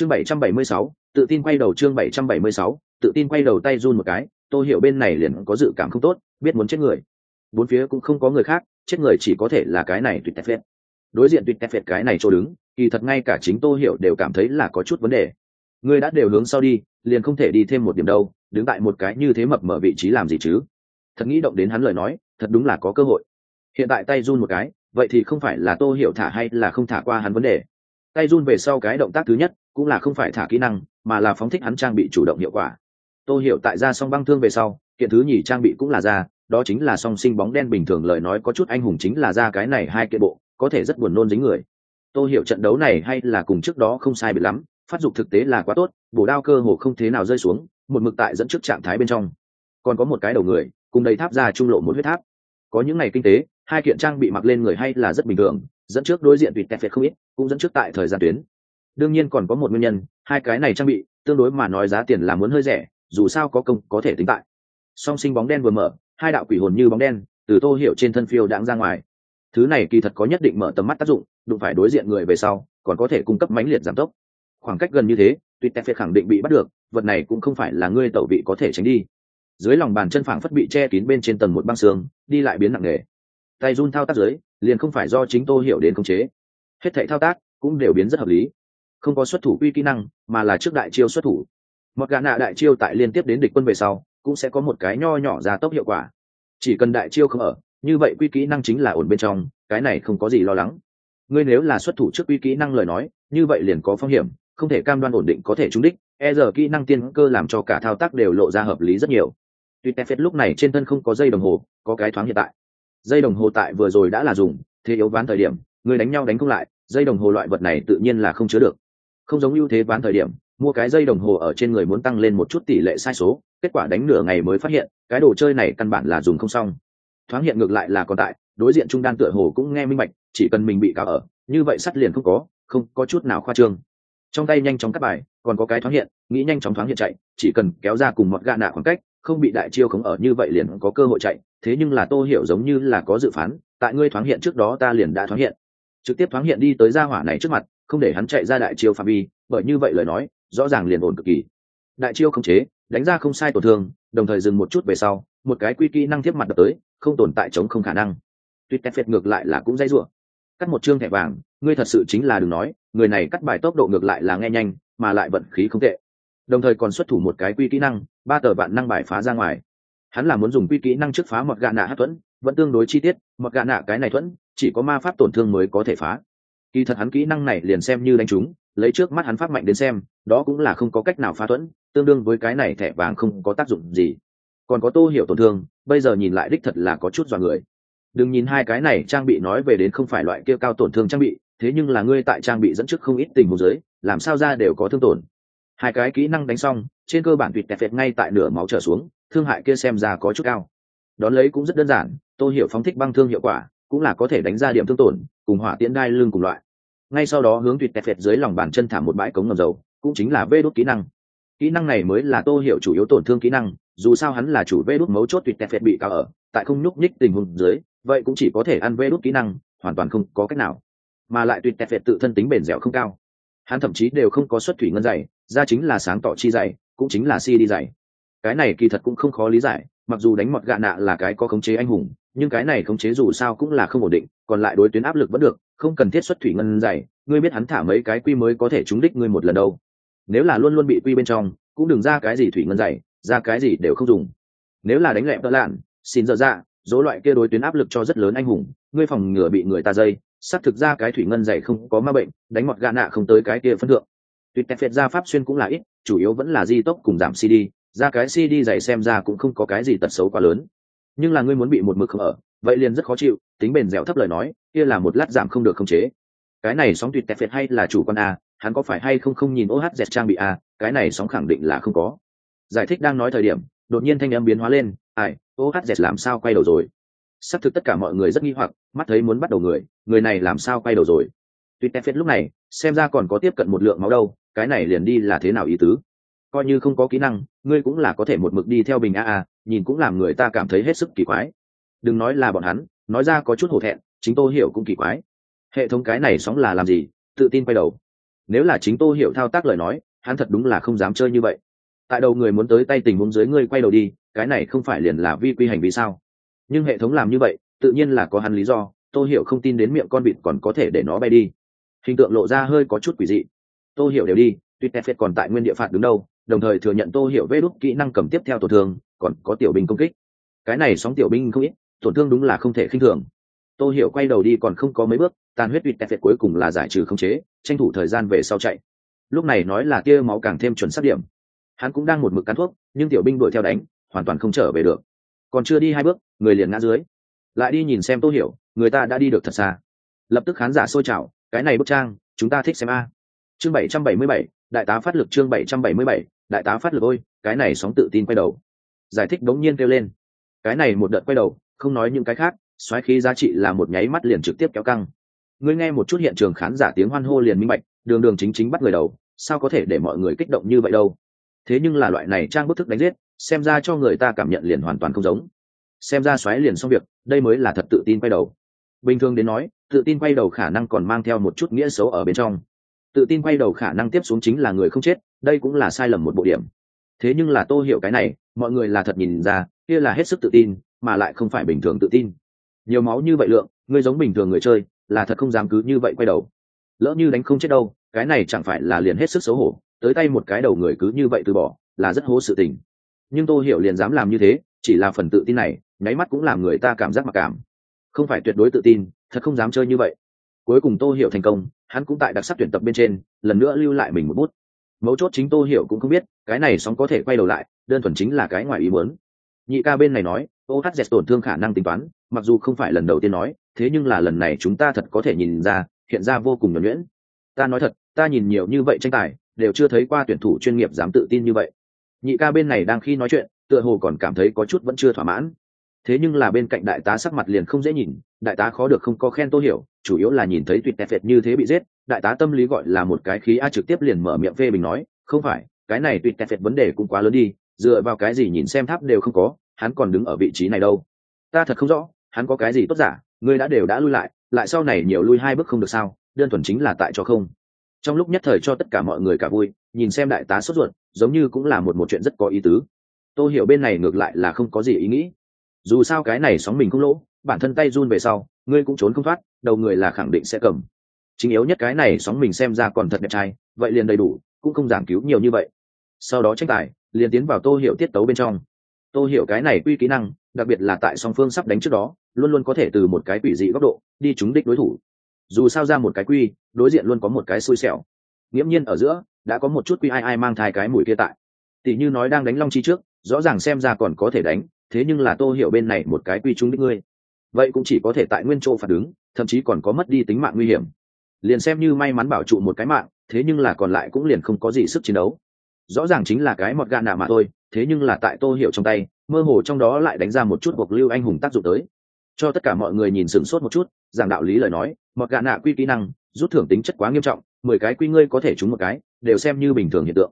chương bảy trăm bảy mươi sáu, tự tin quay đầu chương bảy trăm bảy mươi sáu, tự tin quay đầu tay run một cái, tôi hiểu bên này liền có dự cảm không tốt, biết muốn chết người. Bốn phía cũng không có người khác, chết người chỉ có thể là cái này tuyệt tép phết đối diện tuyệt tép phết cái này chỗ đứng, kỳ thật ngay cả chính tô hiểu đều cảm thấy là có chút vấn đề. Người đã đều hướng sau đi, liền không thể đi thêm một điểm đâu, đứng tại một cái như thế mập mở vị trí làm gì chứ? Thật nghĩ động đến hắn lời nói, thật đúng là có cơ hội. Hiện tại tay run một cái, vậy thì không phải là tô hiểu thả hay là không thả qua hắn vấn đề. Tay run về sau cái động tác thứ nhất cũng là không phải thả kỹ năng, mà là phóng thích hắn trang bị chủ động hiệu quả. Tôi hiểu tại ra song băng thương về sau, kiện thứ nhì trang bị cũng là ra, đó chính là song sinh bóng đen bình thường lời nói có chút anh hùng chính là ra cái này hai kiện bộ, có thể rất buồn nôn dính người. Tôi hiểu trận đấu này hay là cùng trước đó không sai biệt lắm, phát dục thực tế là quá tốt, bổ đao cơ hồ không thế nào rơi xuống, một mực tại dẫn trước trạng thái bên trong. Còn có một cái đầu người, cùng đầy tháp ra trung lộ một huyết tháp. Có những ngày kinh tế, hai kiện trang bị mặc lên người hay là rất bình thường, dẫn trước đối diện vịt tẹp phệt không ít, cũng dẫn trước tại thời gian tuyến đương nhiên còn có một nguyên nhân, hai cái này trang bị, tương đối mà nói giá tiền là muốn hơi rẻ, dù sao có công, có thể tính tại. Song sinh bóng đen vừa mở, hai đạo quỷ hồn như bóng đen, từ tô hiểu trên thân phiêu đãng ra ngoài. Thứ này kỳ thật có nhất định mở tầm mắt tác dụng, đụng phải đối diện người về sau, còn có thể cung cấp mãnh liệt giảm tốc. Khoảng cách gần như thế, tuy tè phê khẳng định bị bắt được, vật này cũng không phải là ngươi tẩu vị có thể tránh đi. Dưới lòng bàn chân phẳng phất bị che kín bên trên tầng một băng xương, đi lại biến nặng nề. Tay run thao tác dưới, liền không phải do chính tô hiểu đến khống chế. Hết thảy thao tác cũng đều biến rất hợp lý không có xuất thủ quy kỹ năng, mà là trước đại chiêu xuất thủ. Một gã nạ đại chiêu tại liên tiếp đến địch quân về sau, cũng sẽ có một cái nho nhỏ ra tốc hiệu quả. Chỉ cần đại chiêu không ở, như vậy quy kỹ năng chính là ổn bên trong, cái này không có gì lo lắng. Ngươi nếu là xuất thủ trước quy kỹ năng lời nói, như vậy liền có phong hiểm, không thể cam đoan ổn định có thể trúng đích e giờ kỹ năng tiên cơ làm cho cả thao tác đều lộ ra hợp lý rất nhiều. Tuy tefet lúc này trên thân không có dây đồng hồ, có cái thoáng hiện tại. Dây đồng hồ tại vừa rồi đã là dùng, thế yếu ván thời điểm người đánh nhau đánh không lại, dây đồng hồ loại vật này tự nhiên là không chứa được không giống ưu thế bán thời điểm, mua cái dây đồng hồ ở trên người muốn tăng lên một chút tỷ lệ sai số, kết quả đánh nửa ngày mới phát hiện, cái đồ chơi này căn bản là dùng không xong. Thoáng hiện ngược lại là còn tại, đối diện trung đan tựa hồ cũng nghe minh bạch, chỉ cần mình bị cáo ở, như vậy sắt liền không có không có chút nào khoa trương. Trong tay nhanh chóng cắt bài, còn có cái thoáng hiện, nghĩ nhanh chóng thoáng hiện chạy, chỉ cần kéo ra cùng một gạ nạ khoảng cách, không bị đại chiêu khống ở như vậy liền có cơ hội chạy, thế nhưng là tô hiểu giống như là có dự phán, tại ngươi thoáng hiện trước đó ta liền đã thoáng hiện. Trực tiếp thoáng hiện đi tới gia hỏa này trước mặt không để hắn chạy ra đại chiêu phạm vi, bởi như vậy lời nói, rõ ràng liền ổn cực kỳ. Đại chiêu không chế, đánh ra không sai tổn thương, đồng thời dừng một chút về sau, một cái quy kỹ năng tiếp mặt đập tới, không tồn tại chống không khả năng. Tuy tép phệt ngược lại là cũng dây rủa. Cắt một chương thẻ vàng, ngươi thật sự chính là đừng nói, người này cắt bài tốc độ ngược lại là nghe nhanh, mà lại vận khí không tệ. Đồng thời còn xuất thủ một cái quy kỹ năng, ba tờ vạn năng bài phá ra ngoài. Hắn là muốn dùng quy kỹ năng trước phá một gạ nạ hát thuẫn, vẫn tương đối chi tiết một gạ nạ cái này thuẫn, chỉ có ma pháp tổn thương mới có thể phá kỳ thật hắn kỹ năng này liền xem như đánh chúng lấy trước mắt hắn pháp mạnh đến xem, đó cũng là không có cách nào phá thuẫn, tương đương với cái này thẻ vàng không có tác dụng gì. Còn có tô hiểu tổn thương, bây giờ nhìn lại đích thật là có chút dọa người. Đừng nhìn hai cái này trang bị nói về đến không phải loại kia cao tổn thương trang bị, thế nhưng là ngươi tại trang bị dẫn trước không ít tình huống giới, làm sao ra đều có thương tổn. Hai cái kỹ năng đánh xong, trên cơ bản tuyệt tẹt phệt ngay tại nửa máu trở xuống, thương hại kia xem ra có chút cao. Đón lấy cũng rất đơn giản tôi hiểu phóng thích băng thương hiệu quả, cũng là có thể đánh ra điểm thương tổn, cùng hỏa tiễn đai lưng cùng loại ngay sau đó hướng tuyệt tẹt phệt dưới lòng bàn chân thả một bãi cống ngầm dầu, cũng chính là vê đốt kỹ năng. Kỹ năng này mới là tô hiểu chủ yếu tổn thương kỹ năng, dù sao hắn là chủ vê đốt mấu chốt tuyệt tẹt phệt bị cao ở, tại không nhúc nhích tình huống dưới, vậy cũng chỉ có thể ăn vê đốt kỹ năng, hoàn toàn không có cách nào. Mà lại tuyệt tẹt phệt tự thân tính bền dẻo không cao. Hắn thậm chí đều không có xuất thủy ngân dày ra chính là sáng tỏ chi dày, cũng chính là si đi dày. Cái này kỳ thật cũng không khó lý giải, mặc dù đánh mọt gạ nạ là cái có khống chế anh hùng, nhưng cái này khống chế dù sao cũng là không ổn định, còn lại đối tuyến áp lực vẫn được không cần thiết xuất thủy ngân dày, ngươi biết hắn thả mấy cái quy mới có thể trúng đích ngươi một lần đâu. Nếu là luôn luôn bị quy bên trong, cũng đừng ra cái gì thủy ngân dày, ra cái gì đều không dùng. Nếu là đánh lẹm tợ lạn, xin dở ra dỗ loại kia đối tuyến áp lực cho rất lớn anh hùng, ngươi phòng ngừa bị người ta dây, xác thực ra cái thủy ngân dày không có ma bệnh, đánh mọt gà nạ không tới cái kia phân thượng. Tuyệt tẹp phệt ra pháp xuyên cũng là ít, chủ yếu vẫn là di tốc cùng giảm cd ra cái cd dày xem ra cũng không có cái gì tật xấu quá lớn. Nhưng là ngươi muốn bị một mực không ở, vậy liền rất khó chịu, tính bền dẻo thấp lời nói kia là một lát giảm không được khống chế. Cái này sóng tuyệt tẹt phiệt hay là chủ quan a, hắn có phải hay không không nhìn ohz trang bị a, cái này sóng khẳng định là không có. Giải thích đang nói thời điểm, đột nhiên thanh âm biến hóa lên, ai ohz làm sao quay đầu rồi? Xác thực tất cả mọi người rất nghi hoặc, mắt thấy muốn bắt đầu người người này làm sao quay đầu rồi? Tuyệt tẹt phiệt lúc này, xem ra còn có tiếp cận một lượng máu đâu, cái này liền đi là thế nào ý tứ? Coi như không có kỹ năng, ngươi cũng là có thể một mực đi theo bình a a, nhìn cũng làm người ta cảm thấy hết sức kỳ quái. Đừng nói là bọn hắn, nói ra có chút hổ thẹn chính tôi hiểu cũng kỳ quái. Hệ thống cái này sóng là làm gì? Tự tin quay đầu. Nếu là chính tôi hiểu thao tác lời nói, hắn thật đúng là không dám chơi như vậy. Tại đầu người muốn tới tay tình huống dưới ngươi quay đầu đi, cái này không phải liền là vi quy hành vì sao? Nhưng hệ thống làm như vậy, tự nhiên là có hắn lý do tôi hiểu không tin đến miệng con vịt còn có thể để nó bay đi. Hình tượng lộ ra hơi có chút quỷ dị. Tôi hiểu đều đi, tuy tép còn tại nguyên địa phạt đứng đâu, đồng thời thừa nhận tô hiểu vê đúc kỹ năng cầm tiếp theo tổn thương, còn có tiểu binh công kích. Cái này sóng tiểu binh không ít, tổn thương đúng là không thể khinh thường tô hiểu quay đầu đi còn không có mấy bước, tàn huyết tuyệt tẹt cuối cùng là giải trừ không chế, tranh thủ thời gian về sau chạy. Lúc này nói là tia máu càng thêm chuẩn xác điểm. Hắn cũng đang một mực cắn thuốc, nhưng tiểu binh đuổi theo đánh, hoàn toàn không trở về được. Còn chưa đi hai bước, người liền ngã dưới. Lại đi nhìn xem tô hiểu, người ta đã đi được thật xa. Lập tức khán giả sôi trào, cái này bức trang, chúng ta thích xem a. Chương bảy trăm bảy mươi bảy, đại tá phát lực chương bảy trăm bảy mươi bảy, đại tá phát lực ôi, cái này sóng tự tin quay đầu. Giải thích đống nhiên kêu lên. Cái này một đợt quay đầu, không nói những cái khác xoáy khí giá trị là một nháy mắt liền trực tiếp kéo căng. Ngươi nghe một chút hiện trường khán giả tiếng hoan hô liền minh bạch, đường đường chính chính bắt người đầu, sao có thể để mọi người kích động như vậy đâu? Thế nhưng là loại này trang bức thức đánh giết, xem ra cho người ta cảm nhận liền hoàn toàn không giống. Xem ra xoáy liền xong việc, đây mới là thật tự tin quay đầu. Bình thường đến nói, tự tin quay đầu khả năng còn mang theo một chút nghĩa xấu ở bên trong. Tự tin quay đầu khả năng tiếp xuống chính là người không chết, đây cũng là sai lầm một bộ điểm. Thế nhưng là tô hiểu cái này, mọi người là thật nhìn ra, kia là hết sức tự tin, mà lại không phải bình thường tự tin nhiều máu như vậy lượng, ngươi giống bình thường người chơi, là thật không dám cứ như vậy quay đầu. Lỡ như đánh không chết đâu, cái này chẳng phải là liền hết sức xấu hổ, tới tay một cái đầu người cứ như vậy từ bỏ, là rất hố sự tình. Nhưng tô hiểu liền dám làm như thế, chỉ là phần tự tin này, nháy mắt cũng làm người ta cảm giác mặc cảm. Không phải tuyệt đối tự tin, thật không dám chơi như vậy. Cuối cùng tô hiểu thành công, hắn cũng tại đặc sắc tuyển tập bên trên, lần nữa lưu lại mình một bút. Mấu chốt chính tô hiểu cũng không biết, cái này sóng có thể quay đầu lại, đơn thuần chính là cái ngoài ý muốn. Nhị ca bên này nói ohz tổn thương khả năng tính toán, mặc dù không phải lần đầu tiên nói, thế nhưng là lần này chúng ta thật có thể nhìn ra, hiện ra vô cùng nhuẩn nhuyễn. Ta nói thật, ta nhìn nhiều như vậy tranh tài, đều chưa thấy qua tuyển thủ chuyên nghiệp dám tự tin như vậy. Nhị ca bên này đang khi nói chuyện, tựa hồ còn cảm thấy có chút vẫn chưa thỏa mãn. Thế nhưng là bên cạnh đại tá sắc mặt liền không dễ nhìn, đại tá khó được không có khen tô hiểu, chủ yếu là nhìn thấy tuyệt tẹt như thế bị giết, đại tá tâm lý gọi là một cái khí a trực tiếp liền mở miệng phê bình nói, không phải, cái này tuyệt tẹt vấn đề cũng quá lớn đi, dựa vào cái gì nhìn xem tháp đều không có hắn còn đứng ở vị trí này đâu? Ta thật không rõ, hắn có cái gì tốt giả, ngươi đã đều đã lui lại lại sau này nhiều lui hai bước không được sao, đơn thuần chính là tại cho không. Trong lúc nhất thời cho tất cả mọi người cả vui, nhìn xem đại tá sốt ruột, giống như cũng là một một chuyện rất có ý tứ. Tôi hiểu bên này ngược lại là không có gì ý nghĩ. Dù sao cái này sóng mình không lỗ, bản thân tay run về sau, ngươi cũng trốn không thoát, đầu người là khẳng định sẽ cầm. Chính yếu nhất cái này sóng mình xem ra còn thật đẹp trai, vậy liền đầy đủ, cũng không giảng cứu nhiều như vậy. Sau đó tranh tài, liền tiến vào tô Hiệu tiết tấu bên trong. Tôi hiểu cái này quy kỹ năng, đặc biệt là tại song phương sắp đánh trước đó, luôn luôn có thể từ một cái quỷ dị góc độ, đi trúng đích đối thủ. Dù sao ra một cái quy, đối diện luôn có một cái xui xẻo. Nghiễm nhiên ở giữa, đã có một chút quy ai ai mang thai cái mùi kia tại. Tỷ như nói đang đánh long chi trước, rõ ràng xem ra còn có thể đánh, thế nhưng là tô hiểu bên này một cái quy trúng đích ngươi. Vậy cũng chỉ có thể tại nguyên chỗ phản ứng thậm chí còn có mất đi tính mạng nguy hiểm. Liền xem như may mắn bảo trụ một cái mạng, thế nhưng là còn lại cũng liền không có gì sức chiến đấu rõ ràng chính là cái mọt gà nạ mà thôi, thế nhưng là tại tô hiểu trong tay, mơ hồ trong đó lại đánh ra một chút cuộc lưu anh hùng tác dụng tới. Cho tất cả mọi người nhìn sửng sốt một chút, giảng đạo lý lời nói, mọt gà nạ quy kỹ năng, rút thưởng tính chất quá nghiêm trọng, mười cái quy ngươi có thể trúng một cái, đều xem như bình thường hiện tượng.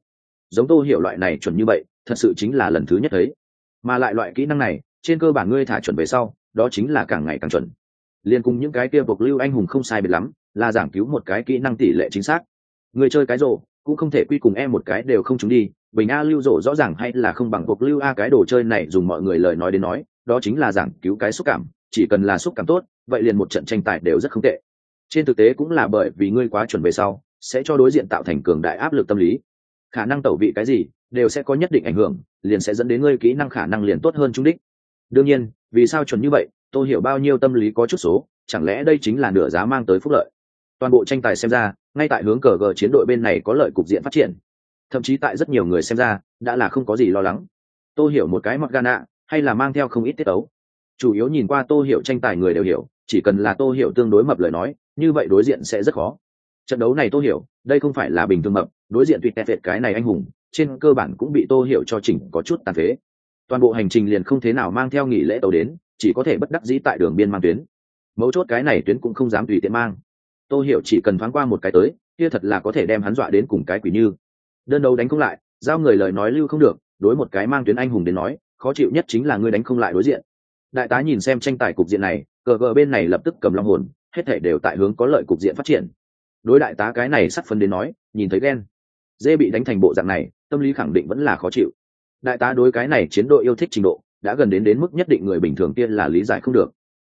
Giống tô hiểu loại này chuẩn như vậy, thật sự chính là lần thứ nhất thấy. Mà lại loại kỹ năng này, trên cơ bản ngươi thả chuẩn về sau, đó chính là càng ngày càng chuẩn. Liên cùng những cái kia buộc lưu anh hùng không sai biệt lắm, là giảng cứu một cái kỹ năng tỷ lệ chính xác. Người chơi cái rổ cũng không thể quy cùng em một cái đều không chúng đi. Bình a lưu rổ rõ ràng hay là không bằng buộc lưu a cái đồ chơi này dùng mọi người lời nói đến nói, đó chính là giảng cứu cái xúc cảm, chỉ cần là xúc cảm tốt, vậy liền một trận tranh tài đều rất không tệ. Trên thực tế cũng là bởi vì ngươi quá chuẩn về sau, sẽ cho đối diện tạo thành cường đại áp lực tâm lý. Khả năng tẩu vị cái gì, đều sẽ có nhất định ảnh hưởng, liền sẽ dẫn đến ngươi kỹ năng khả năng liền tốt hơn trung đích. Đương nhiên, vì sao chuẩn như vậy, tôi hiểu bao nhiêu tâm lý có chút số, chẳng lẽ đây chính là nửa giá mang tới phúc lợi? Toàn bộ tranh tài xem ra, ngay tại hướng cờ gờ chiến đội bên này có lợi cục diện phát triển. Thậm chí tại rất nhiều người xem ra, đã là không có gì lo lắng. Tôi hiểu một cái mặc gana hay là mang theo không ít tiết tấu chủ yếu nhìn qua tô hiểu tranh tài người đều hiểu, chỉ cần là tô hiểu tương đối mập lời nói, như vậy đối diện sẽ rất khó. Trận đấu này tô hiểu, đây không phải là bình thường mập, đối diện tuyệt tẹt cái này anh hùng, trên cơ bản cũng bị tô hiểu cho chỉnh có chút tàn phế. Toàn bộ hành trình liền không thế nào mang theo nghỉ lễ tàu đến, chỉ có thể bất đắc dĩ tại đường biên mang tuyến. Mấu chốt cái này tuyến cũng không dám tùy tiện mang. Tôi hiểu chỉ cần thoáng qua một cái tới, kia thật là có thể đem hắn dọa đến cùng cái quỷ như. Đơn đấu đánh không lại, giao người lời nói lưu không được, đối một cái mang tuyến anh hùng đến nói, khó chịu nhất chính là ngươi đánh không lại đối diện. Đại tá nhìn xem tranh tài cục diện này, cờ gờ bên này lập tức cầm long hồn, hết thể đều tại hướng có lợi cục diện phát triển. Đối đại tá cái này sắc phân đến nói, nhìn thấy ghen. Dê bị đánh thành bộ dạng này, tâm lý khẳng định vẫn là khó chịu. Đại tá đối cái này chiến đội yêu thích trình độ, đã gần đến đến mức nhất định người bình thường tiên là lý giải không được.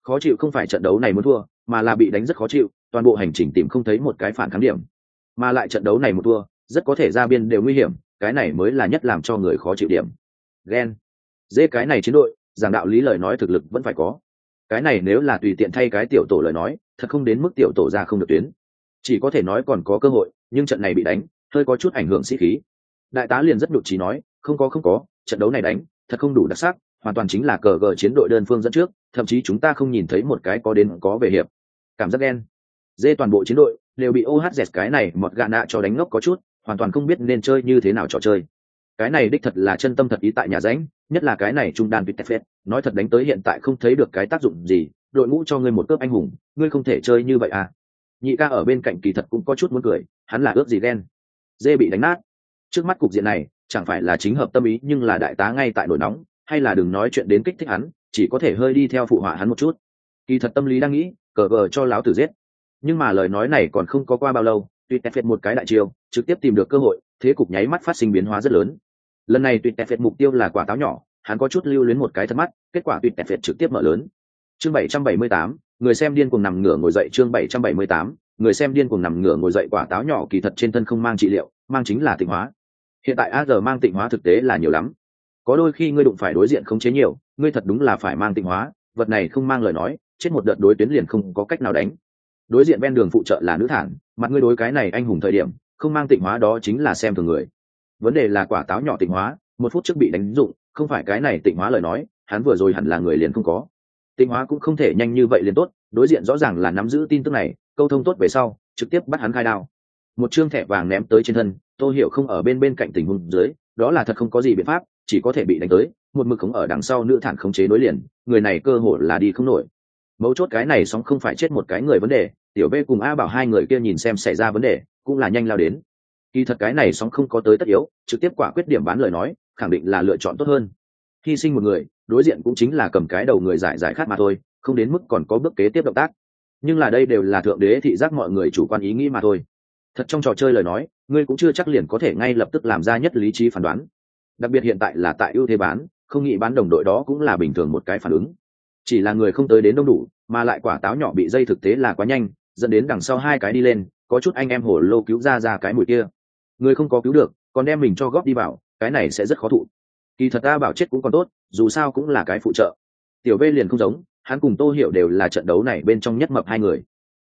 Khó chịu không phải trận đấu này muốn thua, mà là bị đánh rất khó chịu toàn bộ hành trình tìm không thấy một cái phản kháng điểm. Mà lại trận đấu này một thua, rất có thể ra biên đều nguy hiểm, cái này mới là nhất làm cho người khó chịu điểm. Ghen dễ cái này chiến đội, giảng đạo lý lời nói thực lực vẫn phải có. Cái này nếu là tùy tiện thay cái tiểu tổ lời nói, thật không đến mức tiểu tổ ra không được tuyến. Chỉ có thể nói còn có cơ hội, nhưng trận này bị đánh, hơi có chút ảnh hưởng sĩ khí. Đại tá liền rất nhụt trí nói, không có không có, trận đấu này đánh, thật không đủ đặc sắc, hoàn toàn chính là cờ gờ chiến đội đơn phương dẫn trước, thậm chí chúng ta không nhìn thấy một cái có đến có về hiệp. Cảm giác đen dê toàn bộ chiến đội đều bị ohz cái này một gạ nạ cho đánh ngốc có chút, hoàn toàn không biết nên chơi như thế nào trò chơi. Cái này đích thật là chân tâm thật ý tại nhà ránh nhất là cái này trung đan vịt tefet nói thật đánh tới hiện tại không thấy được cái tác dụng gì, đội ngũ cho ngươi một cướp anh hùng, ngươi không thể chơi như vậy à? Nhị ca ở bên cạnh kỳ thật cũng có chút muốn cười, hắn là ướp gì ghen. Dê bị đánh nát. Trước mắt cục diện này, chẳng phải là chính hợp tâm ý, nhưng là đại tá ngay tại nổi nóng, hay là đừng nói chuyện đến kích thích hắn, chỉ có thể hơi đi theo phụ họa hắn một chút. Kỳ thật tâm lý đang nghĩ, cờ vờ cho láo tử giết nhưng mà lời nói này còn không có qua bao lâu tuy tép một cái đại chiêu trực tiếp tìm được cơ hội thế cục nháy mắt phát sinh biến hóa rất lớn. Lần này tuyệt phệt mục tiêu là quả táo nhỏ hắn có chút lưu luyến một cái thật mắt kết quả tuyệt phệt trực tiếp mở lớn. Chương 778, người xem điên cuồng nằm ngửa ngồi dậy chương 778, người xem điên cuồng nằm ngửa ngồi dậy quả táo nhỏ kỳ thật trên thân không mang trị liệu mang chính là tịnh hóa. Hiện tại a giờ mang tịnh hóa thực tế là nhiều lắm. Có đôi khi ngươi đụng phải đối diện không chế nhiều ngươi thật đúng là phải mang tịnh hóa vật này không mang lời nói chết một đợt đối tuyến liền không có cách nào đánh đối diện ven đường phụ trợ là nữ thản, mặt ngươi đối cái này anh hùng thời điểm, không mang tịnh hóa đó chính là xem thường người. Vấn đề là quả táo nhỏ tịnh hóa, một phút trước bị đánh dụng, không phải cái này tịnh hóa lời nói, hắn vừa rồi hẳn là người liền không có. Tịnh hóa cũng không thể nhanh như vậy liền tốt, đối diện rõ ràng là nắm giữ tin tức này, câu thông tốt về sau, trực tiếp bắt hắn khai đao. Một chương thẻ vàng ném tới trên thân tôi hiểu không ở bên bên cạnh tình huống dưới, đó là thật không có gì biện pháp, chỉ có thể bị đánh tới, một mực khống ở đằng sau nữ thản khống chế nối liền, người này cơ hội là đi không nổi mấu chốt cái này sóng không phải chết một cái người vấn đề, tiểu b cùng a bảo hai người kia nhìn xem xảy ra vấn đề, cũng là nhanh lao đến. Kỳ thật cái này sóng không có tới tất yếu, trực tiếp quả quyết điểm bán lời nói, khẳng định là lựa chọn tốt hơn. Hy sinh một người, đối diện cũng chính là cầm cái đầu người giải giải khát mà thôi, không đến mức còn có bước kế tiếp động tác. Nhưng là đây đều là thượng đế thị giác mọi người chủ quan ý nghĩ mà thôi. Thật trong trò chơi lời nói, ngươi cũng chưa chắc liền có thể ngay lập tức làm ra nhất lý trí phán đoán. Đặc biệt hiện tại là tại ưu thế bán, không nghĩ bán đồng đội đó cũng là bình thường một cái phản ứng chỉ là người không tới đến đông đủ, mà lại quả táo nhỏ bị dây thực tế là quá nhanh, dẫn đến đằng sau hai cái đi lên, có chút anh em hổ lô cứu ra ra cái mùi kia. Người không có cứu được, còn đem mình cho góp đi vào, cái này sẽ rất khó thụ. Kỳ thật ta bảo chết cũng còn tốt, dù sao cũng là cái phụ trợ. Tiểu v liền không giống, hắn cùng tô hiểu đều là trận đấu này bên trong nhất mập hai người.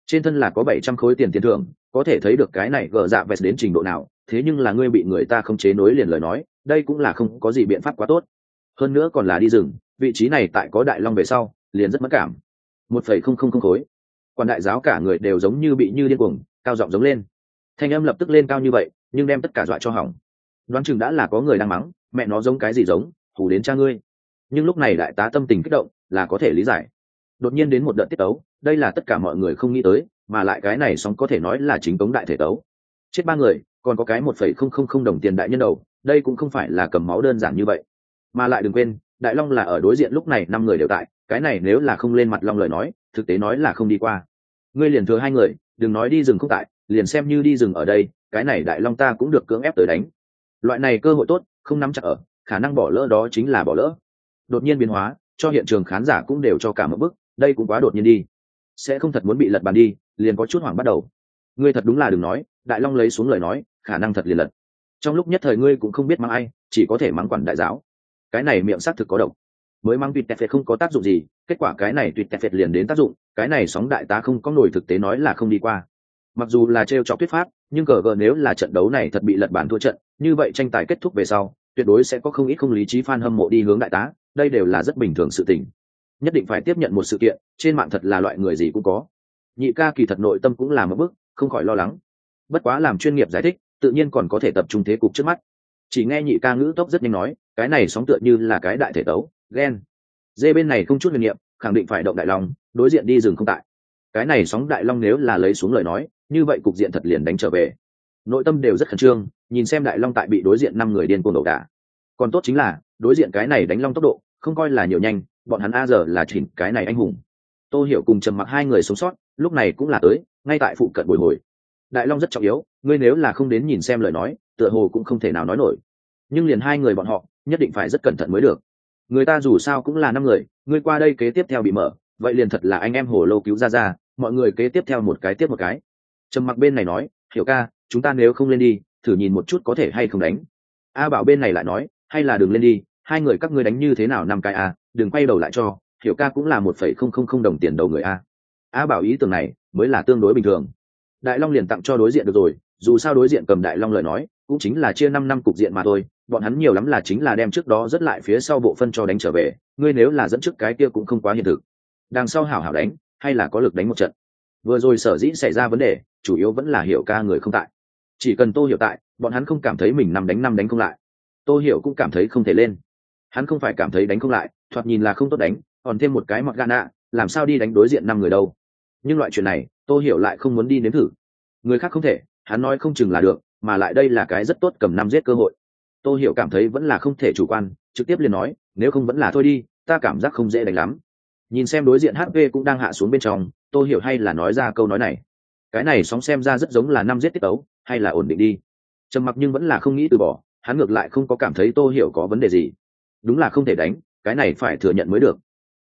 Trên thân là có bảy trăm khối tiền tiền thưởng, có thể thấy được cái này gờ dạ vẹt đến trình độ nào, thế nhưng là ngươi bị người ta không chế nối liền lời nói, đây cũng là không có gì biện pháp quá tốt. Hơn nữa còn là đi rừng vị trí này tại có đại long về sau, liền rất mất cảm. Một phẩy không không không khối. Quan đại giáo cả người đều giống như bị như điên cuồng, cao giọng giống lên. Thanh âm lập tức lên cao như vậy, nhưng đem tất cả dọa cho hỏng. Đoán chừng đã là có người đang mắng, mẹ nó giống cái gì giống, hù đến cha ngươi. Nhưng lúc này đại tá tâm tình kích động, là có thể lý giải. Đột nhiên đến một đợt tiết tấu, đây là tất cả mọi người không nghĩ tới, mà lại cái này song có thể nói là chính cống đại thể tấu. Chết ba người, còn có cái một phẩy không không không đồng tiền đại nhân đầu, đây cũng không phải là cầm máu đơn giản như vậy. Mà lại đừng quên đại long là ở đối diện lúc này, năm người đều tại, cái này nếu là không lên mặt long lời nói, thực tế nói là không đi qua. Ngươi liền thừa hai người, đừng nói đi rừng không tại, liền xem như đi rừng ở đây, cái này đại long ta cũng được cưỡng ép tới đánh. Loại này cơ hội tốt, không nắm chặt ở, khả năng bỏ lỡ đó chính là bỏ lỡ. Đột nhiên biến hóa, cho hiện trường khán giả cũng đều cho cả một bức, đây cũng quá đột nhiên đi. Sẽ không thật muốn bị lật bàn đi, liền có chút hoảng bắt đầu. Ngươi thật đúng là đừng nói, đại long lấy xuống lời nói, khả năng thật liền lật. Trong lúc nhất thời ngươi cũng không biết mắng ai, chỉ có thể mắng quản đại giáo cái này miệng xác thực có độc. Mới mang tuyệt tẹt phệt không có tác dụng gì, kết quả cái này tuyệt tẹt phệt liền đến tác dụng, cái này sóng đại tá không có nổi thực tế nói là không đi qua. Mặc dù là trêu chọc thuyết pháp, nhưng cờ gờ nếu là trận đấu này thật bị lật bản thua trận, như vậy tranh tài kết thúc về sau, tuyệt đối sẽ có không ít không lý trí fan hâm mộ đi hướng đại tá, đây đều là rất bình thường sự tình. Nhất định phải tiếp nhận một sự kiện, trên mạng thật là loại người gì cũng có. Nhị ca kỳ thật nội tâm cũng là một bước, không khỏi lo lắng. Bất quá làm chuyên nghiệp giải thích, tự nhiên còn có thể tập trung thế cục trước mắt chỉ nghe nhị ca ngữ tốc rất nhanh nói, cái này sóng tựa như là cái đại thể tấu, ghen. Dê bên này không chút huyền niệm, khẳng định phải động đại long, đối diện đi rừng không tại. Cái này sóng đại long nếu là lấy xuống lời nói, như vậy cục diện thật liền đánh trở về. Nội tâm đều rất khẩn trương, nhìn xem đại long tại bị đối diện năm người điên cuồng đổ đà còn tốt chính là, đối diện cái này đánh long tốc độ, không coi là nhiều nhanh, bọn hắn a giờ là chỉnh cái này anh hùng. Tô hiểu cùng trầm mặc hai người sống sót, lúc này cũng là tới, ngay tại phụ cận bồi hồi. Đại long rất trọng yếu, ngươi nếu là không đến nhìn xem lời nói tựa hồ cũng không thể nào nói nổi. Nhưng liền hai người bọn họ, nhất định phải rất cẩn thận mới được. Người ta dù sao cũng là năm người, ngươi qua đây kế tiếp theo bị mở, vậy liền thật là anh em hồ lô cứu ra ra, mọi người kế tiếp theo một cái tiếp một cái. Trầm mặc bên này nói, hiểu ca, chúng ta nếu không lên đi, thử nhìn một chút có thể hay không đánh. A bảo bên này lại nói, hay là đừng lên đi, hai người các ngươi đánh như thế nào năm cái a, đừng quay đầu lại cho, hiểu ca cũng là một phẩy không không không đồng tiền đầu người a. A bảo ý tưởng này mới là tương đối bình thường. Đại long liền tặng cho đối diện được rồi dù sao đối diện cầm đại long lời nói, cũng chính là chia năm năm cục diện mà thôi, bọn hắn nhiều lắm là chính là đem trước đó rất lại phía sau bộ phân cho đánh trở về, ngươi nếu là dẫn trước cái kia cũng không quá hiện thực. Đằng sau hảo hảo đánh, hay là có lực đánh một trận. Vừa rồi sở dĩ xảy ra vấn đề, chủ yếu vẫn là hiểu ca người không tại. Chỉ cần tô hiểu tại, bọn hắn không cảm thấy mình năm đánh năm đánh không lại. Tô hiểu cũng cảm thấy không thể lên. Hắn không phải cảm thấy đánh không lại, thoạt nhìn là không tốt đánh, còn thêm một cái mọt gan nạ, làm sao đi đánh đối diện năm người đâu. Nhưng loại chuyện này, tô hiểu lại không muốn đi nếm thử. Người khác không thể hắn nói không chừng là được, mà lại đây là cái rất tốt cầm năm giết cơ hội. Tôi hiểu cảm thấy vẫn là không thể chủ quan, trực tiếp liền nói, nếu không vẫn là thôi đi, ta cảm giác không dễ đánh lắm. Nhìn xem đối diện hp cũng đang hạ xuống bên trong tôi hiểu hay là nói ra câu nói này. Cái này sóng xem ra rất giống là năm giết tiết tấu, hay là ổn định đi. Trầm mặc nhưng vẫn là không nghĩ từ bỏ, hắn ngược lại không có cảm thấy tô hiểu có vấn đề gì. Đúng là không thể đánh, cái này phải thừa nhận mới được.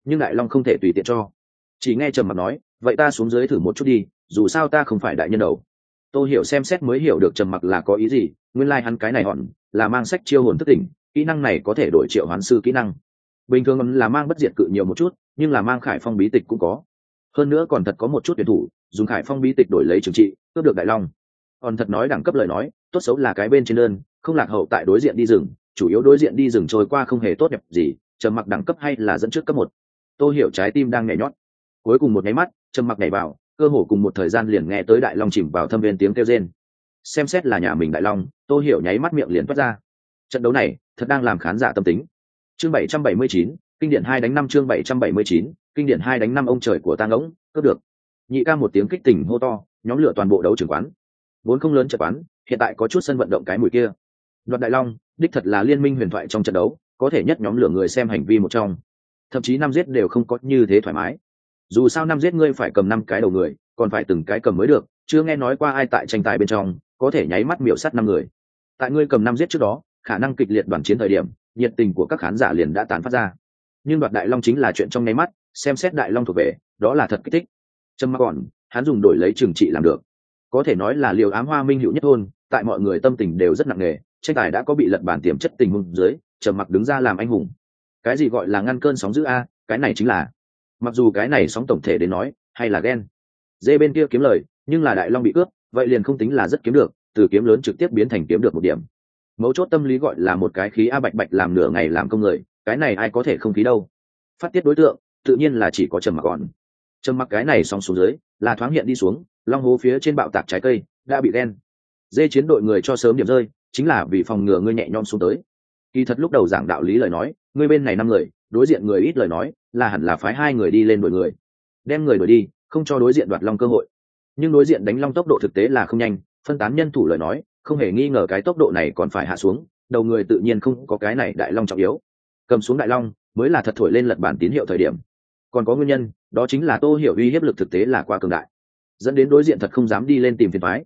Nhưng đại long không thể tùy tiện cho. Chỉ nghe trầm mặc nói, vậy ta xuống dưới thử một chút đi, dù sao ta không phải đại nhân đầu tô hiểu xem xét mới hiểu được trầm mặc là có ý gì, nguyên lai、like、hắn cái này hòn là mang sách chiêu hồn thức tỉnh, kỹ năng này có thể đổi triệu hoán sư kỹ năng. Bình thường là mang bất diệt cự nhiều một chút, nhưng là mang khải phong bí tịch cũng có. Hơn nữa còn thật có một chút tuyển thủ, dùng khải phong bí tịch đổi lấy trừng trị, cướp được đại long. Còn thật nói đẳng cấp lời nói, tốt xấu là cái bên trên đơn, không lạc hậu tại đối diện đi rừng, chủ yếu đối diện đi rừng trôi qua không hề tốt đẹp gì, trầm mặc đẳng cấp hay là dẫn trước cấp một. Tôi hiểu trái tim đang nhảy nhót. Cuối cùng một nháy mắt, trầm mặc nhảy vào cơ hồ cùng một thời gian liền nghe tới đại long chìm vào thâm viên tiếng kêu rên. Xem xét là nhà mình đại long tôi hiểu nháy mắt miệng liền toát ra. Trận đấu này thật đang làm khán giả tâm tính. Chương bảy trăm bảy mươi chín, kinh điển hai đánh năm chương bảy trăm bảy mươi chín, kinh điển hai đánh năm ông trời của tang ngỗng cướp được. Nhị ca một tiếng kích tỉnh hô to, nhóm lửa toàn bộ đấu trường quán. Vốn không lớn trận quán, hiện tại có chút sân vận động cái mùi kia. Đoạt đại long, đích thật là liên minh huyền thoại trong trận đấu, có thể nhất nhóm lửa người xem hành vi một trong. Thậm chí năm giết đều không có như thế thoải mái dù sao năm giết ngươi phải cầm năm cái đầu người, còn phải từng cái cầm mới được, chưa nghe nói qua ai tại tranh tài bên trong, có thể nháy mắt miểu sát năm người. Tại ngươi cầm năm giết trước đó, khả năng kịch liệt đoàn chiến thời điểm, nhiệt tình của các khán giả liền đã tán phát ra. Nhưng đoạt đại long chính là chuyện trong nháy mắt, xem xét đại long thuộc về, đó là thật kích thích. Trâm mắc còn, hắn dùng đổi lấy trừng trị làm được. Có thể nói là liều ám hoa minh hữu nhất thôn tại mọi người tâm tình đều rất nặng nề, tranh tài đã có bị lật bản tiềm chất tình hùng dưới, trầm mặc đứng ra làm anh hùng. Cái gì gọi là ngăn cơn sóng giữ a, cái này chính là mặc dù cái này sóng tổng thể đến nói, hay là ghen. Dê bên kia kiếm lời, nhưng là đại long bị cướp, vậy liền không tính là rất kiếm được, từ kiếm lớn trực tiếp biến thành kiếm được một điểm. Mấu chốt tâm lý gọi là một cái khí a bạch bạch làm nửa ngày làm công người, cái này ai có thể không khí đâu. Phát tiết đối tượng, tự nhiên là chỉ có trầm mặc còn trầm mặc cái này sóng xuống dưới, là thoáng hiện đi xuống, long hố phía trên bạo tạc trái cây, đã bị đen dê chiến đội người cho sớm điểm rơi, chính là vì phòng ngừa ngươi nhẹ nhom xuống tới. Kỳ thật lúc đầu giảng đạo lý lời nói, ngươi bên này năm người, đối diện người ít lời nói là hẳn là phái hai người đi lên đuổi người. Đem người đuổi đi, không cho đối diện đoạt long cơ hội. Nhưng đối diện đánh long tốc độ thực tế là không nhanh, phân tán nhân thủ lời nói, không hề nghi ngờ cái tốc độ này còn phải hạ xuống, đầu người tự nhiên không có cái này đại long trọng yếu. Cầm xuống đại long mới là thật thổi lên lật bản tín hiệu thời điểm. Còn có nguyên nhân, đó chính là tô hiểu uy hiếp lực thực tế là quá cường đại. Dẫn đến đối diện thật không dám đi lên tìm phiền thoái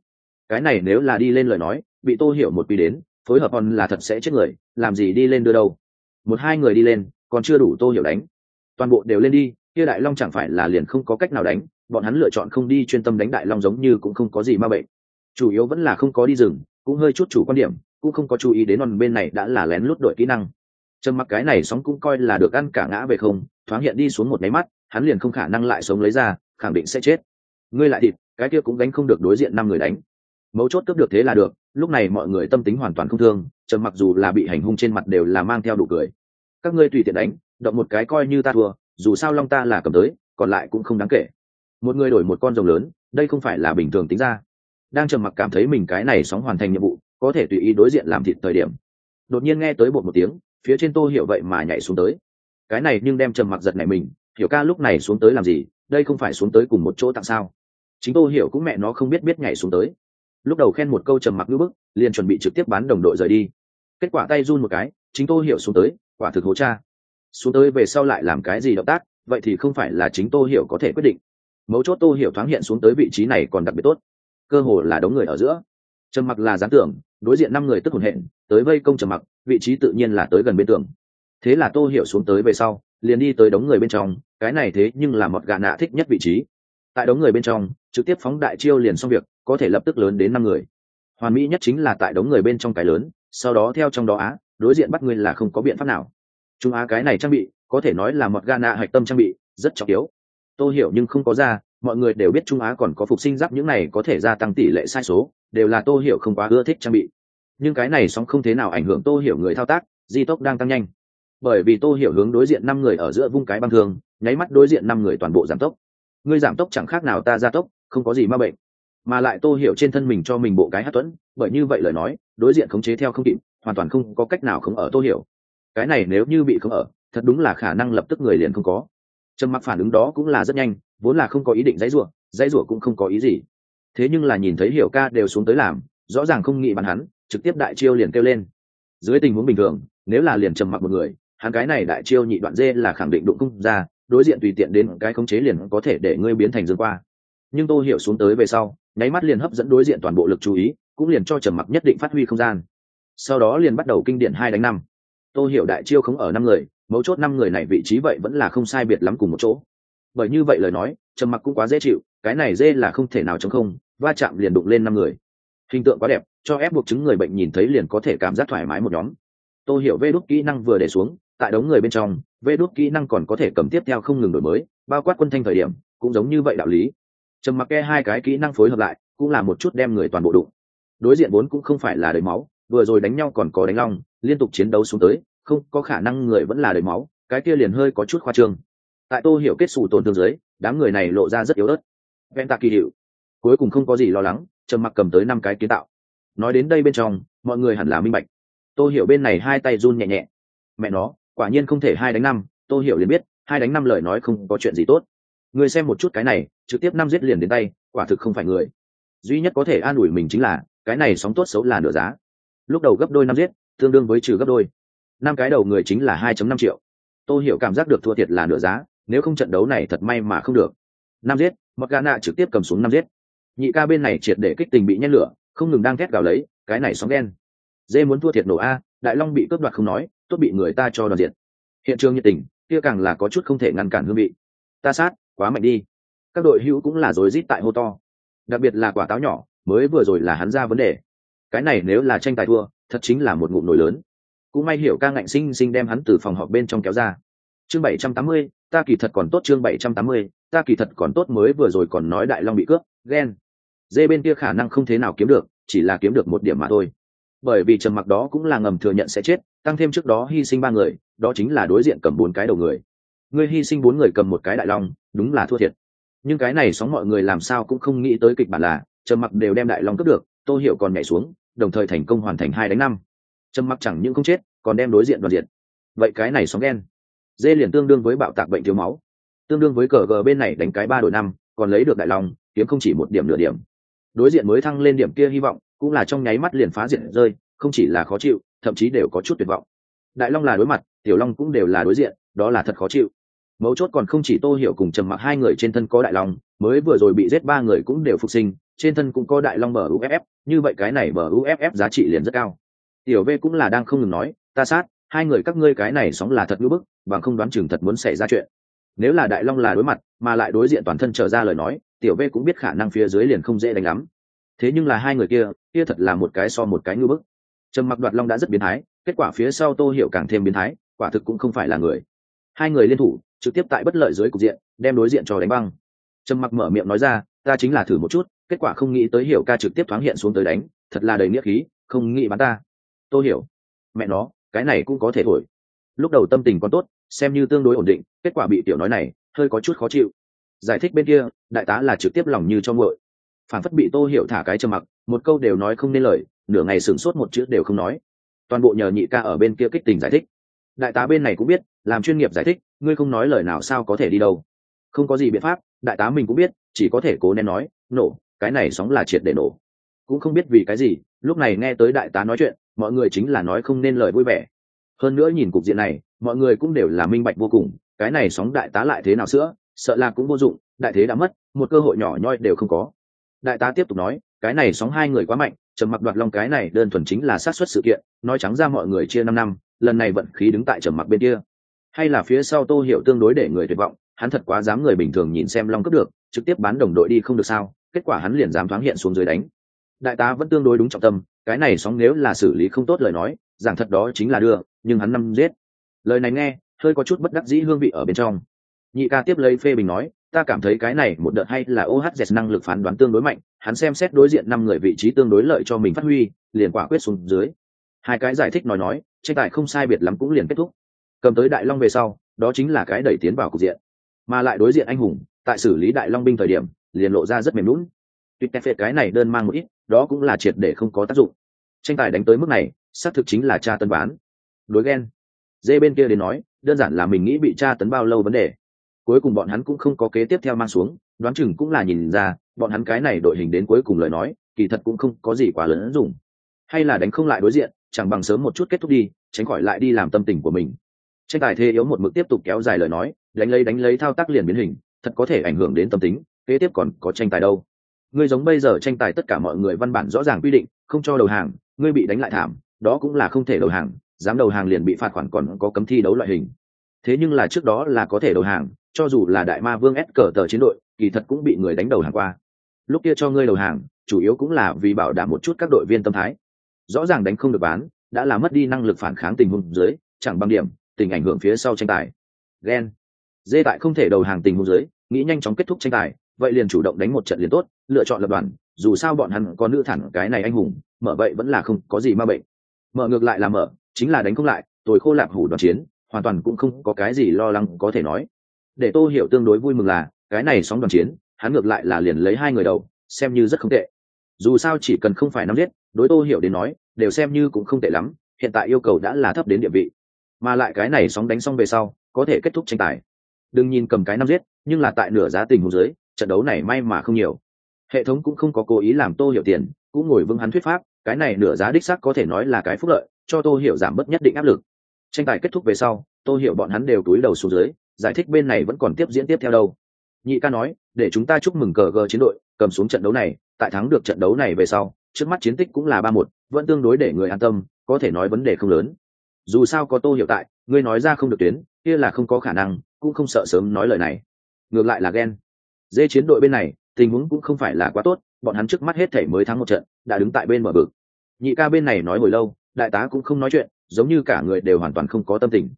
cái này nếu là đi lên lời nói, bị tô hiểu một quy đến, phối hợp còn là thật sẽ chết người, làm gì đi lên đưa đâu? Một hai người đi lên, còn chưa đủ tô hiểu đánh toàn bộ đều lên đi, kia đại long chẳng phải là liền không có cách nào đánh, bọn hắn lựa chọn không đi chuyên tâm đánh đại long giống như cũng không có gì ma bệnh. Chủ yếu vẫn là không có đi rừng, cũng hơi chút chủ quan điểm, cũng không có chú ý đến non bên này đã là lén lút đội kỹ năng. Trầm mặc cái này sóng cũng coi là được ăn cả ngã về không, thoáng hiện đi xuống một máy mắt, hắn liền không khả năng lại sống lấy ra, khẳng định sẽ chết. Ngươi lại thịt, cái kia cũng đánh không được đối diện năm người đánh. Mấu chốt cướp được thế là được, lúc này mọi người tâm tính hoàn toàn không thương, trầm mặc dù là bị hành hung trên mặt đều là mang theo đủ cười. Các ngươi tùy tiện đánh động một cái coi như ta thua, dù sao long ta là cầm tới, còn lại cũng không đáng kể. Một người đổi một con rồng lớn, đây không phải là bình thường tính ra. Đang trầm mặc cảm thấy mình cái này sóng hoàn thành nhiệm vụ, có thể tùy ý đối diện làm thịt thời điểm. Đột nhiên nghe tới bột một tiếng, phía trên tô hiểu vậy mà nhảy xuống tới. Cái này nhưng đem trầm mặc giật này mình, hiểu ca, lúc này xuống tới làm gì? Đây không phải xuống tới cùng một chỗ tặng sao? Chính tô hiểu cũng mẹ nó không biết biết nhảy xuống tới. Lúc đầu khen một câu trầm mặc ngữ bức, liền chuẩn bị trực tiếp bán đồng đội rời đi. Kết quả tay run một cái, chính tô hiểu xuống tới, quả thực hố cha xuống tới về sau lại làm cái gì động tác, vậy thì không phải là chính tô hiểu có thể quyết định. Mấu chốt tô hiểu thoáng hiện xuống tới vị trí này còn đặc biệt tốt. Cơ hồ là đống người ở giữa. Trầm mặc là gián tưởng, đối diện năm người tức hồn hện, tới vây công trầm mặc, vị trí tự nhiên là tới gần bên tường. Thế là tô hiểu xuống tới về sau, liền đi tới đống người bên trong, cái này thế nhưng là một gà nạ thích nhất vị trí. Tại đống người bên trong, trực tiếp phóng đại chiêu liền xong việc, có thể lập tức lớn đến năm người. Hoàn mỹ nhất chính là tại đống người bên trong cái lớn, sau đó theo trong đó á, đối diện bắt người là không có biện pháp nào trung á cái này trang bị, có thể nói là một gana hạch tâm trang bị, rất trọng yếu. Tôi hiểu nhưng không có ra, mọi người đều biết trung á còn có phục sinh giáp, những này có thể gia tăng tỷ lệ sai số, đều là tôi hiểu không quá ưa thích trang bị. Nhưng cái này song không thế nào ảnh hưởng tôi hiểu người thao tác, di tốc đang tăng nhanh. Bởi vì tôi hiểu hướng đối diện năm người ở giữa vung cái băng thường, nháy mắt đối diện năm người toàn bộ giảm tốc. Ngươi giảm tốc chẳng khác nào ta gia tốc, không có gì ma bệnh. Mà lại tôi hiểu trên thân mình cho mình bộ cái hát tuẫn bởi như vậy lời nói, đối diện khống chế theo không kịp, hoàn toàn không có cách nào không ở tôi hiểu cái này nếu như bị không ở, thật đúng là khả năng lập tức người liền không có. Trầm mặc phản ứng đó cũng là rất nhanh, vốn là không có ý định dãy rủa dãy rủa cũng không có ý gì. Thế nhưng là nhìn thấy hiểu ca đều xuống tới làm, rõ ràng không nghĩ bắn hắn, trực tiếp đại chiêu liền kêu lên. Dưới tình huống bình thường, nếu là liền trầm mặc một người, hắn cái này đại chiêu nhị đoạn dê là khẳng định đụng cung ra, đối diện tùy tiện đến cái khống chế liền có thể để ngươi biến thành dương qua. Nhưng tô hiểu xuống tới về sau, nháy mắt liền hấp dẫn đối diện toàn bộ lực chú ý, cũng liền cho trầm mặc nhất định phát huy không gian. Sau đó liền bắt đầu kinh điển hai đánh năm tô hiểu đại chiêu không ở năm người, mấu chốt năm người này vị trí vậy vẫn là không sai biệt lắm cùng một chỗ. Bởi như vậy lời nói, trầm mặc cũng quá dễ chịu, cái này dê là không thể nào chống không, va chạm liền đụng lên năm người. Hình tượng quá đẹp, cho ép buộc chứng người bệnh nhìn thấy liền có thể cảm giác thoải mái một nhóm. Tô hiểu vê đốt kỹ năng vừa để xuống, tại đống người bên trong, vê đốt kỹ năng còn có thể cầm tiếp theo không ngừng đổi mới, bao quát quân thanh thời điểm, cũng giống như vậy đạo lý. Trầm mặc ke hai cái kỹ năng phối hợp lại, cũng là một chút đem người toàn bộ đụng. Đối diện vốn cũng không phải là đầy máu, vừa rồi đánh nhau còn có đánh long, liên tục chiến đấu xuống tới không, có khả năng người vẫn là đầy máu, cái kia liền hơi có chút khoa trương. Tại tô hiểu kết xù tổn thương dưới, đám người này lộ ra rất yếu ớt. Ven tạ kỳ hiệu. Cuối cùng không có gì lo lắng, trầm mặc cầm tới năm cái kiến tạo. Nói đến đây bên trong, mọi người hẳn là minh bạch. Tô hiểu bên này hai tay run nhẹ nhẹ. Mẹ nó, quả nhiên không thể hai đánh năm. Tô hiểu liền biết, hai đánh năm lời nói không có chuyện gì tốt. Người xem một chút cái này, trực tiếp năm giết liền đến tay, quả thực không phải người. Duy nhất có thể an ủi mình chính là, cái này sóng tốt xấu là nửa giá. Lúc đầu gấp đôi năm giết, tương đương với trừ gấp đôi năm cái đầu người chính là hai năm triệu. Tô hiểu cảm giác được thua thiệt là nửa giá, nếu không trận đấu này thật may mà không được. Năm giết mặc gana trực tiếp cầm xuống năm giết. Nhị ca bên này triệt để kích tình bị nhét lửa, không ngừng đang thét gào lấy, cái này sóng đen. Dê muốn thua thiệt nổ a, đại long bị cướp đoạt không nói, tốt bị người ta cho đoàn diện. Hiện trường nhiệt tình, kia càng là có chút không thể ngăn cản hương vị. Ta sát, quá mạnh đi. Các đội hữu cũng là rối rít tại hô to. Đặc biệt là quả táo nhỏ, mới vừa rồi là hắn ra vấn đề. Cái này nếu là tranh tài thua, thật chính là một ngụm nổi lớn cũng may hiểu ca ngạnh sinh sinh đem hắn từ phòng họp bên trong kéo ra. Chương bảy trăm tám mươi, ta kỳ thật còn tốt chương bảy trăm tám mươi, ta kỳ thật còn tốt mới vừa rồi còn nói đại long bị cướp, ghen. Dê bên kia khả năng không thế nào kiếm được, chỉ là kiếm được một điểm mà thôi. Bởi vì trầm mặc đó cũng là ngầm thừa nhận sẽ chết, tăng thêm trước đó hy sinh ba người, đó chính là đối diện cầm bốn cái đầu người. Ngươi hy sinh bốn người cầm một cái đại long, đúng là thua thiệt. Nhưng cái này sóng mọi người làm sao cũng không nghĩ tới kịch bản là, trầm mặc đều đem đại long cướp được, tô hiểu còn nhảy xuống, đồng thời thành công hoàn thành hai đánh năm trầm mặc chẳng những không chết, còn đem đối diện đoàn diện vậy cái này sóng đen, dê liền tương đương với bạo tạc bệnh thiếu máu. Tương đương với cờ gờ bên này đánh cái ba đội năm, còn lấy được đại long kiếm không chỉ một điểm nửa điểm. Đối diện mới thăng lên điểm kia hy vọng, cũng là trong nháy mắt liền phá diện rơi, không chỉ là khó chịu, thậm chí đều có chút tuyệt vọng. Đại long là đối mặt, tiểu long cũng đều là đối diện, đó là thật khó chịu. Mấu chốt còn không chỉ tô hiểu cùng trầm mặc hai người trên thân có đại long mới vừa rồi bị giết ba người cũng đều phục sinh, trên thân cũng có đại long bờ uff như vậy cái này bờ uff giá trị liền rất cao tiểu v cũng là đang không ngừng nói, ta sát, hai người các ngươi cái này sóng là thật ngữ bức, bằng không đoán chừng thật muốn xảy ra chuyện. Nếu là đại long là đối mặt, mà lại đối diện toàn thân trở ra lời nói, tiểu v cũng biết khả năng phía dưới liền không dễ đánh lắm. Thế nhưng là hai người kia kia thật là một cái so một cái ngư bức. Trầm mặc đoạt long đã rất biến thái, kết quả phía sau tô hiểu càng thêm biến thái, quả thực cũng không phải là người. Hai người liên thủ, trực tiếp tại bất lợi dưới cục diện, đem đối diện cho đánh băng. Trầm mặc mở miệng nói ra, ta chính là thử một chút, kết quả không nghĩ tới hiểu ca trực tiếp thoáng hiện xuống tới đánh, thật là đầy nghĩa khí, không nghĩ bắn ta. Tôi hiểu. Mẹ nó, cái này cũng có thể thổi. Lúc đầu tâm tình còn tốt, xem như tương đối ổn định, kết quả bị tiểu nói này, hơi có chút khó chịu. Giải thích bên kia, đại tá là trực tiếp lòng như cho ngội phản phất bị tô hiểu thả cái trầm mặc, một câu đều nói không nên lời, nửa ngày sửng sốt một chữ đều không nói. Toàn bộ nhờ nhị ca ở bên kia kích tình giải thích. Đại tá bên này cũng biết, làm chuyên nghiệp giải thích, ngươi không nói lời nào sao có thể đi đâu. Không có gì biện pháp, đại tá mình cũng biết, chỉ có thể cố nên nói, nổ, cái này sóng là triệt để nổ cũng không biết vì cái gì, lúc này nghe tới đại tá nói chuyện, mọi người chính là nói không nên lời vui vẻ. Hơn nữa nhìn cục diện này, mọi người cũng đều là minh bạch vô cùng, cái này sóng đại tá lại thế nào sữa, sợ là cũng vô dụng, đại thế đã mất, một cơ hội nhỏ nhoi đều không có. Đại tá tiếp tục nói, cái này sóng hai người quá mạnh, trầm mặc đoạt long cái này đơn thuần chính là sát xuất sự kiện, nói trắng ra mọi người chia năm năm, lần này vận khí đứng tại trầm mặc bên kia. Hay là phía sau tô hiểu tương đối để người tuyệt vọng, hắn thật quá dám người bình thường nhìn xem long cướp được, trực tiếp bán đồng đội đi không được sao, kết quả hắn liền dám thoáng hiện xuống dưới đánh đại tá vẫn tương đối đúng trọng tâm, cái này sóng nếu là xử lý không tốt lời nói, giảng thật đó chính là đưa, nhưng hắn năm giết. Lời này nghe, hơi có chút bất đắc dĩ hương vị ở bên trong. Nhị ca tiếp lấy phê bình nói, ta cảm thấy cái này một đợt hay là ohz năng lực phán đoán tương đối mạnh, hắn xem xét đối diện năm người vị trí tương đối lợi cho mình phát huy, liền quả quyết xuống dưới. Hai cái giải thích nói nói, tranh tài không sai biệt lắm cũng liền kết thúc. Cầm tới đại long về sau, đó chính là cái đẩy tiến vào cục diện. Mà lại đối diện anh hùng, tại xử lý đại long binh thời điểm, liền lộ ra rất mềm lún tuyệt tép cái này đơn mang một ít, đó cũng là triệt để không có tác dụng. Tranh tài đánh tới mức này, xác thực chính là cha tân bán. Đối ghen. Dê bên kia đến nói, đơn giản là mình nghĩ bị tra tấn bao lâu vấn đề. Cuối cùng bọn hắn cũng không có kế tiếp theo mang xuống, đoán chừng cũng là nhìn ra, bọn hắn cái này đội hình đến cuối cùng lời nói, kỳ thật cũng không có gì quá lớn dùng. Hay là đánh không lại đối diện, chẳng bằng sớm một chút kết thúc đi, tránh khỏi lại đi làm tâm tình của mình. Tranh tài thế yếu một mực tiếp tục kéo dài lời nói, đánh lấy đánh lấy thao tác liền biến hình, thật có thể ảnh hưởng đến tâm tính, kế tiếp còn có tranh tài đâu ngươi giống bây giờ tranh tài tất cả mọi người văn bản rõ ràng quy định, không cho đầu hàng, ngươi bị đánh lại thảm, đó cũng là không thể đầu hàng, dám đầu hàng liền bị phạt khoản còn có cấm thi đấu loại hình. Thế nhưng là trước đó là có thể đầu hàng, cho dù là đại ma vương ép cờ tờ chiến đội, kỳ thật cũng bị người đánh đầu hàng qua. Lúc kia cho ngươi đầu hàng, chủ yếu cũng là vì bảo đảm một chút các đội viên tâm thái. Rõ ràng đánh không được bán, đã làm mất đi năng lực phản kháng tình huống dưới, chẳng bằng điểm, tình ảnh hưởng phía sau tranh tài. Ghen dê tại không thể đầu hàng tình huống dưới, nghĩ nhanh chóng kết thúc tranh tài, vậy liền chủ động đánh một trận liền tốt lựa chọn lập đoàn, dù sao bọn hắn có nữ thẳng cái này anh hùng, mở vậy vẫn là không có gì ma bệnh. Mở ngược lại là mở, chính là đánh không lại, tôi khô lạc hủ đoàn chiến, hoàn toàn cũng không có cái gì lo lắng có thể nói. Để tô hiểu tương đối vui mừng là, cái này sóng đoàn chiến, hắn ngược lại là liền lấy hai người đầu, xem như rất không tệ. Dù sao chỉ cần không phải năm giết, đối tô hiểu đến nói, đều xem như cũng không tệ lắm, hiện tại yêu cầu đã là thấp đến địa vị. Mà lại cái này sóng đánh xong về sau, có thể kết thúc tranh tài. Đừng nhìn cầm cái năm giết, nhưng là tại nửa giá tình hồ dưới, trận đấu này may mà không nhiều hệ thống cũng không có cố ý làm tô hiểu tiền, cũng ngồi vững hắn thuyết pháp, cái này nửa giá đích xác có thể nói là cái phúc lợi, cho tô hiểu giảm bớt nhất định áp lực. Tranh tài kết thúc về sau, tô hiểu bọn hắn đều túi đầu xuống dưới, giải thích bên này vẫn còn tiếp diễn tiếp theo đâu. Nhị ca nói, để chúng ta chúc mừng cờ gờ chiến đội, cầm xuống trận đấu này, tại thắng được trận đấu này về sau, trước mắt chiến tích cũng là ba một, vẫn tương đối để người an tâm, có thể nói vấn đề không lớn. Dù sao có tô hiểu tại, ngươi nói ra không được tuyến, kia là không có khả năng, cũng không sợ sớm nói lời này. Ngược lại là ghen. Dê chiến đội bên này tình huống cũng không phải là quá tốt, bọn hắn trước mắt hết thể mới thắng một trận, đã đứng tại bên mở vực. Nhị ca bên này nói hồi lâu, đại tá cũng không nói chuyện, giống như cả người đều hoàn toàn không có tâm tình.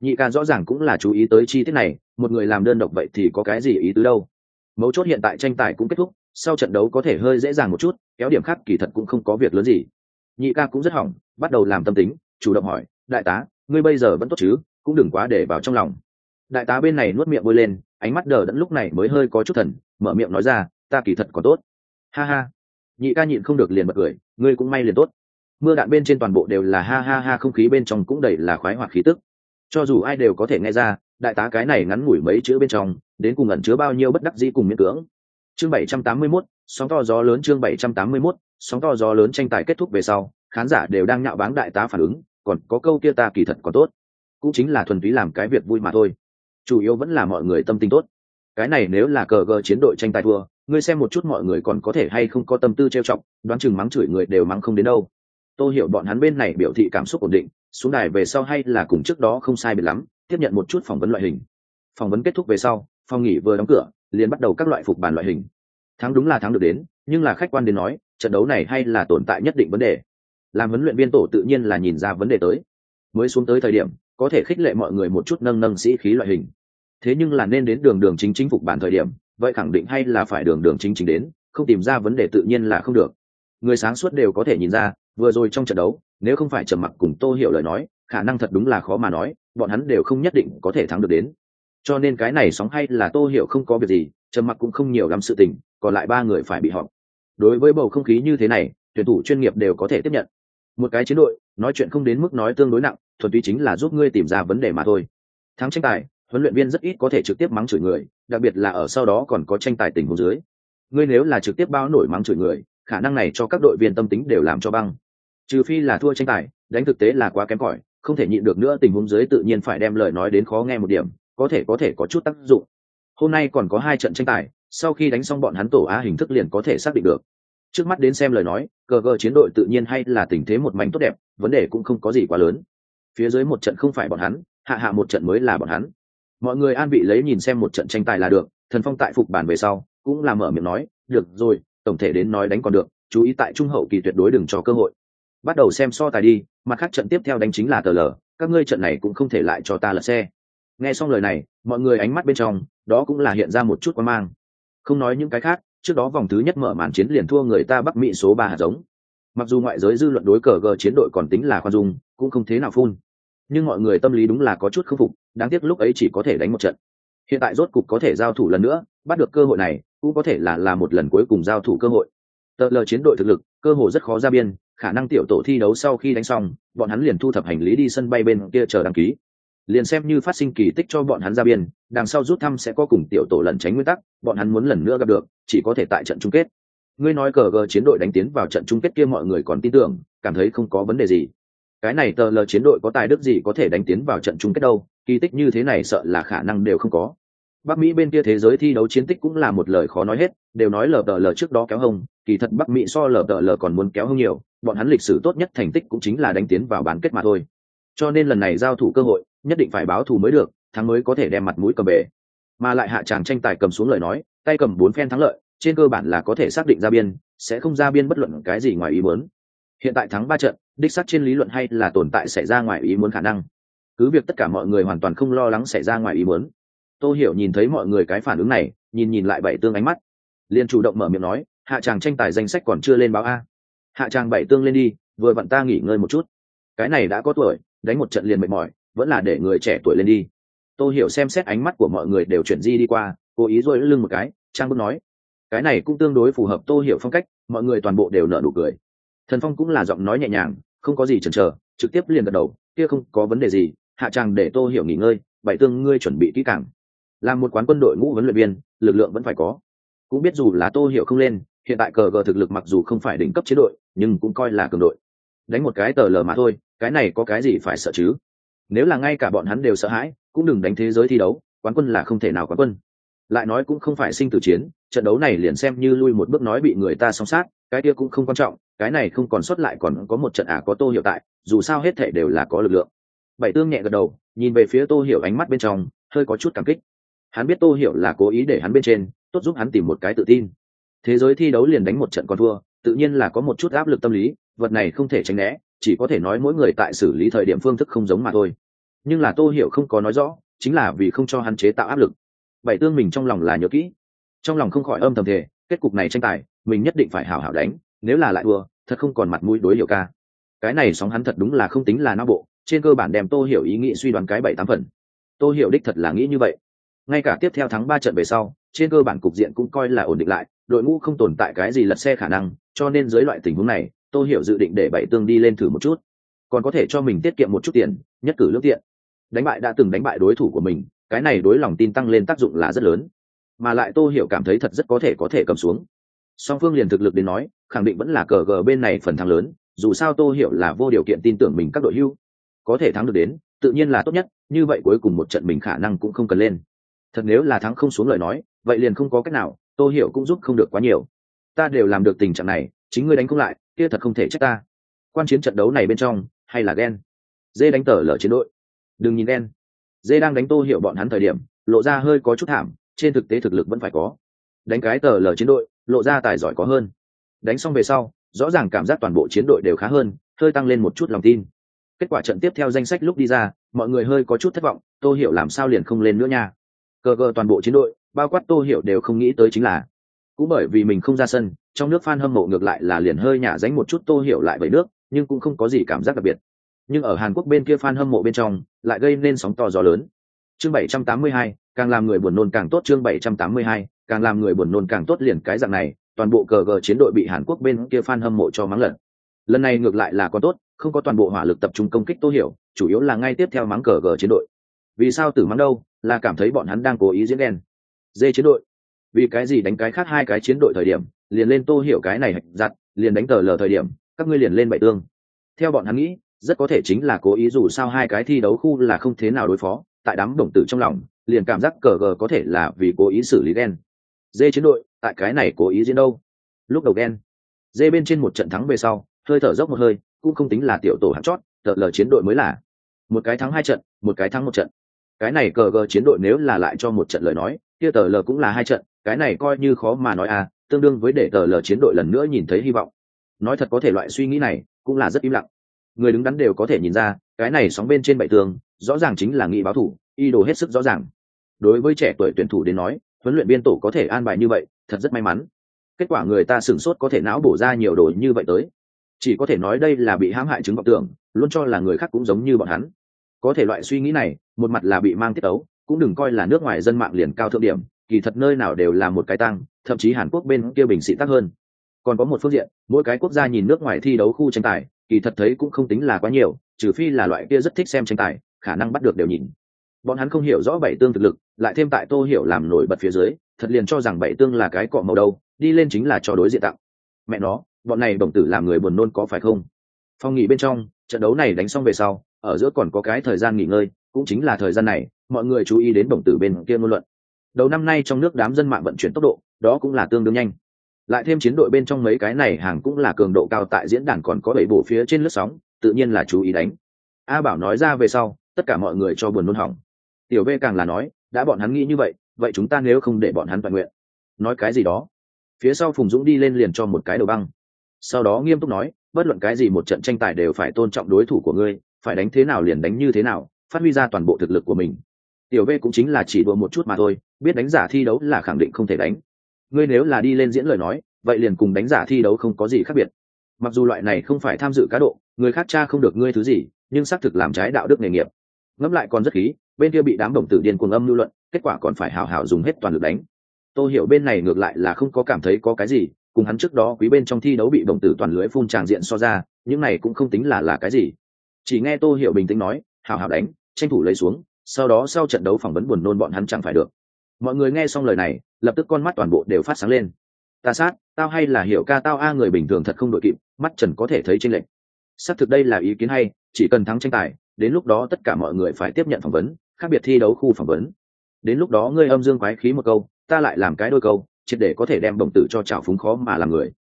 Nhị ca rõ ràng cũng là chú ý tới chi tiết này, một người làm đơn độc vậy thì có cái gì ý tứ đâu. Mấu chốt hiện tại tranh tài cũng kết thúc, sau trận đấu có thể hơi dễ dàng một chút, kéo điểm khác kỳ thật cũng không có việc lớn gì. Nhị ca cũng rất hỏng, bắt đầu làm tâm tính, chủ động hỏi, đại tá, ngươi bây giờ vẫn tốt chứ? Cũng đừng quá để vào trong lòng. Đại tá bên này nuốt miệng bôi lên, ánh mắt đờ đẫn lúc này mới hơi có chút thần mở miệng nói ra ta kỳ thật còn tốt. Ha ha. Nhị ca nhịn không được liền bật cười ngươi cũng may liền tốt. Mưa đạn bên trên toàn bộ đều là ha ha ha không khí bên trong cũng đầy là khoái hoặc khí tức. Cho dù ai đều có thể nghe ra đại tá cái này ngắn ngủi mấy chữ bên trong đến cùng ẩn chứa bao nhiêu bất đắc dĩ cùng miễn cưỡng. Chương bảy trăm tám mươi 781, sóng to gió lớn chương bảy trăm tám mươi 781, sóng to gió lớn tranh tài kết thúc về sau khán giả đều đang nhạo báng đại tá phản ứng còn có câu kia ta kỳ thật còn tốt cũng chính là thuần túy làm cái việc vui mà thôi. Chủ yếu vẫn là mọi người tâm tình tốt cái này nếu là cờ gờ chiến đội tranh tài thua, ngươi xem một chút mọi người còn có thể hay không có tâm tư trêu chọc, đoán chừng mắng chửi người đều mắng không đến đâu. Tôi hiểu bọn hắn bên này biểu thị cảm xúc ổn định, xuống đài về sau hay là cùng trước đó không sai biệt lắm, tiếp nhận một chút phỏng vấn loại hình. Phỏng vấn kết thúc về sau, phòng nghỉ vừa đóng cửa, liền bắt đầu các loại phục bàn loại hình. Thắng đúng là thắng được đến, nhưng là khách quan đến nói, trận đấu này hay là tồn tại nhất định vấn đề. Làm huấn luyện viên tổ tự nhiên là nhìn ra vấn đề tới. Mới xuống tới thời điểm, có thể khích lệ mọi người một chút nâng nâng sĩ khí loại hình thế nhưng là nên đến đường đường chính chính phục bản thời điểm, vậy khẳng định hay là phải đường đường chính chính đến, không tìm ra vấn đề tự nhiên là không được. Người sáng suốt đều có thể nhìn ra, vừa rồi trong trận đấu, nếu không phải trầm mặc cùng tô hiểu lời nói, khả năng thật đúng là khó mà nói, bọn hắn đều không nhất định có thể thắng được đến. Cho nên cái này sóng hay là tô hiểu không có việc gì, trầm mặc cũng không nhiều lắm sự tình, còn lại ba người phải bị họp. Đối với bầu không khí như thế này, tuyển thủ chuyên nghiệp đều có thể tiếp nhận. Một cái chiến đội, nói chuyện không đến mức nói tương đối nặng, thuần túy chính là giúp ngươi tìm ra vấn đề mà thôi. Thắng tranh tài huấn luyện viên rất ít có thể trực tiếp mắng chửi người, đặc biệt là ở sau đó còn có tranh tài tình huống dưới. Ngươi nếu là trực tiếp bao nổi mắng chửi người, khả năng này cho các đội viên tâm tính đều làm cho băng. Trừ phi là thua tranh tài, đánh thực tế là quá kém cỏi, không thể nhịn được nữa, tình huống dưới tự nhiên phải đem lời nói đến khó nghe một điểm, có thể có thể có chút tác dụng. Hôm nay còn có hai trận tranh tài, sau khi đánh xong bọn hắn tổ a hình thức liền có thể xác định được. Trước mắt đến xem lời nói, cờ gờ chiến đội tự nhiên hay là tình thế một mảnh tốt đẹp, vấn đề cũng không có gì quá lớn. Phía dưới một trận không phải bọn hắn, hạ hạ một trận mới là bọn hắn mọi người an vị lấy nhìn xem một trận tranh tài là được, thần phong tại phục bản về sau, cũng là mở miệng nói, được rồi, tổng thể đến nói đánh còn được, chú ý tại trung hậu kỳ tuyệt đối đừng cho cơ hội. Bắt đầu xem so tài đi, mặt khác trận tiếp theo đánh chính là tờ lờ, các ngươi trận này cũng không thể lại cho ta lật xe. Nghe xong lời này, mọi người ánh mắt bên trong, đó cũng là hiện ra một chút quan mang. Không nói những cái khác, trước đó vòng thứ nhất mở màn chiến liền thua người ta bắc mỹ số ba hạt giống. Mặc dù ngoại giới dư luận đối cờ gờ chiến đội còn tính là khoan dung, cũng không thế nào phun nhưng mọi người tâm lý đúng là có chút khâm phục, đáng tiếc lúc ấy chỉ có thể đánh một trận. Hiện tại rốt cục có thể giao thủ lần nữa, bắt được cơ hội này, cũng có thể là là một lần cuối cùng giao thủ cơ hội. Tờ lờ chiến đội thực lực, cơ hội rất khó ra biên, khả năng tiểu tổ thi đấu sau khi đánh xong, bọn hắn liền thu thập hành lý đi sân bay bên kia chờ đăng ký. Liền xem như phát sinh kỳ tích cho bọn hắn ra biên, đằng sau rút thăm sẽ có cùng tiểu tổ lẩn tránh nguyên tắc, bọn hắn muốn lần nữa gặp được, chỉ có thể tại trận chung kết. Ngươi nói cờ gờ chiến đội đánh tiến vào trận chung kết kia mọi người còn tin tưởng, cảm thấy không có vấn đề gì cái này tờ lờ chiến đội có tài đức gì có thể đánh tiến vào trận chung kết đâu, kỳ tích như thế này sợ là khả năng đều không có. Bắc mỹ bên kia thế giới thi đấu chiến tích cũng là một lời khó nói hết, đều nói lờ tờ lờ trước đó kéo hông, kỳ thật bắc mỹ so lờ tờ lờ còn muốn kéo hông nhiều, bọn hắn lịch sử tốt nhất thành tích cũng chính là đánh tiến vào bán kết mà thôi. Cho nên lần này giao thủ cơ hội, nhất định phải báo thù mới được, thắng mới có thể đem mặt mũi cầm bể mà lại hạ tràng tranh tài cầm xuống lời nói, tay cầm bốn phen thắng lợi, trên cơ bản là có thể xác định ra biên, sẽ không ra biên bất luận cái gì ngoài ý muốn. Hiện tại thắng ba trận đích xác trên lý luận hay là tồn tại xảy ra ngoài ý muốn khả năng. Cứ việc tất cả mọi người hoàn toàn không lo lắng xảy ra ngoài ý muốn. Tô hiểu nhìn thấy mọi người cái phản ứng này, nhìn nhìn lại bảy tương ánh mắt. Liền chủ động mở miệng nói, hạ tràng tranh tài danh sách còn chưa lên báo a. Hạ tràng bảy tương lên đi, vừa vặn ta nghỉ ngơi một chút. Cái này đã có tuổi, đánh một trận liền mệt mỏi, vẫn là để người trẻ tuổi lên đi. Tô hiểu xem xét ánh mắt của mọi người đều chuyển di đi qua, cố ý rồi lưng một cái, trang bước nói, cái này cũng tương đối phù hợp tô hiểu phong cách, mọi người toàn bộ đều nở nụ cười thần phong cũng là giọng nói nhẹ nhàng, không có gì chần chờ, trực tiếp liền gật đầu, kia không có vấn đề gì, hạ tràng để tô hiểu nghỉ ngơi, bảy tương ngươi chuẩn bị kỹ càng. Là một quán quân đội ngũ huấn luyện viên, lực lượng vẫn phải có. Cũng biết dù là tô hiểu không lên, hiện tại cờ gờ thực lực mặc dù không phải đỉnh cấp chế đội, nhưng cũng coi là cường đội. Đánh một cái tờ lờ mà thôi, cái này có cái gì phải sợ chứ? Nếu là ngay cả bọn hắn đều sợ hãi, cũng đừng đánh thế giới thi đấu, quán quân là không thể nào quán quân lại nói cũng không phải sinh tử chiến, trận đấu này liền xem như lui một bước nói bị người ta song sát, cái kia cũng không quan trọng, cái này không còn xuất lại còn có một trận ả có tô hiểu tại, dù sao hết thể đều là có lực lượng. Bảy tương nhẹ gật đầu, nhìn về phía tô hiểu ánh mắt bên trong, hơi có chút cảm kích. Hắn biết tô hiểu là cố ý để hắn bên trên, tốt giúp hắn tìm một cái tự tin. Thế giới thi đấu liền đánh một trận còn thua, tự nhiên là có một chút áp lực tâm lý, vật này không thể tránh né, chỉ có thể nói mỗi người tại xử lý thời điểm phương thức không giống mà thôi. Nhưng là tô hiểu không có nói rõ, chính là vì không cho hắn chế tạo áp lực bảy tương mình trong lòng là nhớ kỹ. Trong lòng không khỏi âm thầm thể kết cục này tranh tài, mình nhất định phải hảo hảo đánh, nếu là lại thua, thật không còn mặt mũi đối hiểu ca. Cái này sóng hắn thật đúng là không tính là não bộ, trên cơ bản đem tô hiểu ý nghĩ suy đoán cái bảy tám phần. Tô hiểu đích thật là nghĩ như vậy. Ngay cả tiếp theo thắng ba trận về sau, trên cơ bản cục diện cũng coi là ổn định lại, đội ngũ không tồn tại cái gì lật xe khả năng, cho nên dưới loại tình huống này, tô hiểu dự định để bảy tương đi lên thử một chút. Còn có thể cho mình tiết kiệm một chút tiền, nhất cử lương tiện. Đánh bại đã từng đánh bại đối thủ của mình cái này đối lòng tin tăng lên tác dụng là rất lớn, mà lại tô hiểu cảm thấy thật rất có thể có thể cầm xuống. Song phương liền thực lực đến nói, khẳng định vẫn là cờ gờ bên này phần thắng lớn, dù sao tô hiểu là vô điều kiện tin tưởng mình các đội hưu. Có thể thắng được đến, tự nhiên là tốt nhất, như vậy cuối cùng một trận mình khả năng cũng không cần lên. Thật nếu là thắng không xuống lời nói, vậy liền không có cách nào, tô hiểu cũng giúp không được quá nhiều. Ta đều làm được tình trạng này, chính ngươi đánh không lại, kia thật không thể trách ta. Quan chiến trận đấu này bên trong, hay là ghen? Dê đánh tờ lở chiến đội. Đừng nhìn đen dê đang đánh tô hiểu bọn hắn thời điểm, lộ ra hơi có chút thảm, trên thực tế thực lực vẫn phải có. Đánh cái tờ lờ chiến đội, lộ ra tài giỏi có hơn. Đánh xong về sau, rõ ràng cảm giác toàn bộ chiến đội đều khá hơn, hơi tăng lên một chút lòng tin. Kết quả trận tiếp theo danh sách lúc đi ra, mọi người hơi có chút thất vọng, tô hiểu làm sao liền không lên nữa nha. Cờ cờ toàn bộ chiến đội, bao quát tô hiểu đều không nghĩ tới chính là, cũng bởi vì mình không ra sân, trong nước fan hâm mộ ngược lại là liền hơi nhả dánh một chút tô hiểu lại bởi nước, nhưng cũng không có gì cảm giác đặc biệt nhưng ở hàn quốc bên kia fan hâm mộ bên trong lại gây nên sóng to gió lớn. Chương 782, càng làm người buồn nôn càng tốt chương 782, càng làm người buồn nôn càng tốt liền cái dạng này toàn bộ cờ gờ chiến đội bị hàn quốc bên kia fan hâm mộ cho mắng lần lần này ngược lại là có tốt không có toàn bộ hỏa lực tập trung công kích tô hiểu chủ yếu là ngay tiếp theo mắng cờ gờ chiến đội. Vì sao tử mắng đâu? Là cảm thấy bọn hắn đang cố ý diễn đen. Dê chiến đội. Vì cái gì đánh cái khác hai cái chiến đội thời điểm liền lên tô hiểu cái này hạch giặt liền đánh tờ lờ thời điểm các ngươi liền lên bảy tương. Theo bọn hắn nghĩ rất có thể chính là cố ý dù sao hai cái thi đấu khu là không thế nào đối phó, tại đám đồng tử trong lòng, liền cảm giác cờ gờ có thể là vì cố ý xử lý đen dê chiến đội, tại cái này cố ý diễn đâu? Lúc đầu đen dê bên trên một trận thắng về sau, hơi thở dốc một hơi, cũng không tính là tiểu tổ hạt chót tợ lờ chiến đội mới là. Một cái thắng hai trận, một cái thắng một trận. Cái này cờ gờ chiến đội nếu là lại cho một trận lời nói, kia tờ lờ cũng là hai trận, cái này coi như khó mà nói à tương đương với để tờ lờ chiến đội lần nữa nhìn thấy hy vọng. Nói thật có thể loại suy nghĩ này, cũng là rất im lặng người đứng đắn đều có thể nhìn ra, cái này sóng bên trên bảy tường, rõ ràng chính là nghị báo thủ y đồ hết sức rõ ràng. Đối với trẻ tuổi tuyển thủ đến nói, huấn luyện viên tổ có thể an bài như vậy, thật rất may mắn. Kết quả người ta sửng sốt có thể não bổ ra nhiều đồ như vậy tới. Chỉ có thể nói đây là bị hãm hại chứng vọng tưởng, luôn cho là người khác cũng giống như bọn hắn. Có thể loại suy nghĩ này, một mặt là bị mang tiết ấu, cũng đừng coi là nước ngoài dân mạng liền cao thượng điểm, kỳ thật nơi nào đều là một cái tăng, thậm chí hàn quốc bên kia bình sĩ tắc hơn. Còn có một phương diện, mỗi cái quốc gia nhìn nước ngoài thi đấu khu tranh tài kỳ thật thấy cũng không tính là quá nhiều, trừ phi là loại kia rất thích xem tranh tài, khả năng bắt được đều nhìn. Bọn hắn không hiểu rõ bảy tương thực lực, lại thêm tại tô hiểu làm nổi bật phía dưới, thật liền cho rằng bảy tương là cái cọ màu đâu, đi lên chính là cho đối diện tặng mẹ nó, bọn này bổng tử làm người buồn nôn có phải không? Phong nghỉ bên trong, trận đấu này đánh xong về sau, ở giữa còn có cái thời gian nghỉ ngơi, cũng chính là thời gian này, mọi người chú ý đến bổng tử bên kia ngôn luận. Đầu năm nay trong nước đám dân mạng vận chuyển tốc độ, đó cũng là tương đương nhanh lại thêm chiến đội bên trong mấy cái này hàng cũng là cường độ cao tại diễn đàn còn có bảy bộ phía trên lướt sóng, tự nhiên là chú ý đánh. A bảo nói ra về sau, tất cả mọi người cho buồn nôn hỏng. Tiểu v càng là nói, đã bọn hắn nghĩ như vậy vậy chúng ta nếu không để bọn hắn toàn nguyện. Nói cái gì đó? Phía sau phùng dũng đi lên liền cho một cái đầu băng. Sau đó nghiêm túc nói, bất luận cái gì một trận tranh tài đều phải tôn trọng đối thủ của ngươi, phải đánh thế nào liền đánh như thế nào, phát huy ra toàn bộ thực lực của mình. Tiểu v cũng chính là chỉ đùa một chút mà thôi, biết đánh giả thi đấu là khẳng định không thể đánh ngươi nếu là đi lên diễn lời nói, vậy liền cùng đánh giả thi đấu không có gì khác biệt. Mặc dù loại này không phải tham dự cá độ, người khác cha không được ngươi thứ gì, nhưng xác thực làm trái đạo đức nghề nghiệp. Ngẫm lại còn rất khí, bên kia bị đám đồng tử điên cuồng âm lưu luận, kết quả còn phải hào hào dùng hết toàn lực đánh. Tôi hiểu bên này ngược lại là không có cảm thấy có cái gì, cùng hắn trước đó quý bên trong thi đấu bị đồng tử toàn lưới phun tràng diện so ra, những này cũng không tính là là cái gì. Chỉ nghe tô hiểu bình tĩnh nói, hào hào đánh, tranh thủ lấy xuống, sau đó sau trận đấu phỏng vấn buồn nôn bọn hắn chẳng phải được. Mọi người nghe xong lời này lập tức con mắt toàn bộ đều phát sáng lên. Ta sát, tao hay là hiểu ca tao a người bình thường thật không đội kịp, mắt trần có thể thấy tranh lệch. Xác thực đây là ý kiến hay, chỉ cần thắng tranh tài, đến lúc đó tất cả mọi người phải tiếp nhận phỏng vấn, khác biệt thi đấu khu phỏng vấn. Đến lúc đó ngươi âm dương quái khí một câu, ta lại làm cái đôi câu, triệt để có thể đem đồng tử cho trào phúng khó mà làm người.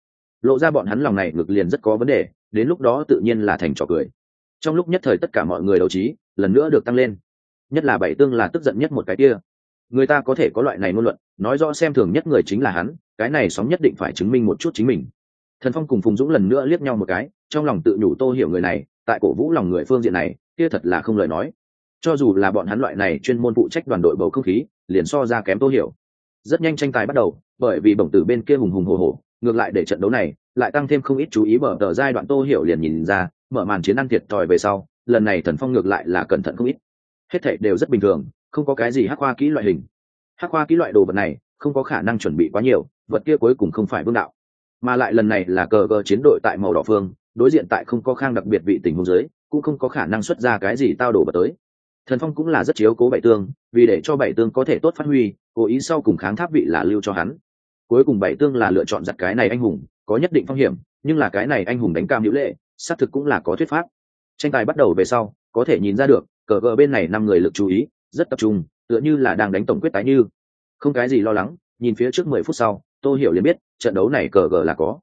Lộ ra bọn hắn lòng này ngực liền rất có vấn đề, đến lúc đó tự nhiên là thành trò cười. Trong lúc nhất thời tất cả mọi người đấu trí, lần nữa được tăng lên. Nhất là bảy tương là tức giận nhất một cái kia người ta có thể có loại này ngôn luận, nói rõ xem thường nhất người chính là hắn, cái này sóng nhất định phải chứng minh một chút chính mình. Thần phong cùng phùng dũng lần nữa liếc nhau một cái, trong lòng tự nhủ tô hiểu người này, tại cổ vũ lòng người phương diện này, kia thật là không lời nói. Cho dù là bọn hắn loại này chuyên môn phụ trách đoàn đội bầu không khí, liền so ra kém tô hiểu. Rất nhanh tranh tài bắt đầu, bởi vì bổng tử bên kia hùng hùng hồ hồ ngược lại để trận đấu này, lại tăng thêm không ít chú ý mở tờ giai đoạn tô hiểu liền nhìn ra, mở màn chiến ăn thiệt thòi về sau, lần này thần phong ngược lại là cẩn thận không ít. Hết thảy đều rất bình thường không có cái gì hắc hoa kỹ loại hình. Hắc hoa kỹ loại đồ vật này không có khả năng chuẩn bị quá nhiều, vật kia cuối cùng không phải vương đạo. Mà lại lần này là cờ cờ chiến đội tại màu đỏ phương, đối diện tại không có khang đặc biệt vị tình huống giới cũng không có khả năng xuất ra cái gì tao đổ vật tới. Thần phong cũng là rất chiếu cố bảy tương, vì để cho bảy tương có thể tốt phát huy, cố ý sau cùng kháng tháp vị là lưu cho hắn. Cuối cùng bảy tương là lựa chọn giặt cái này anh hùng, có nhất định phong hiểm, nhưng là cái này anh hùng đánh cam hữu lệ, xác thực cũng là có thuyết pháp. Tranh tài bắt đầu về sau, có thể nhìn ra được, cờ cờ bên này năm người lực chú ý rất tập trung, tựa như là đang đánh tổng quyết tái như. Không cái gì lo lắng, nhìn phía trước mười phút sau tôi hiểu liền biết, trận đấu này cờ gờ là có.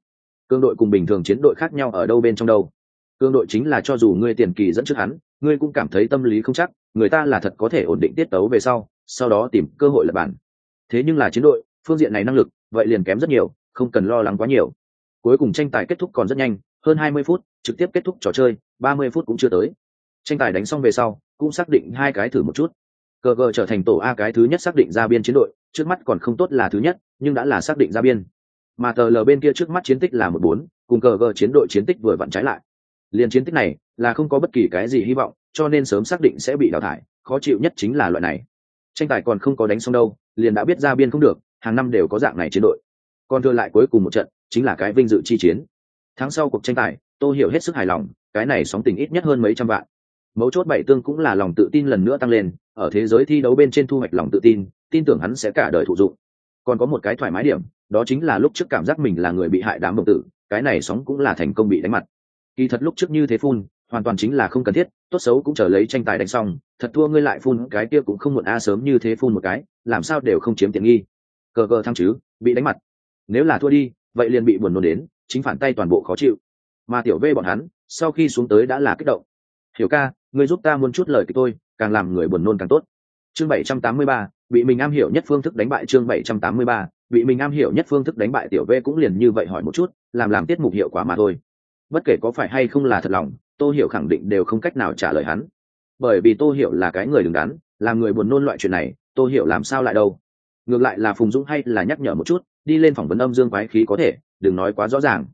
Cương đội cùng bình thường chiến đội khác nhau ở đâu bên trong đâu. Cương đội chính là cho dù ngươi tiền kỳ dẫn trước hắn, ngươi cũng cảm thấy tâm lý không chắc, người ta là thật có thể ổn định tiết tấu về sau sau đó tìm cơ hội lập bản. Thế nhưng là chiến đội, phương diện này năng lực, vậy liền kém rất nhiều, không cần lo lắng quá nhiều. Cuối cùng tranh tài kết thúc còn rất nhanh, hơn hai mươi phút, trực tiếp kết thúc trò chơi, ba mươi phút cũng chưa tới. Tranh tài đánh xong về sau, cũng xác định hai cái thử một chút cờ gờ trở thành tổ a cái thứ nhất xác định ra biên chiến đội, trước mắt còn không tốt là thứ nhất, nhưng đã là xác định ra biên. Mà tờ l bên kia trước mắt chiến tích là một bốn, cùng cờ gờ chiến đội chiến tích vừa vặn trái lại. Liền chiến tích này là không có bất kỳ cái gì hy vọng, cho nên sớm xác định sẽ bị đào thải, khó chịu nhất chính là loại này. Tranh tài còn không có đánh xong đâu, liền đã biết ra biên không được, hàng năm đều có dạng này chiến đội. Còn thừa lại cuối cùng một trận, chính là cái vinh dự chi chiến. Tháng sau cuộc tranh tài, tôi hiểu hết sức hài lòng, cái này sóng tình ít nhất hơn mấy trăm vạn mấu chốt bảy tương cũng là lòng tự tin lần nữa tăng lên, ở thế giới thi đấu bên trên thu hoạch lòng tự tin tin tưởng hắn sẽ cả đời thụ dụng. Còn có một cái thoải mái điểm, đó chính là lúc trước cảm giác mình là người bị hại đám đồng tử, cái này sóng cũng là thành công bị đánh mặt. Kỳ thật lúc trước như thế phun, hoàn toàn chính là không cần thiết, tốt xấu cũng chờ lấy tranh tài đánh xong, thật thua ngươi lại phun, cái kia cũng không muộn a, sớm như thế phun một cái, làm sao đều không chiếm tiện nghi. Cờ cờ thăng chứ, bị đánh mặt. Nếu là thua đi, vậy liền bị buồn nôn đến, chính phản tay toàn bộ khó chịu. Mà tiểu v bọn hắn, sau khi xuống tới đã là kích động hiểu ca, ngươi giúp ta muốn chút lời kịch tôi, càng làm người buồn nôn càng tốt. Chương bảy trăm tám mươi ba, bị mình am hiểu nhất phương thức đánh bại chương bảy trăm tám mươi ba, bị mình am hiểu nhất phương thức đánh bại tiểu v cũng liền như vậy hỏi một chút, làm làm tiết mục hiệu quả mà thôi. Bất kể có phải hay không là thật lòng, tô hiểu khẳng định đều không cách nào trả lời hắn. Bởi vì tô hiểu là cái người đứng đắn, làm người buồn nôn loại chuyện này, tô hiểu làm sao lại đâu? Ngược lại là phùng dũng hay là nhắc nhở một chút, đi lên phỏng vấn âm dương quái khí có thể, đừng nói quá rõ ràng.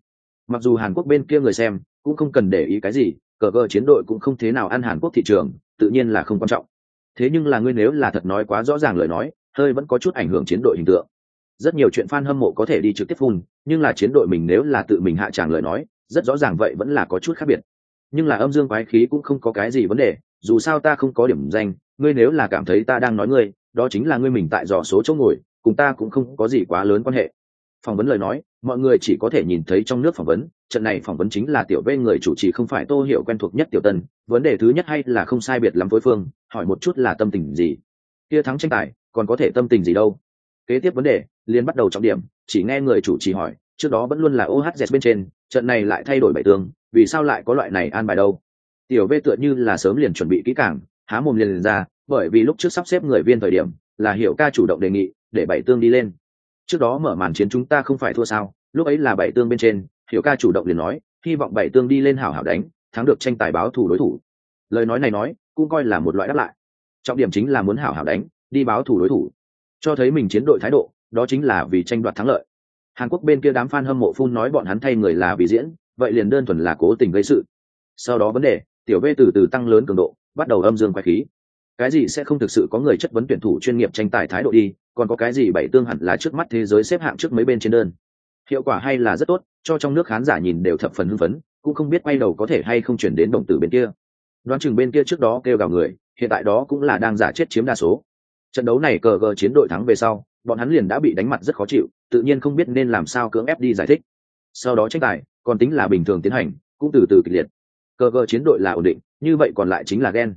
Mặc dù hàn quốc bên kia người xem, cũng không cần để ý cái gì cờ cờ chiến đội cũng không thế nào ăn hàn quốc thị trường, tự nhiên là không quan trọng. Thế nhưng là ngươi nếu là thật nói quá rõ ràng lời nói, hơi vẫn có chút ảnh hưởng chiến đội hình tượng. Rất nhiều chuyện fan hâm mộ có thể đi trực tiếp phun, nhưng là chiến đội mình nếu là tự mình hạ tràng lời nói, rất rõ ràng vậy vẫn là có chút khác biệt. Nhưng là âm dương quái khí cũng không có cái gì vấn đề, dù sao ta không có điểm danh, ngươi nếu là cảm thấy ta đang nói ngươi, đó chính là ngươi mình tại dò số chỗ ngồi, cùng ta cũng không có gì quá lớn quan hệ phỏng vấn lời nói mọi người chỉ có thể nhìn thấy trong nước phỏng vấn trận này phỏng vấn chính là tiểu vê người chủ trì không phải tô hiểu quen thuộc nhất tiểu tân vấn đề thứ nhất hay là không sai biệt lắm với phương hỏi một chút là tâm tình gì. Kia thắng tranh tài còn có thể tâm tình gì đâu. Kế tiếp vấn đề liền bắt đầu trọng điểm chỉ nghe người chủ trì hỏi trước đó vẫn luôn là ohz bên trên trận này lại thay đổi bảy tương vì sao lại có loại này an bài đâu? Tiểu vê tựa như là sớm liền chuẩn bị kỹ càng há mồm liền, liền ra bởi vì lúc trước sắp xếp người viên thời điểm là hiểu ca chủ động đề nghị để bảy tương đi lên trước đó mở màn chiến chúng ta không phải thua sao, lúc ấy là bảy tương bên trên, hiểu ca chủ động liền nói, hy vọng bảy tương đi lên hảo hảo đánh, thắng được tranh tài báo thủ đối thủ. Lời nói này nói, cũng coi là một loại đáp lại. Trọng điểm chính là muốn hảo hảo đánh, đi báo thủ đối thủ. Cho thấy mình chiến đội thái độ, đó chính là vì tranh đoạt thắng lợi. Hàn quốc bên kia đám f a n hâm mộ phun nói bọn hắn thay người là vì diễn, vậy liền đơn thuần là cố tình gây sự. Sau đó vấn đề, tiểu v từ từ tăng lớn cường độ, bắt đầu âm dương quay khí. Cái gì sẽ không thực sự có người chất vấn tuyển thủ chuyên nghiệp tranh tài thái độ đi còn có cái gì bảy tương hẳn là trước mắt thế giới xếp hạng trước mấy bên trên đơn? Hiệu quả hay là rất tốt, cho trong nước khán giả nhìn đều thập phần hưng phấn, cũng không biết quay đầu có thể hay không chuyển đến đồng tử bên kia. Đoán chừng bên kia trước đó kêu gào người, hiện tại đó cũng là đang giả chết chiếm đa số. Trận đấu này cờ gờ chiến đội thắng về sau, bọn hắn liền đã bị đánh mặt rất khó chịu, tự nhiên không biết nên làm sao cưỡng ép đi giải thích. Sau đó tranh tài, còn tính là bình thường tiến hành, cũng từ từ kịch liệt. Cờ gờ chiến đội là ổn định, như vậy còn lại chính là ghen.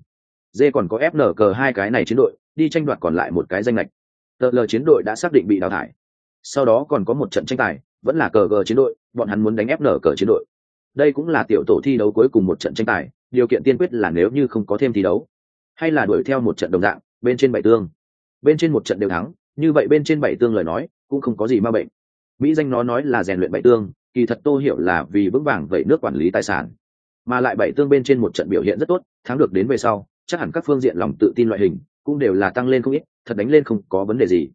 Dê còn có fn cờ hai cái này chiến đội, đi tranh đoạt còn lại một cái danh lệch tờ lờ chiến đội đã xác định bị đào thải. Sau đó còn có một trận tranh tài, vẫn là cờ gờ chiến đội, bọn hắn muốn đánh ép nở cờ chiến đội. Đây cũng là tiểu tổ thi đấu cuối cùng một trận tranh tài, điều kiện tiên quyết là nếu như không có thêm thi đấu, hay là đuổi theo một trận đồng dạng, bên trên bảy tương. Bên trên một trận đều thắng, như vậy bên trên bảy tương lời nói, cũng không có gì ma bệnh. Mỹ danh nó nói là rèn luyện bảy tương, kỳ thật tô hiểu là vì vững vàng vậy nước quản lý tài sản. Mà lại bảy tương bên trên một trận biểu hiện rất tốt, thắng được đến về sau, chắc hẳn các phương diện lòng tự tin loại hình cũng đều là tăng lên không ít, thật đánh lên không có vấn đề gì.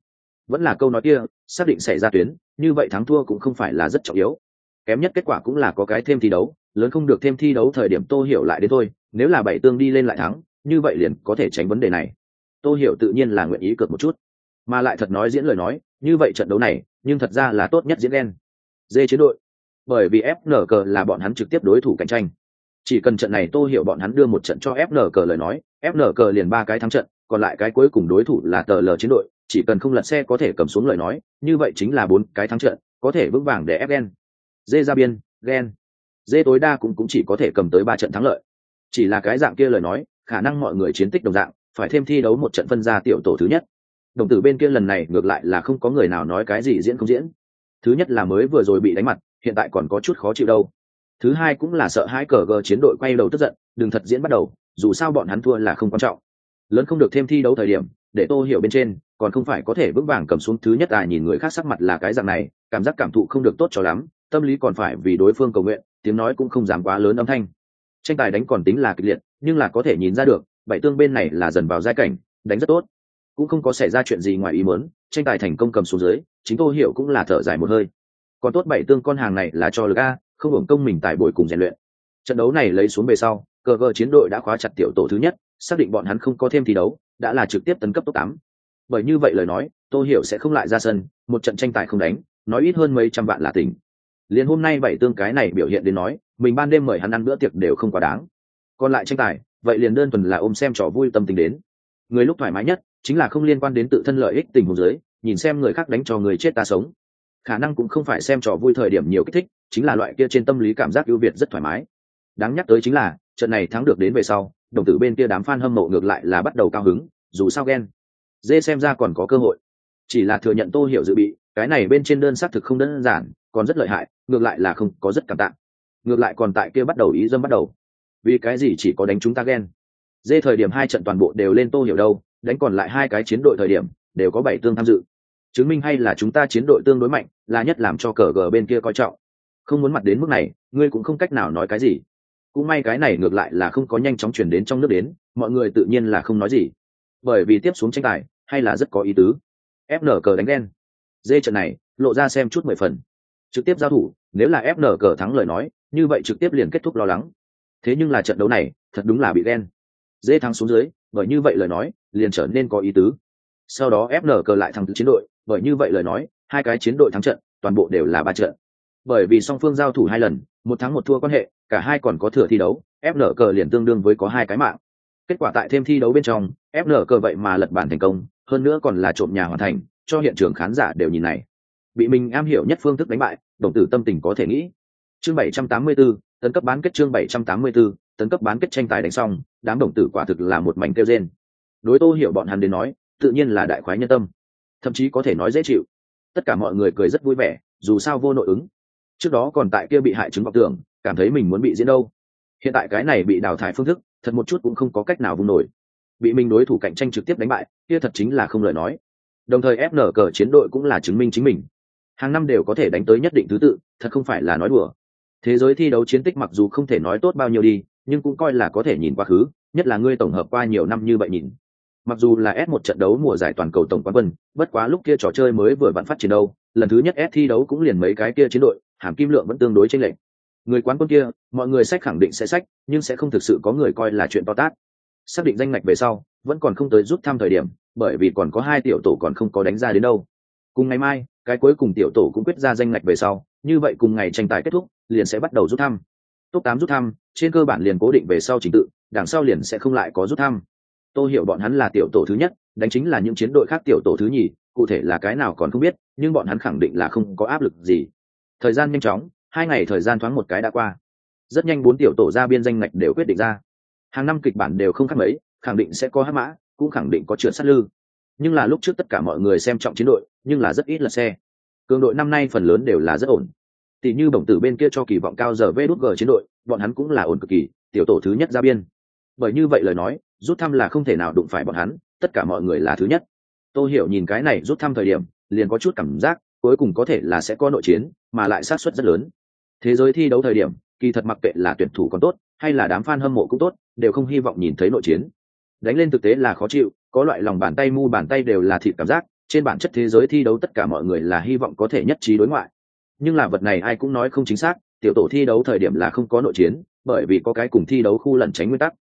Vẫn là câu nói kia, xác định xảy ra tuyến, như vậy thắng thua cũng không phải là rất trọng yếu. Kém nhất kết quả cũng là có cái thêm thi đấu, lớn không được thêm thi đấu thời điểm tô hiểu lại đến thôi, nếu là bảy tương đi lên lại thắng, như vậy liền có thể tránh vấn đề này. Tô hiểu tự nhiên là nguyện ý cược một chút. Mà lại thật nói diễn lời nói, như vậy trận đấu này, nhưng thật ra là tốt nhất diễn đen dê chiến đội. Bởi vì fnq là bọn hắn trực tiếp đối thủ cạnh tranh. Chỉ cần trận này tô hiểu bọn hắn đưa một trận cho fnq lời nói fnq liền ba cái thắng trận còn lại cái cuối cùng đối thủ là tờ Lờ chiến đội chỉ cần không lật xe có thể cầm xuống lời nói như vậy chính là bốn cái thắng trận có thể vững vàng để ép gen. Dê ra biên gen. Dê tối đa cũng, cũng chỉ có thể cầm tới ba trận thắng lợi. Chỉ là cái dạng kia lời nói khả năng mọi người chiến tích đồng dạng phải thêm thi đấu một trận phân ra tiểu tổ thứ nhất. Đồng tử bên kia lần này ngược lại là không có người nào nói cái gì diễn không diễn. Thứ nhất là mới vừa rồi bị đánh mặt hiện tại còn có chút khó chịu đâu. Thứ hai cũng là sợ hai cờ gờ chiến đội quay đầu tức giận đừng thật diễn bắt đầu dù sao bọn hắn thua là không quan trọng lớn không được thêm thi đấu thời điểm, để tô hiểu bên trên, còn không phải có thể vững vàng cầm xuống thứ nhất à nhìn người khác sắc mặt là cái dạng này, cảm giác cảm thụ không được tốt cho lắm, tâm lý còn phải vì đối phương cầu nguyện, tiếng nói cũng không dám quá lớn âm thanh. Tranh tài đánh còn tính là kịch liệt, nhưng là có thể nhìn ra được, bảy tương bên này là dần vào giai cảnh, đánh rất tốt. Cũng không có xảy ra chuyện gì ngoài ý muốn, tranh tài thành công cầm xuống dưới, chính tô hiểu cũng là thở dài một hơi. Còn tốt bảy tương con hàng này là cho lực a, không hưởng công mình tại bồi cùng rèn luyện. Trận đấu này lấy xuống về sau, cờ vợ chiến đội đã khóa chặt tiểu tổ thứ nhất xác định bọn hắn không có thêm thi đấu, đã là trực tiếp tấn cấp top tám. Bởi như vậy lời nói, tô hiểu sẽ không lại ra sân, một trận tranh tài không đánh, nói ít hơn mấy trăm vạn là tình. Liền hôm nay bảy tương cái này biểu hiện đến nói, mình ban đêm mời hắn ăn bữa tiệc đều không quá đáng. Còn lại tranh tài, vậy liền đơn thuần là ôm xem trò vui tâm tình đến. Người lúc thoải mái nhất, chính là không liên quan đến tự thân lợi ích tình huống giới nhìn xem người khác đánh cho người chết ta sống. Khả năng cũng không phải xem trò vui thời điểm nhiều kích thích, chính là loại kia trên tâm lý cảm giác ưu việt rất thoải mái. Đáng nhắc tới chính là, trận này thắng được đến về sau đồng tử bên kia đám fan hâm mộ ngược lại là bắt đầu cao hứng, dù sao ghen. Dê xem ra còn có cơ hội. Chỉ là thừa nhận tô hiểu dự bị, cái này bên trên đơn xác thực không đơn giản, còn rất lợi hại, ngược lại là không có rất cảm tạ. Ngược lại còn tại kia bắt đầu ý dâm bắt đầu. Vì cái gì chỉ có đánh chúng ta ghen? Dê thời điểm hai trận toàn bộ đều lên tô hiểu đâu, đánh còn lại hai cái chiến đội thời điểm, đều có bảy tương tham dự. Chứng minh hay là chúng ta chiến đội tương đối mạnh, là nhất làm cho cờ gờ bên kia coi trọng. Không muốn mặt đến mức này, ngươi cũng không cách nào nói cái gì cũng may cái này ngược lại là không có nhanh chóng chuyển đến trong nước đến, mọi người tự nhiên là không nói gì. Bởi vì tiếp xuống tranh tài, hay là rất có ý tứ. Fn cờ đánh đen. Dê trận này, lộ ra xem chút mười phần. Trực tiếp giao thủ, nếu là fn cờ thắng lời nói, như vậy trực tiếp liền kết thúc lo lắng. Thế nhưng là trận đấu này, thật đúng là bị đen dê thắng xuống dưới, bởi như vậy lời nói, liền trở nên có ý tứ. Sau đó fn cờ lại thắng chiến đội, bởi như vậy lời nói, hai cái chiến đội thắng trận, toàn bộ đều là ba trận bởi vì song phương giao thủ hai lần một thắng một thua quan hệ cả hai còn có thừa thi đấu fn cờ liền tương đương với có hai cái mạng. Kết quả tại thêm thi đấu bên trong fn cờ vậy mà lật bản thành công hơn nữa còn là trộm nhà hoàn thành cho hiện trường khán giả đều nhìn này. Bị mình am hiểu nhất phương thức đánh bại đồng tử tâm tình có thể nghĩ. Chương 784, tấn cấp bán kết chương 784, tấn cấp bán kết tranh tài đánh xong đám đồng tử quả thực là một mảnh kêu rên. Đối tô hiểu bọn hắn đến nói tự nhiên là đại khoái nhân tâm. Thậm chí có thể nói dễ chịu. Tất cả mọi người cười rất vui vẻ dù sao vô nội ứng trước đó còn tại kia bị hại chứng vọng tưởng, cảm thấy mình muốn bị diễn đâu. Hiện tại cái này bị đào thải phương thức, thật một chút cũng không có cách nào vung nổi. Bị mình đối thủ cạnh tranh trực tiếp đánh bại, kia thật chính là không lời nói. Đồng thời fn cờ chiến đội cũng là chứng minh chính mình. Hàng năm đều có thể đánh tới nhất định thứ tự, thật không phải là nói đùa. Thế giới thi đấu chiến tích mặc dù không thể nói tốt bao nhiêu đi, nhưng cũng coi là có thể nhìn quá khứ, nhất là ngươi tổng hợp qua nhiều năm như vậy nhìn. Mặc dù là s một trận đấu mùa giải toàn cầu tổng quán quân, bất quá lúc kia trò chơi mới vừa vặn phát triển đâu, lần thứ nhất s thi đấu cũng liền mấy cái kia chiến đội hàm kim lượng vẫn tương đối chênh lệch. Người quán quân kia, mọi người sách khẳng định sẽ sách, nhưng sẽ không thực sự có người coi là chuyện to tát. Xác định danh ngạch về sau, vẫn còn không tới rút thăm thời điểm, bởi vì còn có hai tiểu tổ còn không có đánh ra đến đâu. Cùng ngày mai, cái cuối cùng tiểu tổ cũng quyết ra danh ngạch về sau, như vậy cùng ngày tranh tài kết thúc, liền sẽ bắt đầu rút thăm. Top tám rút thăm, trên cơ bản liền cố định về sau trình tự, đằng sau liền sẽ không lại có rút thăm. Tôi hiểu bọn hắn là tiểu tổ thứ nhất, đánh chính là những chiến đội khác tiểu tổ thứ nhì, cụ thể là cái nào còn không biết, nhưng bọn hắn khẳng định là không có áp lực gì thời gian nhanh chóng, hai ngày thời gian thoáng một cái đã qua. Rất nhanh bốn tiểu tổ ra biên danh ngạch đều quyết định ra. Hàng năm kịch bản đều không khác mấy, khẳng định sẽ có hát mã, cũng khẳng định có trượt sát lư. Nhưng là lúc trước tất cả mọi người xem trọng chiến đội, nhưng là rất ít là xe. Cường đội năm nay phần lớn đều là rất ổn. Tỷ như bổng tử bên kia cho kỳ vọng cao giờ vê đút g chiến đội, bọn hắn cũng là ổn cực kỳ, tiểu tổ thứ nhất ra biên. Bởi như vậy lời nói, rút thăm là không thể nào đụng phải bọn hắn, tất cả mọi người là thứ nhất. Tôi hiểu nhìn cái này rút thăm thời điểm, liền có chút cảm giác, cuối cùng có thể là sẽ có nội chiến mà lại sát suất rất lớn. Thế giới thi đấu thời điểm, kỳ thật mặc kệ là tuyển thủ còn tốt, hay là đám fan hâm mộ cũng tốt, đều không hy vọng nhìn thấy nội chiến. Đánh lên thực tế là khó chịu, có loại lòng bàn tay mu bàn tay đều là thịt cảm giác, trên bản chất thế giới thi đấu tất cả mọi người là hy vọng có thể nhất trí đối ngoại. Nhưng là vật này ai cũng nói không chính xác, tiểu tổ thi đấu thời điểm là không có nội chiến, bởi vì có cái cùng thi đấu khu lẩn tránh nguyên tắc.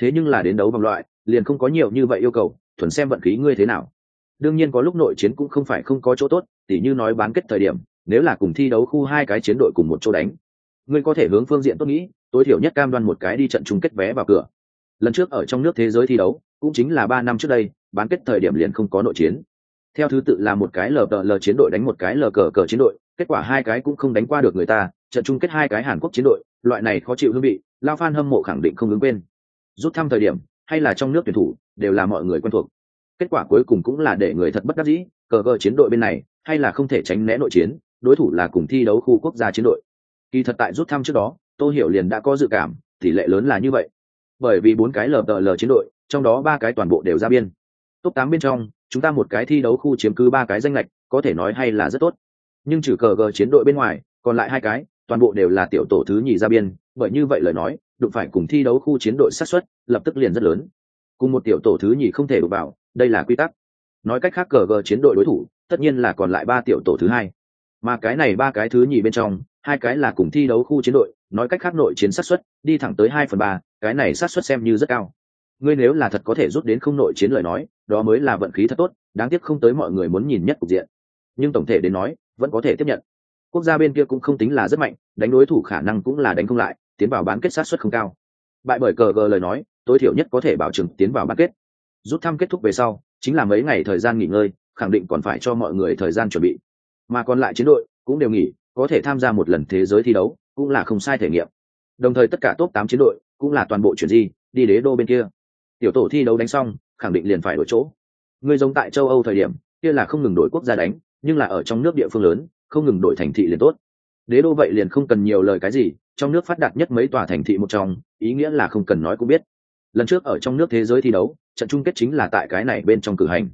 Thế nhưng là đến đấu vòng loại, liền không có nhiều như vậy yêu cầu, thuần xem vận khí ngươi thế nào. Đương nhiên có lúc nội chiến cũng không phải không có chỗ tốt, tỉ như nói bán kết thời điểm nếu là cùng thi đấu khu hai cái chiến đội cùng một chỗ đánh, ngươi có thể hướng phương diện tốt nghĩ, tối thiểu nhất cam đoan một cái đi trận chung kết vé vào cửa. Lần trước ở trong nước thế giới thi đấu, cũng chính là ba năm trước đây, bán kết thời điểm liền không có nội chiến. Theo thứ tự là một cái lờ cờ lờ chiến đội đánh một cái lờ cờ cờ chiến đội, kết quả hai cái cũng không đánh qua được người ta, trận chung kết hai cái hàn quốc chiến đội, loại này khó chịu hương vị, lao phan hâm mộ khẳng định không ứng quên. Rút thăm thời điểm, hay là trong nước tuyển thủ, đều là mọi người quen thuộc. Kết quả cuối cùng cũng là để người thật bất đắc dĩ, cờ cờ chiến đội bên này, hay là không thể tránh né nội chiến đối thủ là cùng thi đấu khu quốc gia chiến đội. Kỳ thật tại rút thăm trước đó tôi hiểu liền đã có dự cảm, tỷ lệ lớn là như vậy. Bởi vì bốn cái lờ tờ lờ chiến đội, trong đó ba cái toàn bộ đều ra biên. Top tám bên trong, chúng ta một cái thi đấu khu chiếm cứ ba cái danh lệch có thể nói hay là rất tốt. Nhưng trừ cờ gờ chiến đội bên ngoài, còn lại hai cái, toàn bộ đều là tiểu tổ thứ nhì ra biên. Bởi như vậy lời nói, đụng phải cùng thi đấu khu chiến đội sát xuất lập tức liền rất lớn. Cùng một tiểu tổ thứ nhì không thể đụng vào, đây là quy tắc. Nói cách khác cờ gờ chiến đội đối thủ, tất nhiên là còn lại ba tiểu tổ thứ hai mà cái này ba cái thứ nhì bên trong, hai cái là cùng thi đấu khu chiến đội, nói cách khác nội chiến sát xuất đi thẳng tới hai phần ba, cái này sát xuất xem như rất cao. Ngươi nếu là thật có thể rút đến không nội chiến lời nói, đó mới là vận khí thật tốt, đáng tiếc không tới mọi người muốn nhìn nhất cục diện. Nhưng tổng thể đến nói, vẫn có thể tiếp nhận. Quốc gia bên kia cũng không tính là rất mạnh, đánh đối thủ khả năng cũng là đánh không lại, tiến vào bán kết sát xuất không cao. Bại bởi cờ gờ lời nói, tối thiểu nhất có thể bảo chứng tiến vào bán kết. Rút thăm kết thúc về sau, chính là mấy ngày thời gian nghỉ ngơi, khẳng định còn phải cho mọi người thời gian chuẩn bị mà còn lại chiến đội cũng đều nghỉ, có thể tham gia một lần thế giới thi đấu cũng là không sai thể nghiệm. Đồng thời tất cả top tám chiến đội cũng là toàn bộ chuyển di, đi đế đô bên kia. Tiểu tổ thi đấu đánh xong, khẳng định liền phải đổi chỗ. Người giống tại châu âu thời điểm, kia là không ngừng đổi quốc gia đánh, nhưng là ở trong nước địa phương lớn, không ngừng đổi thành thị liền tốt. Đế đô vậy liền không cần nhiều lời cái gì, trong nước phát đạt nhất mấy tòa thành thị một trong, ý nghĩa là không cần nói cũng biết. Lần trước ở trong nước thế giới thi đấu, trận chung kết chính là tại cái này bên trong cử hành.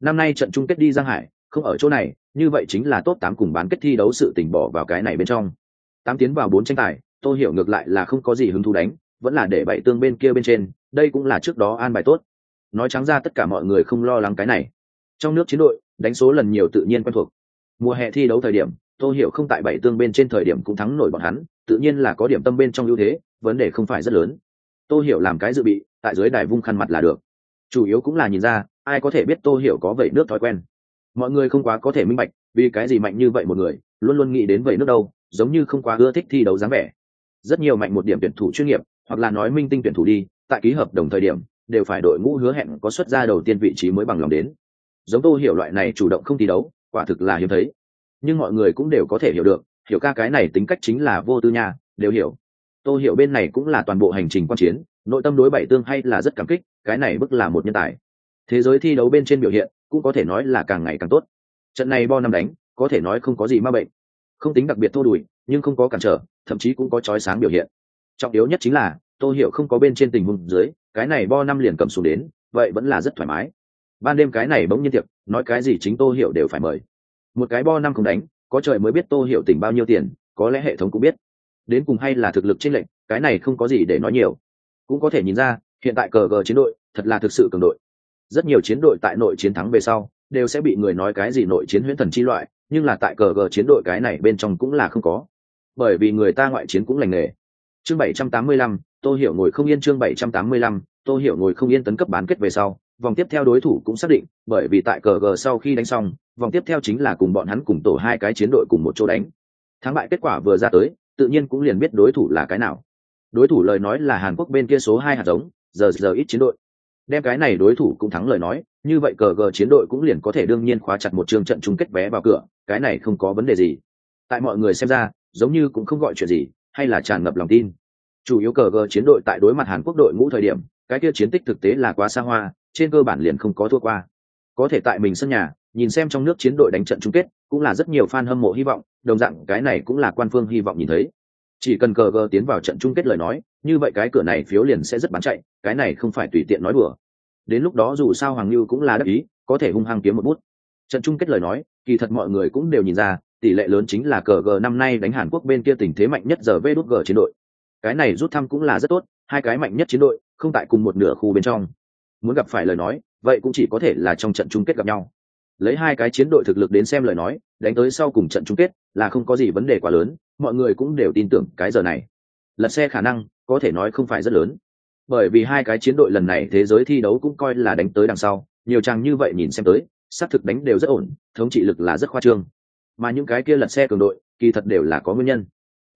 Năm nay trận chung kết đi giang hải không ở chỗ này, như vậy chính là top tám cùng bán kết thi đấu sự tình bỏ vào cái này bên trong. Tám tiến vào bốn tranh tài, tôi hiểu ngược lại là không có gì hứng thú đánh, vẫn là để bảy tương bên kia bên trên, đây cũng là trước đó an bài tốt. Nói trắng ra tất cả mọi người không lo lắng cái này. Trong nước chiến đội, đánh số lần nhiều tự nhiên quen thuộc. Mùa hè thi đấu thời điểm, tôi hiểu không tại bảy tương bên trên thời điểm cũng thắng nổi bọn hắn, tự nhiên là có điểm tâm bên trong ưu thế, vấn đề không phải rất lớn. Tôi hiểu làm cái dự bị, tại dưới đài vung khăn mặt là được. Chủ yếu cũng là nhìn ra, ai có thể biết tôi hiểu có vậy nước thói quen mọi người không quá có thể minh bạch, vì cái gì mạnh như vậy một người, luôn luôn nghĩ đến vậy nước đâu, giống như không quá ưa thích thi đấu dáng vẻ. Rất nhiều mạnh một điểm tuyển thủ chuyên nghiệp, hoặc là nói minh tinh tuyển thủ đi, tại ký hợp đồng thời điểm, đều phải đội ngũ hứa hẹn có xuất ra đầu tiên vị trí mới bằng lòng đến. Giống tôi hiểu loại này chủ động không thi đấu, quả thực là hiếm thấy. Nhưng mọi người cũng đều có thể hiểu được, hiểu ca cái này tính cách chính là vô tư nha, đều hiểu. Tôi hiểu bên này cũng là toàn bộ hành trình quan chiến, nội tâm đối bảy tương hay là rất cảm kích, cái này bức là một nhân tài. Thế giới thi đấu bên trên biểu hiện cũng có thể nói là càng ngày càng tốt. Trận này bo năm đánh, có thể nói không có gì ma bệnh. Không tính đặc biệt thô đùi, nhưng không có cản trở, thậm chí cũng có trói sáng biểu hiện. Trọng yếu nhất chính là, tô hiểu không có bên trên tình huống dưới, cái này bo năm liền cầm xuống đến, vậy vẫn là rất thoải mái. Ban đêm cái này bỗng nhiên tiệc, nói cái gì chính tô hiểu đều phải mời. Một cái bo năm không đánh, có trời mới biết tô hiểu tỉnh bao nhiêu tiền, có lẽ hệ thống cũng biết. Đến cùng hay là thực lực trên lệnh cái này không có gì để nói nhiều. Cũng có thể nhìn ra, hiện tại cờ gờ chiến đội, thật là thực sự cường đội rất nhiều chiến đội tại nội chiến thắng về sau, đều sẽ bị người nói cái gì nội chiến huyễn thần chi loại, nhưng là tại cờ gờ chiến đội cái này bên trong cũng là không có. Bởi vì người ta ngoại chiến cũng lành nghề. Chương bảy trăm tám mươi lăm, tô hiểu ngồi không yên chương bảy trăm tám mươi lăm, tô hiểu ngồi không yên tấn cấp bán kết về sau, vòng tiếp theo đối thủ cũng xác định, bởi vì tại cờ gờ sau khi đánh xong, vòng tiếp theo chính là cùng bọn hắn cùng tổ hai cái chiến đội cùng một chỗ đánh. Thắng bại kết quả vừa ra tới, tự nhiên cũng liền biết đối thủ là cái nào. Đối thủ lời nói là hàn quốc bên kia số hai hạt giống, giờ giờ ít chiến đội đem cái này đối thủ cũng thắng lời nói, như vậy cờ gờ chiến đội cũng liền có thể đương nhiên khóa chặt một chương trận chung kết vé vào cửa, cái này không có vấn đề gì. Tại mọi người xem ra, giống như cũng không gọi chuyện gì, hay là tràn ngập lòng tin. Chủ yếu cờ gờ chiến đội tại đối mặt hàn quốc đội ngũ thời điểm, cái kia chiến tích thực tế là quá xa hoa, trên cơ bản liền không có thua qua. Có thể tại mình sân nhà, nhìn xem trong nước chiến đội đánh trận chung kết, cũng là rất nhiều fan hâm mộ hy vọng, đồng dạng cái này cũng là quan phương hy vọng nhìn thấy. Chỉ cần cờ gờ tiến vào trận chung kết lời nói như vậy cái cửa này phiếu liền sẽ rất bán chạy, cái này không phải tùy tiện nói đùa. Đến lúc đó dù sao hoàng lưu cũng là đắc ý, có thể hung hăng kiếm một bút. Trận chung kết lời nói, kỳ thật mọi người cũng đều nhìn ra, tỷ lệ lớn chính là cờ g năm nay đánh hàn quốc bên kia tình thế mạnh nhất giờ vê đốt g chiến đội. Cái này rút thăm cũng là rất tốt, hai cái mạnh nhất chiến đội, không tại cùng một nửa khu bên trong. Muốn gặp phải lời nói, vậy cũng chỉ có thể là trong trận chung kết gặp nhau. Lấy hai cái chiến đội thực lực đến xem lời nói, đánh tới sau cùng trận chung kết là không có gì vấn đề quá lớn, mọi người cũng đều tin tưởng cái giờ này lật xe khả năng, có thể nói không phải rất lớn. Bởi vì hai cái chiến đội lần này thế giới thi đấu cũng coi là đánh tới đằng sau, nhiều chàng như vậy nhìn xem tới, xác thực đánh đều rất ổn, thống trị lực là rất khoa trương. Mà những cái kia lật xe cường đội, kỳ thật đều là có nguyên nhân.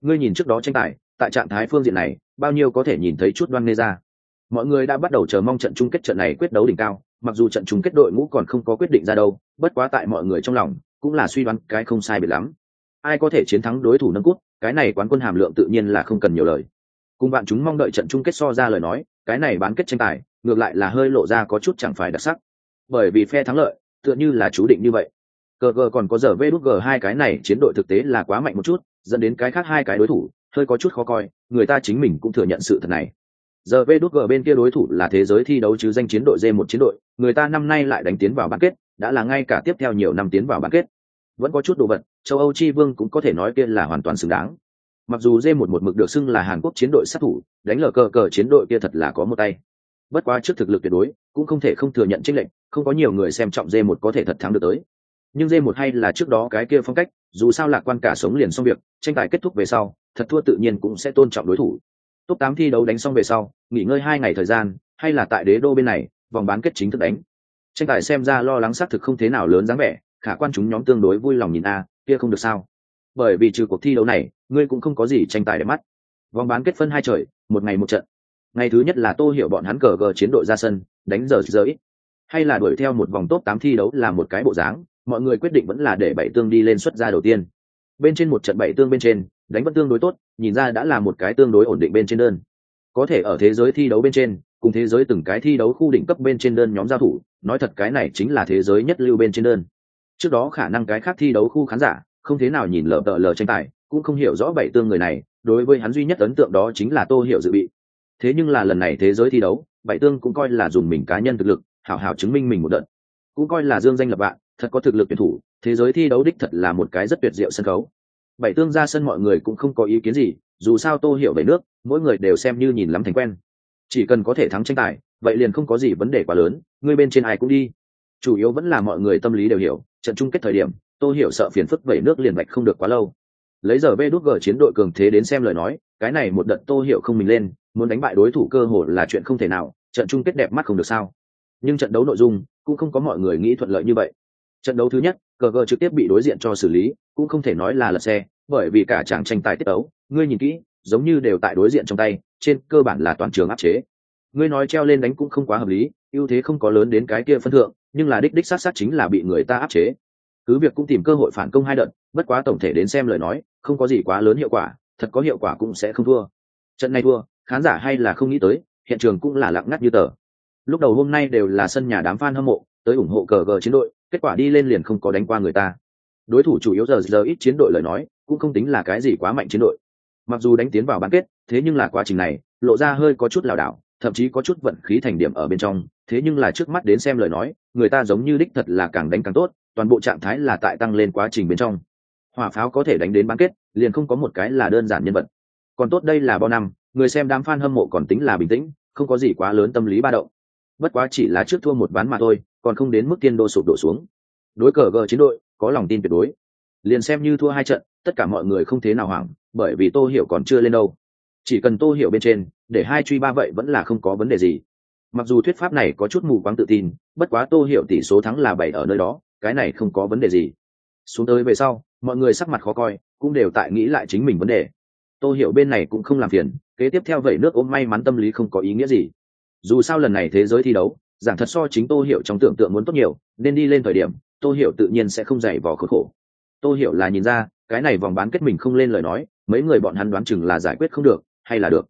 Ngươi nhìn trước đó tranh tài, tại trạng thái phương diện này, bao nhiêu có thể nhìn thấy chút đoan nê ra. Mọi người đã bắt đầu chờ mong trận chung kết trận này quyết đấu đỉnh cao, mặc dù trận chung kết đội ngũ còn không có quyết định ra đâu, bất quá tại mọi người trong lòng, cũng là suy đoán cái không sai biệt lắm. Ai có thể chiến thắng đối thủ nâng cút cái này quán quân hàm lượng tự nhiên là không cần nhiều lời. Cùng bạn chúng mong đợi trận chung kết so ra lời nói, cái này bán kết tranh tài, ngược lại là hơi lộ ra có chút chẳng phải đặc sắc. Bởi vì phe thắng lợi, tựa như là chú định như vậy. Cờ gờ còn có giờ vê đút g hai cái này chiến đội thực tế là quá mạnh một chút, dẫn đến cái khác hai cái đối thủ, hơi có chút khó coi, người ta chính mình cũng thừa nhận sự thật này. Giờ vê đút g bên kia đối thủ là thế giới thi đấu chứ danh chiến đội d một chiến đội, người ta năm nay lại đánh tiến vào bán kết, đã là ngay cả tiếp theo nhiều năm tiến vào bán kết vẫn có chút đồ vật, châu âu chi vương cũng có thể nói kia là hoàn toàn xứng đáng. Mặc dù dê một một mực được xưng là hàn quốc chiến đội sát thủ, đánh lờ cờ cờ chiến đội kia thật là có một tay. Bất quá trước thực lực tuyệt đối, cũng không thể không thừa nhận trích lệnh không có nhiều người xem trọng dê một có thể thật thắng được tới. Nhưng dê một hay là trước đó cái kia phong cách, dù sao lạc quan cả sống liền xong việc, tranh tài kết thúc về sau, thật thua tự nhiên cũng sẽ tôn trọng đối thủ. Top tám thi đấu đánh xong về sau, nghỉ ngơi hai ngày thời gian, hay là tại đế đô bên này, vòng bán kết chính thức đánh. Tranh tài xem ra lo lắng xác thực không thế nào lớn dáng vẻ khả quan chúng nhóm tương đối vui lòng nhìn a, kia không được sao. Bởi vì trừ cuộc thi đấu này, ngươi cũng không có gì tranh tài để mắt. Vòng bán kết phân hai trời, một ngày một trận. Ngày thứ nhất là tô hiểu bọn hắn cờ gờ chiến đội ra sân, đánh giờ giờ ít. Hay là đuổi theo một vòng top tám thi đấu là một cái bộ dáng, mọi người quyết định vẫn là để bảy tương đi lên xuất ra đầu tiên. Bên trên một trận bảy tương bên trên, đánh vẫn tương đối tốt, nhìn ra đã là một cái tương đối ổn định bên trên đơn. Có thể ở thế giới thi đấu bên trên, cùng thế giới từng cái thi đấu khu đỉnh cấp bên trên đơn nhóm giao thủ, nói thật cái này chính là thế giới nhất lưu bên trên đơn trước đó khả năng cái khác thi đấu khu khán giả không thế nào nhìn lờ tờ lờ tranh tài, cũng không hiểu rõ bảy tương người này, đối với hắn duy nhất ấn tượng đó chính là tô hiểu dự bị. Thế nhưng là lần này thế giới thi đấu, bảy tương cũng coi là dùng mình cá nhân thực lực, hảo hảo chứng minh mình một đợt. Cũng coi là dương danh lập bạn thật có thực lực tuyển thủ, thế giới thi đấu đích thật là một cái rất tuyệt diệu sân khấu. Bảy tương ra sân mọi người cũng không có ý kiến gì, dù sao tô hiểu về nước, mỗi người đều xem như nhìn lắm thành quen. Chỉ cần có thể thắng tranh tài, vậy liền không có gì vấn đề quá lớn, người bên trên ai cũng đi. Chủ yếu vẫn là mọi người tâm lý đều hiểu trận chung kết thời điểm, tô hiểu sợ phiền phức vẩy nước liền bạch không được quá lâu. Lấy giờ vê đút g chiến đội cường thế đến xem lời nói, cái này một đợt tô hiểu không mình lên, muốn đánh bại đối thủ cơ hồ là chuyện không thể nào, trận chung kết đẹp mắt không được sao. Nhưng trận đấu nội dung cũng không có mọi người nghĩ thuận lợi như vậy. Trận đấu thứ nhất cờ gờ trực tiếp bị đối diện cho xử lý, cũng không thể nói là lật xe, bởi vì cả chàng tranh tài tiết đấu ngươi nhìn kỹ, giống như đều tại đối diện trong tay, trên cơ bản là toàn trường áp chế. Ngươi nói treo lên đánh cũng không quá hợp lý, ưu thế không có lớn đến cái kia phân thượng nhưng là đích đích sát sát chính là bị người ta áp chế. Cứ việc cũng tìm cơ hội phản công hai đợt, bất quá tổng thể đến xem lời nói, không có gì quá lớn hiệu quả, thật có hiệu quả cũng sẽ không thua. Trận này thua, khán giả hay là không nghĩ tới, hiện trường cũng là lặng ngắt như tờ. Lúc đầu hôm nay đều là sân nhà đám fan hâm mộ, tới ủng hộ cờ gờ chiến đội, kết quả đi lên liền không có đánh qua người ta. Đối thủ chủ yếu giờ giờ ít chiến đội lời nói, cũng không tính là cái gì quá mạnh chiến đội. Mặc dù đánh tiến vào bán kết, thế nhưng là quá trình này, lộ ra hơi có chút lảo đảo thậm chí có chút vận khí thành điểm ở bên trong, thế nhưng là trước mắt đến xem lời nói, người ta giống như đích thật là càng đánh càng tốt, toàn bộ trạng thái là tại tăng lên quá trình bên trong. Hỏa pháo có thể đánh đến bán kết, liền không có một cái là đơn giản nhân vật. Còn tốt đây là bao năm, người xem đám fan hâm mộ còn tính là bình tĩnh, không có gì quá lớn tâm lý ba động. Bất quá chỉ là trước thua một ván mà thôi, còn không đến mức tiên đô sụp đổ xuống. Đối cờ gờ chiến đội, có lòng tin tuyệt đối. Liền xem như thua hai trận, tất cả mọi người không thế nào hoảng, bởi vì tô hiểu còn chưa lên đâu chỉ cần tô hiểu bên trên, để hai truy ba vậy vẫn là không có vấn đề gì. Mặc dù thuyết pháp này có chút mù quáng tự tin, bất quá tô hiểu tỷ số thắng là bảy ở nơi đó, cái này không có vấn đề gì. Xuống tới về sau, mọi người sắc mặt khó coi, cũng đều tại nghĩ lại chính mình vấn đề. Tô hiểu bên này cũng không làm phiền, kế tiếp theo vậy nước ôm may mắn tâm lý không có ý nghĩa gì. Dù sao lần này thế giới thi đấu, giảng thật so chính tô hiểu trong tưởng tượng muốn tốt nhiều, nên đi lên thời điểm, tô hiểu tự nhiên sẽ không dày vò khốn khổ. Tô hiểu là nhìn ra, cái này vòng bán kết mình không lên lời nói, mấy người bọn hắn đoán chừng là giải quyết không được hay là được?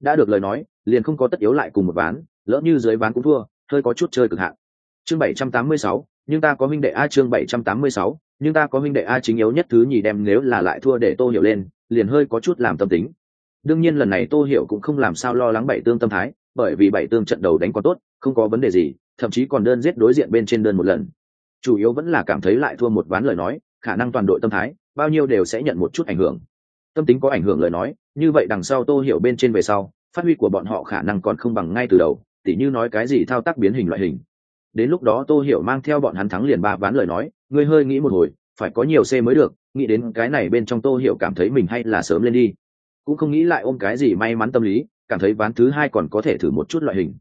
Đã được lời nói, liền không có tất yếu lại cùng một ván, lỡ như dưới ván cũng thua, hơi có chút chơi cực hạn. Chương bảy trăm tám mươi sáu, nhưng ta có huynh đệ a chương bảy trăm tám mươi sáu, nhưng ta có huynh đệ a chính yếu nhất thứ nhì đem nếu là lại thua để tô hiểu lên, liền hơi có chút làm tâm tính. Đương nhiên lần này tô hiểu cũng không làm sao lo lắng bảy tương tâm thái, bởi vì bảy tương trận đầu đánh quá tốt, không có vấn đề gì, thậm chí còn đơn giết đối diện bên trên đơn một lần. Chủ yếu vẫn là cảm thấy lại thua một ván lời nói, khả năng toàn đội tâm thái, bao nhiêu đều sẽ nhận một chút ảnh hưởng tâm tính có ảnh hưởng lời nói, như vậy đằng sau tô hiểu bên trên về sau, phát huy của bọn họ khả năng còn không bằng ngay từ đầu, tỉ như nói cái gì thao tác biến hình loại hình. Đến lúc đó tô hiểu mang theo bọn hắn thắng liền ba ván lời nói, ngươi hơi nghĩ một hồi, phải có nhiều xe mới được, nghĩ đến cái này bên trong tô hiểu cảm thấy mình hay là sớm lên đi. Cũng không nghĩ lại ôm cái gì may mắn tâm lý, cảm thấy ván thứ hai còn có thể thử một chút loại hình.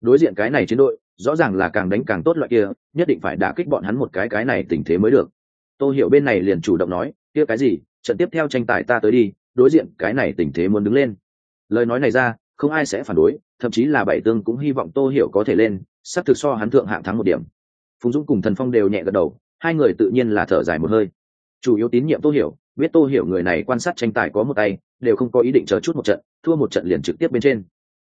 Đối diện cái này chiến đội, rõ ràng là càng đánh càng tốt loại kia, nhất định phải đả kích bọn hắn một cái cái này tình thế mới được. Tô hiểu bên này liền chủ động nói, kia cái gì? Trận tiếp theo tranh tài ta tới đi, đối diện cái này tình thế muốn đứng lên. Lời nói này ra, không ai sẽ phản đối, thậm chí là bảy tương cũng hy vọng tô hiểu có thể lên, sắp thực so hắn thượng hạng thắng một điểm. Phùng dũng cùng thần phong đều nhẹ gật đầu, hai người tự nhiên là thở dài một hơi. Chủ yếu tín nhiệm tô hiểu, biết tô hiểu người này quan sát tranh tài có một tay, đều không có ý định chờ chút một trận, thua một trận liền trực tiếp bên trên.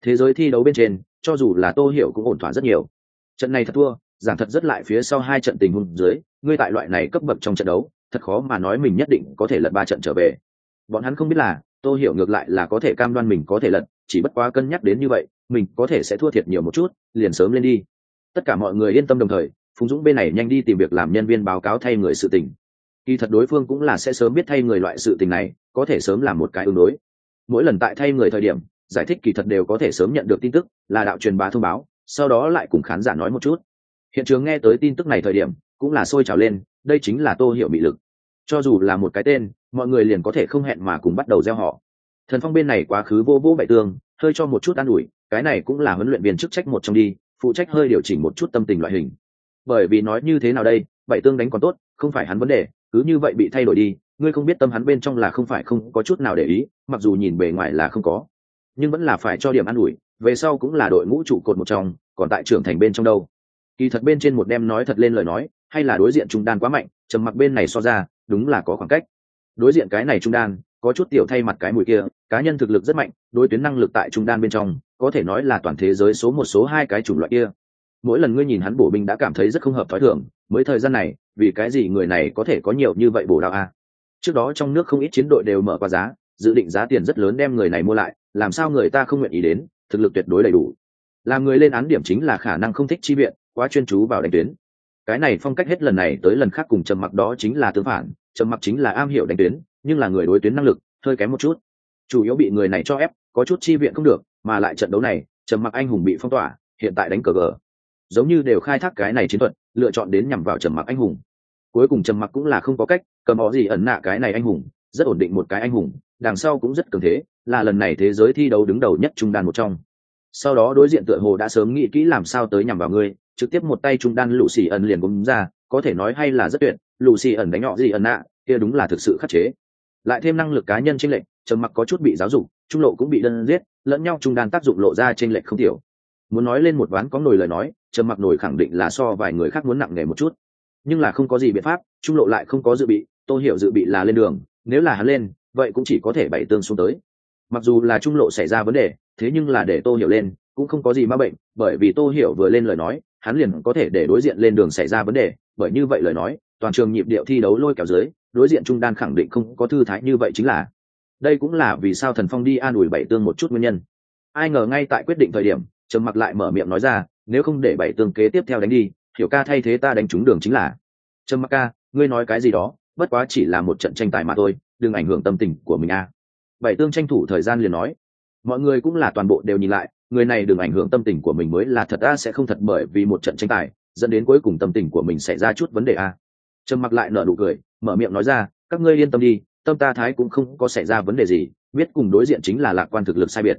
Thế giới thi đấu bên trên, cho dù là tô hiểu cũng ổn thỏa rất nhiều. Trận này thật thua, giảng thật rất lại phía sau hai trận tình huống dưới, ngươi tại loại này cấp bậc trong trận đấu thật khó mà nói mình nhất định có thể lật ba trận trở về. Bọn hắn không biết là tôi hiểu ngược lại là có thể cam đoan mình có thể lật, chỉ bất quá cân nhắc đến như vậy, mình có thể sẽ thua thiệt nhiều một chút, liền sớm lên đi. Tất cả mọi người yên tâm đồng thời, phùng dũng bên này nhanh đi tìm việc làm nhân viên báo cáo thay người sự tình. Kỳ thật đối phương cũng là sẽ sớm biết thay người loại sự tình này, có thể sớm làm một cái ứng đối. Mỗi lần tại thay người thời điểm, giải thích kỳ thật đều có thể sớm nhận được tin tức, là đạo truyền bá thông báo, sau đó lại cùng khán giả nói một chút. Hiện trường nghe tới tin tức này thời điểm, cũng là sôi trào lên đây chính là tô hiểu bị lực. Cho dù là một cái tên, mọi người liền có thể không hẹn mà cùng bắt đầu gieo họ. Thần phong bên này quá khứ vô vô bại tương, hơi cho một chút an ủi, cái này cũng là huấn luyện viên chức trách một trong đi, phụ trách hơi điều chỉnh một chút tâm tình loại hình. Bởi vì nói như thế nào đây bảy tương đánh còn tốt, không phải hắn vấn đề, cứ như vậy bị thay đổi đi, ngươi không biết tâm hắn bên trong là không phải không có chút nào để ý, mặc dù nhìn bề ngoài là không có. Nhưng vẫn là phải cho điểm an ủi, về sau cũng là đội ngũ trụ cột một trong, còn tại trưởng thành bên trong đâu. Kỳ thật bên trên một đem nói thật lên lời nói hay là đối diện trung đan quá mạnh, trầm mặc bên này so ra, đúng là có khoảng cách. Đối diện cái này trung đan, có chút tiểu thay mặt cái mùi kia, cá nhân thực lực rất mạnh, đối tuyến năng lực tại trung đan bên trong, có thể nói là toàn thế giới số một, số hai cái chủng loại kia. Mỗi lần ngươi nhìn hắn bổ binh đã cảm thấy rất không hợp thói thường, mới thời gian này, vì cái gì người này có thể có nhiều như vậy bổ đạo a? Trước đó trong nước không ít chiến đội đều mở qua giá, dự định giá tiền rất lớn đem người này mua lại, làm sao người ta không nguyện ý đến, thực lực tuyệt đối đầy đủ. Làm người lên án điểm chính là khả năng không thích chi viện, quá chuyên chú vào đánh tuyến cái này phong cách hết lần này tới lần khác cùng trầm mặc đó chính là tương phản, trầm mặc chính là am hiểu đánh tuyến, nhưng là người đối tuyến năng lực, hơi kém một chút. Chủ yếu bị người này cho ép, có chút chi viện không được, mà lại trận đấu này, trầm mặc anh hùng bị phong tỏa, hiện tại đánh cờ gờ. Giống như đều khai thác cái này chiến thuật, lựa chọn đến nhằm vào trầm mặc anh hùng. Cuối cùng trầm mặc cũng là không có cách, cầm họ gì ẩn nạ cái này anh hùng, rất ổn định một cái anh hùng, đằng sau cũng rất cường thế, là lần này thế giới thi đấu đứng đầu nhất trung đan một trong. Sau đó đối diện tựa hồ đã sớm nghĩ kỹ làm sao tới nhằm vào ngươi trực tiếp một tay trung đan lũ xì ẩn liền búng ra, có thể nói hay là rất tuyệt, lũ xì ẩn đánh họ gì ẩn nạ kia đúng là thực sự khắc chế. Lại thêm năng lực cá nhân trên lệnh trầm mặc có chút bị giáo dục, trung lộ cũng bị đơn giết, lẫn nhau trung đan tác dụng lộ ra trên lệnh không tiểu. Muốn nói lên một ván có nổi lời nói, trầm mặc nổi khẳng định là so vài người khác muốn nặng nề một chút. Nhưng là không có gì biện pháp, trung lộ lại không có dự bị, tô hiểu dự bị là lên đường, nếu là hắn lên, vậy cũng chỉ có thể bảy tương xuống tới. Mặc dù là trung lộ xảy ra vấn đề, thế nhưng là để tô hiểu lên, cũng không có gì ma bệnh, bởi vì tô hiểu vừa lên lời nói hắn liền có thể để đối diện lên đường xảy ra vấn đề, bởi như vậy lời nói, toàn trường nhịp điệu thi đấu lôi kéo dưới, đối diện trung đan khẳng định không có thư thái như vậy chính là. Đây cũng là vì sao thần phong đi an ủi bảy tương một chút nguyên nhân. Ai ngờ ngay tại quyết định thời điểm, trầm mặc lại mở miệng nói ra, nếu không để bảy tương kế tiếp theo đánh đi, hiểu ca thay thế ta đánh trúng đường chính là. Trầm mặc ca, ngươi nói cái gì đó, bất quá chỉ là một trận tranh tài mà thôi, đừng ảnh hưởng tâm tình của mình a bảy tương tranh thủ thời gian liền nói. Mọi người cũng là toàn bộ đều nhìn lại người này đừng ảnh hưởng tâm tình của mình mới là thật a, sẽ không thật bởi vì một trận tranh tài, dẫn đến cuối cùng tâm tình của mình xảy ra chút vấn đề a. Trầm mặc lại nở nụ cười, mở miệng nói ra, các ngươi yên tâm đi, tâm ta thái cũng không có xảy ra vấn đề gì, biết cùng đối diện chính là lạc quan thực lực sai biệt.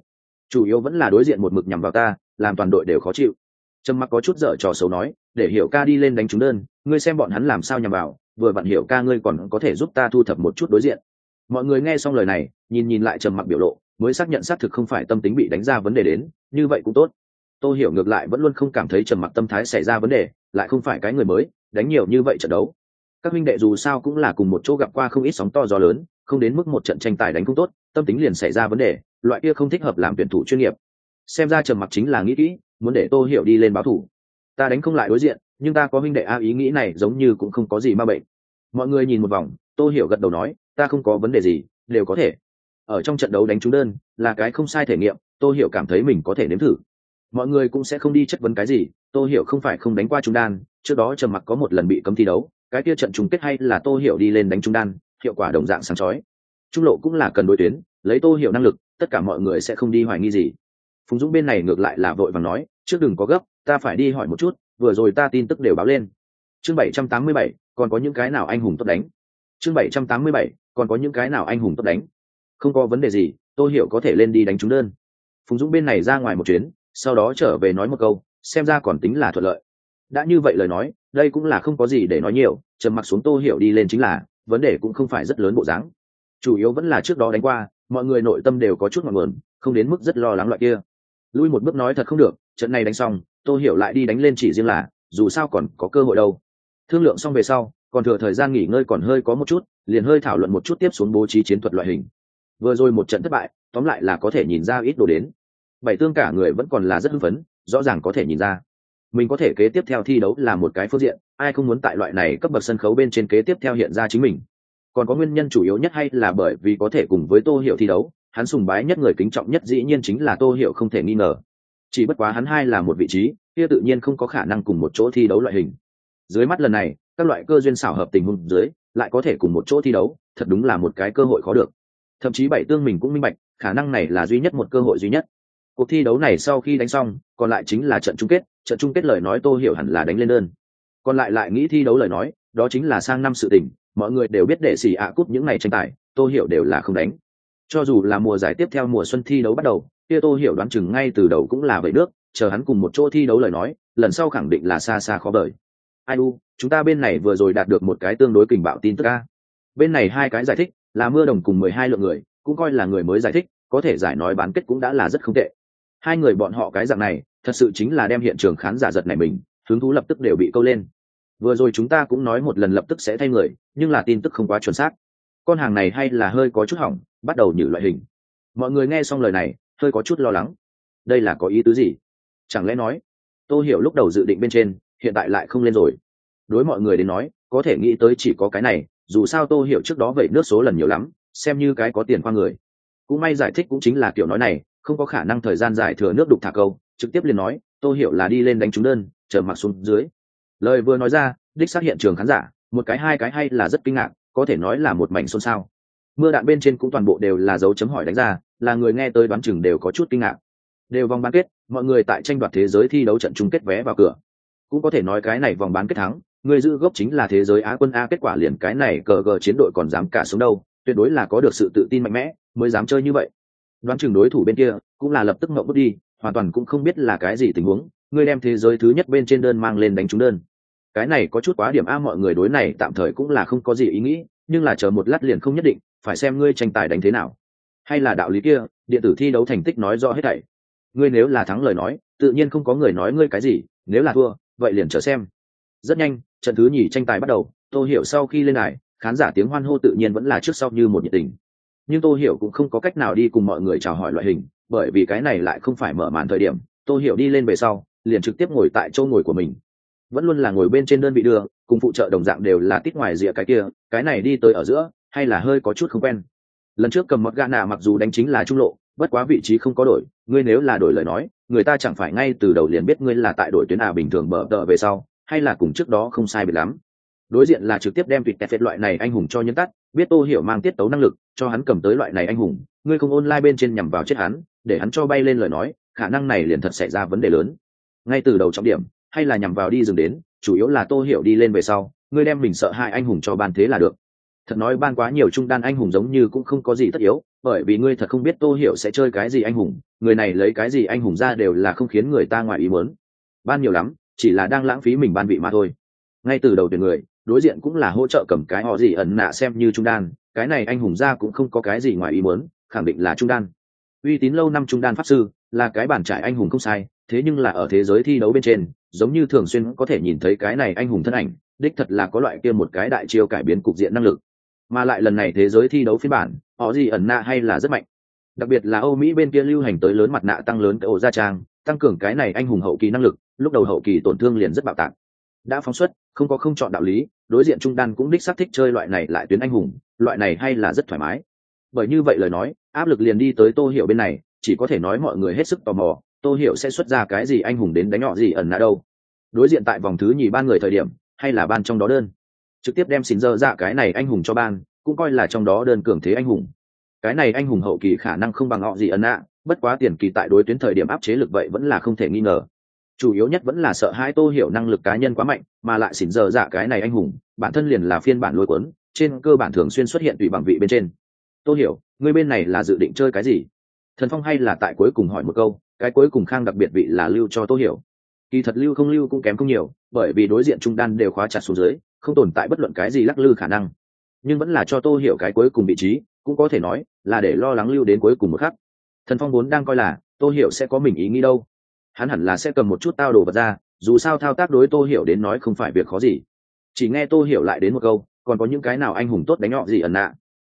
Chủ yếu vẫn là đối diện một mực nhằm vào ta, làm toàn đội đều khó chịu. Trầm mặc có chút dở trò xấu nói, để hiểu ca đi lên đánh trúng đơn, ngươi xem bọn hắn làm sao nhằm vào, vừa vặn hiểu ca ngươi còn có thể giúp ta thu thập một chút đối diện. Mọi người nghe xong lời này, nhìn nhìn lại trầm mặc biểu lộ mới xác nhận xác thực không phải tâm tính bị đánh ra vấn đề đến, như vậy cũng tốt. Tôi hiểu ngược lại vẫn luôn không cảm thấy trầm mặc tâm thái xảy ra vấn đề, lại không phải cái người mới, đánh nhiều như vậy trận đấu. Các minh đệ dù sao cũng là cùng một chỗ gặp qua không ít sóng to gió lớn, không đến mức một trận tranh tài đánh không tốt, tâm tính liền xảy ra vấn đề, loại kia không thích hợp làm tuyển thủ chuyên nghiệp. Xem ra trầm mặc chính là nghĩ kỹ, muốn để tô hiểu đi lên báo thủ. Ta đánh không lại đối diện, nhưng ta có huynh đệ a ý nghĩ này giống như cũng không có gì ma bệnh. Mọi người nhìn một vòng, tô hiểu gật đầu nói, ta không có vấn đề gì, đều có thể ở trong trận đấu đánh trúng đơn, là cái không sai thể nghiệm, tô hiểu cảm thấy mình có thể nếm thử. Mọi người cũng sẽ không đi chất vấn cái gì, tô hiểu không phải không đánh qua trung đan, trước đó trầm mặc có một lần bị cấm thi đấu, cái kia trận chung kết hay là tô hiểu đi lên đánh trung đan, hiệu quả đồng dạng sáng chói. Trung lộ cũng là cần đối tuyến, lấy tô hiểu năng lực, tất cả mọi người sẽ không đi hoài nghi gì. Phùng dũng bên này ngược lại là vội vàng nói, trước đừng có gấp, ta phải đi hỏi một chút, vừa rồi ta tin tức đều báo lên. Chương bảy trăm tám mươi bảy, còn có những cái nào anh hùng tốt đánh? Chương bảy trăm tám mươi bảy, còn có những cái nào anh hùng tốt đánh? Không có vấn đề gì tôi hiểu có thể lên đi đánh trúng đơn. Phùng dũng bên này ra ngoài một chuyến, sau đó trở về nói một câu, xem ra còn tính là thuận lợi. Đã như vậy lời nói, đây cũng là không có gì để nói nhiều, trầm mặc xuống tô hiểu đi lên chính là, vấn đề cũng không phải rất lớn bộ dáng. Chủ yếu vẫn là trước đó đánh qua, mọi người nội tâm đều có chút ngọn nguồn, không đến mức rất lo lắng loại kia. Lui một bước nói thật không được, trận này đánh xong, tô hiểu lại đi đánh lên chỉ riêng là, dù sao còn có cơ hội đâu. Thương lượng xong về sau, còn thừa thời gian nghỉ ngơi còn hơi có một chút, liền hơi thảo luận một chút tiếp xuống bố trí chiến thuật loại hình vừa rồi một trận thất bại, tóm lại là có thể nhìn ra ít đồ đến. Bảy tương cả người vẫn còn là rất hưng phấn, rõ ràng có thể nhìn ra. Mình có thể kế tiếp theo thi đấu là một cái phương diện, ai không muốn tại loại này cấp bậc sân khấu bên trên kế tiếp theo hiện ra chính mình. Còn có nguyên nhân chủ yếu nhất hay là bởi vì có thể cùng với tô hiểu thi đấu, hắn sùng bái nhất người kính trọng nhất dĩ nhiên chính là tô hiểu không thể nghi ngờ. Chỉ bất quá hắn hai là một vị trí, kia tự nhiên không có khả năng cùng một chỗ thi đấu loại hình. Dưới mắt lần này, các loại cơ duyên xảo hợp tình huống dưới, lại có thể cùng một chỗ thi đấu, thật đúng là một cái cơ hội khó được thậm chí bảy tương mình cũng minh bạch, khả năng này là duy nhất một cơ hội duy nhất. Cuộc thi đấu này sau khi đánh xong, còn lại chính là trận chung kết, trận chung kết lời nói tô hiểu hẳn là đánh lên đơn. Còn lại lại nghĩ thi đấu lời nói, đó chính là sang năm sự tình, mọi người đều biết để xì ạ cúp những ngày tranh tài, tô hiểu đều là không đánh. Cho dù là mùa giải tiếp theo mùa xuân thi đấu bắt đầu, kia tô hiểu đoán chừng ngay từ đầu cũng là vậy nước, chờ hắn cùng một chỗ thi đấu lời nói, lần sau khẳng định là xa xa khó bởi ai u, chúng ta bên này vừa rồi đạt được một cái tương đối kình bạo tin tức a. Bên này hai cái giải thích là mưa đồng cùng mười hai lượng người, cũng coi là người mới giải thích, có thể giải nói bán kết cũng đã là rất không tệ. Hai người bọn họ cái dạng này, thật sự chính là đem hiện trường khán giả giật này mình, hứng thú lập tức đều bị câu lên. Vừa rồi chúng ta cũng nói một lần lập tức sẽ thay người, nhưng là tin tức không quá chuẩn xác. Con hàng này hay là hơi có chút hỏng, bắt đầu nhử loại hình. Mọi người nghe xong lời này, hơi có chút lo lắng. Đây là có ý tứ gì? Chẳng lẽ nói tôi hiểu lúc đầu dự định bên trên, hiện tại lại không lên rồi. Đối mọi người đến nói, có thể nghĩ tới chỉ có cái này dù sao tô hiểu trước đó vậy nước số lần nhiều lắm, xem như cái có tiền qua người. Cũng may giải thích cũng chính là kiểu nói này, không có khả năng thời gian giải thừa nước đục thả câu, trực tiếp liền nói, tô hiểu là đi lên đánh trúng đơn, chờ mặc xuống dưới. Lời vừa nói ra, đích xác hiện trường khán giả, một cái hai cái hay là rất kinh ngạc, có thể nói là một mảnh xôn xao. Mưa đạn bên trên cũng toàn bộ đều là dấu chấm hỏi đánh ra, là người nghe tới đoán chừng đều có chút kinh ngạc. Đều vòng bán kết, mọi người tại tranh đoạt thế giới thi đấu trận chung kết vé vào cửa. Cũng có thể nói cái này vòng bán kết thắng người giữ gốc chính là thế giới á quân a, kết quả liền cái này cờ gờ chiến đội còn dám cả xuống đâu, tuyệt đối là có được sự tự tin mạnh mẽ mới dám chơi như vậy. Đoán chừng đối thủ bên kia cũng là lập tức ngậm bút đi, hoàn toàn cũng không biết là cái gì tình huống, ngươi đem thế giới thứ nhất bên trên đơn mang lên đánh trúng đơn. Cái này có chút quá điểm a, mọi người đối này tạm thời cũng là không có gì ý nghĩ, nhưng là chờ một lát liền không nhất định, phải xem ngươi tranh tài đánh thế nào. Hay là đạo lý kia, điện tử thi đấu thành tích nói rõ hết thảy. Ngươi nếu là thắng lời nói, tự nhiên không có người nói ngươi cái gì, nếu là thua, vậy liền chờ xem. Rất nhanh trận thứ nhì tranh tài bắt đầu tôi hiểu sau khi lên đài, khán giả tiếng hoan hô tự nhiên vẫn là trước sau như một nhiệt tình. Nhưng tôi hiểu cũng không có cách nào đi cùng mọi người chào hỏi loại hình, bởi vì cái này lại không phải mở màn thời điểm tôi hiểu đi lên về sau, liền trực tiếp ngồi tại chỗ ngồi của mình. Vẫn luôn là ngồi bên trên đơn vị đưa, cùng phụ trợ đồng dạng đều là tít ngoài rìa cái kia, cái này đi tới ở giữa, hay là hơi có chút không quen. Lần trước cầm mọt gà nạ mặc dù đánh chính là trung lộ, bất quá vị trí không có đổi, ngươi nếu là đổi lời nói, người ta chẳng phải ngay từ đầu liền biết ngươi là tại đội tuyến à bình thường mở tờ về sau hay là cùng trước đó không sai biệt lắm. Đối diện là trực tiếp đem vịt tẹt loại này anh hùng cho nhân tắt, biết tô hiểu mang tiết tấu năng lực, cho hắn cầm tới loại này anh hùng, ngươi không online bên trên nhằm vào chết hắn, để hắn cho bay lên lời nói, khả năng này liền thật xảy ra vấn đề lớn. Ngay từ đầu trọng điểm, hay là nhằm vào đi dừng đến, chủ yếu là tô hiểu đi lên về sau, ngươi đem mình sợ hai anh hùng cho ban thế là được. Thật nói ban quá nhiều trung đan anh hùng giống như cũng không có gì tất yếu, bởi vì ngươi thật không biết tô hiểu sẽ chơi cái gì anh hùng, người này lấy cái gì anh hùng ra đều là không khiến người ta ngoài ý muốn. Ban nhiều lắm chỉ là đang lãng phí mình ban vị mà thôi. Ngay từ đầu tuyển người, đối diện cũng là hỗ trợ cầm cái họ gì ẩn nạ xem như trung đan, cái này anh hùng ra cũng không có cái gì ngoài ý muốn, khẳng định là trung đan. Uy tín lâu năm trung đan pháp sư, là cái bản trải anh hùng không sai, thế nhưng là ở thế giới thi đấu bên trên, giống như thường xuyên có thể nhìn thấy cái này anh hùng thân ảnh, đích thật là có loại kia một cái đại chiêu cải biến cục diện năng lực. Mà lại lần này thế giới thi đấu phiên bản, họ gì ẩn nạ hay là rất mạnh đặc biệt là âu mỹ bên kia lưu hành tới lớn mặt nạ tăng lớn cái ổ gia trang, tăng cường cái này anh hùng hậu kỳ năng lực, lúc đầu hậu kỳ tổn thương liền rất bạo tạc. Đã phóng xuất, không có không chọn đạo lý, đối diện trung đan cũng đích xác thích chơi loại này lại tuyến anh hùng, loại này hay là rất thoải mái. Bởi như vậy lời nói, áp lực liền đi tới tô hiểu bên này, chỉ có thể nói mọi người hết sức tò mò, tô hiểu sẽ xuất ra cái gì anh hùng đến đánh nhỏ gì ẩn nã đâu. Đối diện tại vòng thứ nhì ban người thời điểm, hay là ban trong đó đơn? Trực tiếp đem xin dơ dạ cái này anh hùng cho ban, cũng coi là trong đó đơn cường thế anh hùng cái này anh hùng hậu kỳ khả năng không bằng họ gì ẩn ạ, bất quá tiền kỳ tại đối tuyến thời điểm áp chế lực vậy vẫn là không thể nghi ngờ. Chủ yếu nhất vẫn là sợ hai tô hiểu năng lực cá nhân quá mạnh, mà lại xỉn giờ dạ cái này anh hùng, bản thân liền là phiên bản lôi cuốn, trên cơ bản thường xuyên xuất hiện tùy bằng vị bên trên. Tô hiểu, người bên này là dự định chơi cái gì? Thần phong hay là tại cuối cùng hỏi một câu, cái cuối cùng khang đặc biệt vị là lưu cho tô hiểu. Kỳ thật lưu không lưu cũng kém không nhiều, bởi vì đối diện trung đan đều khóa chặt xuống dưới, không tồn tại bất luận cái gì lắc lư khả năng. Nhưng vẫn là cho tô hiểu cái cuối cùng vị trí cũng có thể nói là để lo lắng lưu đến cuối cùng một khắc. Thần phong vốn đang coi là tô hiểu sẽ có mình ý nghĩ đâu. Hắn hẳn là sẽ cầm một chút tao đồ vật ra, dù sao thao tác đối tô hiểu đến nói không phải việc khó gì. Chỉ nghe tô hiểu lại đến một câu, còn có những cái nào anh hùng tốt đánh nhọ gì ẩn nạ?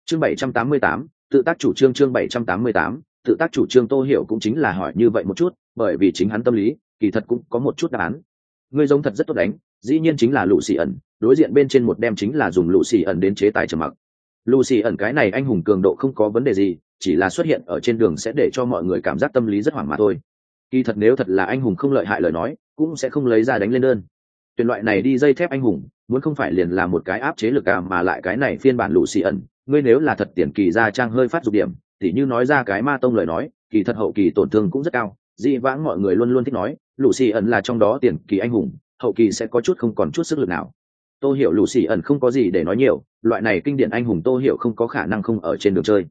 Chương bảy trăm tám mươi tám, tự tác chủ trương chương bảy trăm tám mươi tám, tự tác chủ trương tô hiểu cũng chính là hỏi như vậy một chút, bởi vì chính hắn tâm lý, kỳ thật cũng có một chút đáp án. Người giống thật rất tốt đánh, dĩ nhiên chính là lũ xì ẩn, đối diện bên trên một đem chính là dùng lũ xì ẩn đến chế tài trầm mặc lucy ẩn cái này anh hùng cường độ không có vấn đề gì, chỉ là xuất hiện ở trên đường sẽ để cho mọi người cảm giác tâm lý rất hoảng mà thôi. Kỳ thật nếu thật là anh hùng không lợi hại lời nói, cũng sẽ không lấy ra đánh lên đơn. Tuyển loại này đi dây thép anh hùng, muốn không phải liền là một cái áp chế lực à mà lại cái này phiên bản lũ xì ẩn, ngươi nếu là thật tiền kỳ ra trang hơi phát dục điểm thì như nói ra cái ma tông lời nói, kỳ thật hậu kỳ tổn thương cũng rất cao, dị vãng mọi người luôn luôn thích nói lũ xì ẩn là trong đó tiền kỳ anh hùng, hậu kỳ sẽ có chút không còn chút sức lực nào tô hiểu lũ xì ẩn không có gì để nói nhiều, loại này kinh điển anh hùng tô hiểu không có khả năng không ở trên đường chơi.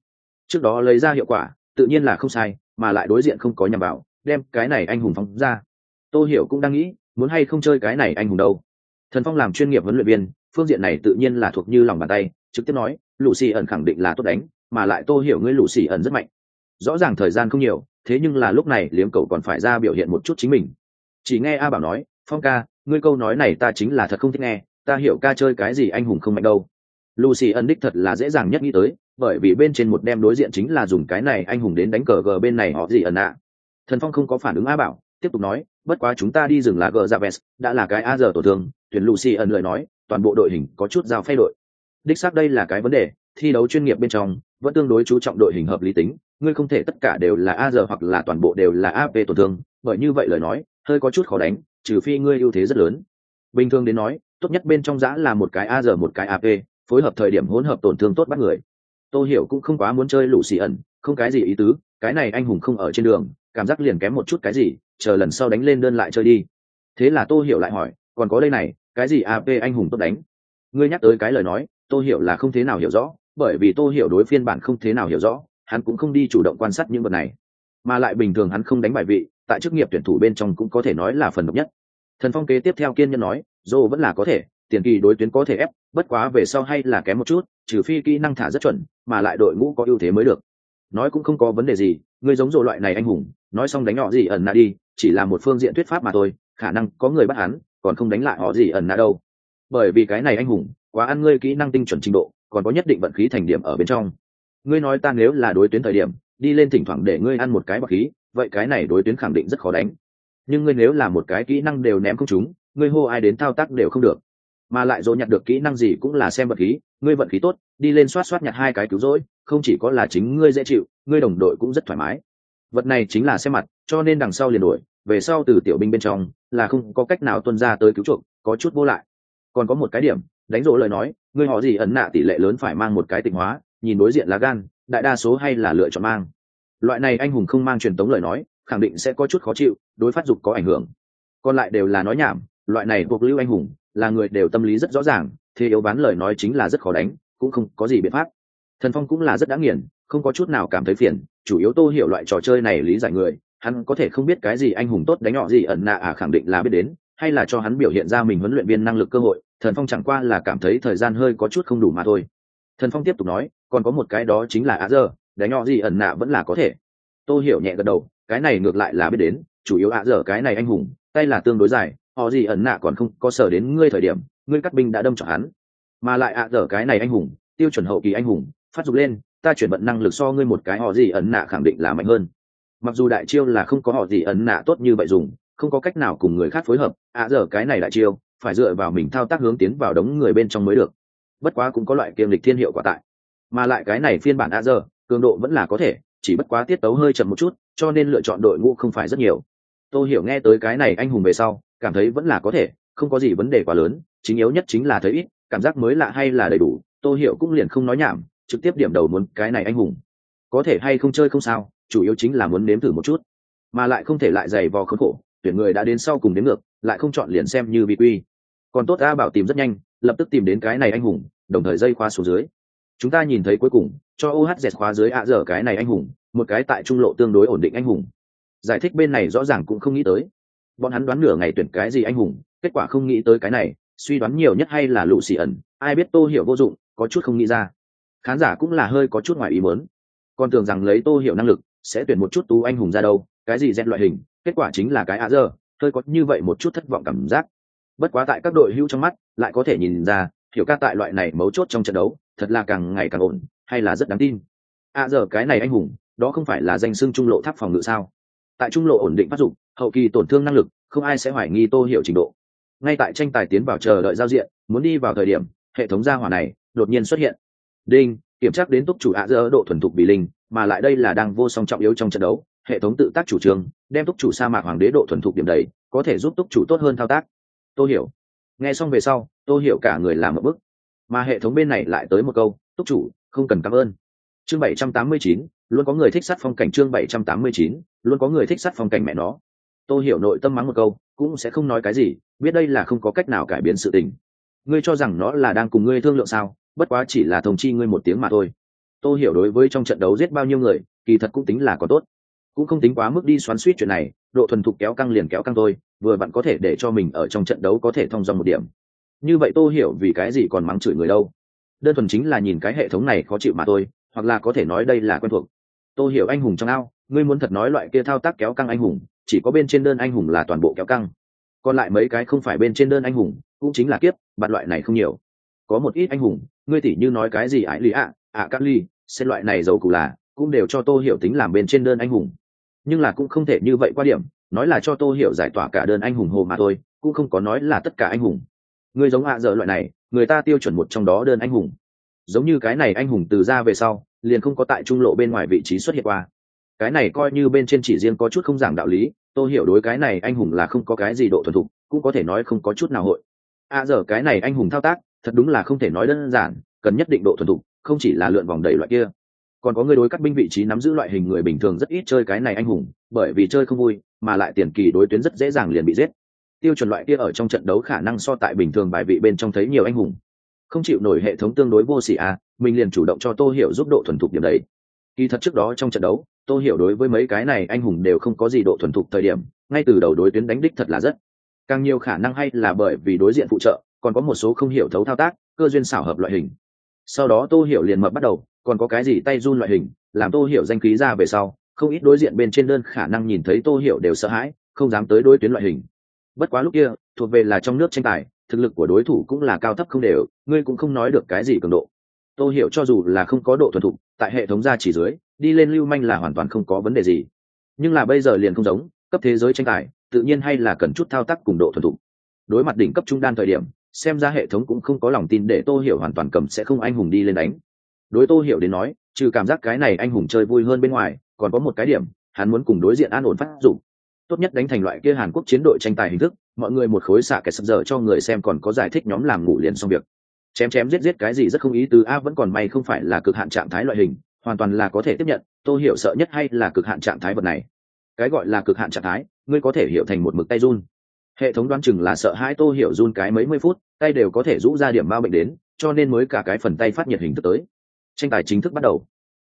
Trước đó lấy ra hiệu quả, tự nhiên là không sai, mà lại đối diện không có nhằm vào, đem cái này anh hùng phóng ra. Tô hiểu cũng đang nghĩ, muốn hay không chơi cái này anh hùng đâu. Thần phong làm chuyên nghiệp huấn luyện viên, phương diện này tự nhiên là thuộc như lòng bàn tay, trực tiếp nói, lũ xì ẩn khẳng định là tốt đánh, mà lại tô hiểu ngươi lũ xì ẩn rất mạnh. Rõ ràng thời gian không nhiều, thế nhưng là lúc này liếm cậu còn phải ra biểu hiện một chút chính mình. Chỉ nghe a bảo nói, phong ca, ngươi câu nói này ta chính là thật không thích nghe ta hiểu ca chơi cái gì anh hùng không mạnh đâu. Lucy ẩn đích thật là dễ dàng nhất nghĩ tới, bởi vì bên trên một đem đối diện chính là dùng cái này anh hùng đến đánh cờ gờ bên này họ gì ẩn ạ. Thần phong không có phản ứng a bảo, tiếp tục nói, bất quá chúng ta đi rừng là gờ ra vest, đã là cái a giờ tổn thương tuyển lucy ẩn lời nói, toàn bộ đội hình có chút giao phay đội. Đích xác đây là cái vấn đề, thi đấu chuyên nghiệp bên trong, vẫn tương đối chú trọng đội hình hợp lý tính, ngươi không thể tất cả đều là a giờ hoặc là toàn bộ đều là ap tổn thương bởi như vậy lời nói, hơi có chút khó đánh, trừ phi ngươi ưu thế rất lớn. Bình thường đến nói tốt nhất bên trong giã là một cái a giờ một cái ap phối hợp thời điểm hỗn hợp tổn thương tốt bắt người. Tôi hiểu cũng không quá muốn chơi lũ xì ẩn, không cái gì ý tứ, cái này anh hùng không ở trên đường, cảm giác liền kém một chút cái gì, chờ lần sau đánh lên đơn lại chơi đi. Thế là tôi hiểu lại hỏi, còn có đây này, cái gì ap anh hùng tốt đánh? Ngươi nhắc tới cái lời nói tôi hiểu là không thế nào hiểu rõ, bởi vì tôi hiểu đối phiên bản không thế nào hiểu rõ, hắn cũng không đi chủ động quan sát những vật này. Mà lại bình thường hắn không đánh bài vị, tại chức nghiệp tuyển thủ bên trong cũng có thể nói là phần độc nhất thần phong kế tiếp theo kiên nhân nói, dô vẫn là có thể, tiền kỳ đối tuyến có thể ép, bất quá về sau hay là kém một chút, trừ phi kỹ năng thả rất chuẩn, mà lại đội ngũ có ưu thế mới được. Nói cũng không có vấn đề gì, người giống dồ loại này anh hùng, nói xong đánh họ gì ẩn nạ đi, chỉ là một phương diện thuyết pháp mà thôi, khả năng có người bắt hắn, còn không đánh lại họ gì ẩn nạ đâu. Bởi vì cái này anh hùng, quá ăn ngươi kỹ năng tinh chuẩn trình độ, còn có nhất định vận khí thành điểm ở bên trong. Ngươi nói ta nếu là đối tuyến thời điểm, đi lên thỉnh thoảng để ngươi ăn một cái bậc khí, vậy cái này đối tuyến khẳng định rất khó đánh nhưng ngươi nếu là một cái kỹ năng đều ném không chúng ngươi hô ai đến thao tác đều không được. Mà lại dỗ nhặt được kỹ năng gì cũng là xem vật khí, ngươi vận khí tốt, đi lên xoát xoát nhặt hai cái cứu rỗi, không chỉ có là chính ngươi dễ chịu, ngươi đồng đội cũng rất thoải mái. Vật này chính là xem mặt, cho nên đằng sau liền đổi, về sau từ tiểu binh bên trong, là không có cách nào tuân ra tới cứu chuộc, có chút vô lại. Còn có một cái điểm, đánh rỗ lời nói, ngươi họ gì ấn nạ tỷ lệ lớn phải mang một cái tịnh hóa, nhìn đối diện là gan, đại đa số hay là lựa chọn mang. Loại này anh hùng không mang truyền tống lời nói khẳng định sẽ có chút khó chịu, đối phát dục có ảnh hưởng. Còn lại đều là nói nhảm, loại này buộc lưu anh hùng, là người đều tâm lý rất rõ ràng, thế yếu bán lời nói chính là rất khó đánh, cũng không có gì biện pháp. Thần phong cũng là rất đã nghiền, không có chút nào cảm thấy phiền, chủ yếu tô hiểu loại trò chơi này lý giải người, hắn có thể không biết cái gì anh hùng tốt đánh nhỏ gì ẩn nạ à khẳng định là biết đến, hay là cho hắn biểu hiện ra mình huấn luyện viên năng lực cơ hội, thần phong chẳng qua là cảm thấy thời gian hơi có chút không đủ mà thôi. Thần phong tiếp tục nói, còn có một cái đó chính là á giờ đánh nhỏ gì ẩn nạ vẫn là có thể. Tô hiểu nhẹ gật đầu cái này ngược lại là biết đến, chủ yếu ạ dở cái này anh hùng, tay là tương đối dài, họ gì ẩn nạ còn không có sở đến ngươi thời điểm, ngươi cắt binh đã đâm cho hắn. Mà lại ạ dở cái này anh hùng, tiêu chuẩn hậu kỳ anh hùng, phát dục lên, ta chuyển vận năng lực so ngươi một cái họ gì ẩn nạ khẳng định là mạnh hơn. Mặc dù đại chiêu là không có họ gì ẩn nạ tốt như vậy dùng, không có cách nào cùng người khác phối hợp, ạ dở cái này đại chiêu, phải dựa vào mình thao tác hướng tiến vào đống người bên trong mới được. Bất quá cũng có loại kiềm lịch thiên hiệu quả tại. Mà lại cái này phiên bản ạ, giờ, cường độ vẫn là có thể, chỉ bất quá tiết tấu hơi chậm một chút cho nên lựa chọn đội ngũ không phải rất nhiều. Tôi hiểu nghe tới cái này anh hùng về sau, cảm thấy vẫn là có thể, không có gì vấn đề quá lớn, chính yếu nhất chính là thấy ít, cảm giác mới lạ hay là đầy đủ, tôi hiểu cũng liền không nói nhảm, trực tiếp điểm đầu muốn cái này anh hùng. Có thể hay không chơi không sao, chủ yếu chính là muốn nếm thử một chút. Mà lại không thể lại dày vò khốn khổ, tuyển người đã đến sau cùng đến ngược, lại không chọn liền xem như bị quy còn tốt a bảo tìm rất nhanh, lập tức tìm đến cái này anh hùng, đồng thời dây khoa xuống dưới. Chúng ta nhìn thấy cuối cùng, cho ohz khóa dưới ạ dở cái này anh hùng một cái tại trung lộ tương đối ổn định anh hùng. Giải thích bên này rõ ràng cũng không nghĩ tới. Bọn hắn đoán nửa ngày tuyển cái gì anh hùng, kết quả không nghĩ tới cái này, suy đoán nhiều nhất hay là lụ xì ẩn, ai biết tô hiểu vô dụng, có chút không nghĩ ra. Khán giả cũng là hơi có chút ngoài ý muốn. Còn tưởng rằng lấy tô hiểu năng lực, sẽ tuyển một chút tú anh hùng ra đâu, cái gì rèn loại hình, kết quả chính là cái ạ dơ hơi có như vậy một chút thất vọng cảm giác. Bất quá tại các đội hữu trong mắt, lại có thể nhìn ra, hiểu ca tại loại này mấu chốt trong trận đấu, thật là càng ngày càng ổn, hay là rất đáng tin. Ạ giờ cái này anh hùng đó không phải là danh xưng trung lộ tháp phòng ngự sao? Tại trung lộ ổn định phát dụng hậu kỳ tổn thương năng lực, không ai sẽ hoài nghi tô hiểu trình độ. Ngay tại tranh tài tiến vào chờ đợi giao diện, muốn đi vào thời điểm, hệ thống gia hỏa này đột nhiên xuất hiện. Đinh, kiểm tra đến túc chủ ạ dơ độ thuần thục bị linh, mà lại đây là đang vô song trọng yếu trong trận đấu, hệ thống tự tác chủ trương, đem túc chủ sa mạc hoàng đế độ thuần thục điểm đầy, có thể giúp túc chủ tốt hơn thao tác. Tôi hiểu nghe xong về sau tôi hiểu cả người làm một bức mà hệ thống bên này lại tới một câu túc chủ, không cần cảm ơn. Chương bảy trăm tám mươi chín luôn có người thích sát phong cảnh chương bảy trăm tám mươi chín, luôn có người thích sát phong cảnh mẹ nó. Tôi hiểu nội tâm mắng một câu, cũng sẽ không nói cái gì, biết đây là không có cách nào cải biến sự tình. Ngươi cho rằng nó là đang cùng ngươi thương lượng sao, bất quá chỉ là thông chi ngươi một tiếng mà thôi. Tôi hiểu đối với trong trận đấu giết bao nhiêu người, kỳ thật cũng tính là có tốt. Cũng không tính quá mức đi xoắn suýt chuyện này, độ thuần thục kéo căng liền kéo căng thôi, vừa bạn có thể để cho mình ở trong trận đấu có thể thông dòng một điểm. Như vậy tôi hiểu vì cái gì còn mắng chửi người đâu? Đơn thuần chính là nhìn cái hệ thống này khó chịu mà thôi, hoặc là có thể nói đây là quen thuộc tôi hiểu anh hùng trong ao, ngươi muốn thật nói loại kia thao tác kéo căng anh hùng, chỉ có bên trên đơn anh hùng là toàn bộ kéo căng. Còn lại mấy cái không phải bên trên đơn anh hùng, cũng chính là kiếp, bạn loại này không nhiều. Có một ít anh hùng, ngươi tỉ như nói cái gì ải lý ạ ạ cát ly xem loại này giàu cụ là, cũng đều cho tô hiểu tính làm bên trên đơn anh hùng. Nhưng là cũng không thể như vậy qua điểm, nói là cho tô hiểu giải tỏa cả đơn anh hùng hồ mà thôi, cũng không có nói là tất cả anh hùng. Người giống ạ dở loại này, người ta tiêu chuẩn một trong đó đơn anh hùng. Giống như cái này anh hùng từ ra về sau liền không có tại trung lộ bên ngoài vị trí xuất hiện qua. Cái này coi như bên trên chỉ riêng có chút không giảng đạo lý, tôi hiểu đối cái này anh hùng là không có cái gì độ thuần thục, cũng có thể nói không có chút nào hội. À giờ cái này anh hùng thao tác, thật đúng là không thể nói đơn giản, cần nhất định độ thuần thục, không chỉ là lượn vòng đầy loại kia. Còn có người đối cắt binh vị trí nắm giữ loại hình người bình thường rất ít chơi cái này anh hùng, bởi vì chơi không vui, mà lại tiền kỳ đối tuyến rất dễ dàng liền bị giết. Tiêu chuẩn loại kia ở trong trận đấu khả năng so tại bình thường bài vị bên trong thấy nhiều anh hùng. Không chịu nổi hệ thống tương đối vô xỉ à mình liền chủ động cho tô hiểu giúp độ thuần thục điểm đấy. Kỳ thật trước đó trong trận đấu, tô hiểu đối với mấy cái này anh hùng đều không có gì độ thuần thục thời điểm, ngay từ đầu đối tuyến đánh đích thật là rất. Càng nhiều khả năng hay là bởi vì đối diện phụ trợ, còn có một số không hiểu thấu thao tác, cơ duyên xảo hợp loại hình. Sau đó tô hiểu liền mập bắt đầu, còn có cái gì tay run loại hình, làm tô hiểu danh khí ra về sau, không ít đối diện bên trên đơn khả năng nhìn thấy tô hiểu đều sợ hãi, không dám tới đối tuyến loại hình. Bất quá lúc kia, thuộc về là trong nước tranh tài, thực lực của đối thủ cũng là cao thấp không đều, ngươi cũng không nói được cái gì cường độ tô hiểu cho dù là không có độ thuần thục, tại hệ thống gia chỉ dưới, đi lên lưu manh là hoàn toàn không có vấn đề gì. Nhưng là bây giờ liền không giống, cấp thế giới tranh tài, tự nhiên hay là cần chút thao tác cùng độ thuần thục. Đối mặt đỉnh cấp trung đan thời điểm, xem ra hệ thống cũng không có lòng tin để tô hiểu hoàn toàn cầm sẽ không anh hùng đi lên đánh. Đối tô hiểu đến nói, trừ cảm giác cái này anh hùng chơi vui hơn bên ngoài, còn có một cái điểm, hắn muốn cùng đối diện an ổn phát dụng. Tốt nhất đánh thành loại kia hàn quốc chiến đội tranh tài hình thức, mọi người một khối xạ kẻ sập dở cho người xem còn có giải thích nhóm làm ngủ liền xong việc chém chém giết giết cái gì rất không ý tứ, a vẫn còn may không phải là cực hạn trạng thái loại hình, hoàn toàn là có thể tiếp nhận tôi hiểu sợ nhất hay là cực hạn trạng thái vật này? Cái gọi là cực hạn trạng thái, ngươi có thể hiểu thành một mực tay run. Hệ thống đoán chừng là sợ hai tô hiểu run cái mấy mươi phút, tay đều có thể rũ ra điểm ma bệnh đến, cho nên mới cả cái phần tay phát nhiệt hình thức tới. Tranh tài chính thức bắt đầu.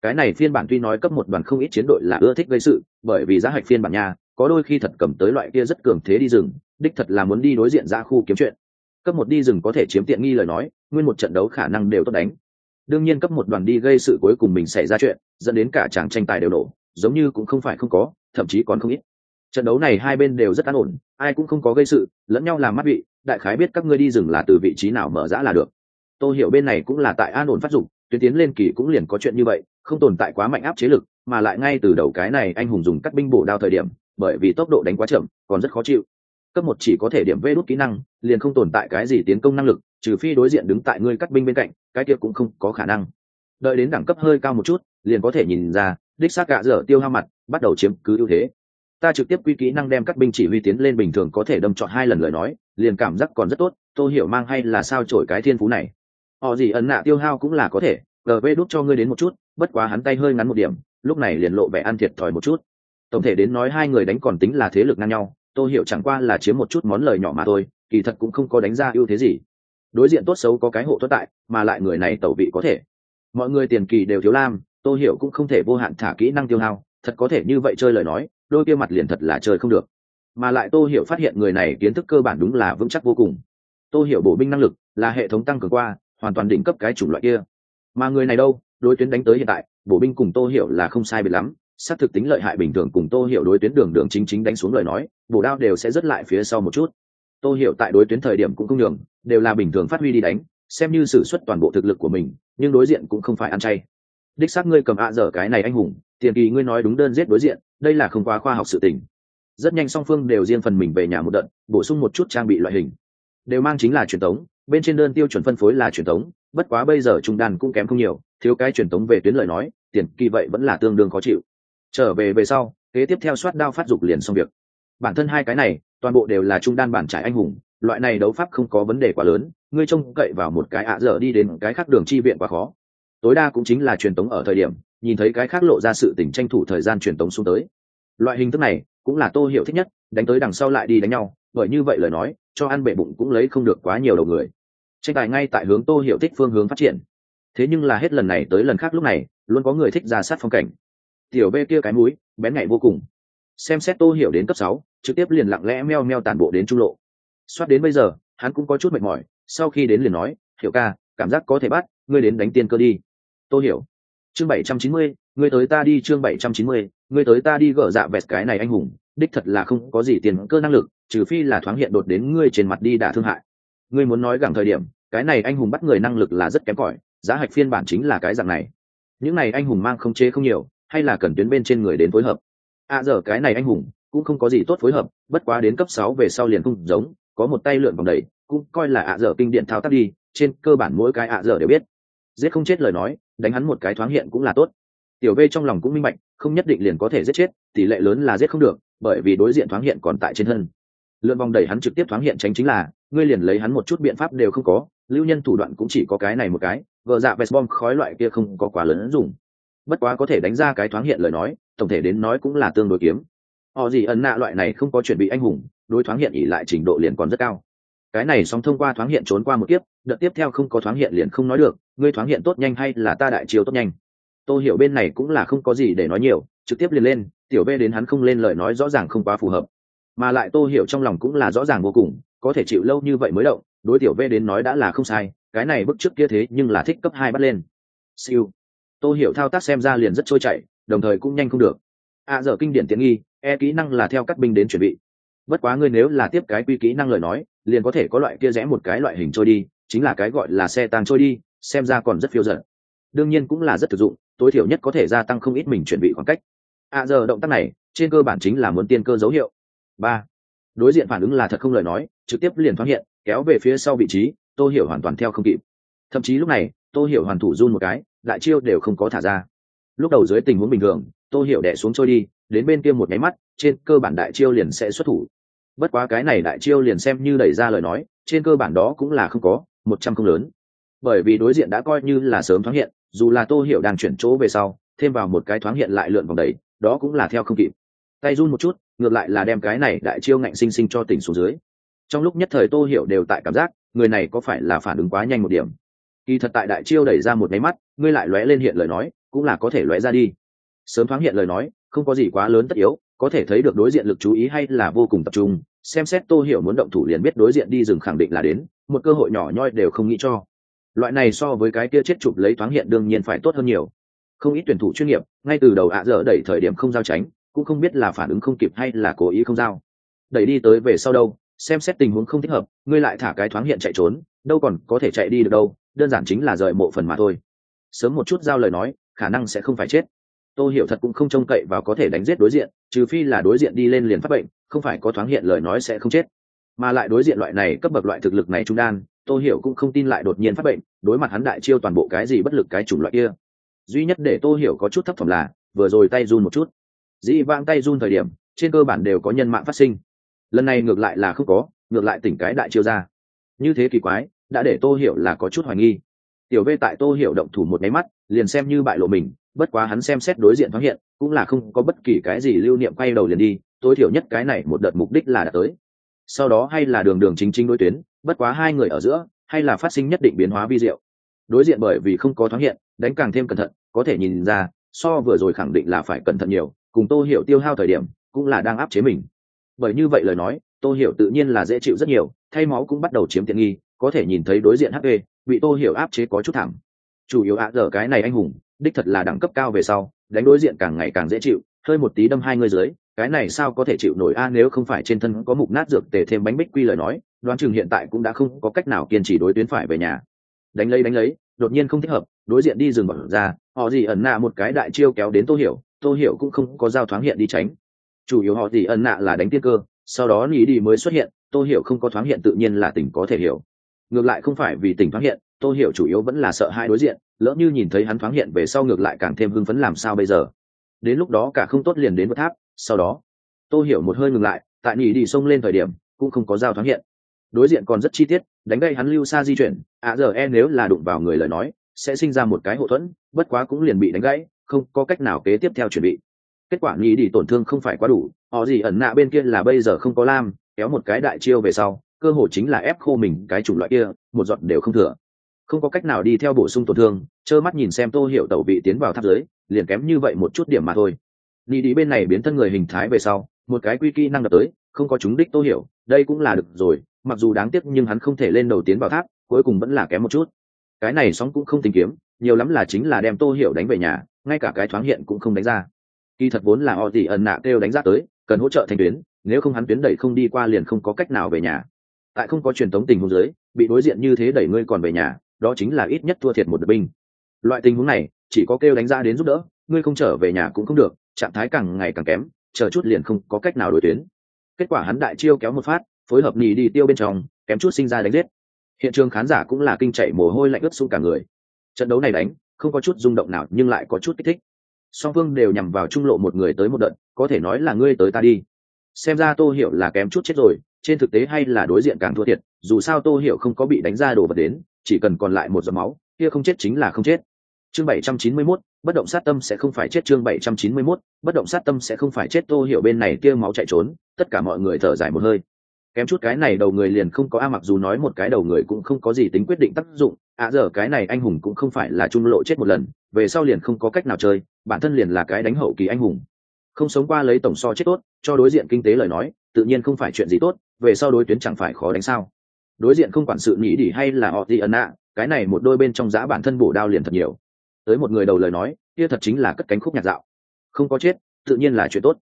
Cái này phiên bản tuy nói cấp một đoàn không ít chiến đội là ưa thích gây sự, bởi vì giá hạch phiên bản nhà có đôi khi thật cầm tới loại kia rất cường thế đi rừng, đích thật là muốn đi đối diện ra khu kiếm chuyện. Cấp một đi rừng có thể chiếm tiện nghi lời nói nguyên một trận đấu khả năng đều tốt đánh. Đương nhiên cấp một đoàn đi gây sự cuối cùng mình xảy ra chuyện, dẫn đến cả chàng tranh tài đều nổ, giống như cũng không phải không có, thậm chí còn không ít. Trận đấu này hai bên đều rất an ổn, ai cũng không có gây sự, lẫn nhau làm mắt vị, đại khái biết các ngươi đi rừng là từ vị trí nào mở rã là được. Tôi hiểu bên này cũng là tại an ổn phát dụng tuyến tiến lên kỳ cũng liền có chuyện như vậy, không tồn tại quá mạnh áp chế lực, mà lại ngay từ đầu cái này anh hùng dùng cắt binh bổ đao thời điểm, bởi vì tốc độ đánh quá chậm, còn rất khó chịu cấp một chỉ có thể điểm vê đốt kỹ năng, liền không tồn tại cái gì tiến công năng lực, trừ phi đối diện đứng tại ngươi cắt binh bên cạnh, cái kia cũng không có khả năng. Đợi đến đẳng cấp hơi cao một chút, liền có thể nhìn ra, đích xác gạ dở tiêu hao mặt, bắt đầu chiếm cứ ưu thế. Ta trực tiếp quy kỹ năng đem các binh chỉ huy tiến lên bình thường có thể đâm chọn hai lần lời nói, liền cảm giác còn rất tốt tôi hiểu mang hay là sao trổi cái thiên phú này. Họ gì ấn nạ tiêu hao cũng là có thể gv đút cho ngươi đến một chút, bất quá hắn tay hơi ngắn một điểm, lúc này liền lộ vẻ ăn thiệt thòi một chút. Tổng thể đến nói hai người đánh còn tính là thế lực ngang nhau tôi hiểu chẳng qua là chiếm một chút món lời nhỏ mà thôi, kỳ thật cũng không có đánh ra ưu thế gì. Đối diện tốt xấu có cái hộ tốt tại, mà lại người này tẩu vị có thể. Mọi người tiền kỳ đều thiếu lam tôi hiểu cũng không thể vô hạn thả kỹ năng tiêu hao, thật có thể như vậy chơi lời nói, đôi kia mặt liền thật là chơi không được. Mà lại tô hiểu phát hiện người này kiến thức cơ bản đúng là vững chắc vô cùng. Tô hiểu bổ binh năng lực là hệ thống tăng cường qua, hoàn toàn đỉnh cấp cái chủng loại kia. Mà người này đâu? Đối tuyến đánh tới hiện tại, bổ binh cùng tô hiểu là không sai biệt lắm xác thực tính lợi hại bình thường cùng tô hiểu đối tuyến đường đường chính chính đánh xuống lời nói, bổ đao đều sẽ rất lại phía sau một chút. Tô hiểu tại đối tuyến thời điểm cũng không nhường, đều là bình thường phát huy đi đánh, xem như sử xuất toàn bộ thực lực của mình, nhưng đối diện cũng không phải ăn chay. Đích xác ngươi cầm ạ dở cái này anh hùng, tiền kỳ ngươi nói đúng đơn giết đối diện, đây là không quá khoa học sự tình. Rất nhanh song phương đều riêng phần mình về nhà một đợt, bổ sung một chút trang bị loại hình. Đều mang chính là truyền thống bên trên đơn tiêu chuẩn phân phối là truyền thống bất quá bây giờ trung đàn cũng kém không nhiều, thiếu cái truyền thống về tuyến lời nói, tiền kỳ vậy vẫn là tương đương khó chịu trở về về sau, kế tiếp theo soát đao phát dục liền xong việc. Bản thân hai cái này, toàn bộ đều là trung đan bản trải anh hùng, loại này đấu pháp không có vấn đề quá lớn, ngươi trông cậy vào một cái ạ dở đi đến cái khác đường chi viện quá khó. Tối đa cũng chính là truyền tống ở thời điểm, nhìn thấy cái khác lộ ra sự tình tranh thủ thời gian truyền tống xuống tới. Loại hình thức này, cũng là tô hiểu thích nhất, đánh tới đằng sau lại đi đánh nhau, bởi như vậy lời nói, cho ăn bệ bụng cũng lấy không được quá nhiều đầu người. Tranh tài ngay tại hướng tô hiểu thích phương hướng phát triển. Thế nhưng là hết lần này tới lần khác lúc này, luôn có người thích ra sát phong cảnh tiểu bê kia cái mũi, bén nhạy vô cùng. Xem xét tô hiểu đến cấp sáu, trực tiếp liền lặng lẽ meo meo tàn bộ đến trung lộ. Soát đến bây giờ, hắn cũng có chút mệt mỏi, sau khi đến liền nói, hiểu ca, cảm giác có thể bắt, ngươi đến đánh tiên cơ đi. Tôi hiểu, chương bảy trăm chín mươi, ngươi tới ta đi chương bảy trăm chín mươi, ngươi tới ta đi gỡ dạ vẹt cái này anh hùng, đích thật là không có gì tiền cơ năng lực, trừ phi là thoáng hiện đột đến ngươi trên mặt đi đả thương hại. Ngươi muốn nói gẳng thời điểm, cái này anh hùng bắt người năng lực là rất kém cỏi, giá hạch phiên bản chính là cái dạng này. Những này anh hùng mang không chế không nhiều hay là cần tuyến bên trên người đến phối hợp? À giờ cái này anh hùng cũng không có gì tốt phối hợp bất quá đến cấp sáu về sau liền không giống có một tay lượn vòng đầy, cũng coi là ạ dở kinh điện thao tác đi trên cơ bản mỗi cái ạ dở đều biết. Giết không chết lời nói đánh hắn một cái thoáng hiện cũng là tốt. Tiểu v trong lòng cũng minh bạch không nhất định liền có thể giết chết tỷ lệ lớn là giết không được bởi vì đối diện thoáng hiện còn tại trên thân. Lượn vòng đầy hắn trực tiếp thoáng hiện tránh chính là ngươi liền lấy hắn một chút biện pháp đều không có lưu nhân thủ đoạn cũng chỉ có cái này một cái vợ dạ vest bom khói loại kia không có quá lớn dùng bất quá có thể đánh ra cái thoáng hiện lời nói, tổng thể đến nói cũng là tương đối kiếm. Họ gì ẩn nạ loại này không có chuẩn bị anh hùng, đối thoáng hiện ỉ lại trình độ liền còn rất cao. Cái này song thông qua thoáng hiện trốn qua một kiếp, đợt tiếp theo không có thoáng hiện liền không nói được, ngươi thoáng hiện tốt nhanh hay là ta đại chiêu tốt nhanh? Tôi hiểu bên này cũng là không có gì để nói nhiều, trực tiếp liền lên, tiểu v đến hắn không lên lời nói rõ ràng không quá phù hợp. Mà lại tô hiểu trong lòng cũng là rõ ràng vô cùng, có thể chịu lâu như vậy mới động, đối tiểu v đến nói đã là không sai, cái này bức trước kia thế nhưng là thích cấp hai bắt lên. Siêu. Tôi hiểu thao tác xem ra liền rất trôi chảy, đồng thời cũng nhanh không được. À giờ kinh điển tiện nghi e kỹ năng là theo các binh đến chuẩn bị. Bất quá ngươi nếu là tiếp cái quy kỹ năng lời nói, liền có thể có loại kia rẽ một cái loại hình trôi đi, chính là cái gọi là xe tăng trôi đi, xem ra còn rất phiêu dở. đương nhiên cũng là rất thực dụng, tối thiểu nhất có thể gia tăng không ít mình chuẩn bị khoảng cách. À giờ động tác này, trên cơ bản chính là muốn tiên cơ dấu hiệu. Ba. Đối diện phản ứng là thật không lời nói, trực tiếp liền phát hiện, kéo về phía sau vị trí tôi hiểu hoàn toàn theo không kịp thậm chí lúc này, tô hiểu hoàn thủ run một cái, đại chiêu đều không có thả ra. Lúc đầu dưới tình huống bình thường, tô hiểu đẻ xuống trôi đi, đến bên kia một máy mắt, trên cơ bản đại chiêu liền sẽ xuất thủ. Bất quá cái này đại chiêu liền xem như đẩy ra lời nói, trên cơ bản đó cũng là không có, một trăm không lớn. Bởi vì đối diện đã coi như là sớm thoáng hiện, dù là tô hiểu đang chuyển chỗ về sau, thêm vào một cái thoáng hiện lại lượn vòng đẩy đó cũng là theo không kịp. Tay run một chút, ngược lại là đem cái này đại chiêu ngạnh sinh sinh cho tỉnh xuống dưới. Trong lúc nhất thời tô hiểu đều tại cảm giác, người này có phải là phản ứng quá nhanh một điểm? Kỳ thật tại đại chiêu đẩy ra một máy mắt, ngươi lại lóe lên hiện lời nói, cũng là có thể lóe ra đi. Sớm thoáng hiện lời nói, không có gì quá lớn tất yếu, có thể thấy được đối diện lực chú ý hay là vô cùng tập trung, xem xét tô hiểu muốn động thủ liền biết đối diện đi rừng khẳng định là đến, một cơ hội nhỏ nhoi đều không nghĩ cho. Loại này so với cái kia chết chụp lấy thoáng hiện đương nhiên phải tốt hơn nhiều. Không ít tuyển thủ chuyên nghiệp, ngay từ đầu ạ dở đẩy thời điểm không giao tránh, cũng không biết là phản ứng không kịp hay là cố ý không giao. Đẩy đi tới về sau đâu, xem xét tình huống không thích hợp, ngươi lại thả cái thoáng hiện chạy trốn, đâu còn có thể chạy đi được đâu đơn giản chính là rời mộ phần mà thôi. Sớm một chút giao lời nói, khả năng sẽ không phải chết. Tôi hiểu thật cũng không trông cậy vào có thể đánh giết đối diện, trừ phi là đối diện đi lên liền phát bệnh, không phải có thoáng hiện lời nói sẽ không chết. Mà lại đối diện loại này cấp bậc loại thực lực này trung đan tôi hiểu cũng không tin lại đột nhiên phát bệnh, đối mặt hắn đại chiêu toàn bộ cái gì bất lực cái chủng loại kia. Duy nhất để tôi hiểu có chút thấp phẩm là, vừa rồi tay run một chút. Dĩ vãng tay run thời điểm, trên cơ bản đều có nhân mạng phát sinh. Lần này ngược lại là không có, ngược lại tỉnh cái đại chiêu ra. Như thế kỳ quái đã để tô hiểu là có chút hoài nghi. Tiểu v tại tô hiểu động thủ một máy mắt, liền xem như bại lộ mình, bất quá hắn xem xét đối diện thoáng hiện, cũng là không có bất kỳ cái gì lưu niệm quay đầu liền đi, tối thiểu nhất cái này một đợt mục đích là đã tới. Sau đó hay là đường đường chính chính đối tuyến, bất quá hai người ở giữa, hay là phát sinh nhất định biến hóa vi diệu. Đối diện bởi vì không có thoáng hiện, đánh càng thêm cẩn thận, có thể nhìn ra, so vừa rồi khẳng định là phải cẩn thận nhiều, cùng tô hiểu tiêu hao thời điểm, cũng là đang áp chế mình. Bởi như vậy lời nói, tô hiểu tự nhiên là dễ chịu rất nhiều, thay máu cũng bắt đầu chiếm tiện nghi có thể nhìn thấy đối diện hp bị tô hiểu áp chế có chút thảm. Chủ yếu ạ giờ cái này anh hùng, đích thật là đẳng cấp cao về sau, đánh đối diện càng ngày càng dễ chịu, hơi một tí đâm hai người dưới, cái này sao có thể chịu nổi a nếu không phải trên thân có mục nát dược tề thêm bánh bích quy lời nói, đoán chừng hiện tại cũng đã không có cách nào kiên trì đối tuyến phải về nhà. Đánh lấy đánh lấy, đột nhiên không thích hợp, đối diện đi rừng bỏ ra, họ gì ẩn nạ một cái đại chiêu kéo đến tô hiểu tô hiểu cũng không có giao thoáng hiện đi tránh. Chủ yếu họ gì ẩn nạ là đánh tiên cơ, sau đó nghĩ đi mới xuất hiện, tô hiểu không có thoáng hiện tự nhiên là tỉnh có thể hiểu ngược lại không phải vì tình thoáng hiện, tô hiểu chủ yếu vẫn là sợ hai đối diện, lỡ như nhìn thấy hắn thoáng hiện về sau ngược lại càng thêm hưng phấn làm sao bây giờ. Đến lúc đó cả không tốt liền đến vượt tháp, sau đó, tô hiểu một hơi ngừng lại, tại nhỉ đi xông lên thời điểm, cũng không có giao thoáng hiện. Đối diện còn rất chi tiết, đánh gây hắn lưu xa di chuyển à giờ e nếu là đụng vào người lời nói, sẽ sinh ra một cái hậu thuẫn, bất quá cũng liền bị đánh gãy, không có cách nào kế tiếp theo chuẩn bị. Kết quả nghĩ đi tổn thương không phải quá đủ, họ gì ẩn nạ bên kia là bây giờ không có lam, kéo một cái đại chiêu về sau cơ hội chính là ép khô mình cái chủng loại kia, một giọt đều không thừa. Không có cách nào đi theo bổ sung tổn thương, trơ mắt nhìn xem tô hiểu tẩu vị tiến vào tháp giới liền kém như vậy một chút điểm mà thôi. Đi đi bên này biến thân người hình thái về sau, một cái quy kỹ năng đập tới, không có chúng đích tô hiểu, đây cũng là được rồi, mặc dù đáng tiếc nhưng hắn không thể lên đầu tiến vào tháp, cuối cùng vẫn là kém một chút. Cái này sóng cũng không tìm kiếm, nhiều lắm là chính là đem tô hiểu đánh về nhà, ngay cả cái thoáng hiện cũng không đánh ra. Kỳ thật vốn là họ gì ẩn nạ kêu đánh ra tới, cần hỗ trợ thành tuyến, nếu không hắn tuyến đẩy không đi qua liền không có cách nào về nhà tại không có truyền thống tình huống giới bị đối diện như thế đẩy ngươi còn về nhà, đó chính là ít nhất thua thiệt một đợt binh. Loại tình huống này, chỉ có kêu đánh ra đến giúp đỡ, ngươi không trở về nhà cũng không được, trạng thái càng ngày càng kém, chờ chút liền không có cách nào đổi tuyến. Kết quả hắn đại chiêu kéo một phát, phối hợp nhì đi tiêu bên trong, kém chút sinh ra đánh giết. Hiện trường khán giả cũng là kinh chạy mồ hôi lạnh ướt xuống cả người. Trận đấu này đánh, không có chút rung động nào nhưng lại có chút kích thích. Song phương đều nhằm vào trung lộ một người tới một đợt, có thể nói là ngươi tới ta đi. Xem ra tô hiểu là kém chút chết rồi trên thực tế hay là đối diện càng thua thiệt dù sao tô hiểu không có bị đánh ra đồ vật đến chỉ cần còn lại một giọt máu kia không chết chính là không chết. Chương 791, bất động sát tâm sẽ không phải chết chương 791, bất động sát tâm sẽ không phải chết tô hiểu bên này kia máu chạy trốn tất cả mọi người thở dài một hơi. Kém chút cái này đầu người liền không có a mặc dù nói một cái đầu người cũng không có gì tính quyết định tác dụng à giờ cái này anh hùng cũng không phải là trung lộ chết một lần về sau liền không có cách nào chơi bản thân liền là cái đánh hậu kỳ anh hùng. Không sống qua lấy tổng so chết tốt cho đối diện kinh tế lời nói tự nhiên không phải chuyện gì tốt, về sau đối tuyến chẳng phải khó đánh sao. Đối diện không quản sự nghĩ đi hay là họ thì ẩn ạ cái này một đôi bên trong giã bản thân bổ đao liền thật nhiều. Tới một người đầu lời nói, kia thật chính là cất cánh khúc nhạc dạo. Không có chết, tự nhiên là chuyện tốt.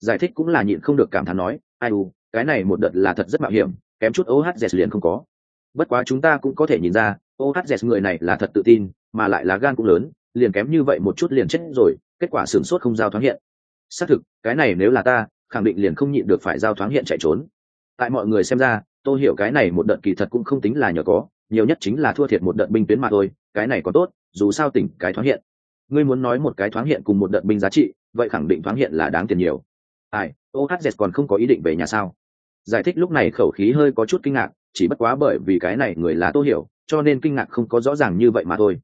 Giải thích cũng là nhịn không được cảm thán nói, ai u, cái này một đợt là thật rất mạo hiểm, kém chút ohz liền không có. Bất quá chúng ta cũng có thể nhìn ra ohz người này là thật tự tin, mà lại là gan cũng lớn, liền kém như vậy một chút liền chết rồi, kết quả sửng sốt không giao thoáng hiện. Xác thực, cái này nếu là ta khẳng định liền không nhịn được phải giao thoáng hiện chạy trốn. Tại mọi người xem ra tôi hiểu cái này một đợt kỳ thật cũng không tính là nhờ có, nhiều nhất chính là thua thiệt một đợt binh tuyến mà thôi, cái này có tốt, dù sao tỉnh cái thoáng hiện. Ngươi muốn nói một cái thoáng hiện cùng một đợt binh giá trị, vậy khẳng định thoáng hiện là đáng tiền nhiều. Ai ohz còn không có ý định về nhà sao? Giải thích lúc này khẩu khí hơi có chút kinh ngạc, chỉ bất quá bởi vì cái này người là tô hiểu, cho nên kinh ngạc không có rõ ràng như vậy mà thôi.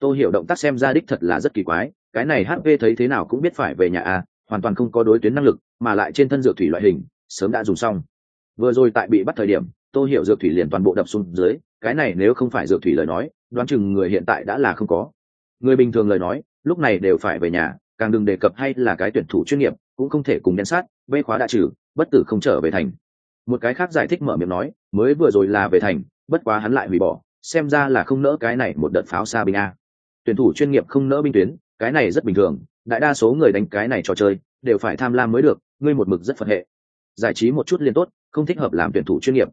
Tô hiểu động tác xem ra đích thật là rất kỳ quái, cái này hp thấy thế nào cũng biết phải về nhà à? Hoàn toàn không có đối tuyến năng lực, mà lại trên thân dược thủy loại hình, sớm đã dùng xong. Vừa rồi tại bị bắt thời điểm, tô hiểu dược thủy liền toàn bộ đập xuống dưới, cái này nếu không phải dược thủy lời nói, đoán chừng người hiện tại đã là không có. Người bình thường lời nói, lúc này đều phải về nhà, càng đừng đề cập hay là cái tuyển thủ chuyên nghiệp, cũng không thể cùng nhân sát vây khóa đã trừ, bất tử không trở về thành. Một cái khác giải thích mở miệng nói, mới vừa rồi là về thành, bất quá hắn lại hủy bỏ, xem ra là không nỡ cái này một đợt pháo xa binh a. Tuyển thủ chuyên nghiệp không nỡ binh tuyến, cái này rất bình thường đại đa số người đánh cái này trò chơi đều phải tham lam mới được, ngươi một mực rất phật hệ. Giải trí một chút liền tốt, không thích hợp làm tuyển thủ chuyên nghiệp.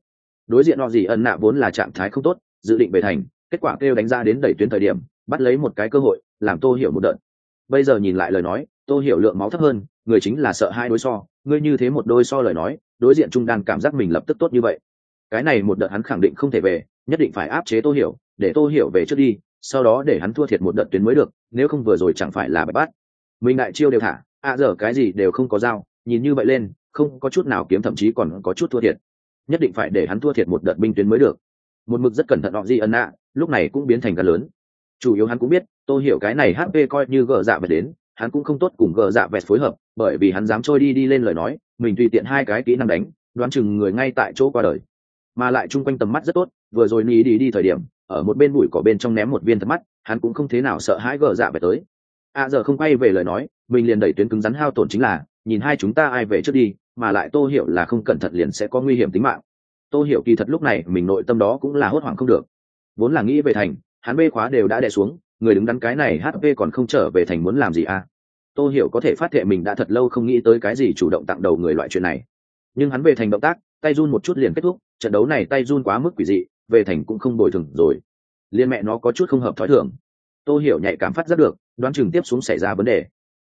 Đối diện họ gì ẩn nạ vốn là trạng thái không tốt, dự định về thành, kết quả kêu đánh ra đến đẩy tuyến thời điểm, bắt lấy một cái cơ hội, làm tô hiểu một đợt. Bây giờ nhìn lại lời nói, tô hiểu lượng máu thấp hơn, người chính là sợ hai đối so, ngươi như thế một đôi so lời nói, đối diện trung đan cảm giác mình lập tức tốt như vậy. Cái này một đợt hắn khẳng định không thể về, nhất định phải áp chế tô hiểu, để tô hiểu về trước đi, sau đó để hắn thua thiệt một đợt tuyến mới được, nếu không vừa rồi chẳng phải là bạch bắt mình đại chiêu đều thả à giờ cái gì đều không có dao nhìn như vậy lên, không có chút nào kiếm, thậm chí còn có chút thua thiệt. Nhất định phải để hắn thua thiệt một đợt binh tuyến mới được. Một mực rất cẩn thận họ di ân ạ lúc này cũng biến thành cả lớn. Chủ yếu hắn cũng biết, tôi hiểu cái này hp coi như gờ dạ vẹt đến, hắn cũng không tốt cùng gờ dạ vẹt phối hợp, bởi vì hắn dám trôi đi đi lên lời nói, mình tùy tiện hai cái kỹ năng đánh, đoán chừng người ngay tại chỗ qua đời. Mà lại chung quanh tầm mắt rất tốt, vừa rồi ni đi đi thời điểm, ở một bên bụi cỏ bên trong ném một viên thật mắt, hắn cũng không thế nào sợ hãi gờ dạ về tới à giờ không quay về lời nói, mình liền đẩy tuyến cứng rắn hao tổn chính là, nhìn hai chúng ta ai về trước đi, mà lại tô hiểu là không cẩn thận liền sẽ có nguy hiểm tính mạng. Tô hiểu kỳ thật lúc này, mình nội tâm đó cũng là hốt hoảng không được. Vốn là nghĩ về thành, hắn bê khóa đều đã đè xuống, người đứng đắn cái này hp còn không trở về thành muốn làm gì à? Tô hiểu có thể phát thệ mình đã thật lâu không nghĩ tới cái gì chủ động tặng đầu người loại chuyện này. Nhưng hắn về thành động tác, tay run một chút liền kết thúc, trận đấu này tay run quá mức quỷ dị, về thành cũng không bồi thường rồi. Liên mẹ nó có chút không hợp thói thường. Tô hiểu nhạy cảm phát rất được đoán chừng tiếp xuống xảy ra vấn đề.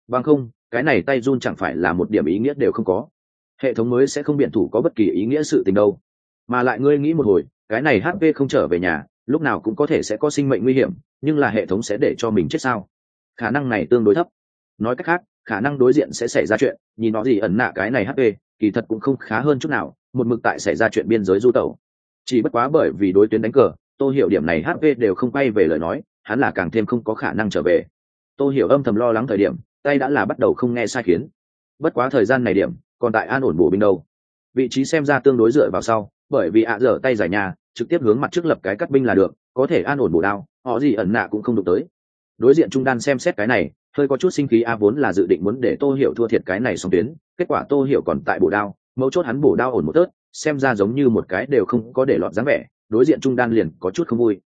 Bằng không, cái này tay run chẳng phải là một điểm ý nghĩa đều không có. Hệ thống mới sẽ không biện thủ có bất kỳ ý nghĩa sự tình đâu. Mà lại ngươi nghĩ một hồi, cái này hp không trở về nhà, lúc nào cũng có thể sẽ có sinh mệnh nguy hiểm, nhưng là hệ thống sẽ để cho mình chết sao? Khả năng này tương đối thấp. Nói cách khác, khả năng đối diện sẽ xảy ra chuyện, nhìn nó gì ẩn nạ cái này hp kỳ thật cũng không khá hơn chút nào, một mực tại xảy ra chuyện biên giới du tẩu. Chỉ bất quá bởi vì đối tuyến đánh cờ, tôi hiểu điểm này hp đều không quay về lời nói, hắn là càng thêm không có khả năng trở về tôi hiểu âm thầm lo lắng thời điểm, tay đã là bắt đầu không nghe sai khiến. Bất quá thời gian này điểm, còn tại an ổn bổ binh đâu. Vị trí xem ra tương đối dựa vào sau, bởi vì ạ dở tay giải nhà, trực tiếp hướng mặt trước lập cái cắt binh là được, có thể an ổn bổ đao, họ gì ẩn nạ cũng không đụng tới. Đối diện trung đan xem xét cái này, hơi có chút sinh khí a vốn là dự định muốn để tô hiểu thua thiệt cái này xong tuyến, kết quả tô hiểu còn tại bổ đao, mấu chốt hắn bổ đao ổn một tớt, xem ra giống như một cái đều không có để lọt dáng vẻ, đối diện trung đan liền có chút không vui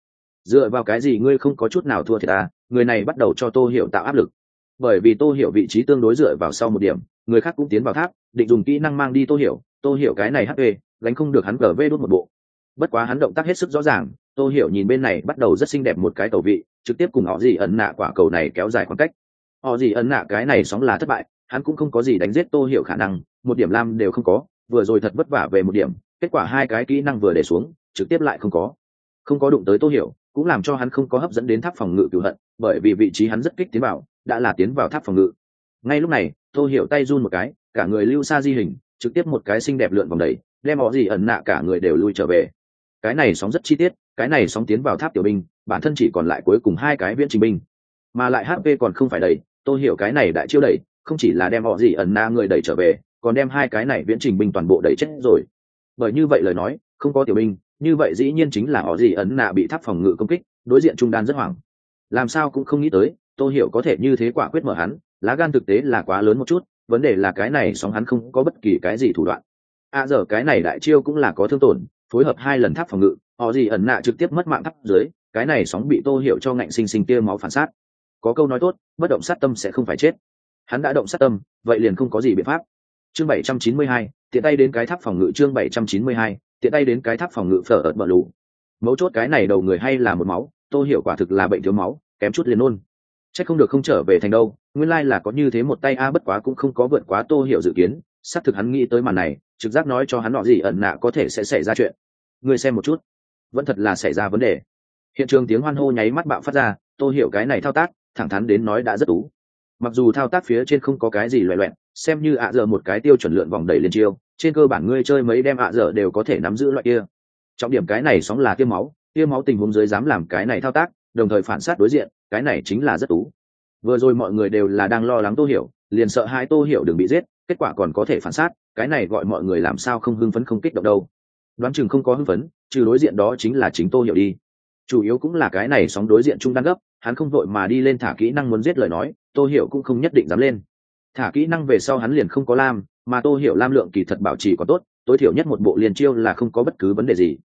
dựa vào cái gì ngươi không có chút nào thua thiệt ta người này bắt đầu cho tô hiểu tạo áp lực. Bởi vì tô hiểu vị trí tương đối dựa vào sau một điểm, người khác cũng tiến vào tháp, định dùng kỹ năng mang đi tô hiểu tô hiểu cái này hp gánh không được hắn gờ vê đốt một bộ. Bất quá hắn động tác hết sức rõ ràng, tô hiểu nhìn bên này bắt đầu rất xinh đẹp một cái tàu vị, trực tiếp cùng họ gì ẩn nạ quả cầu này kéo dài khoảng cách. Họ gì ẩn nạ cái này sóng là thất bại, hắn cũng không có gì đánh giết tô hiểu khả năng, một điểm lam đều không có, vừa rồi thật vất vả về một điểm, kết quả hai cái kỹ năng vừa để xuống, trực tiếp lại không có. Không có đụng tới tô hiểu cũng làm cho hắn không có hấp dẫn đến tháp phòng ngự cửu hận, bởi vì vị trí hắn rất kích tiến vào, đã là tiến vào tháp phòng ngự. Ngay lúc này, tô hiểu tay run một cái, cả người lưu xa di hình, trực tiếp một cái xinh đẹp lượn vòng đầy, đem họ gì ẩn nạ cả người đều lui trở về. Cái này sóng rất chi tiết, cái này sóng tiến vào tháp tiểu binh, bản thân chỉ còn lại cuối cùng hai cái viễn trình binh. Mà lại hp còn không phải đầy, tô hiểu cái này đại chiêu đẩy không chỉ là đem họ gì ẩn na người đẩy trở về, còn đem hai cái này viễn trình binh toàn bộ đẩy chết rồi. Bởi như vậy lời nói, không có tiểu binh như vậy dĩ nhiên chính là họ gì ấn nạ bị tháp phòng ngự công kích đối diện trung đan rất hoảng. Làm sao cũng không nghĩ tới tôi hiểu có thể như thế quả quyết mở hắn lá gan thực tế là quá lớn một chút vấn đề là cái này sóng hắn không có bất kỳ cái gì thủ đoạn. À giờ cái này đại chiêu cũng là có thương tổn phối hợp hai lần tháp phòng ngự họ gì ẩn nạ trực tiếp mất mạng tháp dưới cái này sóng bị tô hiểu cho ngạnh sinh sinh tia máu phản sát. Có câu nói tốt bất động sát tâm sẽ không phải chết. Hắn đã động sát tâm vậy liền không có gì biện pháp. Chương 792, tiện tay đến cái tháp phòng ngự chương 792, tiện tay đến cái tháp phòng ngự phở ợt bờ lù. Mấu chốt cái này đầu người hay là một máu tôi hiểu quả thực là bệnh thiếu máu, kém chút liền nôn. Chắc không được không trở về thành đâu, nguyên lai là có như thế một tay a, bất quá cũng không có vượt quá tô hiểu dự kiến, xác thực hắn nghĩ tới màn này, trực giác nói cho hắn nọ gì ẩn nạ có thể sẽ xảy ra chuyện. Ngươi xem một chút. Vẫn thật là xảy ra vấn đề. Hiện trường tiếng hoan hô nháy mắt bạo phát ra tôi hiểu cái này thao tác, thẳng thắn đến nói đã rất tú. Mặc dù thao tác phía trên không có cái gì loẹ loẹn xem như ạ giờ một cái tiêu chuẩn lượn vòng đầy lên chiêu trên cơ bản ngươi chơi mấy đem ạ dở đều có thể nắm giữ loại kia. Trọng điểm cái này sóng là tiêm máu tiêm máu tình huống dưới dám làm cái này thao tác, đồng thời phản sát đối diện, cái này chính là rất tú vừa rồi mọi người đều là đang lo lắng tô hiểu, liền sợ hai tô hiểu đừng bị giết, kết quả còn có thể phản sát, cái này gọi mọi người làm sao không hưng phấn không kích động đâu. Đoán chừng không có hưng phấn, trừ đối diện đó chính là chính tô hiểu đi. Chủ yếu cũng là cái này sóng đối diện trung đang gấp, hắn không vội mà đi lên thả kỹ năng muốn giết lời nói, tô hiểu cũng không nhất định dám lên. Thả kỹ năng về sau hắn liền không có lam mà tô hiểu lam lượng kỳ thật bảo trì có tốt, tối thiểu nhất một bộ liền chiêu là không có bất cứ vấn đề gì.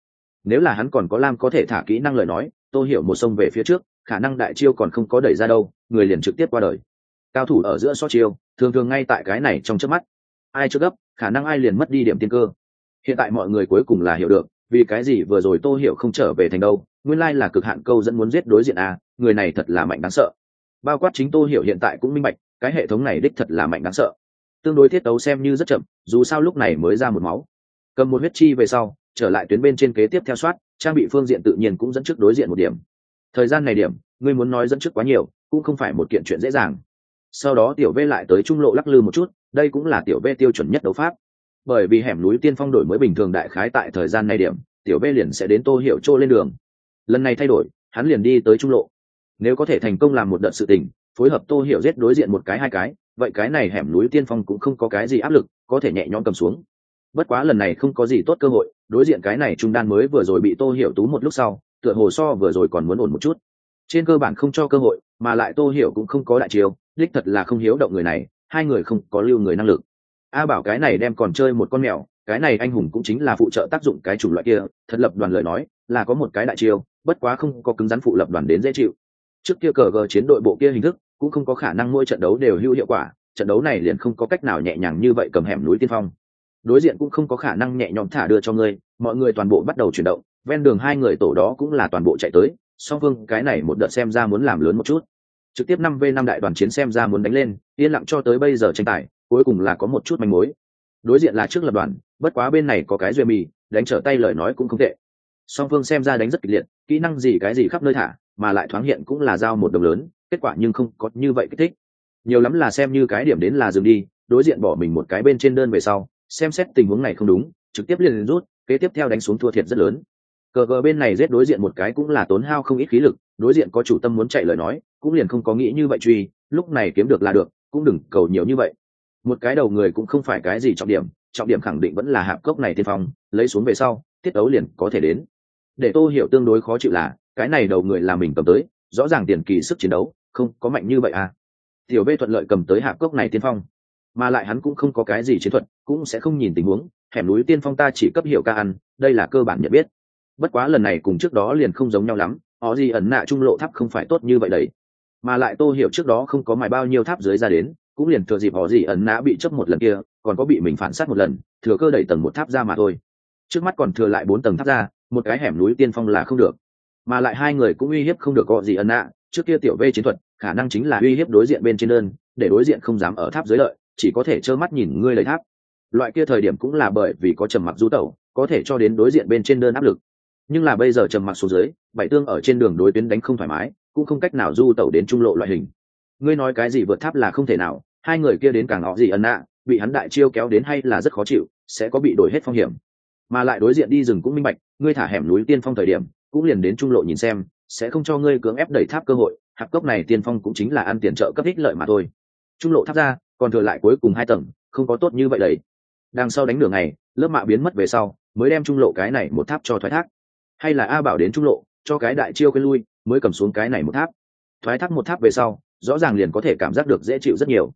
Nếu là hắn còn có lam có thể thả kỹ năng lời nói, tô hiểu một sông về phía trước, khả năng đại chiêu còn không có đẩy ra đâu, người liền trực tiếp qua đời. Cao thủ ở giữa so chiêu, thường thường ngay tại cái này trong trước mắt. Ai chưa gấp, khả năng ai liền mất đi điểm tiên cơ. Hiện tại mọi người cuối cùng là hiểu được, vì cái gì vừa rồi tô hiểu không trở về thành đâu, nguyên lai là cực hạn câu dẫn muốn giết đối diện a, người này thật là mạnh đáng sợ. Bao quát chính tô hiểu hiện tại cũng minh bạch, cái hệ thống này đích thật là mạnh đáng sợ tương đối thiết tấu xem như rất chậm, dù sao lúc này mới ra một máu. Cầm một huyết chi về sau, trở lại tuyến bên trên kế tiếp theo soát, trang bị phương diện tự nhiên cũng dẫn trước đối diện một điểm. Thời gian này điểm, ngươi muốn nói dẫn trước quá nhiều, cũng không phải một kiện chuyện dễ dàng. Sau đó tiểu v lại tới trung lộ lắc lư một chút, đây cũng là tiểu v tiêu chuẩn nhất đấu pháp. Bởi vì hẻm núi tiên phong đổi mới bình thường đại khái tại thời gian này điểm, tiểu v liền sẽ đến tô hiệu trô lên đường. Lần này thay đổi, hắn liền đi tới trung lộ. Nếu có thể thành công làm một đợt sự tình, phối hợp tô hiểu giết đối diện một cái hai cái vậy cái này hẻm núi tiên phong cũng không có cái gì áp lực, có thể nhẹ nhõm cầm xuống. Bất quá lần này không có gì tốt cơ hội, đối diện cái này trung đan mới vừa rồi bị tô hiểu tú một lúc sau, tựa hồ so vừa rồi còn muốn ổn một chút. Trên cơ bản không cho cơ hội, mà lại tô hiểu cũng không có đại chiều đích thật là không hiếu động người này, hai người không có lưu người năng lực. A bảo cái này đem còn chơi một con mèo, cái này anh hùng cũng chính là phụ trợ tác dụng cái chủng loại kia, thật lập đoàn lời nói, là có một cái đại chiêu, bất quá không có cứng rắn phụ lập đoàn đến dễ chịu. Trước kia cờ gờ chiến đội bộ kia hình thức cũng không có khả năng mỗi trận đấu đều hữu hiệu quả, trận đấu này liền không có cách nào nhẹ nhàng như vậy cầm hẻm núi tiên phong. Đối diện cũng không có khả năng nhẹ nhõm thả đưa cho ngươi, mọi người toàn bộ bắt đầu chuyển động, ven đường hai người tổ đó cũng là toàn bộ chạy tới, song phương cái này một đợt xem ra muốn làm lớn một chút. Trực tiếp năm v năm đại đoàn chiến xem ra muốn đánh lên, yên lặng cho tới bây giờ tranh tài, cuối cùng là có một chút manh mối. Đối diện là trước lập đoàn, bất quá bên này có cái duyên mì đánh trở tay lời nói cũng không tệ. Song phương xem ra đánh rất kịch liệt, kỹ năng gì cái gì khắp nơi thả, mà lại thoáng hiện cũng là giao một đồng lớn kết quả nhưng không có như vậy kích thích. Nhiều lắm là xem như cái điểm đến là dừng đi, đối diện bỏ mình một cái bên trên đơn về sau, xem xét tình huống này không đúng, trực tiếp liền rút, kế tiếp theo đánh xuống thua thiệt rất lớn. Cờ cờ bên này giết đối diện một cái cũng là tốn hao không ít khí lực, đối diện có chủ tâm muốn chạy lời nói, cũng liền không có nghĩ như vậy truy, lúc này kiếm được là được, cũng đừng cầu nhiều như vậy. Một cái đầu người cũng không phải cái gì trọng điểm trọng điểm khẳng định vẫn là hạp cốc này tiên phong, lấy xuống về sau, tiết đấu liền có thể đến. Để tô hiểu tương đối khó chịu là, cái này đầu người là mình cầm tới, rõ ràng tiền kỳ sức chiến đấu không, có mạnh như vậy à? Tiểu bê thuận lợi cầm tới hạp cốc này tiên phong, mà lại hắn cũng không có cái gì chiến thuật, cũng sẽ không nhìn tình huống. Hẻm núi tiên phong ta chỉ cấp hiệu ca ăn, đây là cơ bản nhận biết. Bất quá lần này cùng trước đó liền không giống nhau lắm, họ gì ẩn nạ trung lộ tháp không phải tốt như vậy đấy. Mà lại tô hiểu trước đó không có mài bao nhiêu tháp dưới ra đến, cũng liền thừa dịp họ gì ẩn nã bị chấp một lần kia, còn có bị mình phản sát một lần, thừa cơ đẩy tầng một tháp ra mà thôi. Trước mắt còn thừa lại bốn tầng tháp ra, một cái hẻm núi tiên phong là không được. Mà lại hai người cũng uy hiếp không được họ gì ẩn nạ trước kia tiểu v chiến thuật, khả năng chính là uy hiếp đối diện bên trên đơn, để đối diện không dám ở tháp dưới lợi, chỉ có thể trơ mắt nhìn ngươi lấy tháp. Loại kia thời điểm cũng là bởi vì có trầm mặc du tẩu, có thể cho đến đối diện bên trên đơn áp lực. Nhưng là bây giờ trầm mặc xuống dưới, bảy tương ở trên đường đối tuyến đánh không thoải mái, cũng không cách nào du tẩu đến trung lộ loại hình. Ngươi nói cái gì vượt tháp là không thể nào, hai người kia đến càng họ gì ân nạ, bị hắn đại chiêu kéo đến hay là rất khó chịu, sẽ có bị đổi hết phong hiểm. Mà lại đối diện đi rừng cũng minh bạch, ngươi thả hẻm núi tiên phong thời điểm, cũng liền đến trung lộ nhìn xem sẽ không cho ngươi cưỡng ép đẩy tháp cơ hội, hạp cốc này tiên phong cũng chính là ăn tiền trợ cấp ích lợi mà thôi. Trung lộ tháp ra, còn thừa lại cuối cùng hai tầng, không có tốt như vậy đấy. Đằng sau đánh đường này lớp mạ biến mất về sau, mới đem trung lộ cái này một tháp cho thoái thác. Hay là a bảo đến trung lộ, cho cái đại chiêu cái lui, mới cầm xuống cái này một tháp. Thoái thác một tháp về sau, rõ ràng liền có thể cảm giác được dễ chịu rất nhiều.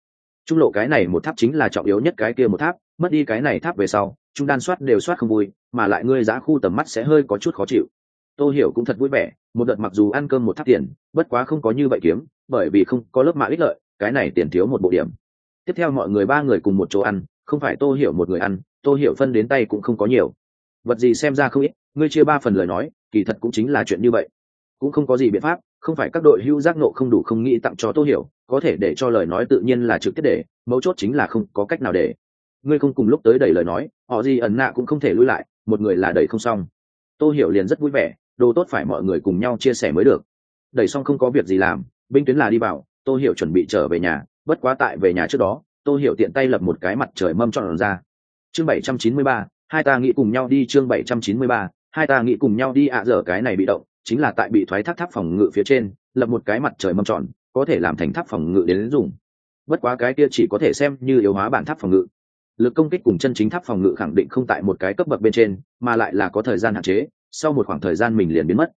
Trung lộ cái này một tháp chính là trọng yếu nhất cái kia một tháp, mất đi cái này tháp về sau chúng đan soát đều soát không vui, mà lại ngươi giá khu tầm mắt sẽ hơi có chút khó chịu tôi hiểu cũng thật vui vẻ, một đợt mặc dù ăn cơm một tháp tiền, bất quá không có như vậy kiếm, bởi vì không có lớp mạ ích lợi, cái này tiền thiếu một bộ điểm. Tiếp theo mọi người ba người cùng một chỗ ăn, không phải tô hiểu một người ăn, tô hiểu phân đến tay cũng không có nhiều. Vật gì xem ra không ít, ngươi chia ba phần lời nói, kỳ thật cũng chính là chuyện như vậy. Cũng không có gì biện pháp, không phải các đội hưu giác nộ không đủ không nghĩ tặng cho tô hiểu, có thể để cho lời nói tự nhiên là trực tiếp để, mấu chốt chính là không có cách nào để. Ngươi không cùng lúc tới đẩy lời nói, họ gì ẩn nạ cũng không thể lui lại, một người là đẩy không xong. Tô hiểu liền rất vui vẻ đồ tốt phải mọi người cùng nhau chia sẻ mới được. Đẩy xong không có việc gì làm, binh tuyến là đi vào, tô hiểu chuẩn bị trở về nhà, bất quá tại về nhà trước đó, tô hiểu tiện tay lập một cái mặt trời mâm tròn ra. Chương bảy trăm chín mươi ba, hai ta nghĩ cùng nhau đi chương bảy trăm chín mươi ba, hai ta nghĩ cùng nhau đi ạ à dở cái này bị động, chính là tại bị thoái thác tháp phòng ngự phía trên, lập một cái mặt trời mâm tròn, có thể làm thành tháp phòng ngự đến dùng. Bất quá cái kia chỉ có thể xem như yếu hóa bản tháp phòng ngự. Lực công kích cùng chân chính tháp phòng ngự khẳng định không tại một cái cấp bậc bên trên, mà lại là có thời gian hạn chế sau một khoảng thời gian mình liền biến mất.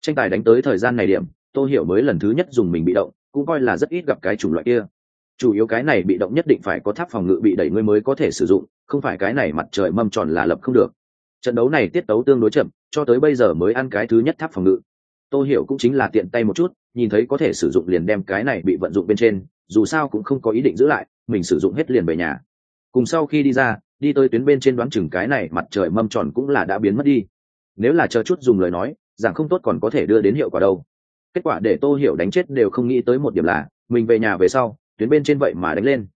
Tranh tài đánh tới thời gian này điểm, tô hiểu mới lần thứ nhất dùng mình bị động, cũng coi là rất ít gặp cái chủng loại kia. Chủ yếu cái này bị động nhất định phải có tháp phòng ngự bị đẩy ngươi mới có thể sử dụng, không phải cái này mặt trời mâm tròn là lập không được. Trận đấu này tiết tấu tương đối chậm, cho tới bây giờ mới ăn cái thứ nhất tháp phòng ngự. Tô hiểu cũng chính là tiện tay một chút, nhìn thấy có thể sử dụng liền đem cái này bị vận dụng bên trên, dù sao cũng không có ý định giữ lại, mình sử dụng hết liền về nhà. Cùng sau khi đi ra, đi tới tuyến bên trên đoán chừng cái này mặt trời mâm tròn cũng là đã biến mất đi nếu là chờ chút dùng lời nói rằng không tốt còn có thể đưa đến hiệu quả đâu. Kết quả để tô hiểu đánh chết đều không nghĩ tới một điểm là, mình về nhà về sau, tuyến bên trên vậy mà đánh lên.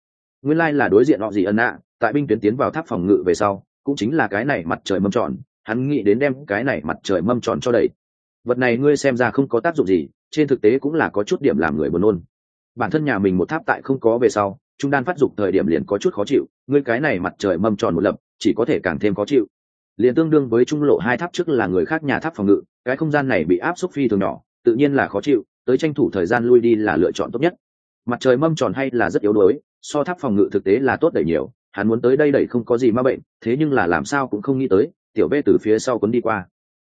Nguyên lai là đối diện họ gì ân ạ tại binh tuyến tiến vào tháp phòng ngự về sau, cũng chính là cái này mặt trời mâm tròn, hắn nghĩ đến đem cái này mặt trời mâm tròn cho đầy. Vật này ngươi xem ra không có tác dụng gì, trên thực tế cũng là có chút điểm làm người buồn nôn. Bản thân nhà mình một tháp tại không có về sau, trung đan phát dục thời điểm liền có chút khó chịu, ngươi cái này mặt trời mâm tròn một lập, chỉ có thể càng thêm khó chịu liền tương đương với trung lộ hai tháp trước là người khác nhà tháp phòng ngự, cái không gian này bị áp suất phi thường nhỏ, tự nhiên là khó chịu, tới tranh thủ thời gian lui đi là lựa chọn tốt nhất. Mặt trời mâm tròn hay là rất yếu đuối, so tháp phòng ngự thực tế là tốt đẩy nhiều, hắn muốn tới đây đẩy không có gì ma bệnh, thế nhưng là làm sao cũng không nghĩ tới, tiểu v từ phía sau quấn đi qua.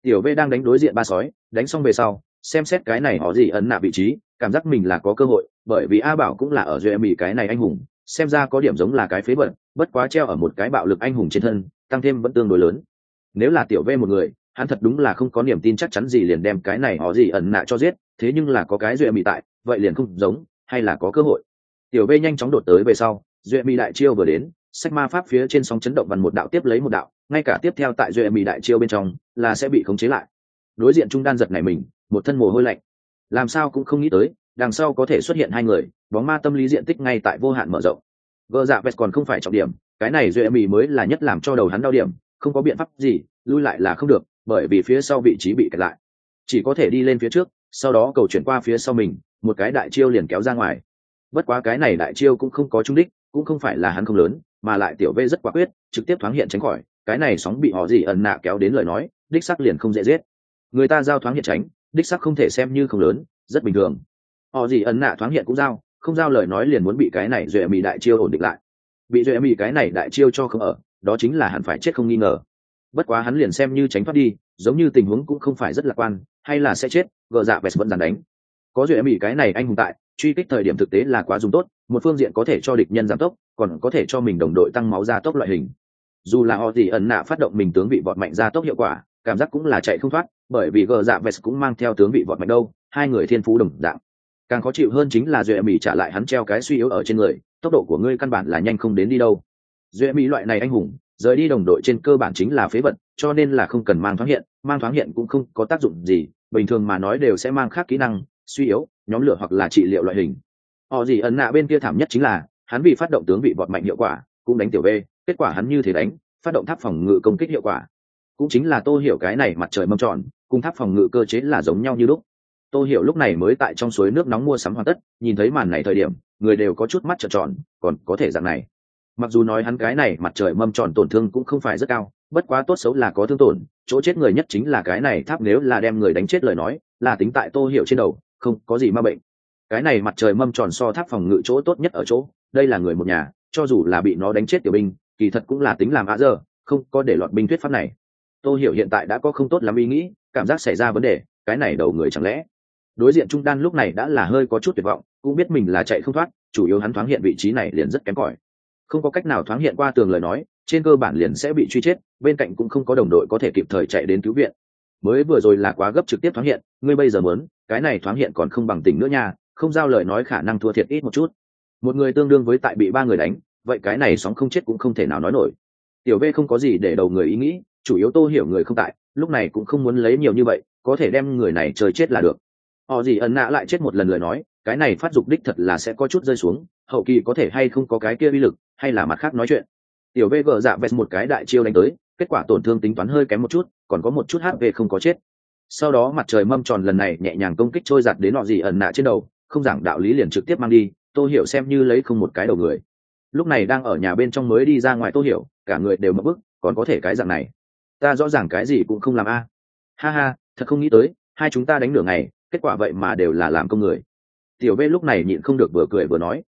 Tiểu v đang đánh đối diện ba sói, đánh xong về sau, xem xét cái này họ gì ấn nạ vị trí, cảm giác mình là có cơ hội, bởi vì a bảo cũng là ở duy mỹ cái này anh hùng, xem ra có điểm giống là cái phế bẩn bất quá treo ở một cái bạo lực anh hùng trên thân, tăng thêm vẫn tương đối lớn nếu là tiểu v một người, hắn thật đúng là không có niềm tin chắc chắn gì liền đem cái này họ gì ẩn nạ cho giết, thế nhưng là có cái duệ mỹ tại, vậy liền không giống, hay là có cơ hội. Tiểu v nhanh chóng đột tới về sau, duệ mỹ đại chiêu vừa đến, sách ma pháp phía trên sóng chấn động bằng một đạo tiếp lấy một đạo, ngay cả tiếp theo tại duệ mỹ đại chiêu bên trong, là sẽ bị khống chế lại. Đối diện trung đan giật này mình, một thân mồ hôi lạnh. Làm sao cũng không nghĩ tới, đằng sau có thể xuất hiện hai người, bóng ma tâm lý diện tích ngay tại vô hạn mở rộng. Vợ dạ vest còn không phải trọng điểm, cái này duệ mỹ mới là nhất làm cho đầu hắn đau điểm không có biện pháp gì, lui lại là không được, bởi vì phía sau vị trí bị kẹt lại. Chỉ có thể đi lên phía trước, sau đó cầu chuyển qua phía sau mình, một cái đại chiêu liền kéo ra ngoài. Bất quá cái này đại chiêu cũng không có trung đích, cũng không phải là hắn không lớn, mà lại tiểu v rất quả quyết, trực tiếp thoáng hiện tránh khỏi, cái này sóng bị họ gì ẩn nạ kéo đến lời nói, đích sắc liền không dễ giết. Người ta giao thoáng hiện tránh, đích sắc không thể xem như không lớn, rất bình thường. Họ gì ẩn nạ thoáng hiện cũng giao, không giao lời nói liền muốn bị cái này duệ mỹ đại chiêu ổn định lại. Bị duệ mỹ cái này đại chiêu cho không ở đó chính là hẳn phải chết không nghi ngờ. Bất quá hắn liền xem như tránh thoát đi, giống như tình huống cũng không phải rất lạc quan, hay là sẽ chết gợ dạ vest vẫn dàn đánh. Có duệ mỹ cái này anh hùng tại, truy kích thời điểm thực tế là quá dùng tốt, một phương diện có thể cho địch nhân giảm tốc, còn có thể cho mình đồng đội tăng máu gia tốc loại hình. Dù là họ gì ẩn nạ phát động mình tướng vị vọt mạnh gia tốc hiệu quả, cảm giác cũng là chạy không thoát, bởi vì gờ dạ vest cũng mang theo tướng vị vọt mạnh đâu, hai người thiên phú đồng dạng. Càng khó chịu hơn chính là duệ mỹ trả lại hắn treo cái suy yếu ở trên người, tốc độ của ngươi căn bản là nhanh không đến đi đâu duệ mỹ loại này anh hùng, rời đi đồng đội trên cơ bản chính là phế vật, cho nên là không cần mang thoáng hiện, mang thoáng hiện cũng không có tác dụng gì, bình thường mà nói đều sẽ mang khác kỹ năng, suy yếu, nhóm lửa hoặc là trị liệu loại hình. Họ gì ẩn nạ bên kia thảm nhất chính là, hắn vì phát động tướng vị vọt mạnh hiệu quả, cũng đánh tiểu b, kết quả hắn như thế đánh, phát động tháp phòng ngự công kích hiệu quả. Cũng chính là tô hiểu cái này mặt trời mâm tròn, cùng tháp phòng ngự cơ chế là giống nhau như lúc. Tô hiểu lúc này mới tại trong suối nước nóng mua sắm hoàn tất, nhìn thấy màn này thời điểm, người đều có chút mắt trợn tròn, còn có thể dạng này mặc dù nói hắn cái này mặt trời mâm tròn tổn thương cũng không phải rất cao, bất quá tốt xấu là có thương tổn, chỗ chết người nhất chính là cái này tháp nếu là đem người đánh chết lời nói, là tính tại tô hiểu trên đầu, không có gì ma bệnh. Cái này mặt trời mâm tròn so tháp phòng ngự chỗ tốt nhất ở chỗ, đây là người một nhà, cho dù là bị nó đánh chết tiểu binh, kỳ thật cũng là tính làm ạ giờ không có để lọt binh thuyết pháp này. Tô hiểu hiện tại đã có không tốt lắm ý nghĩ, cảm giác xảy ra vấn đề, cái này đầu người chẳng lẽ? Đối diện trung đan lúc này đã là hơi có chút tuyệt vọng, cũng biết mình là chạy không thoát, chủ yếu hắn thoáng hiện vị trí này liền rất kém cỏi không có cách nào thoáng hiện qua tường lời nói, trên cơ bản liền sẽ bị truy chết, bên cạnh cũng không có đồng đội có thể kịp thời chạy đến cứu viện. Mới vừa rồi là quá gấp trực tiếp thoáng hiện, ngươi bây giờ muốn, cái này thoáng hiện còn không bằng tỉnh nữa nha, không giao lời nói khả năng thua thiệt ít một chút. Một người tương đương với tại bị ba người đánh, vậy cái này sóng không chết cũng không thể nào nói nổi. Tiểu v không có gì để đầu người ý nghĩ, chủ yếu tô hiểu người không tại, lúc này cũng không muốn lấy nhiều như vậy, có thể đem người này chơi chết là được. Họ gì ẩn nạ lại chết một lần lời nói, cái này phát dục đích thật là sẽ có chút rơi xuống, hậu kỳ có thể hay không có cái kia uy lực hay là mặt khác nói chuyện. Tiểu v gờ dạ vẹt một cái đại chiêu đánh tới, kết quả tổn thương tính toán hơi kém một chút, còn có một chút hp không có chết. Sau đó mặt trời mâm tròn lần này nhẹ nhàng công kích trôi giặt đến nọ gì ẩn nạ trên đầu, không giảng đạo lý liền trực tiếp mang đi, tô hiểu xem như lấy không một cái đầu người. Lúc này đang ở nhà bên trong mới đi ra ngoài tô hiểu, cả người đều mất bức, còn có thể cái dạng này. Ta rõ ràng cái gì cũng không làm a. À. Ha ha, thật không nghĩ tới, hai chúng ta đánh nửa ngày, kết quả vậy mà đều là làm công người. Tiểu v lúc này nhịn không được vừa cười vừa nói.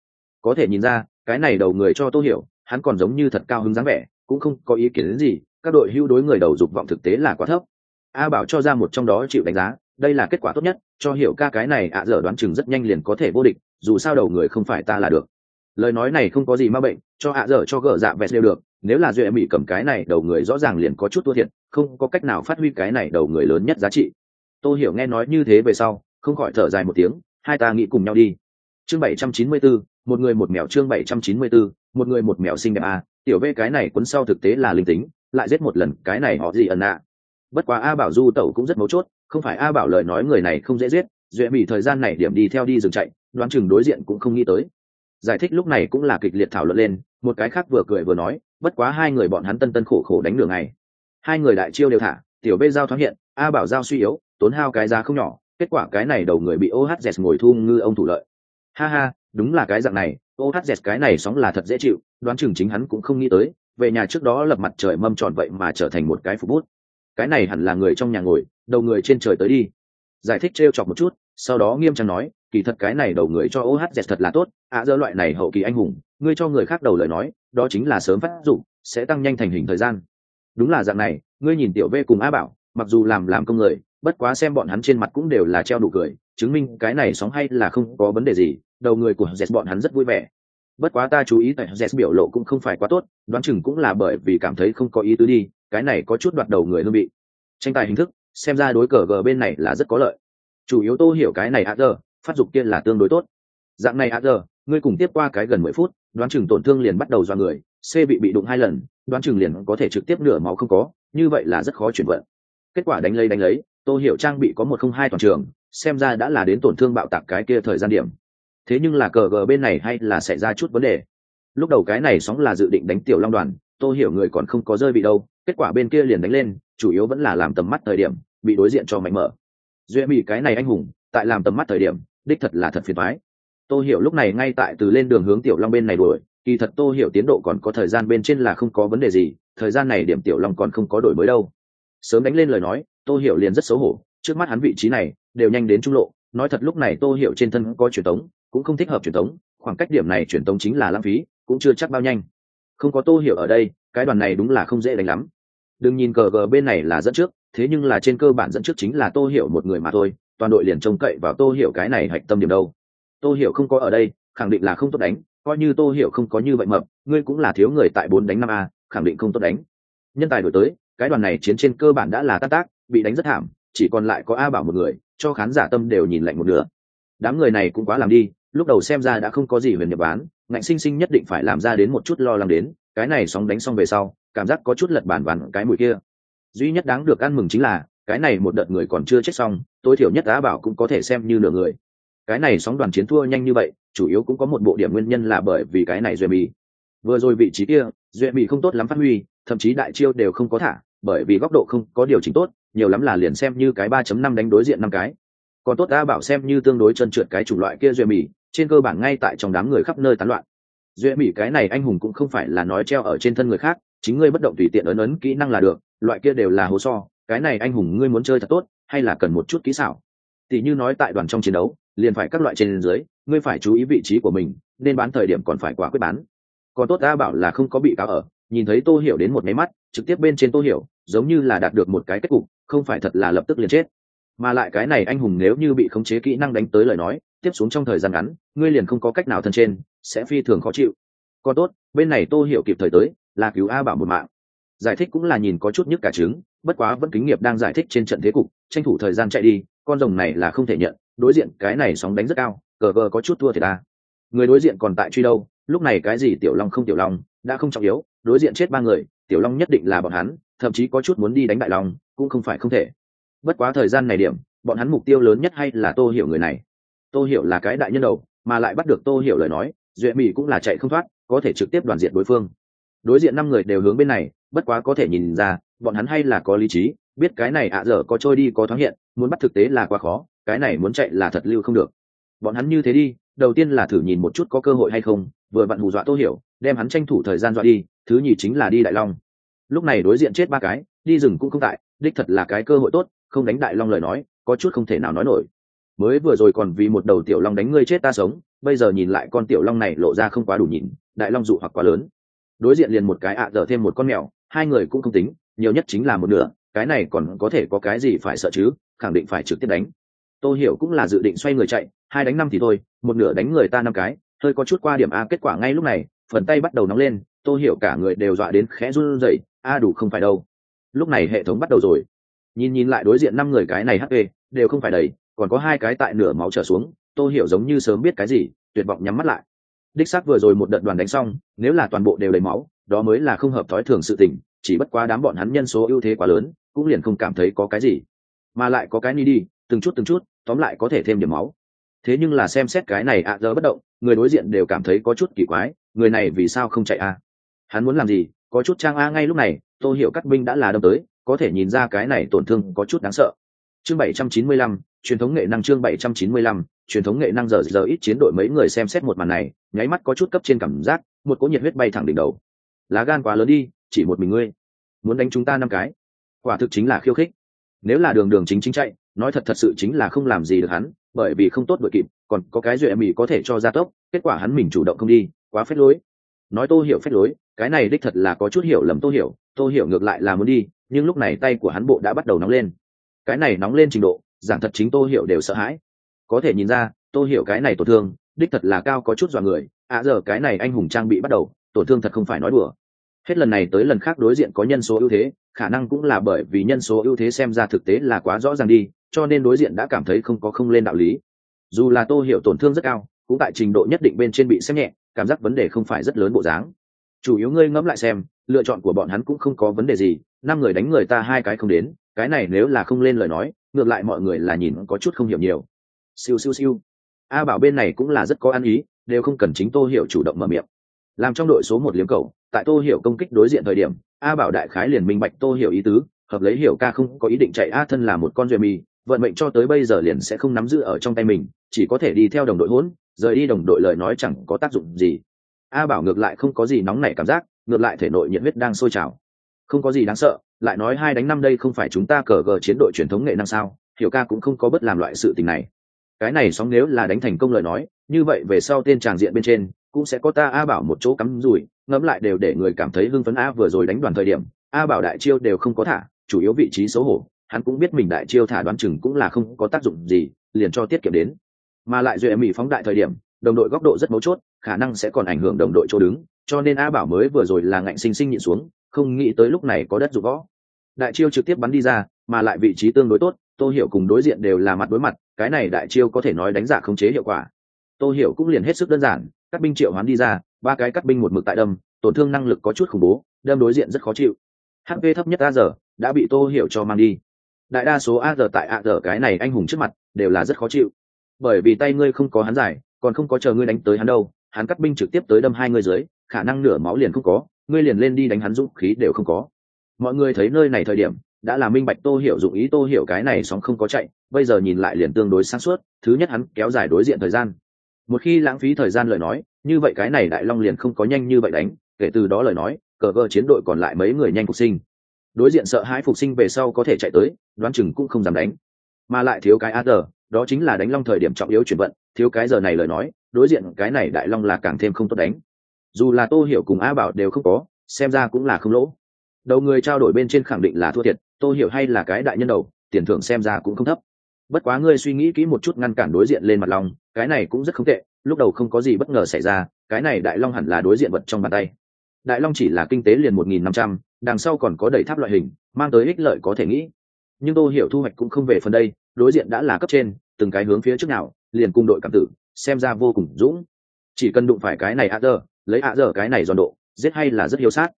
Có thể nhìn ra cái này đầu người cho tô hiểu, hắn còn giống như thật cao hứng dáng vẻ, cũng không có ý kiến đến gì, các đội hưu đối người đầu dục vọng thực tế là quá thấp. A bảo cho ra một trong đó chịu đánh giá, đây là kết quả tốt nhất, cho hiểu ca cái này ạ dở đoán chừng rất nhanh liền có thể vô địch, dù sao đầu người không phải ta là được. Lời nói này không có gì ma bệnh, cho ạ dở cho gỡ dạ vẹt đều được, nếu là duệ mỹ cầm cái này, đầu người rõ ràng liền có chút thua thiệt, không có cách nào phát huy cái này đầu người lớn nhất giá trị. Tôi hiểu nghe nói như thế về sau, không khỏi thở dài một tiếng, hai ta nghĩ cùng nhau đi. Chương bảy trăm chín mươi bốn một người một mèo chương bảy trăm chín mươi bốn một người một mèo xinh đẹp a tiểu vê cái này cuốn sau thực tế là linh tính, lại giết một lần, cái này họ gì ẩn ạ? Bất quá a bảo du tẩu cũng rất mấu chốt, không phải a bảo lời nói người này không dễ giết, duệ bị thời gian này điểm đi theo đi dừng chạy, đoán chừng đối diện cũng không nghĩ tới. Giải thích lúc này cũng là kịch liệt thảo luận lên, một cái khác vừa cười vừa nói, bất quá hai người bọn hắn tân tân khổ khổ đánh đường này hai người đại chiêu đều thả, tiểu bê giao thoáng hiện, a bảo giao suy yếu, tốn hao cái giá không nhỏ, kết quả cái này đầu người bị ohz ngồi thu ngư ông thủ lợi. Ha ha đúng là cái dạng này ohz cái này sóng là thật dễ chịu đoán chừng chính hắn cũng không nghĩ tới về nhà trước đó lập mặt trời mâm tròn vậy mà trở thành một cái phục bút. Cái này hẳn là người trong nhà ngồi đầu người trên trời tới đi. Giải thích trêu chọc một chút sau đó nghiêm trang nói kỳ thật cái này đầu người cho ohz thật là tốt ạ à, dơ loại này hậu kỳ anh hùng ngươi cho người khác đầu lời nói đó chính là sớm phát dụng sẽ tăng nhanh thành hình thời gian. Đúng là dạng này ngươi nhìn tiểu v cùng a bảo mặc dù làm làm công người bất quá xem bọn hắn trên mặt cũng đều là treo đủ cười chứng minh cái này sóng hay là không có vấn đề gì đầu người của z bọn hắn rất vui vẻ. Bất quá ta chú ý tại z biểu lộ cũng không phải quá tốt, đoán chừng cũng là bởi vì cảm thấy không có ý tứ đi, cái này có chút đoạt đầu người hương bị tranh tài hình thức, xem ra đối cờ gờ bên này là rất có lợi. Chủ yếu tô hiểu cái này a phát dục kia là tương đối tốt. Dạng này a ngươi cùng tiếp qua cái gần mười phút, đoán chừng tổn thương liền bắt đầu do người, c bị bị đụng hai lần, đoán chừng liền có thể trực tiếp nửa máu không có, như vậy là rất khó chuyển vận. Kết quả đánh lấy đánh lấy, tô hiểu trang bị có một không hai toàn trường, xem ra đã là đến tổn thương bạo tạc cái kia thời gian điểm thế nhưng là cờ gờ bên này hay là xảy ra chút vấn đề. Lúc đầu cái này sóng là dự định đánh tiểu long đoàn, tô hiểu người còn không có rơi bị đâu, kết quả bên kia liền đánh lên, chủ yếu vẫn là làm tầm mắt thời điểm, bị đối diện cho mạnh mở. Duy bị cái này anh hùng, tại làm tầm mắt thời điểm, đích thật là thật phiền thoái tô hiểu lúc này ngay tại từ lên đường hướng tiểu long bên này đuổi, kỳ thật tô hiểu tiến độ còn có thời gian bên trên là không có vấn đề gì, thời gian này điểm tiểu long còn không có đổi mới đâu. Sớm đánh lên lời nói, tô hiểu liền rất xấu hổ, trước mắt hắn vị trí này, đều nhanh đến trung lộ, nói thật lúc này tô hiểu trên thân có truyền tống cũng không thích hợp truyền tống khoảng cách điểm này truyền tống chính là lãng phí, cũng chưa chắc bao nhanh. Không có tô hiểu ở đây, cái đoàn này đúng là không dễ đánh lắm. Đừng nhìn cờ gờ bên này là dẫn trước, thế nhưng là trên cơ bản dẫn trước chính là tô hiểu một người mà thôi, toàn đội liền trông cậy vào tô hiểu cái này hạch tâm điểm đâu. Tô hiểu không có ở đây, khẳng định là không tốt đánh, coi như tô hiểu không có như vậy mập, ngươi cũng là thiếu người tại bốn đánh năm a, khẳng định không tốt đánh. Nhân tài đổi tới, cái đoàn này chiến trên cơ bản đã là tác tác, bị đánh rất thảm, chỉ còn lại có a bảo một người, cho khán giả tâm đều nhìn lạnh một nửa. Đám người này cũng quá làm đi lúc đầu xem ra đã không có gì huyền nhập bán ngạnh sinh sinh nhất định phải làm ra đến một chút lo lắng đến, cái này sóng đánh xong về sau, cảm giác có chút lật bản bàn cái mùi kia. Duy nhất đáng được ăn mừng chính là, cái này một đợt người còn chưa chết xong, tối thiểu nhất á bảo cũng có thể xem như nửa người. Cái này sóng đoàn chiến thua nhanh như vậy, chủ yếu cũng có một bộ điểm nguyên nhân là bởi vì cái này duệ mì vừa rồi vị trí kia, duệ mì không tốt lắm phát huy, thậm chí đại chiêu đều không có thả, bởi vì góc độ không có điều chỉnh tốt, nhiều lắm là liền xem như cái ba chấm năm đánh đối diện năm cái. Còn tốt á bảo xem như tương đối chân trượt cái chủng loại kia duệ mì trên cơ bản ngay tại trong đám người khắp nơi tán loạn. Duệ mỹ cái này anh hùng cũng không phải là nói treo ở trên thân người khác, chính ngươi bất động tùy tiện ấn ấn kỹ năng là được, loại kia đều là hố so, cái này anh hùng ngươi muốn chơi thật tốt, hay là cần một chút kỹ xảo? Tỷ như nói tại đoàn trong chiến đấu, liền phải các loại trên dưới, ngươi phải chú ý vị trí của mình, nên bán thời điểm còn phải quả quyết bán. Còn tốt ta bảo là không có bị cáo ở, nhìn thấy tô hiểu đến một máy mắt, trực tiếp bên trên tô hiểu, giống như là đạt được một cái kết cục, không phải thật là lập tức liền chết. Mà lại cái này anh hùng nếu như bị khống chế kỹ năng đánh tới lời nói tiếp xuống trong thời gian ngắn, ngươi liền không có cách nào thân trên, sẽ phi thường khó chịu. Còn tốt, bên này tô hiểu kịp thời tới, là cứu a bảo một mạng. Giải thích cũng là nhìn có chút nhức cả trứng, bất quá vẫn kính nghiệp đang giải thích trên trận thế cục, tranh thủ thời gian chạy đi, con rồng này là không thể nhận, đối diện cái này sóng đánh rất cao, cờ vờ có chút thua thì ta. Người đối diện còn tại truy đâu, lúc này cái gì tiểu long không tiểu long, đã không trọng yếu, đối diện chết ba người, tiểu long nhất định là bọn hắn, thậm chí có chút muốn đi đánh bại long, cũng không phải không thể. Bất quá thời gian này điểm, bọn hắn mục tiêu lớn nhất hay là tô hiểu người này tô hiểu là cái đại nhân đầu, mà lại bắt được tô hiểu lời nói, duệ mỹ cũng là chạy không thoát, có thể trực tiếp đoàn diện đối phương. Đối diện năm người đều hướng bên này, bất quá có thể nhìn ra, bọn hắn hay là có lý trí, biết cái này ạ dở có trôi đi có thoáng hiện, muốn bắt thực tế là quá khó, cái này muốn chạy là thật lưu không được. Bọn hắn như thế đi, đầu tiên là thử nhìn một chút có cơ hội hay không, vừa vặn hù dọa tô hiểu, đem hắn tranh thủ thời gian dọa đi, thứ nhì chính là đi đại long. Lúc này đối diện chết ba cái, đi rừng cũng không tại, đích thật là cái cơ hội tốt, không đánh đại long lời nói, có chút không thể nào nói nổi mới vừa rồi còn vì một đầu tiểu long đánh ngươi chết ta sống, bây giờ nhìn lại con tiểu long này lộ ra không quá đủ nhìn, đại long dụ hoặc quá lớn. Đối diện liền một cái ạ à, dở thêm một con mèo, hai người cũng không tính, nhiều nhất chính là một nửa, cái này còn có thể có cái gì phải sợ chứ, khẳng định phải trực tiếp đánh. Tô hiểu cũng là dự định xoay người chạy, hai đánh năm thì thôi, một nửa đánh người ta năm cái, hơi có chút qua điểm a, kết quả ngay lúc này, phần tay bắt đầu nóng lên, tô hiểu cả người đều dọa đến khẽ run rẩy, a, đủ không phải đâu. Lúc này hệ thống bắt đầu rồi. Nhìn nhìn lại đối diện năm người cái này hp đều không phải đầy còn có hai cái tại nửa máu trở xuống, tô hiểu giống như sớm biết cái gì, tuyệt vọng nhắm mắt lại. Đích xác vừa rồi một đợt đoàn đánh xong, nếu là toàn bộ đều đầy máu, đó mới là không hợp thói thường sự tình, chỉ bất quá đám bọn hắn nhân số ưu thế quá lớn, cũng liền không cảm thấy có cái gì. Mà lại có cái ni đi, từng chút từng chút, tóm lại có thể thêm điểm máu. Thế nhưng là xem xét cái này ạ à bất động, người đối diện đều cảm thấy có chút kỳ quái, người này vì sao không chạy a hắn muốn làm gì? Có chút trang a ngay lúc này, tô hiểu cắt binh đã là đâm tới, có thể nhìn ra cái này tổn thương có chút đáng sợ chương 795, truyền thống nghệ năng chương 795, truyền thống nghệ năng giờ giờ ít chiến đội mấy người xem xét một màn này nháy mắt có chút cấp trên cảm giác một cỗ nhiệt huyết bay thẳng đỉnh đầu. Lá gan quá lớn đi chỉ một mình ngươi. Muốn đánh chúng ta năm cái. Quả thực chính là khiêu khích. Nếu là đường đường chính chính chạy nói thật thật sự chính là không làm gì được hắn bởi vì không tốt đội kịp còn có cái duệ mỹ có thể cho ra tốc kết quả hắn mình chủ động không đi quá phép lối. Nói tô hiểu phép lối cái này đích thật là có chút hiểu lầm tô hiểu tô hiểu ngược lại là muốn đi nhưng lúc này tay của hắn bộ đã bắt đầu nóng lên cái này nóng lên trình độ, giảng thật chính tô hiểu đều sợ hãi. Có thể nhìn ra, tô hiểu cái này tổn thương, đích thật là cao có chút dọa người. À giờ cái này anh hùng trang bị bắt đầu, tổn thương thật không phải nói đùa. Hết lần này tới lần khác đối diện có nhân số ưu thế, khả năng cũng là bởi vì nhân số ưu thế xem ra thực tế là quá rõ ràng đi, cho nên đối diện đã cảm thấy không có không lên đạo lý. Dù là tô hiểu tổn thương rất cao, cũng tại trình độ nhất định bên trên bị xem nhẹ, cảm giác vấn đề không phải rất lớn bộ dáng. Chủ yếu ngươi ngẫm lại xem, lựa chọn của bọn hắn cũng không có vấn đề gì, năm người đánh người ta hai cái không đến cái này nếu là không lên lời nói, ngược lại mọi người là nhìn có chút không hiểu nhiều. Siêu siêu siêu. A bảo bên này cũng là rất có ăn ý, đều không cần chính tô hiểu chủ động mở miệng. Làm trong đội số một liếm cầu tại tô hiểu công kích đối diện thời điểm, a bảo đại khái liền minh bạch tô hiểu ý tứ, hợp lấy hiểu ca không có ý định chạy a thân là một con duy mì vận mệnh cho tới bây giờ liền sẽ không nắm giữ ở trong tay mình, chỉ có thể đi theo đồng đội hỗn rời đi đồng đội lời nói chẳng có tác dụng gì. A bảo ngược lại không có gì nóng nảy cảm giác, ngược lại thể nội nhiệt huyết đang sôi trào không có gì đáng sợ, lại nói hai đánh năm đây không phải chúng ta cờ gờ chiến đội truyền thống nghệ năm sao, hiểu ca cũng không có bất làm loại sự tình này. Cái này sóng nếu là đánh thành công lời nói, như vậy về sau tên tràng diện bên trên, cũng sẽ có ta a bảo một chỗ cắm rủi, ngẫm lại đều để người cảm thấy hưng phấn a vừa rồi đánh đoàn thời điểm, a bảo đại chiêu đều không có thả, chủ yếu vị trí xấu hổ, hắn cũng biết mình đại chiêu thả đoán chừng cũng là không có tác dụng gì, liền cho tiết kiệm đến. Mà lại duệ mỹ phóng đại thời điểm, đồng đội góc độ rất mấu chốt, khả năng sẽ còn ảnh hưởng đồng đội chỗ đứng, cho nên a bảo mới vừa rồi là ngạnh sinh sinh nhịn xuống không nghĩ tới lúc này có đất rụng võ. Đại chiêu trực tiếp bắn đi ra, mà lại vị trí tương đối tốt, tô hiểu cùng đối diện đều là mặt đối mặt, cái này đại chiêu có thể nói đánh giả khống chế hiệu quả. Tô hiểu cũng liền hết sức đơn giản các binh triệu hoán đi ra, ba cái cắt binh một mực tại đâm, tổn thương năng lực có chút khủng bố, đâm đối diện rất khó chịu. Hp thấp nhất a giờ đã bị tô hiểu cho mang đi. Đại đa số a giờ tại a giờ cái này anh hùng trước mặt đều là rất khó chịu. Bởi vì tay ngươi không có hắn giải, còn không có chờ ngươi đánh tới hắn đâu, hắn cắt binh trực tiếp tới đâm hai ngươi dưới, khả năng nửa máu liền không có ngươi liền lên đi đánh hắn dũng khí đều không có. Mọi người thấy nơi này thời điểm, đã là minh bạch tô hiểu dụng ý, tô hiểu cái này sóng không có chạy, bây giờ nhìn lại liền tương đối sáng suốt, thứ nhất hắn kéo dài đối diện thời gian. Một khi lãng phí thời gian lời nói, như vậy cái này đại long liền không có nhanh như vậy đánh, kể từ đó lời nói, cờ vơ chiến đội còn lại mấy người nhanh phục sinh. Đối diện sợ hãi phục sinh về sau có thể chạy tới, đoán chừng cũng không dám đánh. Mà lại thiếu cái a giờ đó chính là đánh long thời điểm trọng yếu chuyển vận, thiếu cái giờ này lời nói, đối diện cái này đại long là càng thêm không tốt đánh dù là tô hiểu cùng a bảo đều không có, xem ra cũng là không lỗ. Đầu người trao đổi bên trên khẳng định là thua thiệt, tô hiểu hay là cái đại nhân đầu, tiền thưởng xem ra cũng không thấp. Bất quá ngươi suy nghĩ kỹ một chút ngăn cản đối diện lên mặt long, cái này cũng rất không tệ, lúc đầu không có gì bất ngờ xảy ra, cái này đại long hẳn là đối diện vật trong bàn tay. Đại long chỉ là kinh tế liền một nghìn năm trăm, đằng sau còn có đầy tháp loại hình, mang tới ích lợi có thể nghĩ. Nhưng tô hiểu thu hoạch cũng không về phần đây, đối diện đã là cấp trên, từng cái hướng phía trước nào, liền cung đội cảm tử, xem ra vô cùng dũng. Chỉ cần đụng phải cái này a tơ lấy ạ dở cái này giòn độ, giết hay là rất hiếu sát.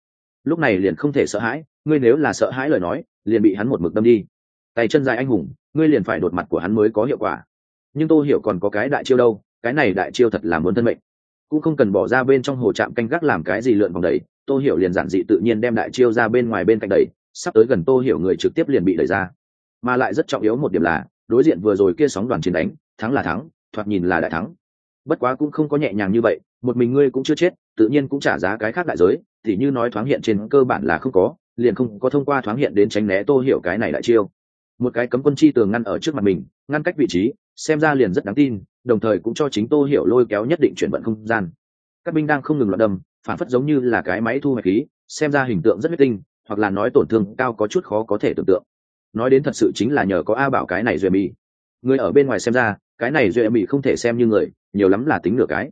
Lúc này liền không thể sợ hãi, ngươi nếu là sợ hãi lời nói, liền bị hắn một mực đâm đi. Tay chân dài anh hùng, ngươi liền phải đột mặt của hắn mới có hiệu quả. Nhưng tô hiểu còn có cái đại chiêu đâu, cái này đại chiêu thật là muốn thân mệnh. Cũng không cần bỏ ra bên trong hồ trạm canh gác làm cái gì lượn vòng đầy tô hiểu liền giản dị tự nhiên đem đại chiêu ra bên ngoài bên cạnh đẩy, sắp tới gần tô hiểu người trực tiếp liền bị đẩy ra. Mà lại rất trọng yếu một điểm là, đối diện vừa rồi kia sóng đoàn chiến đánh, thắng là thắng, thoạt nhìn là đại thắng. Bất quá cũng không có nhẹ nhàng như vậy một mình ngươi cũng chưa chết, tự nhiên cũng trả giá cái khác đại giới thì như nói thoáng hiện trên cơ bản là không có, liền không có thông qua thoáng hiện đến tránh né tô hiểu cái này đại chiêu. Một cái cấm quân chi tường ngăn ở trước mặt mình, ngăn cách vị trí, xem ra liền rất đáng tin, đồng thời cũng cho chính tô hiểu lôi kéo nhất định chuyển vận không gian. Các binh đang không ngừng loạn đâm, phản phất giống như là cái máy thu hoạch khí, xem ra hình tượng rất huyết tinh, hoặc là nói tổn thương cao có chút khó có thể tưởng tượng. Nói đến thật sự chính là nhờ có a bảo cái này duệ mỹ người ở bên ngoài xem ra, cái này duệ mỹ không thể xem như người, nhiều lắm là tính nửa cái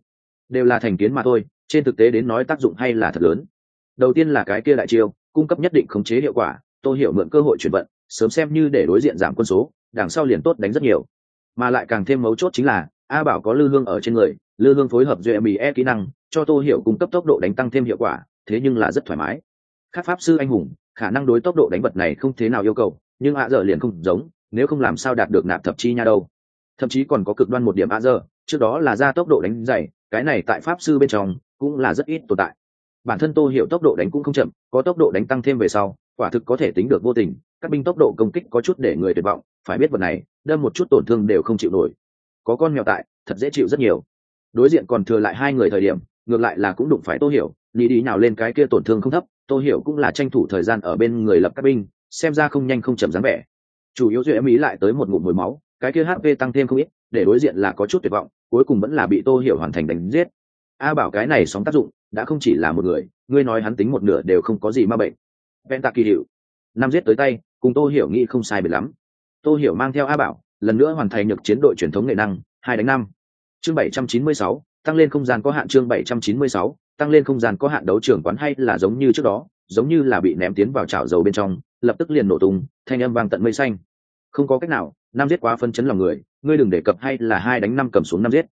đều là thành kiến mà thôi, trên thực tế đến nói tác dụng hay là thật lớn. Đầu tiên là cái kia đại chiêu, cung cấp nhất định khống chế hiệu quả, tô hiểu mượn cơ hội chuyển vận, sớm xem như để đối diện giảm quân số, đằng sau liền tốt đánh rất nhiều. Mà lại càng thêm mấu chốt chính là, a bảo có lư hương ở trên người, lư hương phối hợp duy mỹ e kỹ năng, cho tô hiểu cung cấp tốc độ đánh tăng thêm hiệu quả, thế nhưng là rất thoải mái. Các pháp sư anh hùng, khả năng đối tốc độ đánh vật này không thế nào yêu cầu, nhưng A giờ liền không giống, nếu không làm sao đạt được nạp thập chi nha đâu. Thậm chí còn có cực đoan một điểm A giờ trước đó là ra tốc độ đánh dày cái này tại pháp sư bên trong cũng là rất ít tồn tại. Bản thân tô hiểu tốc độ đánh cũng không chậm, có tốc độ đánh tăng thêm về sau, quả thực có thể tính được vô tình, các binh tốc độ công kích có chút để người tuyệt vọng, phải biết vật này, đâm một chút tổn thương đều không chịu nổi. Có con mèo tại, thật dễ chịu rất nhiều. Đối diện còn thừa lại hai người thời điểm, ngược lại là cũng đụng phải tô hiểu lý đi nào lên cái kia tổn thương không thấp, tô hiểu cũng là tranh thủ thời gian ở bên người lập các binh, xem ra không nhanh không chậm dáng vẻ. Chủ yếu duy em ý lại tới một ngụm mùi máu, cái kia hp tăng thêm không ít để đối diện là có chút tuyệt vọng, cuối cùng vẫn là bị tô hiểu hoàn thành đánh giết. A bảo cái này sóng tác dụng, đã không chỉ là một người, ngươi nói hắn tính một nửa đều không có gì ma bệnh. Penta kỳ hiệu năm giết tới tay, cùng tô hiểu nghĩ không sai biệt lắm. Tô hiểu mang theo a bảo, lần nữa hoàn thành nhược chiến đội truyền thống nghệ năng, hai đánh năm. Chương bảy trăm chín mươi sáu, tăng lên không gian có hạn chương bảy trăm chín mươi sáu, tăng lên không gian có hạn đấu trưởng quán hay là giống như trước đó, giống như là bị ném tiến vào chảo dầu bên trong, lập tức liền nổ tung, thanh âm vang tận mây xanh không có cách nào, năm giết quá phân chấn lòng người, ngươi đừng đề cập hay là hai đánh năm cầm xuống năm giết.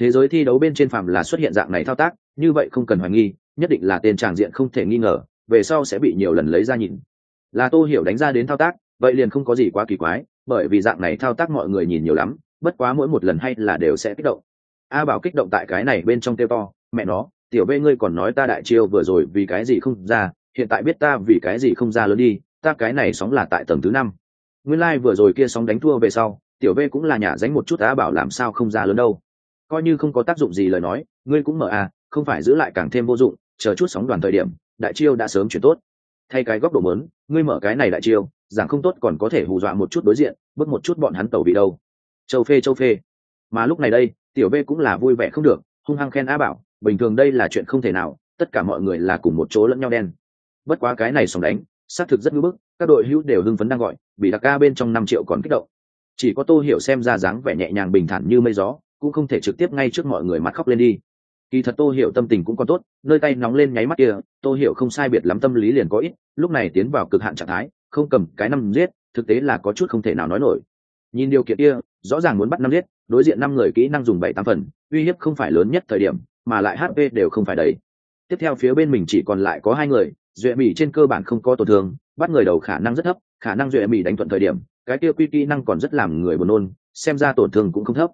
Thế giới thi đấu bên trên phàm là xuất hiện dạng này thao tác, như vậy không cần hoài nghi, nhất định là tên tràng diện không thể nghi ngờ, về sau sẽ bị nhiều lần lấy ra nhìn. Là tô hiểu đánh ra đến thao tác, vậy liền không có gì quá kỳ quái, bởi vì dạng này thao tác mọi người nhìn nhiều lắm, bất quá mỗi một lần hay là đều sẽ kích động. A bảo kích động tại cái này bên trong tiêu to, mẹ nó, tiểu bê ngươi còn nói ta đại chiêu vừa rồi vì cái gì không ra, hiện tại biết ta vì cái gì không ra lớn đi, ta cái này sóng là tại tầng thứ năm nguyên lai vừa rồi kia sóng đánh thua về sau tiểu vê cũng là nhà dánh một chút á bảo làm sao không ra lớn đâu. Coi như không có tác dụng gì lời nói ngươi cũng mở à, không phải giữ lại càng thêm vô dụng chờ chút sóng đoàn thời điểm đại chiêu đã sớm chuyển tốt. Thay cái góc độ mớn ngươi mở cái này đại chiêu rằng không tốt còn có thể hù dọa một chút đối diện bước một chút bọn hắn tẩu bị đâu. Châu phê châu phê. Mà lúc này đây tiểu v cũng là vui vẻ không được hung hăng khen a bảo bình thường đây là chuyện không thể nào tất cả mọi người là cùng một chỗ lẫn nhau đen. Bất quá cái này sòng đánh xác thực rất ngưỡng bức các đội hữu đều hưng phấn đang gọi bị đặc ca bên trong năm triệu còn kích động. Chỉ có tô hiểu xem ra dáng vẻ nhẹ nhàng bình thản như mây gió, cũng không thể trực tiếp ngay trước mọi người mắt khóc lên đi. Kỳ thật tô hiểu tâm tình cũng còn tốt, nơi tay nóng lên nháy mắt kia, tô hiểu không sai biệt lắm tâm lý liền có ít, lúc này tiến vào cực hạn trạng thái, không cầm cái năm giết, thực tế là có chút không thể nào nói nổi. Nhìn điều kiện kia, rõ ràng muốn bắt năm giết, đối diện năm người kỹ năng dùng bảy tám phần, uy hiếp không phải lớn nhất thời điểm, mà lại hp đều không phải đấy. tiếp theo phía bên mình chỉ còn lại có hai người, duệ mỹ trên cơ bản không có tổn thương, bắt người đầu khả năng rất thấp khả năng duệ mỹ đánh thuận thời điểm, cái kia quy kỹ năng còn rất làm người buồn nôn, xem ra tổn thương cũng không thấp.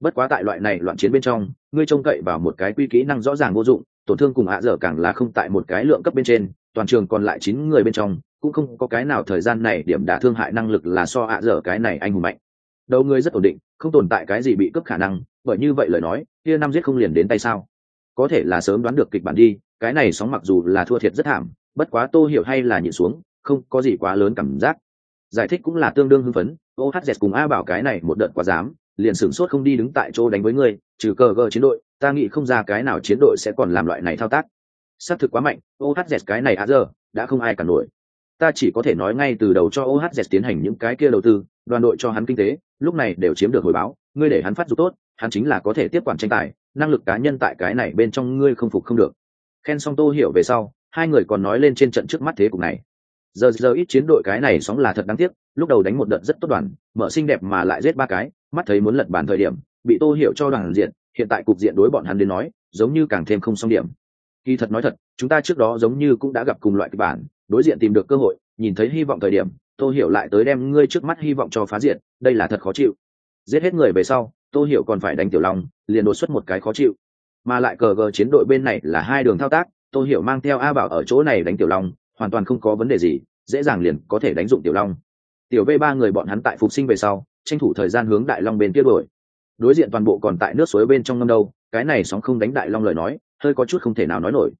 Bất quá tại loại này loạn chiến bên trong, ngươi trông cậy vào một cái quy kỹ năng rõ ràng vô dụng, tổn thương cùng ạ dở càng là không tại một cái lượng cấp bên trên, toàn trường còn lại chín người bên trong, cũng không có cái nào thời gian này điểm đả thương hại năng lực là so ạ dở cái này anh hùng mạnh. Đầu ngươi rất ổn định, không tồn tại cái gì bị cướp khả năng, bởi như vậy lời nói, kia năm giết không liền đến tay sao? Có thể là sớm đoán được kịch bản đi, cái này sóng mặc dù là thua thiệt rất thảm, bất quá tô hiểu hay là nhịn xuống không có gì quá lớn cảm giác. Giải thích cũng là tương đương hưng phấn ohz cùng a bảo cái này một đợt quá dám, liền sửng sốt không đi đứng tại chỗ đánh với ngươi, trừ cờ gờ chiến đội, ta nghĩ không ra cái nào chiến đội sẽ còn làm loại này thao tác. Xác thực quá mạnh ohz cái này a giờ, đã không ai cả nổi. Ta chỉ có thể nói ngay từ đầu cho ohz tiến hành những cái kia đầu tư, đoàn đội cho hắn kinh tế, lúc này đều chiếm được hồi báo, ngươi để hắn phát dục tốt, hắn chính là có thể tiếp quản tranh tài, năng lực cá nhân tại cái này bên trong ngươi không phục không được. Khen xong tô hiểu về sau, hai người còn nói lên trên trận trước mắt thế cục này giờ giờ ít chiến đội cái này sóng là thật đáng tiếc, lúc đầu đánh một đợt rất tốt đoàn, mở xinh đẹp mà lại giết ba cái, mắt thấy muốn lật bàn thời điểm, bị tô hiểu cho đoàn diện, hiện tại cục diện đối bọn hắn đến nói, giống như càng thêm không xong điểm. Kỳ thật nói thật, chúng ta trước đó giống như cũng đã gặp cùng loại kịch bản, đối diện tìm được cơ hội, nhìn thấy hy vọng thời điểm, tô hiểu lại tới đem ngươi trước mắt hy vọng cho phá diện, đây là thật khó chịu. Giết hết người về sau, tô hiểu còn phải đánh tiểu long, liền đột xuất một cái khó chịu. Mà lại cờ gờ chiến đội bên này là hai đường thao tác, tô hiểu mang theo a bảo ở chỗ này đánh tiểu long hoàn toàn không có vấn đề gì, dễ dàng liền có thể đánh dụng tiểu long. Tiểu v ba người bọn hắn tại phục sinh về sau, tranh thủ thời gian hướng đại long bên kia đổi đối diện toàn bộ còn tại nước suối bên trong ngâm đâu, cái này sóng không đánh đại long lời nói, hơi có chút không thể nào nói nổi.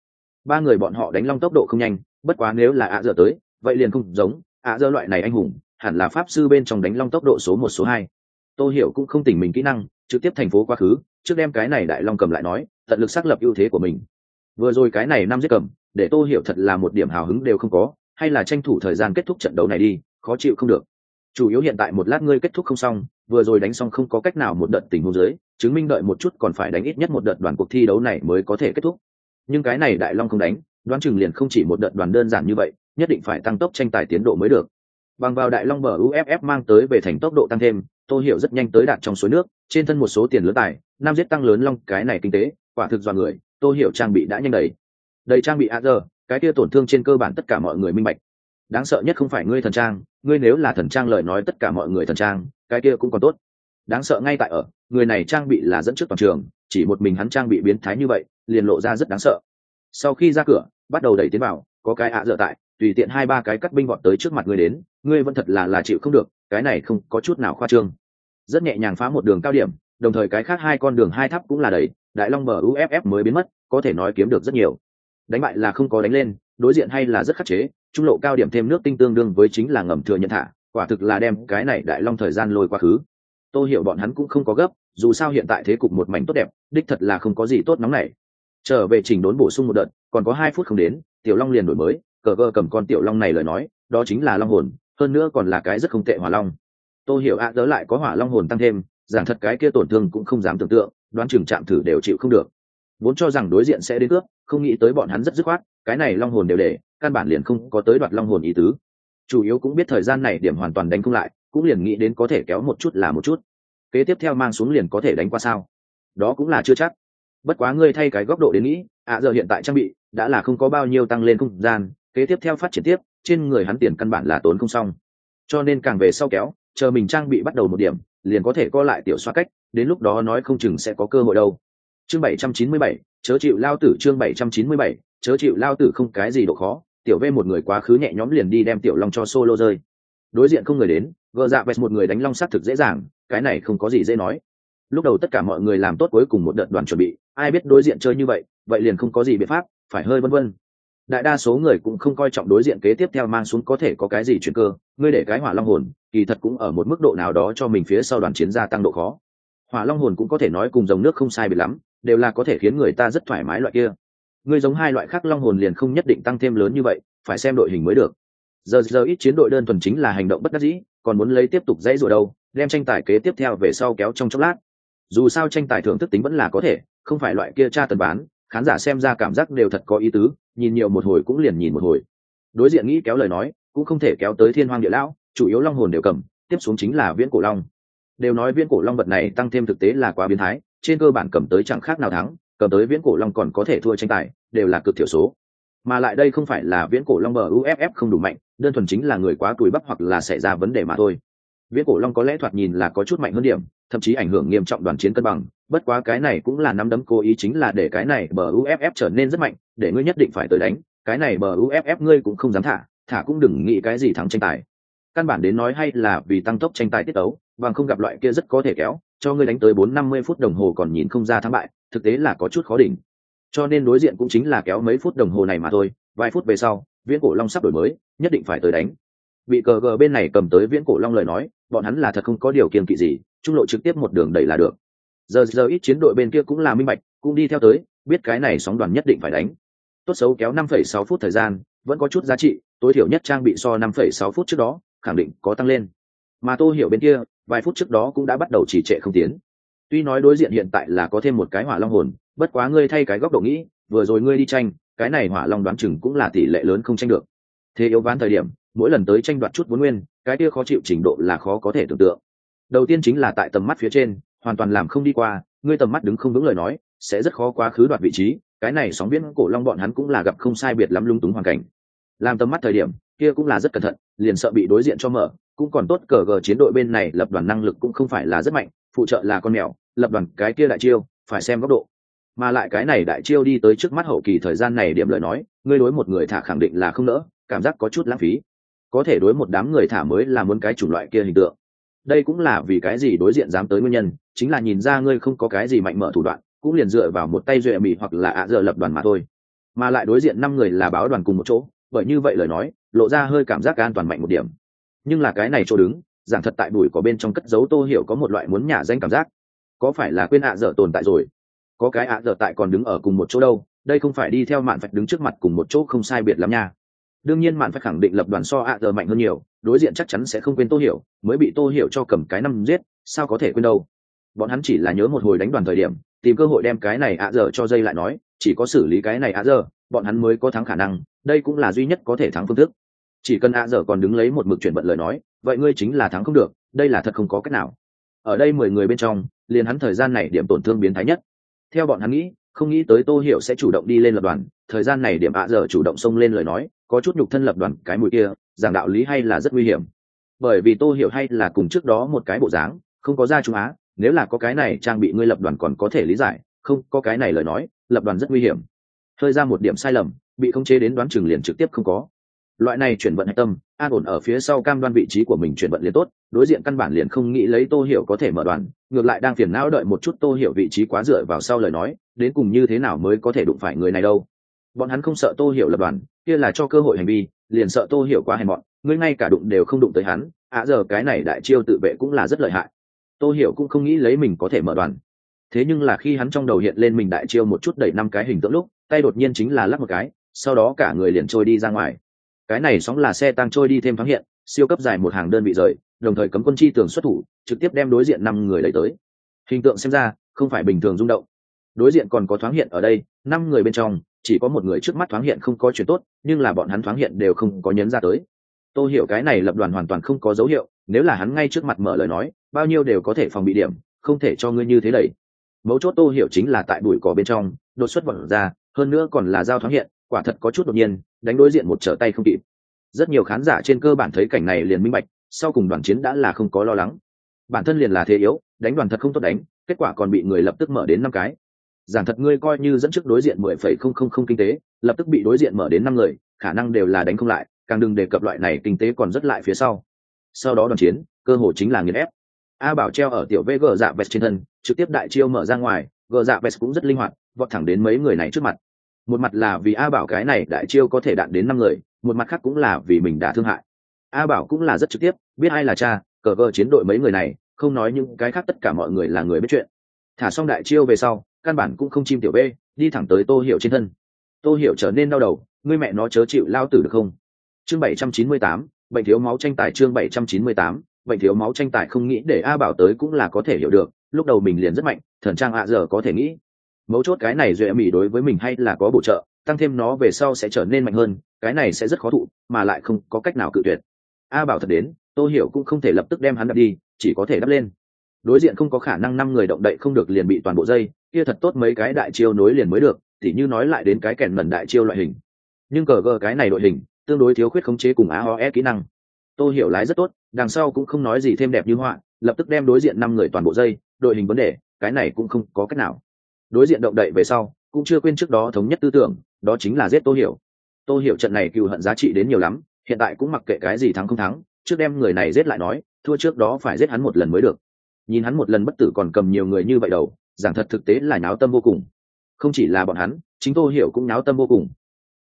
Ba người bọn họ đánh long tốc độ không nhanh, bất quá nếu là ạ dở tới, vậy liền không giống, ạ dơ loại này anh hùng, hẳn là pháp sư bên trong đánh long tốc độ số một, số hai. Tô hiểu cũng không tỉnh mình kỹ năng, trực tiếp thành phố quá khứ, trước đem cái này đại long cầm lại nói, tận lực xác lập ưu thế của mình. Vừa rồi cái này năm giết cầm để tô hiểu thật là một điểm hào hứng đều không có, hay là tranh thủ thời gian kết thúc trận đấu này đi, khó chịu không được. Chủ yếu hiện tại một lát ngươi kết thúc không xong, vừa rồi đánh xong không có cách nào một đợt tình huống dưới, chứng minh đợi một chút còn phải đánh ít nhất một đợt đoàn cuộc thi đấu này mới có thể kết thúc. Nhưng cái này đại long không đánh, đoán chừng liền không chỉ một đợt đoàn đơn giản như vậy, nhất định phải tăng tốc tranh tài tiến độ mới được. Bằng vào đại long bờ uff mang tới về thành tốc độ tăng thêm, tô hiểu rất nhanh tới đạt trong suối nước, trên thân một số tiền lớn tài, nam giết tăng lớn long, cái này kinh tế, quả thực dọa người, tô hiểu trang bị đã nhanh đầy đầy trang bị a giờ, cái kia tổn thương trên cơ bản tất cả mọi người minh bạch. Đáng sợ nhất không phải ngươi thần trang, ngươi nếu là thần trang lời nói tất cả mọi người thần trang, cái kia cũng còn tốt. Đáng sợ ngay tại ở, người này trang bị là dẫn trước toàn trường, chỉ một mình hắn trang bị biến thái như vậy, liền lộ ra rất đáng sợ. Sau khi ra cửa, bắt đầu đẩy tiến vào, có cái ạ dở tại, tùy tiện hai ba cái cắt binh bọn tới trước mặt ngươi đến, ngươi vẫn thật là là chịu không được, cái này không có chút nào khoa trương. Rất nhẹ nhàng phá một đường cao điểm, đồng thời cái khác hai con đường hai tháp cũng là đầy đại long bờ uff mới biến mất, có thể nói kiếm được rất nhiều đánh bại là không có đánh lên, đối diện hay là rất khắc chế, trung lộ cao điểm thêm nước tinh tương đương với chính là ngầm thừa nhận thả, quả thực là đem cái này đại long thời gian lôi quá khứ. Tôi hiểu bọn hắn cũng không có gấp, dù sao hiện tại thế cục một mảnh tốt đẹp, đích thật là không có gì tốt nóng này trở về chỉnh đốn bổ sung một đợt, còn có hai phút không đến, tiểu long liền đổi mới, cờ vơ cầm con tiểu long này lời nói, đó chính là long hồn, hơn nữa còn là cái rất không tệ hỏa long. Tôi hiểu ạ à lại có hỏa long hồn tăng thêm, giảng thật cái kia tổn thương cũng không dám tưởng tượng, đoán chừng chạm thử đều chịu không được vốn cho rằng đối diện sẽ đến cướp, không nghĩ tới bọn hắn rất dứt khoát, cái này long hồn đều để, căn bản liền không có tới đoạt long hồn ý tứ. Chủ yếu cũng biết thời gian này điểm hoàn toàn đánh không lại, cũng liền nghĩ đến có thể kéo một chút là một chút. Kế tiếp theo mang xuống liền có thể đánh qua sao? Đó cũng là chưa chắc. Bất quá ngươi thay cái góc độ đến nghĩ, ạ, giờ hiện tại trang bị đã là không có bao nhiêu tăng lên không gian, kế tiếp theo phát triển tiếp, trên người hắn tiền căn bản là tốn không xong. Cho nên càng về sau kéo, chờ mình trang bị bắt đầu một điểm, liền có thể co lại tiểu xoa cách, đến lúc đó nói không chừng sẽ có cơ hội đâu chương bảy trăm chín mươi bảy, chớ chịu lao tử chương bảy trăm chín mươi bảy, chớ chịu lao tử không cái gì độ khó. Tiểu v một người quá khứ nhẹ nhõm liền đi đem tiểu long cho solo rơi. Đối diện không người đến, gờ dạ vẹt một người đánh long sát thực dễ dàng, cái này không có gì dễ nói. Lúc đầu tất cả mọi người làm tốt cuối cùng một đợt đoàn chuẩn bị, ai biết đối diện chơi như vậy vậy liền không có gì biện pháp, phải hơi vân vân. Đại đa số người cũng không coi trọng đối diện kế tiếp theo mang xuống có thể có cái gì chuyển cơ, ngươi để cái hỏa long hồn, kỳ thật cũng ở một mức độ nào đó cho mình phía sau đoàn chiến gia tăng độ khó. Hỏa long hồn cũng có thể nói cùng dòng nước không sai biệt lắm đều là có thể khiến người ta rất thoải mái loại kia. Ngươi giống hai loại khác long hồn liền không nhất định tăng thêm lớn như vậy, phải xem đội hình mới được. Giờ giờ ít chiến đội đơn thuần chính là hành động bất đắc dĩ, còn muốn lấy tiếp tục dãy rủa đâu, đem tranh tài kế tiếp theo về sau kéo trong chốc lát. Dù sao tranh tài thưởng thức tính vẫn là có thể, không phải loại kia tra tần bán, khán giả xem ra cảm giác đều thật có ý tứ, nhìn nhiều một hồi cũng liền nhìn một hồi. Đối diện nghĩ kéo lời nói, cũng không thể kéo tới thiên hoang địa lão, chủ yếu long hồn đều cầm, tiếp xuống chính là viễn cổ long. Đều nói viễn cổ long vật này tăng thêm thực tế là quá biến thái trên cơ bản cầm tới chẳng khác nào thắng, cầm tới viễn cổ long còn có thể thua tranh tài, đều là cực thiểu số. Mà lại đây không phải là viễn cổ long bờ uff không đủ mạnh, đơn thuần chính là người quá tuổi bắp hoặc là xảy ra vấn đề mà thôi. Viễn cổ long có lẽ thoạt nhìn là có chút mạnh hơn điểm, thậm chí ảnh hưởng nghiêm trọng đoàn chiến cân bằng, bất quá cái này cũng là nắm đấm cố ý chính là để cái này bờ uff trở nên rất mạnh, để ngươi nhất định phải tới đánh, cái này bờ uff ngươi cũng không dám thả thả cũng đừng nghĩ cái gì thắng tranh tài. Căn bản đến nói hay là vì tăng tốc tranh tài tiết tấu bằng không gặp loại kia rất có thể kéo, cho ngươi đánh tới bốn năm mươi phút đồng hồ còn nhìn không ra thắng bại, thực tế là có chút khó đỉnh. Cho nên đối diện cũng chính là kéo mấy phút đồng hồ này mà thôi, vài phút về sau, viễn cổ long sắp đổi mới, nhất định phải tới đánh. Bị cờ gờ bên này cầm tới viễn cổ long lời nói, bọn hắn là thật không có điều kiện kỵ gì, trung lộ trực tiếp một đường đẩy là được. Giờ giờ ít chiến đội bên kia cũng là minh bạch, cũng đi theo tới, biết cái này sóng đoàn nhất định phải đánh. Tốt xấu kéo năm phẩy sáu phút thời gian, vẫn có chút giá trị, tối thiểu nhất trang bị so năm phẩy sáu phút trước đó, khẳng định có tăng lên. Mà tô hiểu bên kia vài phút trước đó cũng đã bắt đầu chỉ trệ không tiến. Tuy nói đối diện hiện tại là có thêm một cái hỏa long hồn, bất quá ngươi thay cái góc độ nghĩ, vừa rồi ngươi đi tranh, cái này hỏa long đoán chừng cũng là tỷ lệ lớn không tranh được. Thế yếu ván thời điểm, mỗi lần tới tranh đoạt chút vốn nguyên, cái kia khó chịu trình độ là khó có thể tưởng tượng. Đầu tiên chính là tại tầm mắt phía trên, hoàn toàn làm không đi qua, ngươi tầm mắt đứng không vững lời nói, sẽ rất khó quá khứ đoạt vị trí, cái này sóng viễn cổ long bọn hắn cũng là gặp không sai biệt lắm lung túng hoàn cảnh. Làm tầm mắt thời điểm, kia cũng là rất cẩn thận, liền sợ bị đối diện cho mở cũng còn tốt cờ gờ chiến đội bên này lập đoàn năng lực cũng không phải là rất mạnh, phụ trợ là con mèo, lập đoàn cái kia đại chiêu, phải xem góc độ. Mà lại cái này đại chiêu đi tới trước mắt hậu kỳ thời gian này điểm lời nói, ngươi đối một người thả khẳng định là không nỡ, cảm giác có chút lãng phí. Có thể đối một đám người thả mới là muốn cái chủng loại kia hình tượng. Đây cũng là vì cái gì đối diện dám tới nguyên nhân, chính là nhìn ra ngươi không có cái gì mạnh mở thủ đoạn, cũng liền dựa vào một tay duệ mị hoặc là ạ dợ lập đoàn mà thôi. Mà lại đối diện năm người là báo đoàn cùng một chỗ, bởi như vậy lời nói, lộ ra hơi cảm giác an toàn mạnh một điểm nhưng là cái này chỗ đứng, giảng thật tại bụi có bên trong cất dấu tô hiểu có một loại muốn nhả danh cảm giác. Có phải là quên ạ dở tồn tại rồi? Có cái ạ dở tại còn đứng ở cùng một chỗ đâu, đây không phải đi theo mạn phạch đứng trước mặt cùng một chỗ không sai biệt lắm nha. Đương nhiên mạn phạch khẳng định lập đoàn so ạ dở mạnh hơn nhiều, đối diện chắc chắn sẽ không quên tô hiểu, mới bị tô hiểu cho cầm cái năm giết, sao có thể quên đâu? Bọn hắn chỉ là nhớ một hồi đánh đoàn thời điểm, tìm cơ hội đem cái này ạ dở cho dây lại nói, chỉ có xử lý cái này ạ dở, bọn hắn mới có thắng khả năng, đây cũng là duy nhất có thể thắng phương thức chỉ cần ạ dở còn đứng lấy một mực chuyển vận lời nói, vậy ngươi chính là thắng không được, đây là thật không có cách nào. Ở đây mười người bên trong, liền hắn thời gian này điểm tổn thương biến thái nhất. Theo bọn hắn nghĩ, không nghĩ tới tô hiểu sẽ chủ động đi lên lập đoàn, thời gian này điểm ạ dở chủ động xông lên lời nói, có chút nhục thân lập đoàn, cái mũi kia, giảng đạo lý hay là rất nguy hiểm. Bởi vì tô hiểu hay là cùng trước đó một cái bộ dáng, không có ra trung á, nếu là có cái này trang bị ngươi lập đoàn còn có thể lý giải, không, có cái này lời nói, lập đoàn rất nguy hiểm. Hơi ra một điểm sai lầm, bị khống chế đến đoán chừng liền trực tiếp không có loại này chuyển vận hạch tâm, an ổn ở phía sau cam đoan vị trí của mình chuyển vận liền tốt, đối diện căn bản liền không nghĩ lấy tô hiểu có thể mở đoàn, ngược lại đang phiền não đợi một chút tô hiểu vị trí quá dựa vào sau lời nói, đến cùng như thế nào mới có thể đụng phải người này đâu. Bọn hắn không sợ tô hiểu lập đoàn, kia là cho cơ hội hành vi, liền sợ tô hiểu quá hèn mọn, ngươi ngay cả đụng đều không đụng tới hắn à giờ cái này đại chiêu tự vệ cũng là rất lợi hại. Tô hiểu cũng không nghĩ lấy mình có thể mở đoàn. Thế nhưng là khi hắn trong đầu hiện lên mình đại chiêu một chút đẩy năm cái hình tượng lúc, tay đột nhiên chính là lắp một cái, sau đó cả người liền trôi đi ra ngoài cái này sóng là xe tăng trôi đi thêm thoáng hiện, siêu cấp dài một hàng đơn vị rời, đồng thời cấm quân chi tường xuất thủ, trực tiếp đem đối diện năm người lấy tới. Hình tượng xem ra, không phải bình thường rung động. Đối diện còn có thoáng hiện ở đây, năm người bên trong, chỉ có một người trước mắt thoáng hiện không có chuyện tốt, nhưng là bọn hắn thoáng hiện đều không có nhấn ra tới. Tôi hiểu cái này lập đoàn hoàn toàn không có dấu hiệu, nếu là hắn ngay trước mặt mở lời nói, bao nhiêu đều có thể phòng bị điểm, không thể cho ngươi như thế đẩy. Mấu chốt tô hiểu chính là tại bụi cỏ bên trong, đột xuất vật ra, hơn nữa còn là giao thoáng hiện quả thật có chút đột nhiên, đánh đối diện một trở tay không kịp. Rất nhiều khán giả trên cơ bản thấy cảnh này liền minh bạch, sau cùng đoàn chiến đã là không có lo lắng. Bản thân liền là thế yếu, đánh đoàn thật không tốt đánh, kết quả còn bị người lập tức mở đến năm cái. Giảng thật ngươi coi như dẫn trước đối diện mười phẩy không không không kinh tế, lập tức bị đối diện mở đến năm người, khả năng đều là đánh không lại, càng đừng đề cập loại này kinh tế còn rất lại phía sau. Sau đó đoàn chiến, cơ hội chính là nghiền ép. A bảo treo ở tiểu vg dạ vest trên thân, trực tiếp đại chiêu mở ra ngoài gờ dạ vest cũng rất linh hoạt, vọt thẳng đến mấy người này trước mặt một mặt là vì a bảo cái này đại chiêu có thể đạn đến năm người, một mặt khác cũng là vì mình đã thương hại. A bảo cũng là rất trực tiếp, biết ai là cha, cờ vơ chiến đội mấy người này, không nói những cái khác tất cả mọi người là người biết chuyện. Thả xong đại chiêu về sau, căn bản cũng không chim tiểu b, đi thẳng tới tô hiểu trên thân. Tô hiểu trở nên đau đầu, ngươi mẹ nó chớ chịu lao tử được không? Chương bảy trăm chín mươi tám, bệnh thiếu máu tranh tài chương bảy trăm chín mươi tám, bệnh thiếu máu tranh tài không nghĩ để a bảo tới cũng là có thể hiểu được, lúc đầu mình liền rất mạnh, thần trang ạ giờ có thể nghĩ mấu chốt cái này duệ mỹ đối với mình hay là có bổ trợ, tăng thêm nó về sau sẽ trở nên mạnh hơn, cái này sẽ rất khó thụ, mà lại không có cách nào cự tuyệt. A bảo thật đến tôi hiểu cũng không thể lập tức đem hắn đập đi, chỉ có thể đắp lên. Đối diện không có khả năng năm người động đậy không được liền bị toàn bộ dây, kia thật tốt mấy cái đại chiêu nối liền mới được thì như nói lại đến cái kèn mẩn đại chiêu loại hình. Nhưng cờ gờ cái này đội hình, tương đối thiếu khuyết khống chế cùng a o e kỹ năng. Tô hiểu lái rất tốt, đằng sau cũng không nói gì thêm đẹp như họa, lập tức đem đối diện năm người toàn bộ dây, đội hình vấn đề, cái này cũng không có cách nào đối diện động đậy về sau, cũng chưa quên trước đó thống nhất tư tưởng, đó chính là giết tô hiểu. Tô hiểu trận này cựu hận giá trị đến nhiều lắm, hiện tại cũng mặc kệ cái gì thắng không thắng, trước đem người này giết lại nói, thua trước đó phải giết hắn một lần mới được. Nhìn hắn một lần bất tử còn cầm nhiều người như vậy đầu, giảng thật thực tế là náo tâm vô cùng. Không chỉ là bọn hắn, chính tô hiểu cũng náo tâm vô cùng.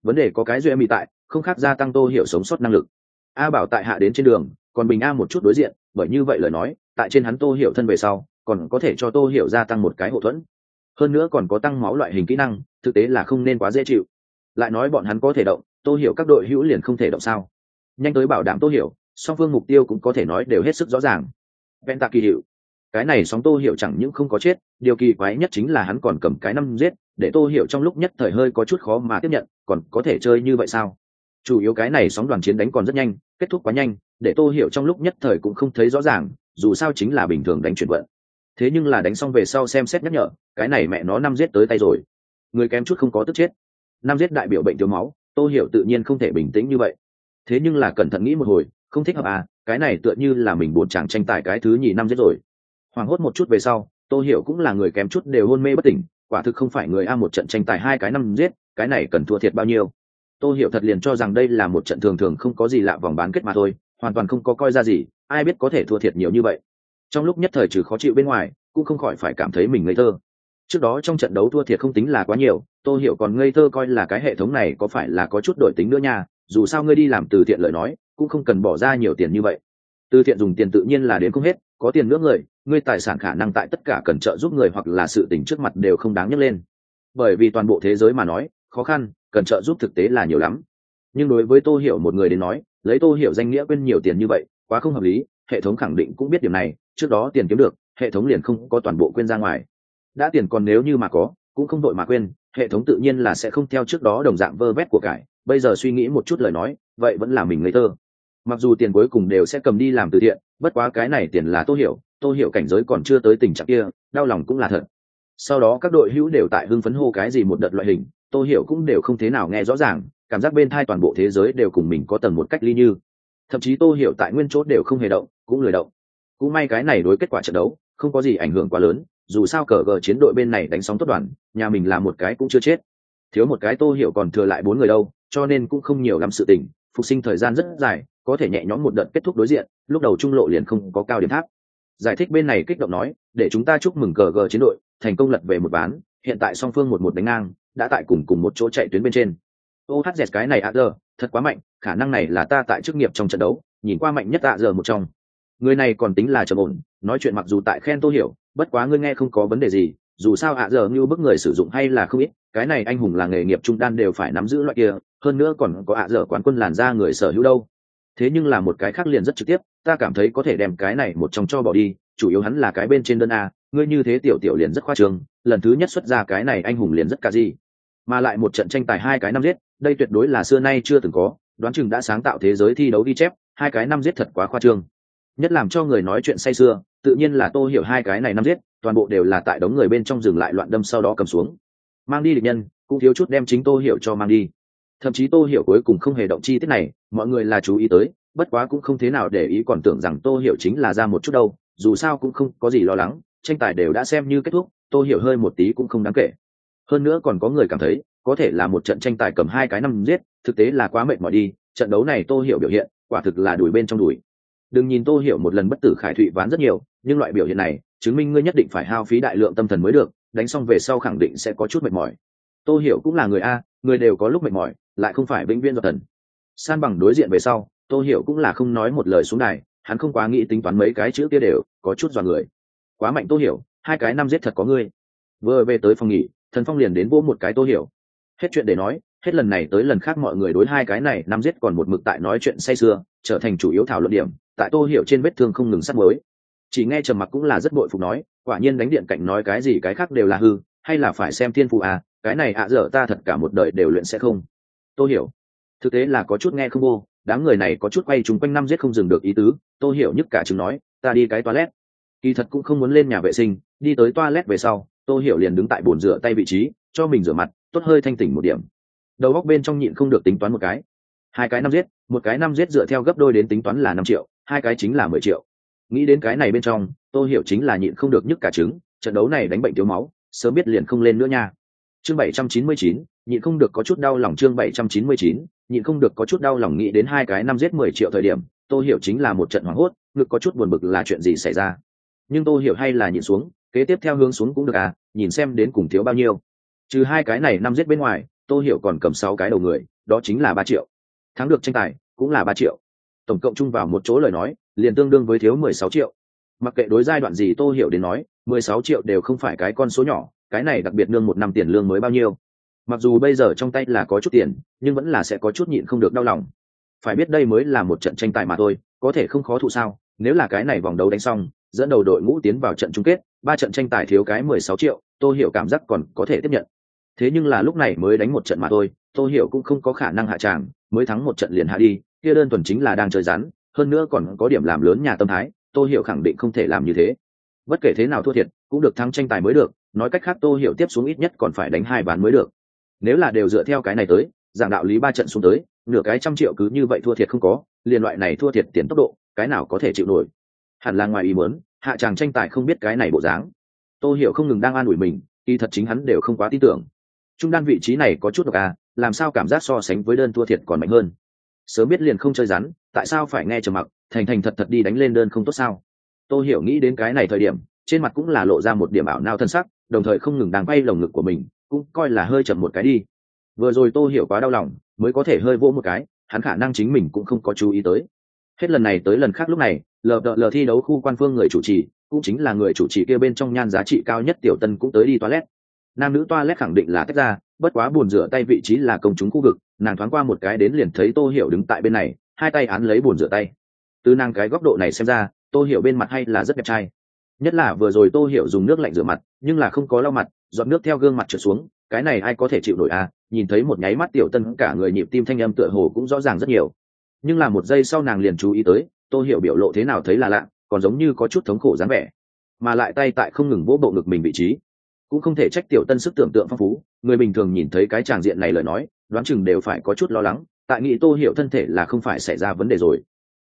Vấn đề có cái duy em bị tại, không khác gia tăng tô hiểu sống sót năng lực. A bảo tại hạ đến trên đường, còn bình a một chút đối diện, bởi như vậy lời nói, tại trên hắn tô hiểu thân về sau, còn có thể cho tô hiểu gia tăng một cái hậu thuẫn hơn nữa còn có tăng máu loại hình kỹ năng, thực tế là không nên quá dễ chịu. Lại nói bọn hắn có thể động, tô hiểu các đội hữu liền không thể động sao? Nhanh tới bảo đảm tô hiểu, song phương mục tiêu cũng có thể nói đều hết sức rõ ràng. Ven tạ kỳ hiệu. Cái này sóng tô hiểu chẳng những không có chết, điều kỳ quái nhất chính là hắn còn cầm cái năm giết, để tô hiểu trong lúc nhất thời hơi có chút khó mà tiếp nhận, còn có thể chơi như vậy sao? Chủ yếu cái này sóng đoàn chiến đánh còn rất nhanh, kết thúc quá nhanh, để tô hiểu trong lúc nhất thời cũng không thấy rõ ràng, dù sao chính là bình thường đánh chuyển vận thế nhưng là đánh xong về sau xem xét nhắc nhở, cái này mẹ nó năm giết tới tay rồi. Người kém chút không có tức chết. Năm giết đại biểu bệnh thiếu máu, tô hiểu tự nhiên không thể bình tĩnh như vậy. Thế nhưng là cẩn thận nghĩ một hồi, không thích hợp à cái này tựa như là mình buồn chàng tranh tài cái thứ nhì năm giết rồi. Hoảng hốt một chút về sau, tô hiểu cũng là người kém chút đều hôn mê bất tỉnh, quả thực không phải người a một trận tranh tài hai cái năm giết, cái này cần thua thiệt bao nhiêu. Tô hiểu thật liền cho rằng đây là một trận thường thường không có gì lạ vòng bán kết mà thôi, hoàn toàn không có coi ra gì, ai biết có thể thua thiệt nhiều như vậy trong lúc nhất thời trừ khó chịu bên ngoài, cũng không khỏi phải cảm thấy mình ngây thơ. Trước đó trong trận đấu thua thiệt không tính là quá nhiều, tô hiểu còn ngây thơ coi là cái hệ thống này có phải là có chút đổi tính nữa nha, dù sao ngươi đi làm từ thiện lời nói, cũng không cần bỏ ra nhiều tiền như vậy. Từ thiện dùng tiền tự nhiên là đến không hết, có tiền nữa người, ngươi tài sản khả năng tại tất cả cần trợ giúp người hoặc là sự tình trước mặt đều không đáng nhắc lên. Bởi vì toàn bộ thế giới mà nói, khó khăn, cần trợ giúp thực tế là nhiều lắm. Nhưng đối với tô hiểu một người đến nói, lấy tô hiểu danh nghĩa quên nhiều tiền như vậy, quá không hợp lý hệ thống khẳng định cũng biết điểm này, trước đó tiền kiếm được, hệ thống liền không có toàn bộ quên ra ngoài. Đã tiền còn nếu như mà có, cũng không đội mà quên, hệ thống tự nhiên là sẽ không theo trước đó đồng dạng vơ vét của cải. Bây giờ suy nghĩ một chút lời nói, vậy vẫn là mình ngây thơ. Mặc dù tiền cuối cùng đều sẽ cầm đi làm từ thiện, bất quá cái này tiền là tô hiểu tô hiểu cảnh giới còn chưa tới tình trạng kia, đau lòng cũng là thật. Sau đó các đội hữu đều tại hưng phấn hô cái gì một đợt loại hình, tô hiểu cũng đều không thế nào nghe rõ ràng, cảm giác bên thai toàn bộ thế giới đều cùng mình có tầng một cách ly như. Thậm chí tô hiểu tại nguyên chốt đều không hề động cũng lười động. Cũng may cái này đối kết quả trận đấu, không có gì ảnh hưởng quá lớn, dù sao cờ gờ chiến đội bên này đánh sóng tốt đoàn, nhà mình làm một cái cũng chưa chết. Thiếu một cái tô hiểu còn thừa lại bốn người đâu, cho nên cũng không nhiều lắm sự tình, phục sinh thời gian rất dài, có thể nhẹ nhõm một đợt kết thúc đối diện, lúc đầu trung lộ liền không có cao điểm tháp. Giải thích bên này kích động nói, để chúng ta chúc mừng cờ gờ chiến đội, thành công lật về một bán hiện tại song phương một một đánh ngang, đã tại cùng cùng một chỗ chạy tuyến bên trên. Ô hát dẹt cái này ạ giờ thật quá mạnh, khả năng này là ta tại chức nghiệp trong trận đấu, nhìn qua mạnh nhất ạ giờ một trong người này còn tính là trầm ổn, nói chuyện mặc dù tại khen tô hiểu, bất quá ngươi nghe không có vấn đề gì, dù sao ạ giờ như bức người sử dụng hay là không ít, cái này anh hùng là nghề nghiệp trung đan đều phải nắm giữ loại kia, hơn nữa còn có ạ giờ quán quân làn ra người sở hữu đâu. Thế nhưng là một cái khác liền rất trực tiếp, ta cảm thấy có thể đem cái này một trong cho bỏ đi, chủ yếu hắn là cái bên trên đơn a, ngươi như thế tiểu tiểu liền rất khoa trương, lần thứ nhất xuất ra cái này anh hùng liền rất cả gì. Mà lại một trận tranh tài hai cái năm giết, đây tuyệt đối là xưa nay chưa từng có, đoán chừng đã sáng tạo thế giới thi đấu ghi chép, hai cái năm giết thật quá khoa trương nhất làm cho người nói chuyện say sưa, tự nhiên là tô hiểu hai cái này năm giết, toàn bộ đều là tại đống người bên trong dừng lại loạn đâm sau đó cầm xuống. Mang đi địch nhân, cũng thiếu chút đem chính tô hiểu cho mang đi. Thậm chí tô hiểu cuối cùng không hề động chi tiết này, mọi người là chú ý tới, bất quá cũng không thế nào để ý còn tưởng rằng tô hiểu chính là ra một chút đâu, dù sao cũng không có gì lo lắng, tranh tài đều đã xem như kết thúc, tô hiểu hơi một tí cũng không đáng kể. Hơn nữa còn có người cảm thấy, có thể là một trận tranh tài cầm hai cái năm giết, thực tế là quá mệt mỏi đi, trận đấu này tô hiểu biểu hiện, quả thực là đuổi bên trong đuổi đừng nhìn tô hiểu một lần bất tử khải thụy ván rất nhiều, nhưng loại biểu hiện này chứng minh ngươi nhất định phải hao phí đại lượng tâm thần mới được, đánh xong về sau khẳng định sẽ có chút mệt mỏi. Tô hiểu cũng là người a, người đều có lúc mệt mỏi, lại không phải vĩnh viễn do thần. San bằng đối diện về sau, tô hiểu cũng là không nói một lời xuống này hắn không quá nghĩ tính toán mấy cái chữ kia đều, có chút dọa người. Quá mạnh tô hiểu, hai cái năm giết thật có ngươi. Vừa về tới phòng nghỉ, thần phong liền đến vỗ một cái tô hiểu. Hết chuyện để nói hết lần này tới lần khác mọi người đối hai cái này năm giết còn một mực tại nói chuyện say sưa, trở thành chủ yếu thảo luận điểm, tại tô hiểu trên vết thương không ngừng sắt mới. Chỉ nghe trầm mặc cũng là rất bội phục nói, quả nhiên đánh điện cạnh nói cái gì cái khác đều là hư, hay là phải xem thiên phụ à cái này ạ dở ta thật cả một đời đều luyện sẽ không. Tôi hiểu, thực tế là có chút nghe không vô, đám người này có chút quay chúng quanh năm giết không dừng được ý tứ tôi hiểu nhất cả chừng nói, ta đi cái toilet. Kỳ thật cũng không muốn lên nhà vệ sinh, đi tới toilet về sau tôi hiểu liền đứng tại bồn rửa tay vị trí, cho mình rửa mặt, tốt hơi thanh tỉnh một điểm đầu góc bên trong nhịn không được tính toán một cái. Hai cái năm giết, một cái năm giết dựa theo gấp đôi đến tính toán là năm triệu, hai cái chính là mười triệu. Nghĩ đến cái này bên trong tôi hiểu chính là nhịn không được nhức cả trứng, trận đấu này đánh bệnh thiếu máu, sớm biết liền không lên nữa nha. Chương bảy trăm chín mươi chín, nhịn không được có chút đau lòng chương bảy trăm chín mươi chín, nhịn không được có chút đau lòng nghĩ đến hai cái năm giết mười triệu thời điểm tôi hiểu chính là một trận hoảng hốt, ngực có chút buồn bực là chuyện gì xảy ra. Nhưng tôi hiểu hay là nhịn xuống, kế tiếp theo hướng xuống cũng được à nhìn xem đến cùng thiếu bao nhiêu. Trừ hai cái này năm giết bên ngoài Tô hiểu còn cầm sáu cái đầu người, đó chính là ba triệu. Thắng được tranh tài, cũng là ba triệu. Tổng cộng chung vào một chỗ lời nói, liền tương đương với thiếu mười sáu triệu. Mặc kệ đối giai đoạn gì tô hiểu đến nói, mười sáu triệu đều không phải cái con số nhỏ, cái này đặc biệt nương một năm tiền lương mới bao nhiêu. Mặc dù bây giờ trong tay là có chút tiền, nhưng vẫn là sẽ có chút nhịn không được đau lòng. Phải biết đây mới là một trận tranh tài mà thôi, có thể không khó thụ sao? Nếu là cái này vòng đấu đánh xong, dẫn đầu đội ngũ tiến vào trận chung kết, ba trận tranh tài thiếu cái mười sáu triệu, tô hiểu cảm giác còn có thể tiếp nhận thế nhưng là lúc này mới đánh một trận mà thôi, tô hiểu cũng không có khả năng hạ tràng, mới thắng một trận liền hạ đi, kia đơn thuần chính là đang chơi rắn, hơn nữa còn có điểm làm lớn nhà tâm thái, tô hiểu khẳng định không thể làm như thế. Bất kể thế nào thua thiệt, cũng được thắng tranh tài mới được, nói cách khác tô hiểu tiếp xuống ít nhất còn phải đánh hai ván mới được. Nếu là đều dựa theo cái này tới giảng đạo lý ba trận xuống tới, nửa cái trăm triệu cứ như vậy thua thiệt không có, liền loại này thua thiệt tiền tốc độ, cái nào có thể chịu nổi? Hẳn là ngoài ý muốn, hạ chàng tranh tài không biết cái này bộ dáng. Tô hiểu không ngừng đang an ủi mình, kỳ thật chính hắn đều không quá tin tưởng trung đan vị trí này có chút độc à làm sao cảm giác so sánh với đơn thua thiệt còn mạnh hơn? Sớm biết liền không chơi rắn, tại sao phải nghe trầm mặc, thành thành thật thật đi đánh lên đơn không tốt sao? Tôi hiểu nghĩ đến cái này thời điểm, trên mặt cũng là lộ ra một điểm ảo nao thân sắc, đồng thời không ngừng đang bay lồng ngực của mình, cũng coi là hơi chậm một cái đi. Vừa rồi tôi hiểu quá đau lòng, mới có thể hơi vỗ một cái, hắn khả năng chính mình cũng không có chú ý tới. Hết lần này tới lần khác lúc này lờ đợ lờ thi đấu khu quan phương người chủ trì, cũng chính là người chủ trì kia bên trong nhan giá trị cao nhất tiểu tân cũng tới đi toilet nam nữ toilet khẳng định là tách ra, bất quá buồn rửa tay vị trí là công chúng khu vực, nàng thoáng qua một cái đến liền thấy tô hiểu đứng tại bên này, hai tay án lấy buồn rửa tay. Từ nàng cái góc độ này xem ra, tô hiểu bên mặt hay là rất đẹp trai. Nhất là vừa rồi tô hiểu dùng nước lạnh rửa mặt, nhưng là không có lau mặt, giọt nước theo gương mặt trượt xuống, cái này ai có thể chịu nổi à? Nhìn thấy một nháy mắt tiểu tân cả người nhịp tim thanh âm tựa hồ cũng rõ ràng rất nhiều. Nhưng là một giây sau nàng liền chú ý tới, tô hiểu biểu lộ thế nào thấy là lạ, còn giống như có chút thống khổ dáng vẻ. Mà lại tay tại không ngừng vỗ bộ ngực mình vị trí cũng không thể trách tiểu tân sức tưởng tượng phong phú, người bình thường nhìn thấy cái tràng diện này lời nói, đoán chừng đều phải có chút lo lắng, tại nghĩ tô hiểu thân thể là không phải xảy ra vấn đề rồi.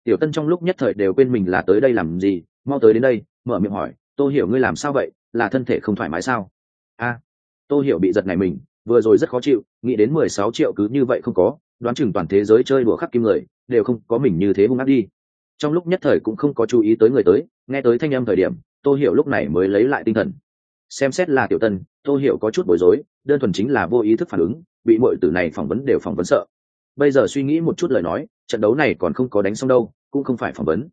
Tiểu tân trong lúc nhất thời đều quên mình là tới đây làm gì, mau tới đến đây, mở miệng hỏi, tô hiểu ngươi làm sao vậy? Là thân thể không thoải mái sao? A, tô hiểu bị giật này mình, vừa rồi rất khó chịu, nghĩ đến mười sáu triệu cứ như vậy không có, đoán chừng toàn thế giới chơi đùa khắc kim người, đều không có mình như thế hung ác đi. Trong lúc nhất thời cũng không có chú ý tới người tới, nghe tới thanh âm thời điểm, tô hiểu lúc này mới lấy lại tinh thần xem xét là tiểu tân, tô hiểu có chút bối rối, đơn thuần chính là vô ý thức phản ứng, bị mọi tử này phỏng vấn đều phỏng vấn sợ. Bây giờ suy nghĩ một chút lời nói, trận đấu này còn không có đánh xong đâu, cũng không phải phỏng vấn.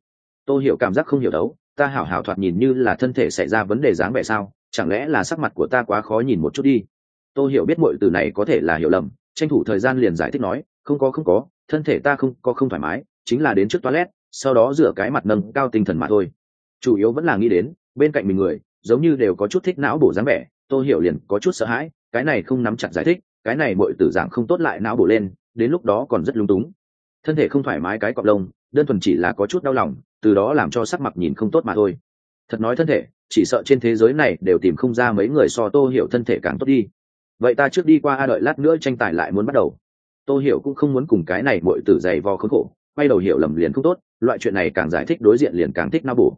Tô hiểu cảm giác không hiểu đấu, ta hảo hảo thoạt nhìn như là thân thể xảy ra vấn đề dáng vẻ sao, chẳng lẽ là sắc mặt của ta quá khó nhìn một chút đi? Tô hiểu biết mọi từ này có thể là hiểu lầm, tranh thủ thời gian liền giải thích nói, không có không có, thân thể ta không có không thoải mái, chính là đến trước toilet, sau đó rửa cái mặt nâng cao tinh thần mà thôi. Chủ yếu vẫn là nghĩ đến, bên cạnh mình người giống như đều có chút thích não bổ dáng vẻ, tô hiểu liền có chút sợ hãi, cái này không nắm chặt giải thích, cái này mọi tử dạng không tốt lại não bổ lên, đến lúc đó còn rất lung túng. Thân thể không thoải mái cái cọp lông, đơn thuần chỉ là có chút đau lòng, từ đó làm cho sắc mặt nhìn không tốt mà thôi. Thật nói thân thể, chỉ sợ trên thế giới này đều tìm không ra mấy người so tô hiểu thân thể càng tốt đi. Vậy ta trước đi qua a đợi lát nữa tranh tài lại muốn bắt đầu. Tô hiểu cũng không muốn cùng cái này bội tử dày vò khốn khổ, quay đầu hiểu lầm liền không tốt, loại chuyện này càng giải thích đối diện liền càng thích não bổ.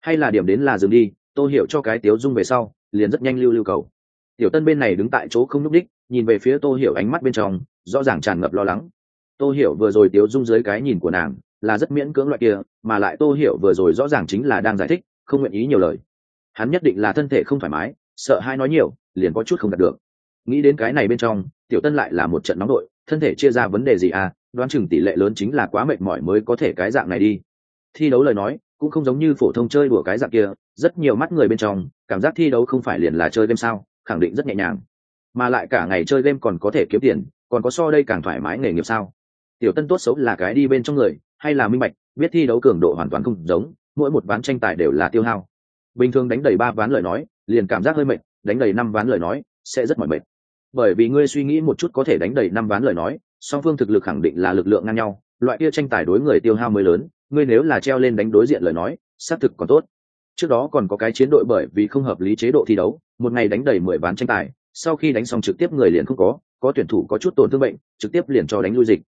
Hay là điểm đến là dừng đi tô hiểu cho cái tiếu dung về sau, liền rất nhanh lưu lưu cầu. Tiểu tân bên này đứng tại chỗ không nhúc đích nhìn về phía tô hiểu ánh mắt bên trong, rõ ràng tràn ngập lo lắng. Tô hiểu vừa rồi tiếu dung dưới cái nhìn của nàng, là rất miễn cưỡng loại kia, mà lại tô hiểu vừa rồi rõ ràng chính là đang giải thích, không nguyện ý nhiều lời. Hắn nhất định là thân thể không thoải mái, sợ hai nói nhiều, liền có chút không đạt được. Nghĩ đến cái này bên trong, tiểu tân lại là một trận nóng đội, thân thể chia ra vấn đề gì à đoán chừng tỷ lệ lớn chính là quá mệt mỏi mới có thể cái dạng này đi. Thi đấu lời nói, cũng không giống như phổ thông chơi đùa cái dạng kia rất nhiều mắt người bên trong, cảm giác thi đấu không phải liền là chơi game sao, khẳng định rất nhẹ nhàng. Mà lại cả ngày chơi game còn có thể kiếm tiền, còn có so đây càng thoải mái nghề nghiệp sao? Tiểu tân tốt xấu là cái đi bên trong người, hay là minh bạch, biết thi đấu cường độ hoàn toàn không giống, mỗi một ván tranh tài đều là tiêu hao. Bình thường đánh đầy ba ván lời nói, liền cảm giác hơi mệt, đánh đầy năm ván lời nói, sẽ rất mỏi mệt. Bởi vì ngươi suy nghĩ một chút có thể đánh đầy năm ván lời nói, song phương thực lực khẳng định là lực lượng ngang nhau, loại kia tranh tài đối người tiêu hao mới lớn, ngươi nếu là treo lên đánh đối diện lời nói, xác thực còn tốt trước đó còn có cái chiến đội bởi vì không hợp lý chế độ thi đấu, một ngày đánh đầy mười ván tranh tài, sau khi đánh xong trực tiếp người liền không có có tuyển thủ có chút tổn thương bệnh, trực tiếp liền cho đánh lui dịch.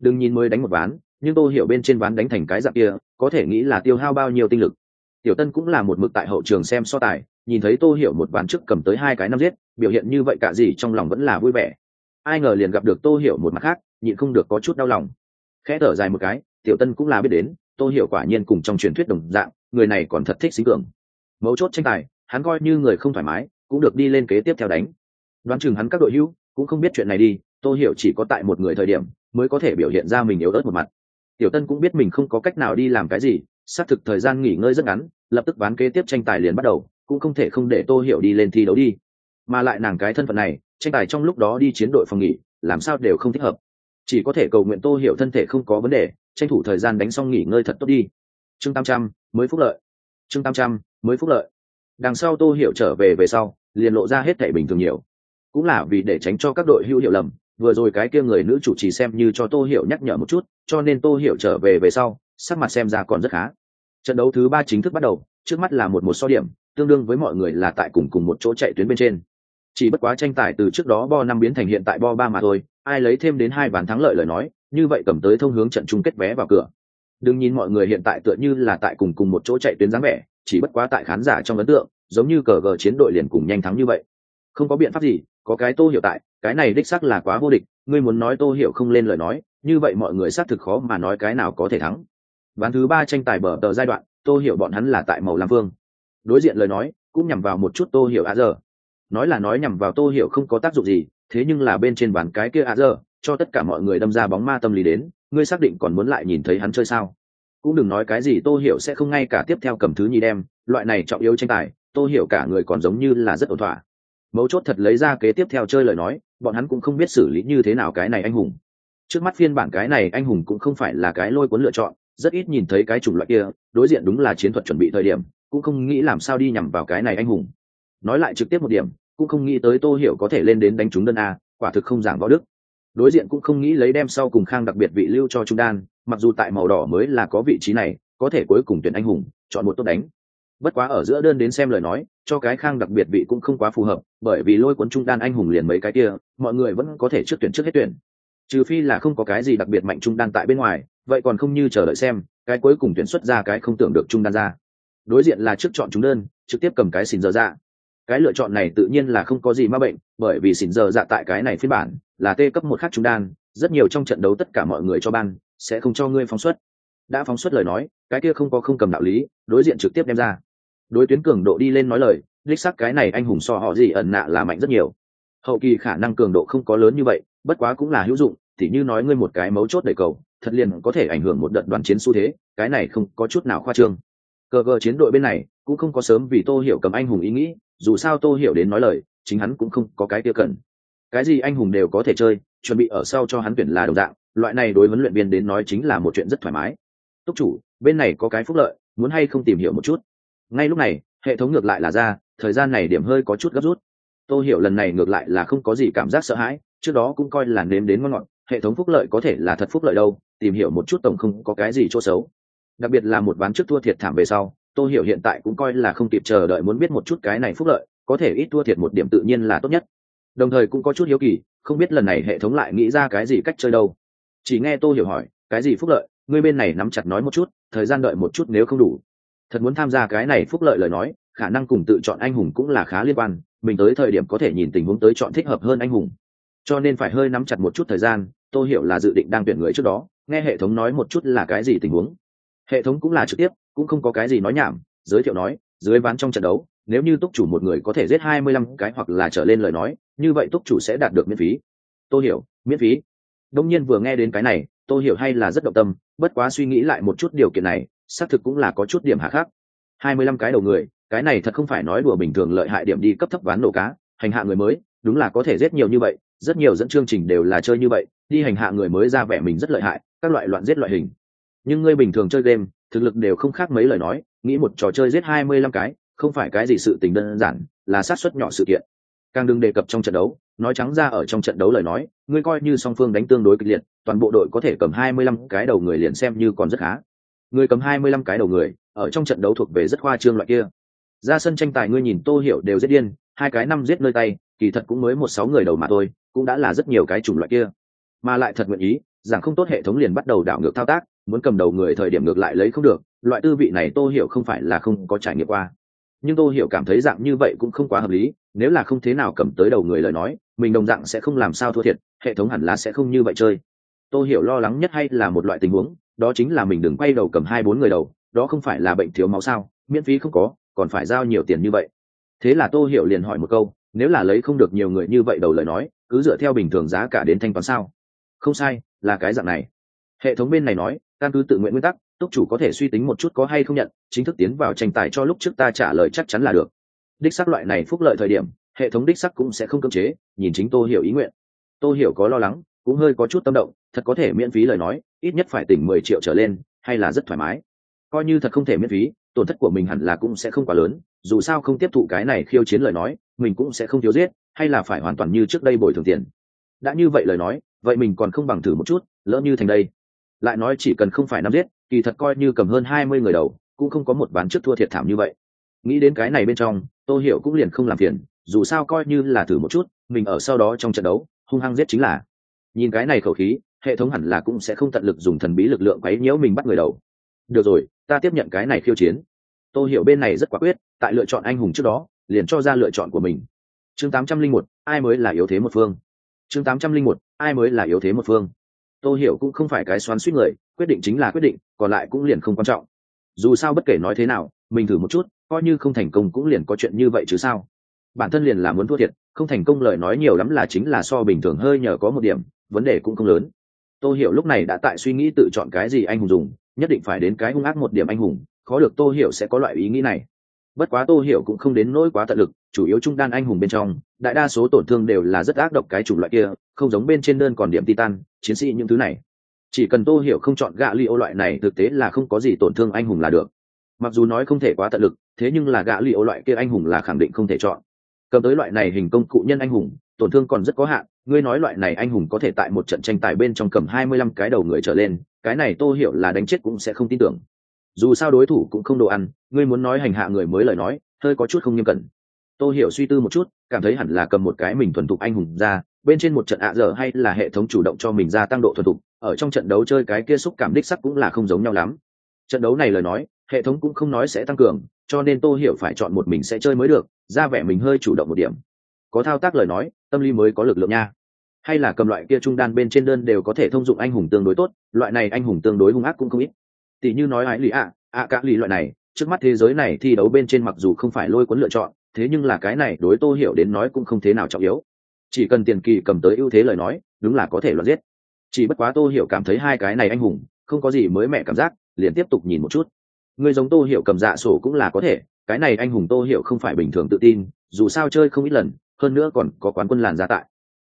Đừng nhìn mới đánh một ván, nhưng tôi hiểu bên trên ván đánh thành cái dạng kia, có thể nghĩ là tiêu hao bao nhiêu tinh lực. Tiểu tân cũng là một mực tại hậu trường xem so tài, nhìn thấy tô hiểu một ván trước cầm tới hai cái năm giết, biểu hiện như vậy cả gì trong lòng vẫn là vui vẻ. Ai ngờ liền gặp được tô hiểu một mặt khác, nhịn không được có chút đau lòng. Khẽ thở dài một cái, tiểu tân cũng là biết đến, tô hiểu quả nhiên cùng trong truyền thuyết đồng dạng người này còn thật thích xính cường. Mấu chốt tranh tài, hắn coi như người không thoải mái, cũng được đi lên kế tiếp theo đánh. Đoán chừng hắn các đội hữu cũng không biết chuyện này đi, tô hiểu chỉ có tại một người thời điểm mới có thể biểu hiện ra mình yếu ớt một mặt. Tiểu tân cũng biết mình không có cách nào đi làm cái gì, xác thực thời gian nghỉ ngơi rất ngắn, lập tức ván kế tiếp tranh tài liền bắt đầu, cũng không thể không để tô hiểu đi lên thi đấu đi. Mà lại nàng cái thân phận này, tranh tài trong lúc đó đi chiến đội phòng nghỉ, làm sao đều không thích hợp. Chỉ có thể cầu nguyện tô hiểu thân thể không có vấn đề, tranh thủ thời gian đánh xong nghỉ ngơi thật tốt đi. Chương tam trăm mới phúc lợi. Chương tam trăm, mới phúc lợi. Đằng sau tô hiểu trở về về sau, liền lộ ra hết thẻ bình thường nhiều. Cũng là vì để tránh cho các đội hữu hiểu lầm, vừa rồi cái kia người nữ chủ trì xem như cho tô hiểu nhắc nhở một chút, cho nên tô hiểu trở về về sau, sắc mặt xem ra còn rất khá. Trận đấu thứ ba chính thức bắt đầu, trước mắt là một một so điểm, tương đương với mọi người là tại cùng cùng một chỗ chạy tuyến bên trên. Chỉ bất quá tranh tài từ trước đó bo năm biến thành hiện tại bo ba mà thôi, ai lấy thêm đến hai bàn thắng lợi lời nói, như vậy cầm tới thông hướng trận chung kết vé vào cửa đừng nhìn mọi người hiện tại tựa như là tại cùng cùng một chỗ chạy tuyến dáng vẻ, chỉ bất quá tại khán giả trong ấn tượng, giống như cờ gờ chiến đội liền cùng nhanh thắng như vậy. Không có biện pháp gì, có cái tô hiểu tại, cái này đích xác là quá vô địch, ngươi muốn nói tô hiểu không lên lời nói, như vậy mọi người xác thực khó mà nói cái nào có thể thắng. Ván thứ ba tranh tài bờ tờ giai đoạn, tô hiểu bọn hắn là tại màu lam vương. Đối diện lời nói, cũng nhằm vào một chút tô hiểu a giờ nói là nói nhằm vào tô hiểu không có tác dụng gì, thế nhưng là bên trên bàn cái kia a giờ cho tất cả mọi người đâm ra bóng ma tâm lý đến ngươi xác định còn muốn lại nhìn thấy hắn chơi sao? Cũng đừng nói cái gì, tô hiểu sẽ không ngay cả tiếp theo cầm thứ nhì đem, loại này trọng yếu tranh tài, tô hiểu cả người còn giống như là rất ổn thỏa. Mấu chốt thật lấy ra kế tiếp theo chơi lời nói, bọn hắn cũng không biết xử lý như thế nào cái này anh hùng. Trước mắt phiên bản cái này anh hùng cũng không phải là cái lôi cuốn lựa chọn, rất ít nhìn thấy cái chủng loại kia, đối diện đúng là chiến thuật chuẩn bị thời điểm, cũng không nghĩ làm sao đi nhằm vào cái này anh hùng. Nói lại trực tiếp một điểm, cũng không nghĩ tới tô hiểu có thể lên đến đánh trúng đơn a, quả thực không giảng võ đức đối diện cũng không nghĩ lấy đem sau cùng khang đặc biệt vị lưu cho trung đan, mặc dù tại màu đỏ mới là có vị trí này, có thể cuối cùng tuyển anh hùng, chọn một tốt đánh. Bất quá ở giữa đơn đến xem lời nói, cho cái khang đặc biệt vị cũng không quá phù hợp, bởi vì lôi cuốn trung đan anh hùng liền mấy cái kia, mọi người vẫn có thể trước tuyển trước hết tuyển. Trừ phi là không có cái gì đặc biệt mạnh trung đan tại bên ngoài, vậy còn không như chờ đợi xem, cái cuối cùng tuyển xuất ra cái không tưởng được trung đan ra. Đối diện là trước chọn chúng đơn, trực tiếp cầm cái xin dở ra cái lựa chọn này tự nhiên là không có gì ma bệnh, bởi vì xỉn giờ dạ tại cái này phiên bản là tê cấp một khác trung đan, rất nhiều trong trận đấu tất cả mọi người cho ban, sẽ không cho ngươi phóng xuất. Đã phóng xuất lời nói, cái kia không có không cầm đạo lý, đối diện trực tiếp đem ra. Đối tuyến cường độ đi lên nói lời, đích sắc cái này anh hùng so họ gì ẩn nạ là mạnh rất nhiều. Hậu kỳ khả năng cường độ không có lớn như vậy, bất quá cũng là hữu dụng, thì như nói ngươi một cái mấu chốt đầy cầu, thật liền có thể ảnh hưởng một đợt đoàn chiến xu thế, cái này không có chút nào khoa trương. Cờ cờ chiến đội bên này cũng không có sớm vì tô hiểu cầm anh hùng ý nghĩ dù sao tô hiểu đến nói lời, chính hắn cũng không có cái tiêu cần. Cái gì anh hùng đều có thể chơi, chuẩn bị ở sau cho hắn tuyển là đồng dạng, loại này đối huấn luyện viên đến nói chính là một chuyện rất thoải mái. Túc chủ, bên này có cái phúc lợi, muốn hay không tìm hiểu một chút? Ngay lúc này, hệ thống ngược lại là ra, thời gian này điểm hơi có chút gấp rút. Tôi hiểu lần này ngược lại là không có gì cảm giác sợ hãi, trước đó cũng coi là nếm đến ngon ngọt, hệ thống phúc lợi có thể là thật phúc lợi đâu, tìm hiểu một chút tổng không có cái gì chỗ xấu. Đặc biệt là một ván trước thua thiệt thảm về sau Tô hiểu hiện tại cũng coi là không kịp chờ đợi muốn biết một chút cái này phúc lợi, có thể ít thua thiệt một điểm tự nhiên là tốt nhất. Đồng thời cũng có chút hiếu kỳ, không biết lần này hệ thống lại nghĩ ra cái gì cách chơi đâu. Chỉ nghe Tô hiểu hỏi, cái gì phúc lợi? Ngươi bên này nắm chặt nói một chút, thời gian đợi một chút nếu không đủ. Thật muốn tham gia cái này phúc lợi lời nói, khả năng cùng tự chọn anh hùng cũng là khá liên quan, mình tới thời điểm có thể nhìn tình huống tới chọn thích hợp hơn anh hùng. Cho nên phải hơi nắm chặt một chút thời gian tôi hiểu là dự định đang tuyển người trước đó, nghe hệ thống nói một chút là cái gì tình huống. Hệ thống cũng là trực tiếp cũng không có cái gì nói nhảm, giới thiệu nói, dưới ván trong trận đấu, nếu như túc chủ một người có thể giết hai mươi lăm cái hoặc là trở lên lời nói, như vậy túc chủ sẽ đạt được miễn phí. Tôi hiểu, miễn phí. Đông nhiên vừa nghe đến cái này tôi hiểu hay là rất động tâm, bất quá suy nghĩ lại một chút điều kiện này, xác thực cũng là có chút điểm hạ khác. hai mươi lăm cái đầu người, cái này thật không phải nói đùa bình thường lợi hại điểm đi cấp thấp ván nổ cá, hành hạ người mới, đúng là có thể giết nhiều như vậy, rất nhiều dẫn chương trình đều là chơi như vậy, đi hành hạ người mới ra vẻ mình rất lợi hại, các loại loạn giết loại hình. Nhưng ngươi bình thường chơi game thực lực đều không khác mấy lời nói, nghĩ một trò chơi giết hai mươi lăm cái, không phải cái gì sự tình đơn giản, là sát xuất nhỏ sự kiện. Càng đừng đề cập trong trận đấu, nói trắng ra ở trong trận đấu lời nói, ngươi coi như song phương đánh tương đối kịch liệt, toàn bộ đội có thể cầm hai mươi lăm cái đầu người liền xem như còn rất khá. Người cầm hai mươi lăm cái đầu người, ở trong trận đấu thuộc về rất khoa trương loại kia. Ra sân tranh tài ngươi nhìn tô hiểu đều rất điên, hai cái năm giết nơi tay, kỳ thật cũng mới một sáu người đầu mà thôi, cũng đã là rất nhiều cái chủng loại kia. Mà lại thật nguyện ý, rằng không tốt hệ thống liền bắt đầu đảo ngược thao tác muốn cầm đầu người thời điểm ngược lại lấy không được, loại tư vị này tô hiểu không phải là không có trải nghiệm qua. Nhưng tô hiểu cảm thấy dạng như vậy cũng không quá hợp lý, nếu là không thế nào cầm tới đầu người lời nói, mình đồng dạng sẽ không làm sao thua thiệt, hệ thống hẳn là sẽ không như vậy chơi. Tô hiểu lo lắng nhất hay là một loại tình huống, đó chính là mình đừng quay đầu cầm hai bốn người đầu, đó không phải là bệnh thiếu máu sao, miễn phí không có, còn phải giao nhiều tiền như vậy. Thế là tô hiểu liền hỏi một câu, nếu là lấy không được nhiều người như vậy đầu lời nói, cứ dựa theo bình thường giá cả đến thanh toán sao? Không sai, là cái dạng này. Hệ thống bên này nói căn cứ tự nguyện nguyên tắc, túc chủ có thể suy tính một chút có hay không nhận, chính thức tiến vào tranh tài cho lúc trước ta trả lời chắc chắn là được. Đích sắc loại này phúc lợi thời điểm, hệ thống đích sắc cũng sẽ không cưỡng chế, nhìn chính tôi hiểu ý nguyện. Tôi hiểu có lo lắng, cũng hơi có chút tâm động, thật có thể miễn phí lời nói, ít nhất phải tỉnh mười triệu trở lên, hay là rất thoải mái. Coi như thật không thể miễn phí, tổn thất của mình hẳn là cũng sẽ không quá lớn, dù sao không tiếp thụ cái này khiêu chiến lời nói, mình cũng sẽ không thiếu giết, hay là phải hoàn toàn như trước đây bồi thường tiền. Đã như vậy lời nói, vậy mình còn không bằng thử một chút, lỡ như thành đây lại nói chỉ cần không phải năm giết, kỳ thật coi như cầm hơn hai mươi người đầu, cũng không có một ván trước thua thiệt thảm như vậy. Nghĩ đến cái này bên trong, tô hiểu cũng liền không làm phiền, dù sao coi như là thử một chút, mình ở sau đó trong trận đấu, hung hăng giết chính là. Nhìn cái này khẩu khí, hệ thống hẳn là cũng sẽ không tận lực dùng thần bí lực lượng quấy nhiễu mình bắt người đầu. Được rồi, ta tiếp nhận cái này khiêu chiến. Tô hiểu bên này rất quả quyết, tại lựa chọn anh hùng trước đó, liền cho ra lựa chọn của mình. Chương tám trăm linh một, ai mới là yếu thế một phương? Chương tám trăm linh một, ai mới là yếu thế một phương? Tô hiểu cũng không phải cái xoắn suýt người, quyết định chính là quyết định, còn lại cũng liền không quan trọng. Dù sao bất kể nói thế nào, mình thử một chút, coi như không thành công cũng liền có chuyện như vậy chứ sao? Bản thân liền là muốn thua thiệt, không thành công lời nói nhiều lắm là chính là so bình thường hơi nhờ có một điểm, vấn đề cũng không lớn. Tô hiểu lúc này đã tại suy nghĩ tự chọn cái gì anh hùng dùng, nhất định phải đến cái hung ác một điểm anh hùng, khó được tô hiểu sẽ có loại ý nghĩ này bất quá tô hiểu cũng không đến nỗi quá tận lực, chủ yếu trung đan anh hùng bên trong, đại đa số tổn thương đều là rất ác độc cái chủng loại kia, không giống bên trên đơn còn điểm titan, chiến sĩ những thứ này. Chỉ cần tô hiểu không chọn gạ li ô loại này, thực tế là không có gì tổn thương anh hùng là được. Mặc dù nói không thể quá tận lực, thế nhưng là gạ li ô loại kia anh hùng là khẳng định không thể chọn. Cầm tới loại này hình công cụ nhân anh hùng, tổn thương còn rất có hạn, ngươi nói loại này anh hùng có thể tại một trận tranh tài bên trong cầm hai mươi lăm cái đầu người trở lên, cái này tô hiểu là đánh chết cũng sẽ không tin tưởng dù sao đối thủ cũng không đồ ăn, ngươi muốn nói hành hạ người mới lời nói, hơi có chút không nghiêm cẩn. Tôi hiểu suy tư một chút, cảm thấy hẳn là cầm một cái mình thuần thục anh hùng ra, bên trên một trận ạ dở hay là hệ thống chủ động cho mình ra tăng độ thuần thục, ở trong trận đấu chơi cái kia xúc cảm đích sắc cũng là không giống nhau lắm. Trận đấu này lời nói, hệ thống cũng không nói sẽ tăng cường, cho nên tôi hiểu phải chọn một mình sẽ chơi mới được, ra vẻ mình hơi chủ động một điểm. Có thao tác lời nói, tâm lý mới có lực lượng nha. Hay là cầm loại kia trung đan bên trên đơn đều có thể thông dụng anh hùng tương đối tốt, loại này anh hùng tương đối hung ác cũng không ít tỷ như nói ái lì ạ ạ cả lì loại này, trước mắt thế giới này thi đấu bên trên mặc dù không phải lôi cuốn lựa chọn, thế nhưng là cái này đối tô hiểu đến nói cũng không thế nào trọng yếu. Chỉ cần tiền kỳ cầm tới ưu thế lời nói, đúng là có thể loạn giết. Chỉ bất quá tô hiểu cảm thấy hai cái này anh hùng, không có gì mới mẹ cảm giác, liền tiếp tục nhìn một chút. Người giống tô hiểu cầm dạ sổ cũng là có thể, cái này anh hùng tô hiểu không phải bình thường tự tin, dù sao chơi không ít lần, hơn nữa còn có quán quân làn ra tại.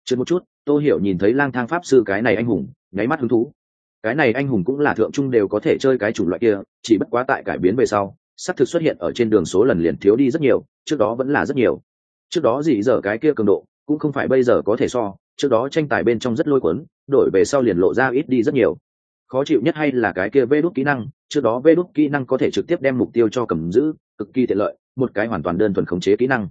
Chừng một chút, tô hiểu nhìn thấy lang thang pháp sư cái này anh hùng, nháy mắt hứng thú cái này anh hùng cũng là thượng trung đều có thể chơi cái chủng loại kia, chỉ bất quá tại cải biến về sau sắp thực xuất hiện ở trên đường số lần liền thiếu đi rất nhiều, trước đó vẫn là rất nhiều. Trước đó gì giờ cái kia cường độ, cũng không phải bây giờ có thể so, trước đó tranh tài bên trong rất lôi cuốn, đổi về sau liền lộ ra ít đi rất nhiều. Khó chịu nhất hay là cái kia vê đốt kỹ năng, trước đó vê đốt kỹ năng có thể trực tiếp đem mục tiêu cho cầm giữ, cực kỳ tiện lợi, một cái hoàn toàn đơn thuần khống chế kỹ năng.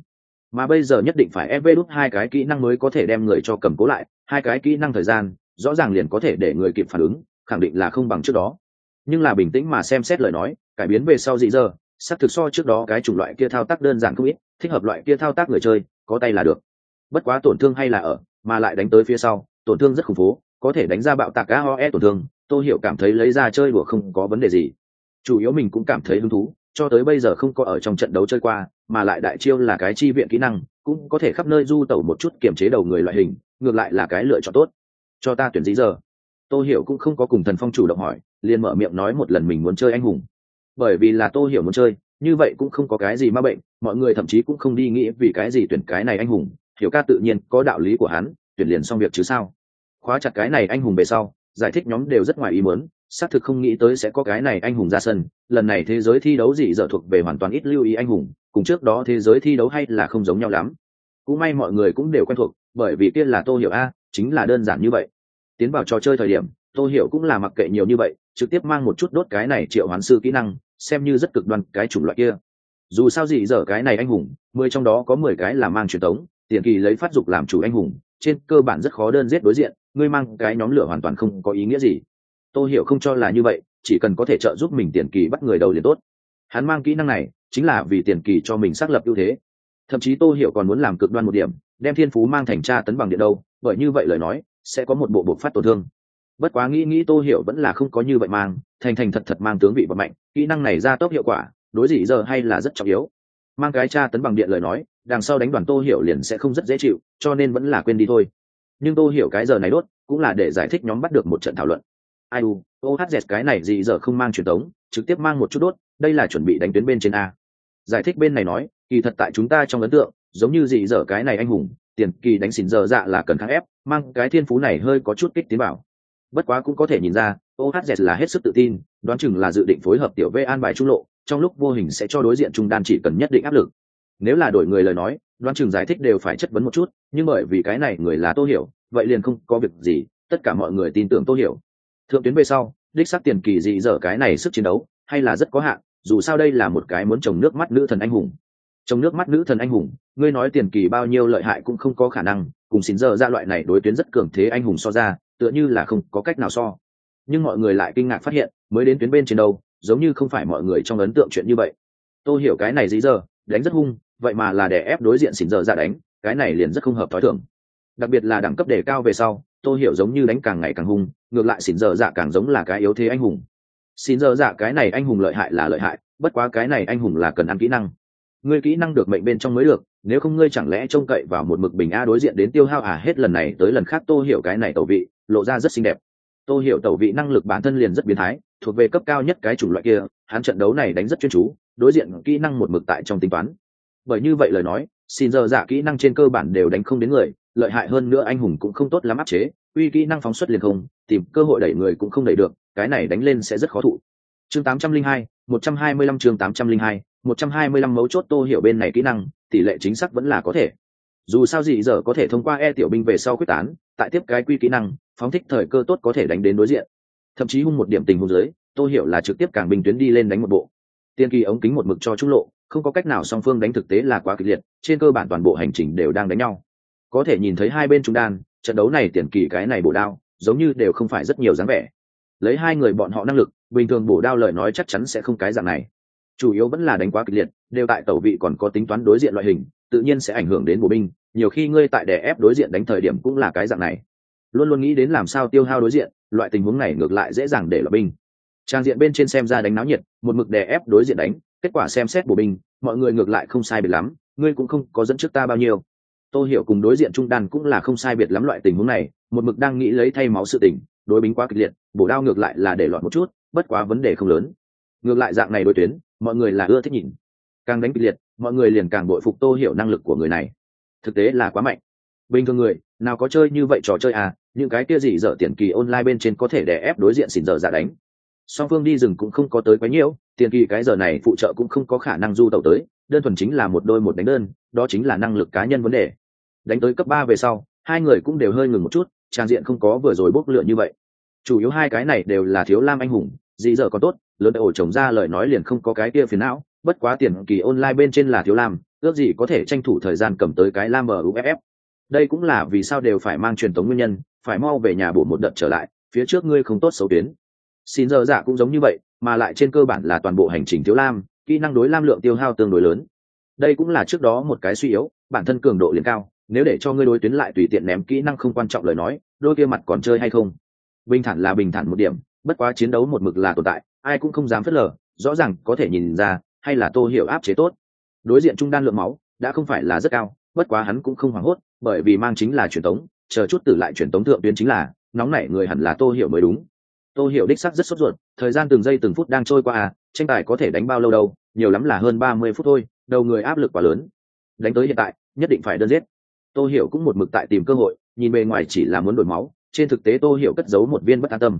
Mà bây giờ nhất định phải ép vê đốt hai cái kỹ năng mới có thể đem người cho cầm cố lại, hai cái kỹ năng thời gian, rõ ràng liền có thể để người kịp phản ứng khẳng định là không bằng trước đó. Nhưng là bình tĩnh mà xem xét lời nói, cải biến về sau dị giờ sắp thực so trước đó cái chủng loại kia thao tác đơn giản không ít, thích hợp loại kia thao tác người chơi, có tay là được. Bất quá tổn thương hay là ở, mà lại đánh tới phía sau, tổn thương rất khủng phố có thể đánh ra bạo tạc aoe tổn thương tôi hiểu cảm thấy lấy ra chơi đùa không có vấn đề gì. Chủ yếu mình cũng cảm thấy hứng thú, cho tới bây giờ không có ở trong trận đấu chơi qua, mà lại đại chiêu là cái chi viện kỹ năng, cũng có thể khắp nơi du tẩu một chút kiểm chế đầu người loại hình, ngược lại là cái lựa chọn tốt. Cho ta tuyển dĩ giờ tô hiểu cũng không có cùng thần phong chủ động hỏi, liền mở miệng nói một lần mình muốn chơi anh hùng. Bởi vì là tô hiểu muốn chơi, như vậy cũng không có cái gì ma bệnh, mọi người thậm chí cũng không đi nghĩ vì cái gì tuyển cái này anh hùng. Hiểu ca tự nhiên có đạo lý của hắn, tuyển liền xong việc chứ sao? Khóa chặt cái này anh hùng về sau, giải thích nhóm đều rất ngoài ý muốn, xác thực không nghĩ tới sẽ có cái này anh hùng ra sân. Lần này thế giới thi đấu gì dở thuộc về hoàn toàn ít lưu ý anh hùng, cùng trước đó thế giới thi đấu hay là không giống nhau lắm. Cũng may mọi người cũng đều quen thuộc, bởi vì kia là tô hiểu a, chính là đơn giản như vậy tiến vào trò chơi thời điểm tôi hiểu cũng là mặc kệ nhiều như vậy, trực tiếp mang một chút đốt cái này triệu hoán sư kỹ năng, xem như rất cực đoan cái chủng loại kia. Dù sao gì giờ cái này anh hùng, mười trong đó có mười cái là mang truyền thống, tiền kỳ lấy phát dục làm chủ anh hùng, trên cơ bản rất khó đơn giết đối diện, ngươi mang cái nhóm lửa hoàn toàn không có ý nghĩa gì. Tôi hiểu không cho là như vậy, chỉ cần có thể trợ giúp mình tiền kỳ bắt người đầu liền tốt. Hắn mang kỹ năng này, chính là vì tiền kỳ cho mình xác lập ưu thế. Thậm chí tôi hiểu còn muốn làm cực đoan một điểm, đem thiên phú mang thành tra tấn bằng điện đâu, bởi như vậy lời nói sẽ có một bộ bộ phát tổn thương. Bất quá nghĩ nghĩ tô hiểu vẫn là không có như vậy mang, thành thành thật thật mang tướng vị và mạnh, kỹ năng này ra tốc hiệu quả, đối dị giờ hay là rất trọng yếu. Mang cái cha tấn bằng điện lời nói, đằng sau đánh đoàn tô hiểu liền sẽ không rất dễ chịu, cho nên vẫn là quên đi thôi. Nhưng tô hiểu cái giờ này đốt, cũng là để giải thích nhóm bắt được một trận thảo luận. Ai u ohz cái này gì giờ không mang truyền tống, trực tiếp mang một chút đốt, đây là chuẩn bị đánh tuyến bên trên a. Giải thích bên này nói, kỳ thật tại chúng ta trong ấn tượng, giống như gì giờ cái này anh hùng, tiền kỳ đánh xỉn giờ dạ là cần kháng ép mang cái thiên phú này hơi có chút kích tiến bảo bất quá cũng có thể nhìn ra ohz là hết sức tự tin, đoán chừng là dự định phối hợp tiểu v an bài trung lộ, trong lúc vô hình sẽ cho đối diện trung đan chỉ cần nhất định áp lực. Nếu là đổi người lời nói, đoán chừng giải thích đều phải chất vấn một chút, nhưng bởi vì cái này người là tô hiểu, vậy liền không có việc gì, tất cả mọi người tin tưởng tô hiểu. Thượng tuyến về sau, đích xác tiền kỳ dị dở cái này sức chiến đấu, hay là rất có hạn, dù sao đây là một cái muốn trồng nước mắt nữ thần anh hùng. Trồng nước mắt nữ thần anh hùng, ngươi nói tiền kỳ bao nhiêu lợi hại cũng không có khả năng cùng xin giờ ra loại này đối tuyến rất cường thế anh hùng so ra, tựa như là không có cách nào so. Nhưng mọi người lại kinh ngạc phát hiện, mới đến tuyến bên trên đâu, giống như không phải mọi người trong ấn tượng chuyện như vậy. Tôi hiểu cái này dĩ giờ đánh rất hung, vậy mà là để ép đối diện xỉn giờ ra đánh, cái này liền rất không hợp thói thường. Đặc biệt là đẳng cấp đề cao về sau, tôi hiểu giống như đánh càng ngày càng hung, ngược lại xỉn giờ dạ càng giống là cái yếu thế anh hùng. Xin giờ dạ cái này anh hùng lợi hại là lợi hại, bất quá cái này anh hùng là cần ăn kỹ năng ngươi kỹ năng được mệnh bên trong mới được nếu không ngươi chẳng lẽ trông cậy vào một mực bình a đối diện đến tiêu hao à hết lần này tới lần khác tô hiểu cái này tẩu vị lộ ra rất xinh đẹp. Tô hiểu tẩu vị năng lực bản thân liền rất biến thái thuộc về cấp cao nhất cái chủng loại kia hắn trận đấu này đánh rất chuyên chú đối diện kỹ năng một mực tại trong tính toán. Bởi như vậy lời nói xin giờ giả kỹ năng trên cơ bản đều đánh không đến người lợi hại hơn nữa anh hùng cũng không tốt lắm áp chế uy kỹ năng phóng xuất liền không tìm cơ hội đẩy người cũng không đẩy được cái này đánh lên sẽ rất khó thụ. Chương 802, 125 chương 802, 125 mấu chốt tô hiểu bên này kỹ năng, tỷ lệ chính xác vẫn là có thể. Dù sao gì giờ có thể thông qua e tiểu binh về sau quyết tán, tại tiếp cái quy kỹ năng, phóng thích thời cơ tốt có thể đánh đến đối diện. Thậm chí hung một điểm tình huống dưới, tô hiểu là trực tiếp cảng binh tuyến đi lên đánh một bộ. Tiên kỳ ống kính một mực cho trung lộ, không có cách nào song phương đánh thực tế là quá kịch liệt, trên cơ bản toàn bộ hành trình đều đang đánh nhau. Có thể nhìn thấy hai bên trung đan, trận đấu này tiền kỳ cái này bổ đao, giống như đều không phải rất nhiều dáng vẻ. Lấy hai người bọn họ năng lực, bình thường bổ đao lời nói chắc chắn sẽ không cái dạng này chủ yếu vẫn là đánh quá kịch liệt, đều tại tẩu vị còn có tính toán đối diện loại hình, tự nhiên sẽ ảnh hưởng đến bộ binh, nhiều khi ngươi tại đè ép đối diện đánh thời điểm cũng là cái dạng này. Luôn luôn nghĩ đến làm sao tiêu hao đối diện, loại tình huống này ngược lại dễ dàng để loại binh. Trang diện bên trên xem ra đánh náo nhiệt, một mực đè ép đối diện đánh, kết quả xem xét bộ binh, mọi người ngược lại không sai biệt lắm, ngươi cũng không có dẫn trước ta bao nhiêu. Tôi hiểu cùng đối diện trung đan cũng là không sai biệt lắm loại tình huống này, một mực đang nghĩ lấy thay máu sự tình, đối binh quá kịch liệt, bổ đao ngược lại là để loạn một chút, bất quá vấn đề không lớn. Ngược lại dạng này đối tuyến mọi người là ưa thích nhìn. Càng đánh kịch liệt, mọi người liền càng bội phục tô hiểu năng lực của người này. Thực tế là quá mạnh. Bình thường người, nào có chơi như vậy trò chơi à những cái kia gì dở tiền kỳ online bên trên có thể đè ép đối diện xỉn giờ giả dạ đánh. Song phương đi rừng cũng không có tới quá nhiều, tiền kỳ cái giờ này phụ trợ cũng không có khả năng du tàu tới, đơn thuần chính là một đôi một đánh đơn, đó chính là năng lực cá nhân vấn đề. Đánh tới cấp ba về sau, hai người cũng đều hơi ngừng một chút, trang diện không có vừa rồi bốc lửa như vậy. Chủ yếu hai cái này đều là thiếu lam anh hùng dị dở còn tốt lớn ổ chồng ra lời nói liền không có cái kia phiền não, bất quá tiền kỳ online bên trên là thiếu lam, ước gì có thể tranh thủ thời gian cầm tới cái lam muff đây cũng là vì sao đều phải mang truyền thống nguyên nhân, phải mau về nhà bổ một đợt trở lại, phía trước ngươi không tốt xấu tuyến xin giờ dạ cũng giống như vậy, mà lại trên cơ bản là toàn bộ hành trình thiếu lam, kỹ năng đối lam lượng tiêu hao tương đối lớn. Đây cũng là trước đó một cái suy yếu, bản thân cường độ liền cao, nếu để cho ngươi đối tuyến lại tùy tiện ném kỹ năng không quan trọng lời nói, đôi kia mặt còn chơi hay không? Bình thản là bình thản một điểm bất quá chiến đấu một mực là tồn tại, ai cũng không dám phớt lờ, rõ ràng có thể nhìn ra, hay là tô hiểu áp chế tốt. Đối diện trung đan lượng máu, đã không phải là rất cao, bất quá hắn cũng không hoảng hốt, bởi vì mang chính là truyền tống, chờ chút tử lại truyền tống thượng tuyến chính là, nóng nảy người hẳn là tô hiểu mới đúng. Tô hiểu đích sắc rất sốt ruột, thời gian từng giây từng phút đang trôi qua à tranh tài có thể đánh bao lâu đâu, nhiều lắm là hơn ba mươi phút thôi, đầu người áp lực quá lớn. Đánh tới hiện tại, nhất định phải đơn giết. Tô hiểu cũng một mực tại tìm cơ hội, nhìn bề ngoài chỉ là muốn đổi máu, trên thực tế tô hiểu cất giấu một viên bất an tâm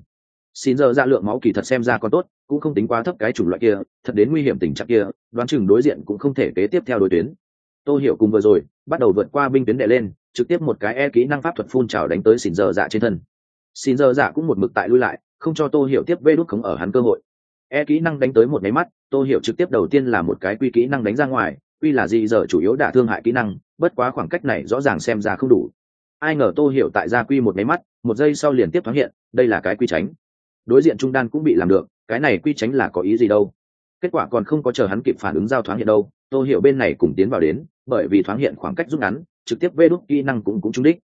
xin giờ ra lượng máu kỳ thật xem ra còn tốt, cũng không tính quá thấp cái chủng loại kia, thật đến nguy hiểm tình trạng kia, đoán chừng đối diện cũng không thể kế tiếp theo đối tuyến. Tôi hiểu cùng vừa rồi, bắt đầu vượt qua binh tuyến đệ lên, trực tiếp một cái e kỹ năng pháp thuật phun trào đánh tới xin giờ dạ trên thân. Xin giờ dạ cũng một mực tại lui lại, không cho tôi hiểu tiếp vê đút khống ở hắn cơ hội. E kỹ năng đánh tới một máy mắt tôi hiểu trực tiếp đầu tiên là một cái quy kỹ năng đánh ra ngoài, quy là gì giờ chủ yếu đả thương hại kỹ năng, bất quá khoảng cách này rõ ràng xem ra không đủ. Ai ngờ tôi hiểu tại gia quy một máy mắt, một giây sau liền tiếp thoáng hiện, đây là cái quy tránh đối diện trung đan cũng bị làm được, cái này quy tránh là có ý gì đâu. Kết quả còn không có chờ hắn kịp phản ứng giao thoáng hiện đâu, tô hiểu bên này cùng tiến vào đến, bởi vì thoáng hiện khoảng cách rút ngắn, trực tiếp vê đốt kỹ năng cũng cũng trúng đích.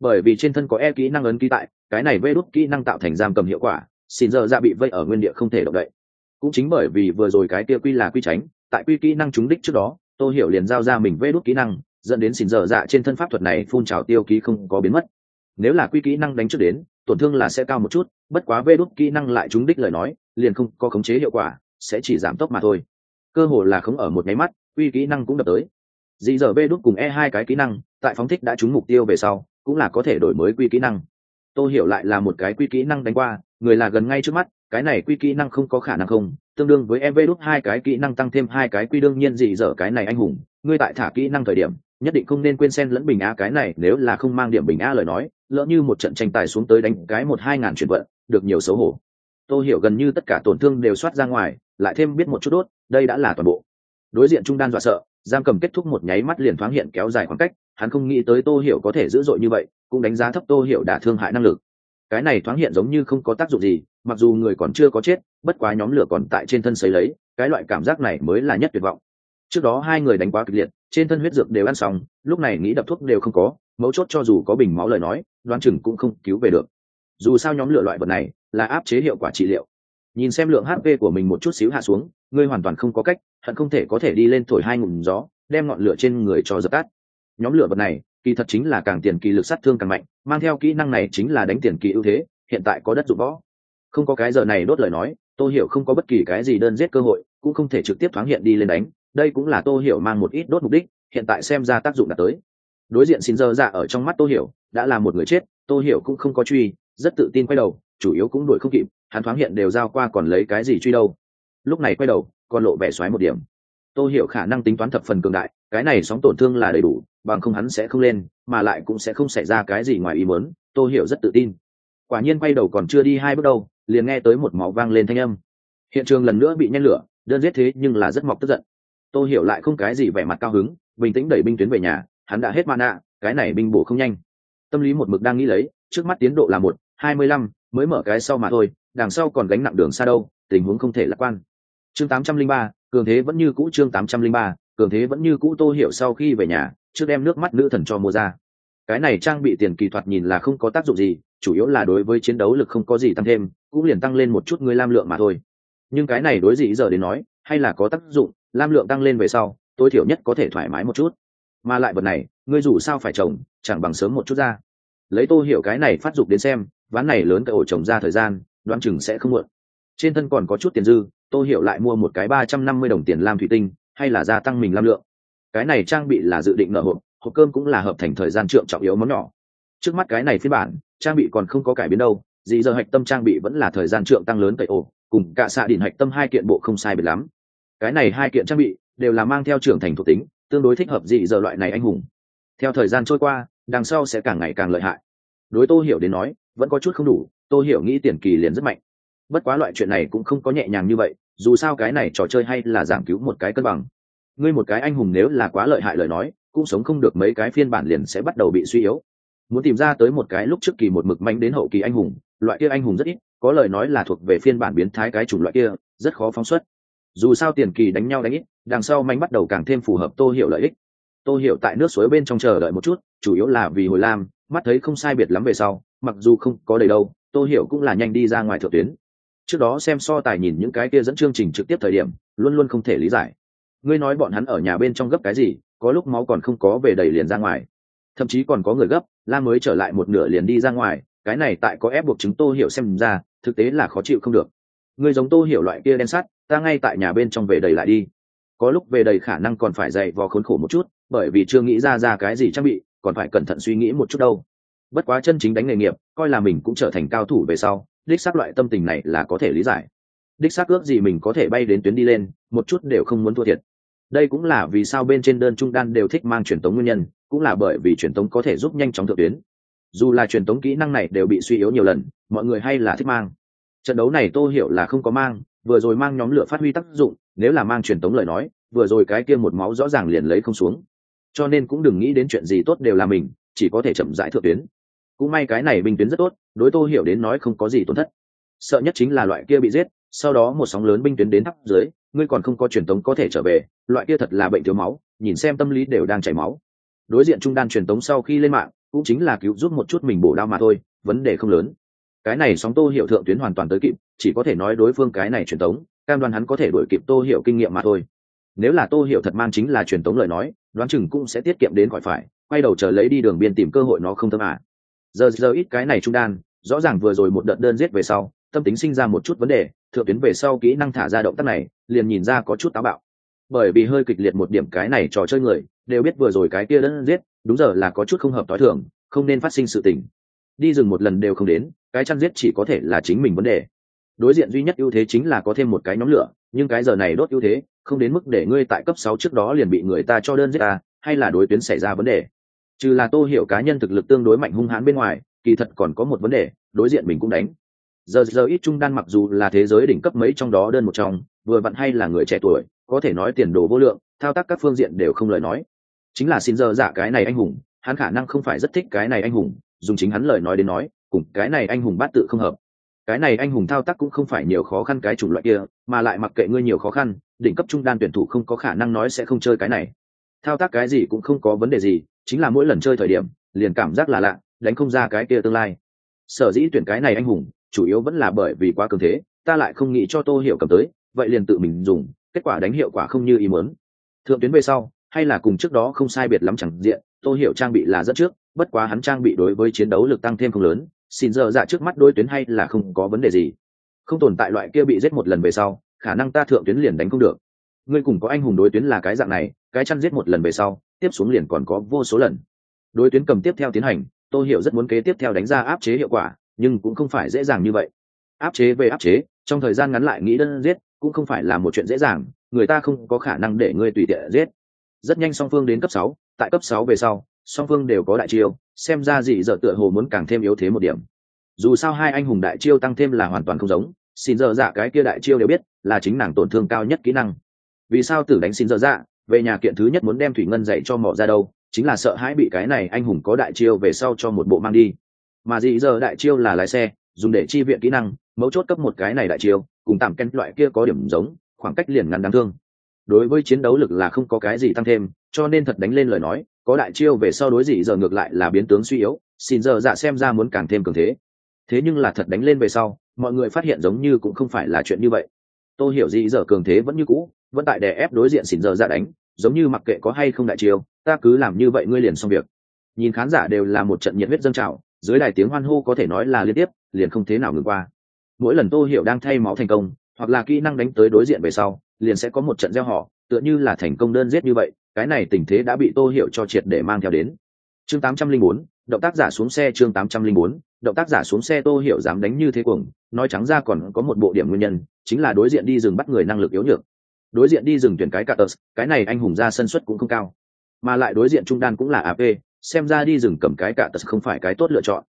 Bởi vì trên thân có e kỹ năng ấn ký tại, cái này vê đốt kỹ năng tạo thành giam cầm hiệu quả, xin giờ ra bị vây ở nguyên địa không thể động đậy. Cũng chính bởi vì vừa rồi cái kia quy là quy tránh, tại quy kỹ năng trúng đích trước đó, tô hiểu liền giao ra mình vê đốt kỹ năng, dẫn đến xin giờ dạ trên thân pháp thuật này phun trào tiêu ký không có biến mất. Nếu là quy kỹ năng đánh trước đến, tổn thương là sẽ cao một chút bất quá vê đốt kỹ năng lại trúng đích lời nói, liền không có khống chế hiệu quả, sẽ chỉ giảm tốc mà thôi. Cơ hồ là không ở một nháy mắt quy kỹ năng cũng đập tới. Dì giờ vê đốt cùng e hai cái kỹ năng, tại phóng thích đã trúng mục tiêu về sau, cũng là có thể đổi mới quy kỹ năng. Tôi hiểu lại là một cái quy kỹ năng đánh qua, người là gần ngay trước mắt, cái này quy kỹ năng không có khả năng không, tương đương với em vê đốt hai cái kỹ năng tăng thêm hai cái quy đương nhiên gì dở cái này anh hùng, ngươi tại thả kỹ năng thời điểm, nhất định không nên quên sen lẫn bình a cái này, nếu là không mang điểm bình a lời nói, lỡ như một trận tranh tài xuống tới đánh cái một hai ngàn chuyển vận được nhiều xấu hổ. Tôi hiểu gần như tất cả tổn thương đều soát ra ngoài, lại thêm biết một chút đốt, đây đã là toàn bộ. Đối diện trung đan dọa sợ, giam cầm kết thúc một nháy mắt liền thoáng hiện kéo dài khoảng cách, hắn không nghĩ tới tô hiểu có thể dữ dội như vậy, cũng đánh giá thấp tô hiểu đã thương hại năng lực. Cái này thoáng hiện giống như không có tác dụng gì, mặc dù người còn chưa có chết, bất quá nhóm lửa còn tại trên thân sấy lấy, cái loại cảm giác này mới là nhất tuyệt vọng. Trước đó hai người đánh quá kịch liệt, trên thân huyết dược đều ăn xong, lúc này nghĩ đập thuốc đều không có, mấu chốt cho dù có bình máu lời nói, đoán chừng cũng không cứu về được dù sao nhóm lửa loại vật này là áp chế hiệu quả trị liệu. Nhìn xem lượng hp của mình một chút xíu hạ xuống, ngươi hoàn toàn không có cách, hận không thể có thể đi lên thổi hai ngụm gió, đem ngọn lửa trên người cho dập tắt. Nhóm lửa vật này, kỳ thật chính là càng tiền kỳ lực sát thương càng mạnh, mang theo kỹ năng này chính là đánh tiền kỳ ưu thế, hiện tại có đất dụng võ. Không có cái giờ này đốt lời nói tôi hiểu không có bất kỳ cái gì đơn giết cơ hội, cũng không thể trực tiếp thoáng hiện đi lên đánh, đây cũng là tôi hiểu mang một ít đốt mục đích, hiện tại xem ra tác dụng đã tới. Đối diện xin dơ dạ ở trong mắt tôi hiểu, đã là một người chết tôi hiểu cũng không có truy rất tự tin quay đầu, chủ yếu cũng đuổi không kịp, hắn thoáng hiện đều giao qua còn lấy cái gì truy đâu. Lúc này quay đầu, còn lộ vẻ xoáy một điểm. Tôi hiểu khả năng tính toán thập phần cường đại, cái này sóng tổn thương là đầy đủ, bằng không hắn sẽ không lên, mà lại cũng sẽ không xảy ra cái gì ngoài ý muốn tôi hiểu rất tự tin. Quả nhiên quay đầu còn chưa đi hai bước đâu, liền nghe tới một máu vang lên thanh âm. Hiện trường lần nữa bị nhen lửa, đơn giết thế nhưng là rất mọc tức giận. Tôi hiểu lại không cái gì vẻ mặt cao hứng, bình tĩnh đẩy binh tuyến về nhà, hắn đã hết mana, cái này binh bổ không nhanh. Tâm lý một mực đang nghĩ lấy trước mắt tiến độ là một, hai mươi lăm, mới mở cái sau mà thôi, đằng sau còn gánh nặng đường xa đâu, tình huống không thể lạc quan. Chương tám trăm linh ba, cường thế vẫn như cũ chương tám trăm linh ba, cường thế vẫn như cũ tô hiểu sau khi về nhà, trước đem nước mắt nữ thần cho mua ra. Cái này trang bị tiền kỳ thuật nhìn là không có tác dụng gì, chủ yếu là đối với chiến đấu lực không có gì tăng thêm, cũng liền tăng lên một chút người lam lượng mà thôi. Nhưng cái này đối gì giờ đến nói, hay là có tác dụng, lam lượng tăng lên về sau, tối thiểu nhất có thể thoải mái một chút. Mà lại vật này, ngươi dù sao phải trồng, chẳng bằng sớm một chút ra lấy tô hiểu cái này phát dục đến xem, ván này lớn cái ổ trồng ra thời gian, đoán chừng sẽ không muộn. Trên thân còn có chút tiền dư, tô hiểu lại mua một cái ba trăm năm mươi đồng tiền lam thủy tinh, hay là gia tăng mình lam lượng. Cái này trang bị là dự định nợ hộp hộp cơm cũng là hợp thành thời gian trượng trọng yếu món nhỏ. Trước mắt cái này phiên bản, trang bị còn không có cải biến đâu, dì giờ hạch tâm trang bị vẫn là thời gian trượng tăng lớn cậy ổ, cùng cả xạ đỉnh hạch tâm hai kiện bộ không sai biệt lắm. Cái này hai kiện trang bị đều là mang theo trưởng thành thuộc tính, tương đối thích hợp dị giờ loại này anh hùng. Theo thời gian trôi qua đằng sau sẽ càng ngày càng lợi hại. Đối tô hiểu đến nói, vẫn có chút không đủ, tô hiểu nghĩ tiền kỳ liền rất mạnh. Bất quá loại chuyện này cũng không có nhẹ nhàng như vậy, dù sao cái này trò chơi hay là giảm cứu một cái cân bằng. Ngươi một cái anh hùng nếu là quá lợi hại lời nói, cũng sống không được mấy cái phiên bản liền sẽ bắt đầu bị suy yếu. Muốn tìm ra tới một cái lúc trước kỳ một mực mạnh đến hậu kỳ anh hùng, loại kia anh hùng rất ít, có lời nói là thuộc về phiên bản biến thái cái chủng loại kia, rất khó phóng xuất. Dù sao tiền kỳ đánh nhau đánh ít, đằng sau mạnh bắt đầu càng thêm phù hợp tô hiểu lợi ích. Tôi hiểu tại nước suối bên trong chờ đợi một chút, chủ yếu là vì hồi lam, mắt thấy không sai biệt lắm về sau, mặc dù không có đầy đâu tôi hiểu cũng là nhanh đi ra ngoài thượng tuyến. Trước đó xem so tài nhìn những cái kia dẫn chương trình trực tiếp thời điểm, luôn luôn không thể lý giải. Ngươi nói bọn hắn ở nhà bên trong gấp cái gì, có lúc máu còn không có về đầy liền ra ngoài. Thậm chí còn có người gấp, la mới trở lại một nửa liền đi ra ngoài, cái này tại có ép buộc chứng tô hiểu xem ra, thực tế là khó chịu không được. Người giống tô hiểu loại kia đen sắt, ta ngay tại nhà bên trong về đầy lại đi. Có lúc về đầy khả năng còn phải dày vò khốn khổ một chút bởi vì chưa nghĩ ra ra cái gì trang bị, còn phải cẩn thận suy nghĩ một chút đâu. Bất quá chân chính đánh nghề nghiệp, coi là mình cũng trở thành cao thủ về sau, đích xác loại tâm tình này là có thể lý giải. Đích xác ước gì mình có thể bay đến tuyến đi lên, một chút đều không muốn thua thiệt. Đây cũng là vì sao bên trên đơn trung đan đều thích mang truyền tống nguyên nhân, cũng là bởi vì truyền tống có thể giúp nhanh chóng thượng tuyến. Dù là truyền tống kỹ năng này đều bị suy yếu nhiều lần, mọi người hay là thích mang. Trận đấu này tô hiểu là không có mang, vừa rồi mang nhóm lửa phát huy tác dụng, nếu là mang truyền tống lời nói, vừa rồi cái kia một máu rõ ràng liền lấy không xuống cho nên cũng đừng nghĩ đến chuyện gì tốt đều là mình, chỉ có thể chậm rãi thượng tuyến. Cũng may cái này binh tuyến rất tốt, đối tô hiểu đến nói không có gì tổn thất. Sợ nhất chính là loại kia bị giết, sau đó một sóng lớn binh tuyến đến thắp dưới, ngươi còn không có truyền tống có thể trở về, loại kia thật là bệnh thiếu máu, nhìn xem tâm lý đều đang chảy máu. Đối diện trung đan truyền tống sau khi lên mạng, cũng chính là cứu giúp một chút mình bổ đao mà thôi, vấn đề không lớn. Cái này sóng tô hiểu thượng tuyến hoàn toàn tới kịp, chỉ có thể nói đối phương cái này truyền tống, cam đoan hắn có thể đuổi kịp tô hiểu kinh nghiệm mà thôi. Nếu là tô hiểu thật mang chính là truyền tống lời nói đoán chừng cũng sẽ tiết kiệm đến khỏi phải, quay đầu chờ lấy đi đường biên tìm cơ hội nó không tâm à. giờ giờ ít cái này trung đan, rõ ràng vừa rồi một đợt đơn giết về sau, tâm tính sinh ra một chút vấn đề, thượng tuyến về sau kỹ năng thả ra động tác này, liền nhìn ra có chút táo bạo. Bởi vì hơi kịch liệt một điểm cái này trò chơi người, đều biết vừa rồi cái kia đơn giết, đúng giờ là có chút không hợp t h o i thường, không nên phát sinh sự tình. Đi rừng một lần đều không đến, cái chăn giết chỉ có thể là chính mình vấn đề. Đối diện duy nhất ưu thế chính là có thêm một cái nhóm lửa, nhưng cái giờ này đốt ưu thế không đến mức để ngươi tại cấp sáu trước đó liền bị người ta cho đơn giết ta, hay là đối tuyến xảy ra vấn đề. Trừ là tô hiểu cá nhân thực lực tương đối mạnh hung hãn bên ngoài, kỳ thật còn có một vấn đề, đối diện mình cũng đánh. Giờ giờ ít trung đan mặc dù là thế giới đỉnh cấp mấy trong đó đơn một trong, vừa vặn hay là người trẻ tuổi, có thể nói tiền đồ vô lượng, thao tác các phương diện đều không lời nói. Chính là xin giờ giả cái này anh hùng, hắn khả năng không phải rất thích cái này anh hùng, dùng chính hắn lời nói đến nói, cùng cái này anh hùng bát tự không hợp cái này anh hùng thao tác cũng không phải nhiều khó khăn cái chủng loại kia, mà lại mặc kệ ngươi nhiều khó khăn, đỉnh cấp trung đan tuyển thủ không có khả năng nói sẽ không chơi cái này. Thao tác cái gì cũng không có vấn đề gì, chính là mỗi lần chơi thời điểm, liền cảm giác là lạ, đánh không ra cái kia tương lai. Sở dĩ tuyển cái này anh hùng, chủ yếu vẫn là bởi vì quá cường thế, ta lại không nghĩ cho tô hiểu cầm tới, vậy liền tự mình dùng, kết quả đánh hiệu quả không như ý muốn. Thượng tuyến về sau, hay là cùng trước đó không sai biệt lắm chẳng diện, tô hiểu trang bị là rất trước, bất quá hắn trang bị đối với chiến đấu lực tăng thêm không lớn xin giờ dạ trước mắt đôi tuyến hay là không có vấn đề gì. Không tồn tại loại kia bị giết một lần về sau, khả năng ta thượng tuyến liền đánh không được. Ngươi cùng có anh hùng đối tuyến là cái dạng này, cái chăn giết một lần về sau, tiếp xuống liền còn có vô số lần. Đối tuyến cầm tiếp theo tiến hành, tô hiểu rất muốn kế tiếp theo đánh ra áp chế hiệu quả, nhưng cũng không phải dễ dàng như vậy. Áp chế về áp chế, trong thời gian ngắn lại nghĩ đơn giết, cũng không phải là một chuyện dễ dàng, người ta không có khả năng để ngươi tùy tiện giết. Rất nhanh song phương đến cấp sáu, tại cấp sáu về sau song phương đều có đại chiêu, xem ra dị dở tựa hồ muốn càng thêm yếu thế một điểm. Dù sao hai anh hùng đại chiêu tăng thêm là hoàn toàn không giống, xin dở dạ cái kia đại chiêu đều biết, là chính nàng tổn thương cao nhất kỹ năng. Vì sao tử đánh xin dở dạ về nhà kiện thứ nhất muốn đem thủy ngân dạy cho mỏ ra đâu, chính là sợ hãi bị cái này anh hùng có đại chiêu về sau cho một bộ mang đi. Mà dị giờ đại chiêu là lái xe, dùng để chi viện kỹ năng, mấu chốt cấp một cái này đại chiêu, cùng tạm ken loại kia có điểm giống, khoảng cách liền ngắn đáng thương. Đối với chiến đấu lực là không có cái gì tăng thêm, cho nên thật đánh lên lời nói có đại chiêu về sau đối dị giờ ngược lại là biến tướng suy yếu, xin giờ dạ xem ra muốn càng thêm cường thế. Thế nhưng là thật đánh lên về sau, mọi người phát hiện giống như cũng không phải là chuyện như vậy. Tôi hiểu dị giờ cường thế vẫn như cũ, vẫn tại đè ép đối diện xin giờ dạ đánh, giống như mặc kệ có hay không đại chiêu, ta cứ làm như vậy ngươi liền xong việc. Nhìn khán giả đều là một trận nhiệt huyết dâng trào, dưới đài tiếng hoan hô có thể nói là liên tiếp, liền không thế nào ngừng qua. Mỗi lần tô hiểu đang thay máu thành công, hoặc là kỹ năng đánh tới đối diện về sau, liền sẽ có một trận gieo họ, tựa như là thành công đơn giết như vậy cái này tình thế đã bị tô hiểu cho triệt để mang theo đến. Chương 804, động tác giả xuống xe chương 804, động tác giả xuống xe tô hiểu dám đánh như thế cuồng nói trắng ra còn có một bộ điểm nguyên nhân chính là đối diện đi rừng bắt người năng lực yếu nhược. Đối diện đi rừng tuyển cái cả tờ cái này anh hùng ra sân suất cũng không cao. Mà lại đối diện trung đan cũng là ap xem ra đi rừng cầm cái cả tật không phải cái tốt lựa chọn.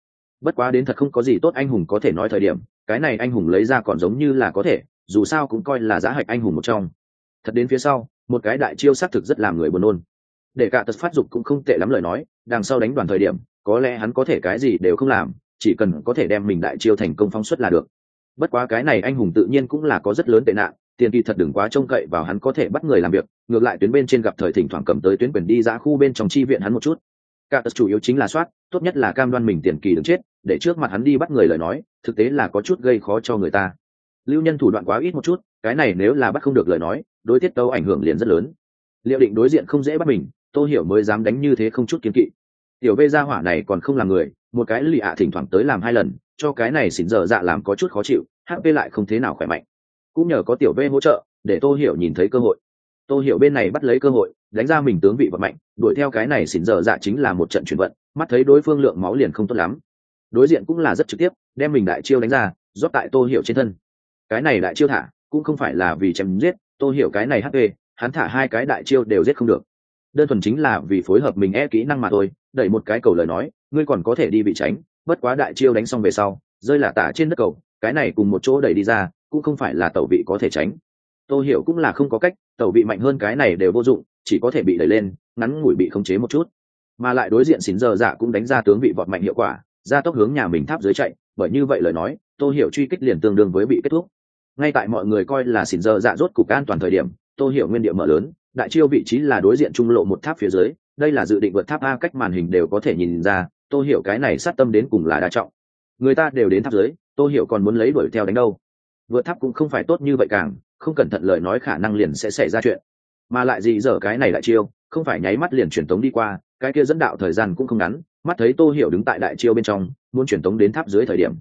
Bất quá đến thật không có gì tốt anh hùng có thể nói thời điểm cái này anh hùng lấy ra còn giống như là có thể dù sao cũng coi là giá hạch anh hùng một trong. Thật đến phía sau một cái đại chiêu xác thực rất làm người buồn nôn. Để cả tật phát dục cũng không tệ lắm lời nói, đằng sau đánh đoàn thời điểm, có lẽ hắn có thể cái gì đều không làm, chỉ cần có thể đem mình đại chiêu thành công phóng xuất là được. Bất quá cái này anh hùng tự nhiên cũng là có rất lớn tệ nạn, tiền kỳ thật đừng quá trông cậy vào hắn có thể bắt người làm việc, ngược lại tuyến bên trên gặp thời thỉnh thoảng cầm tới tuyến quyền đi ra khu bên trong chi viện hắn một chút. Cả tật chủ yếu chính là soát, tốt nhất là cam đoan mình tiền kỳ đứng chết, để trước mặt hắn đi bắt người lời nói, thực tế là có chút gây khó cho người ta. Lưu nhân thủ đoạn quá ít một chút, cái này nếu là bắt không được lời nói đối tiết tấu ảnh hưởng liền rất lớn. Liệu định đối diện không dễ bắt mình tôi hiểu mới dám đánh như thế không chút kiến kỵ. Tiểu vê gia hỏa này còn không là người, một cái lì ạ thỉnh thoảng tới làm hai lần, cho cái này xỉn dở dạ làm có chút khó chịu hp lại không thế nào khỏe mạnh. Cũng nhờ có tiểu vê hỗ trợ, để tô hiểu nhìn thấy cơ hội. Tô hiểu bên này bắt lấy cơ hội, đánh ra mình tướng vị vật mạnh, đuổi theo cái này xỉn dở dạ chính là một trận chuyển vận, mắt thấy đối phương lượng máu liền không tốt lắm. Đối diện cũng là rất trực tiếp, đem mình đại chiêu đánh ra, rót tại tô hiểu trên thân. Cái này đại chiêu thả, cũng không phải là vì chém giết Tôi hiểu cái này hp hắn thả hai cái đại chiêu đều giết không được. Đơn thuần chính là vì phối hợp mình e kỹ năng mà thôi, đẩy một cái cầu lời nói, ngươi còn có thể đi bị tránh, bất quá đại chiêu đánh xong về sau, rơi là tả trên đất cầu, cái này cùng một chỗ đẩy đi ra, cũng không phải là tẩu vị có thể tránh. Tôi hiểu cũng là không có cách, tẩu vị mạnh hơn cái này đều vô dụng, chỉ có thể bị đẩy lên, ngắn ngủi bị khống chế một chút. Mà lại đối diện xín giờ dạ cũng đánh ra tướng vị vọt mạnh hiệu quả, ra tốc hướng nhà mình tháp dưới chạy, bởi như vậy lời nói tôi hiểu truy kích liền tương đương với bị kết thúc ngay tại mọi người coi là xỉn giờ dạ rốt cục an toàn thời điểm, tô hiểu nguyên địa mở lớn, đại chiêu vị trí là đối diện trung lộ một tháp phía dưới, đây là dự định vượt tháp a cách màn hình đều có thể nhìn ra, tô hiểu cái này sát tâm đến cùng là đa trọng. Người ta đều đến tháp dưới, tô hiểu còn muốn lấy đuổi theo đánh đâu. Vượt tháp cũng không phải tốt như vậy càng, không cẩn thận lời nói khả năng liền sẽ xảy ra chuyện. Mà lại gì giờ cái này đại chiêu, không phải nháy mắt liền truyền tống đi qua, cái kia dẫn đạo thời gian cũng không ngắn, mắt thấy tô hiểu đứng tại đại chiêu bên trong, muốn truyền tống đến tháp dưới thời điểm.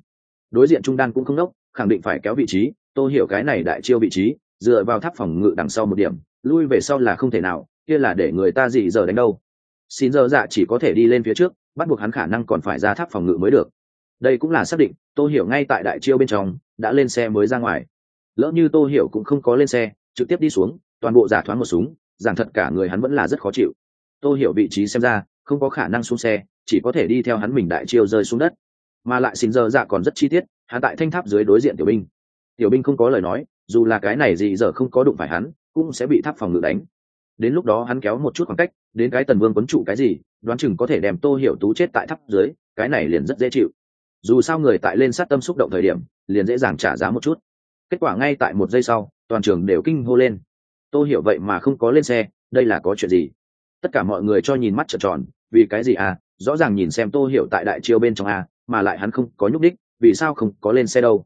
Đối diện trung đan cũng không đốc, khẳng định phải kéo vị trí tô hiểu cái này đại chiêu vị trí, dựa vào tháp phòng ngự đằng sau một điểm, lui về sau là không thể nào, kia là để người ta gì giờ đánh đâu. Xin giờ dạ chỉ có thể đi lên phía trước, bắt buộc hắn khả năng còn phải ra tháp phòng ngự mới được. Đây cũng là xác định, tô hiểu ngay tại đại chiêu bên trong, đã lên xe mới ra ngoài. Lỡ như tô hiểu cũng không có lên xe, trực tiếp đi xuống, toàn bộ giả thoáng một súng, giảng thật cả người hắn vẫn là rất khó chịu. Tô hiểu vị trí xem ra, không có khả năng xuống xe, chỉ có thể đi theo hắn mình đại chiêu rơi xuống đất. Mà lại xin giờ dạ còn rất chi tiết, hắn tại thanh tháp dưới đối diện tiểu binh tiểu binh không có lời nói, dù là cái này gì giờ không có đụng phải hắn, cũng sẽ bị tháp phòng ngự đánh. Đến lúc đó hắn kéo một chút khoảng cách, đến cái tần vương quấn trụ cái gì, đoán chừng có thể đem tô hiểu tú chết tại tháp dưới, cái này liền rất dễ chịu. Dù sao người tại lên sát tâm xúc động thời điểm, liền dễ dàng trả giá một chút. Kết quả ngay tại một giây sau, toàn trường đều kinh hô lên. Tô hiểu vậy mà không có lên xe, đây là có chuyện gì? Tất cả mọi người cho nhìn mắt trợn tròn, vì cái gì à? Rõ ràng nhìn xem tô hiểu tại đại chiêu bên trong a mà lại hắn không có nhúc đích vì sao không có lên xe đâu?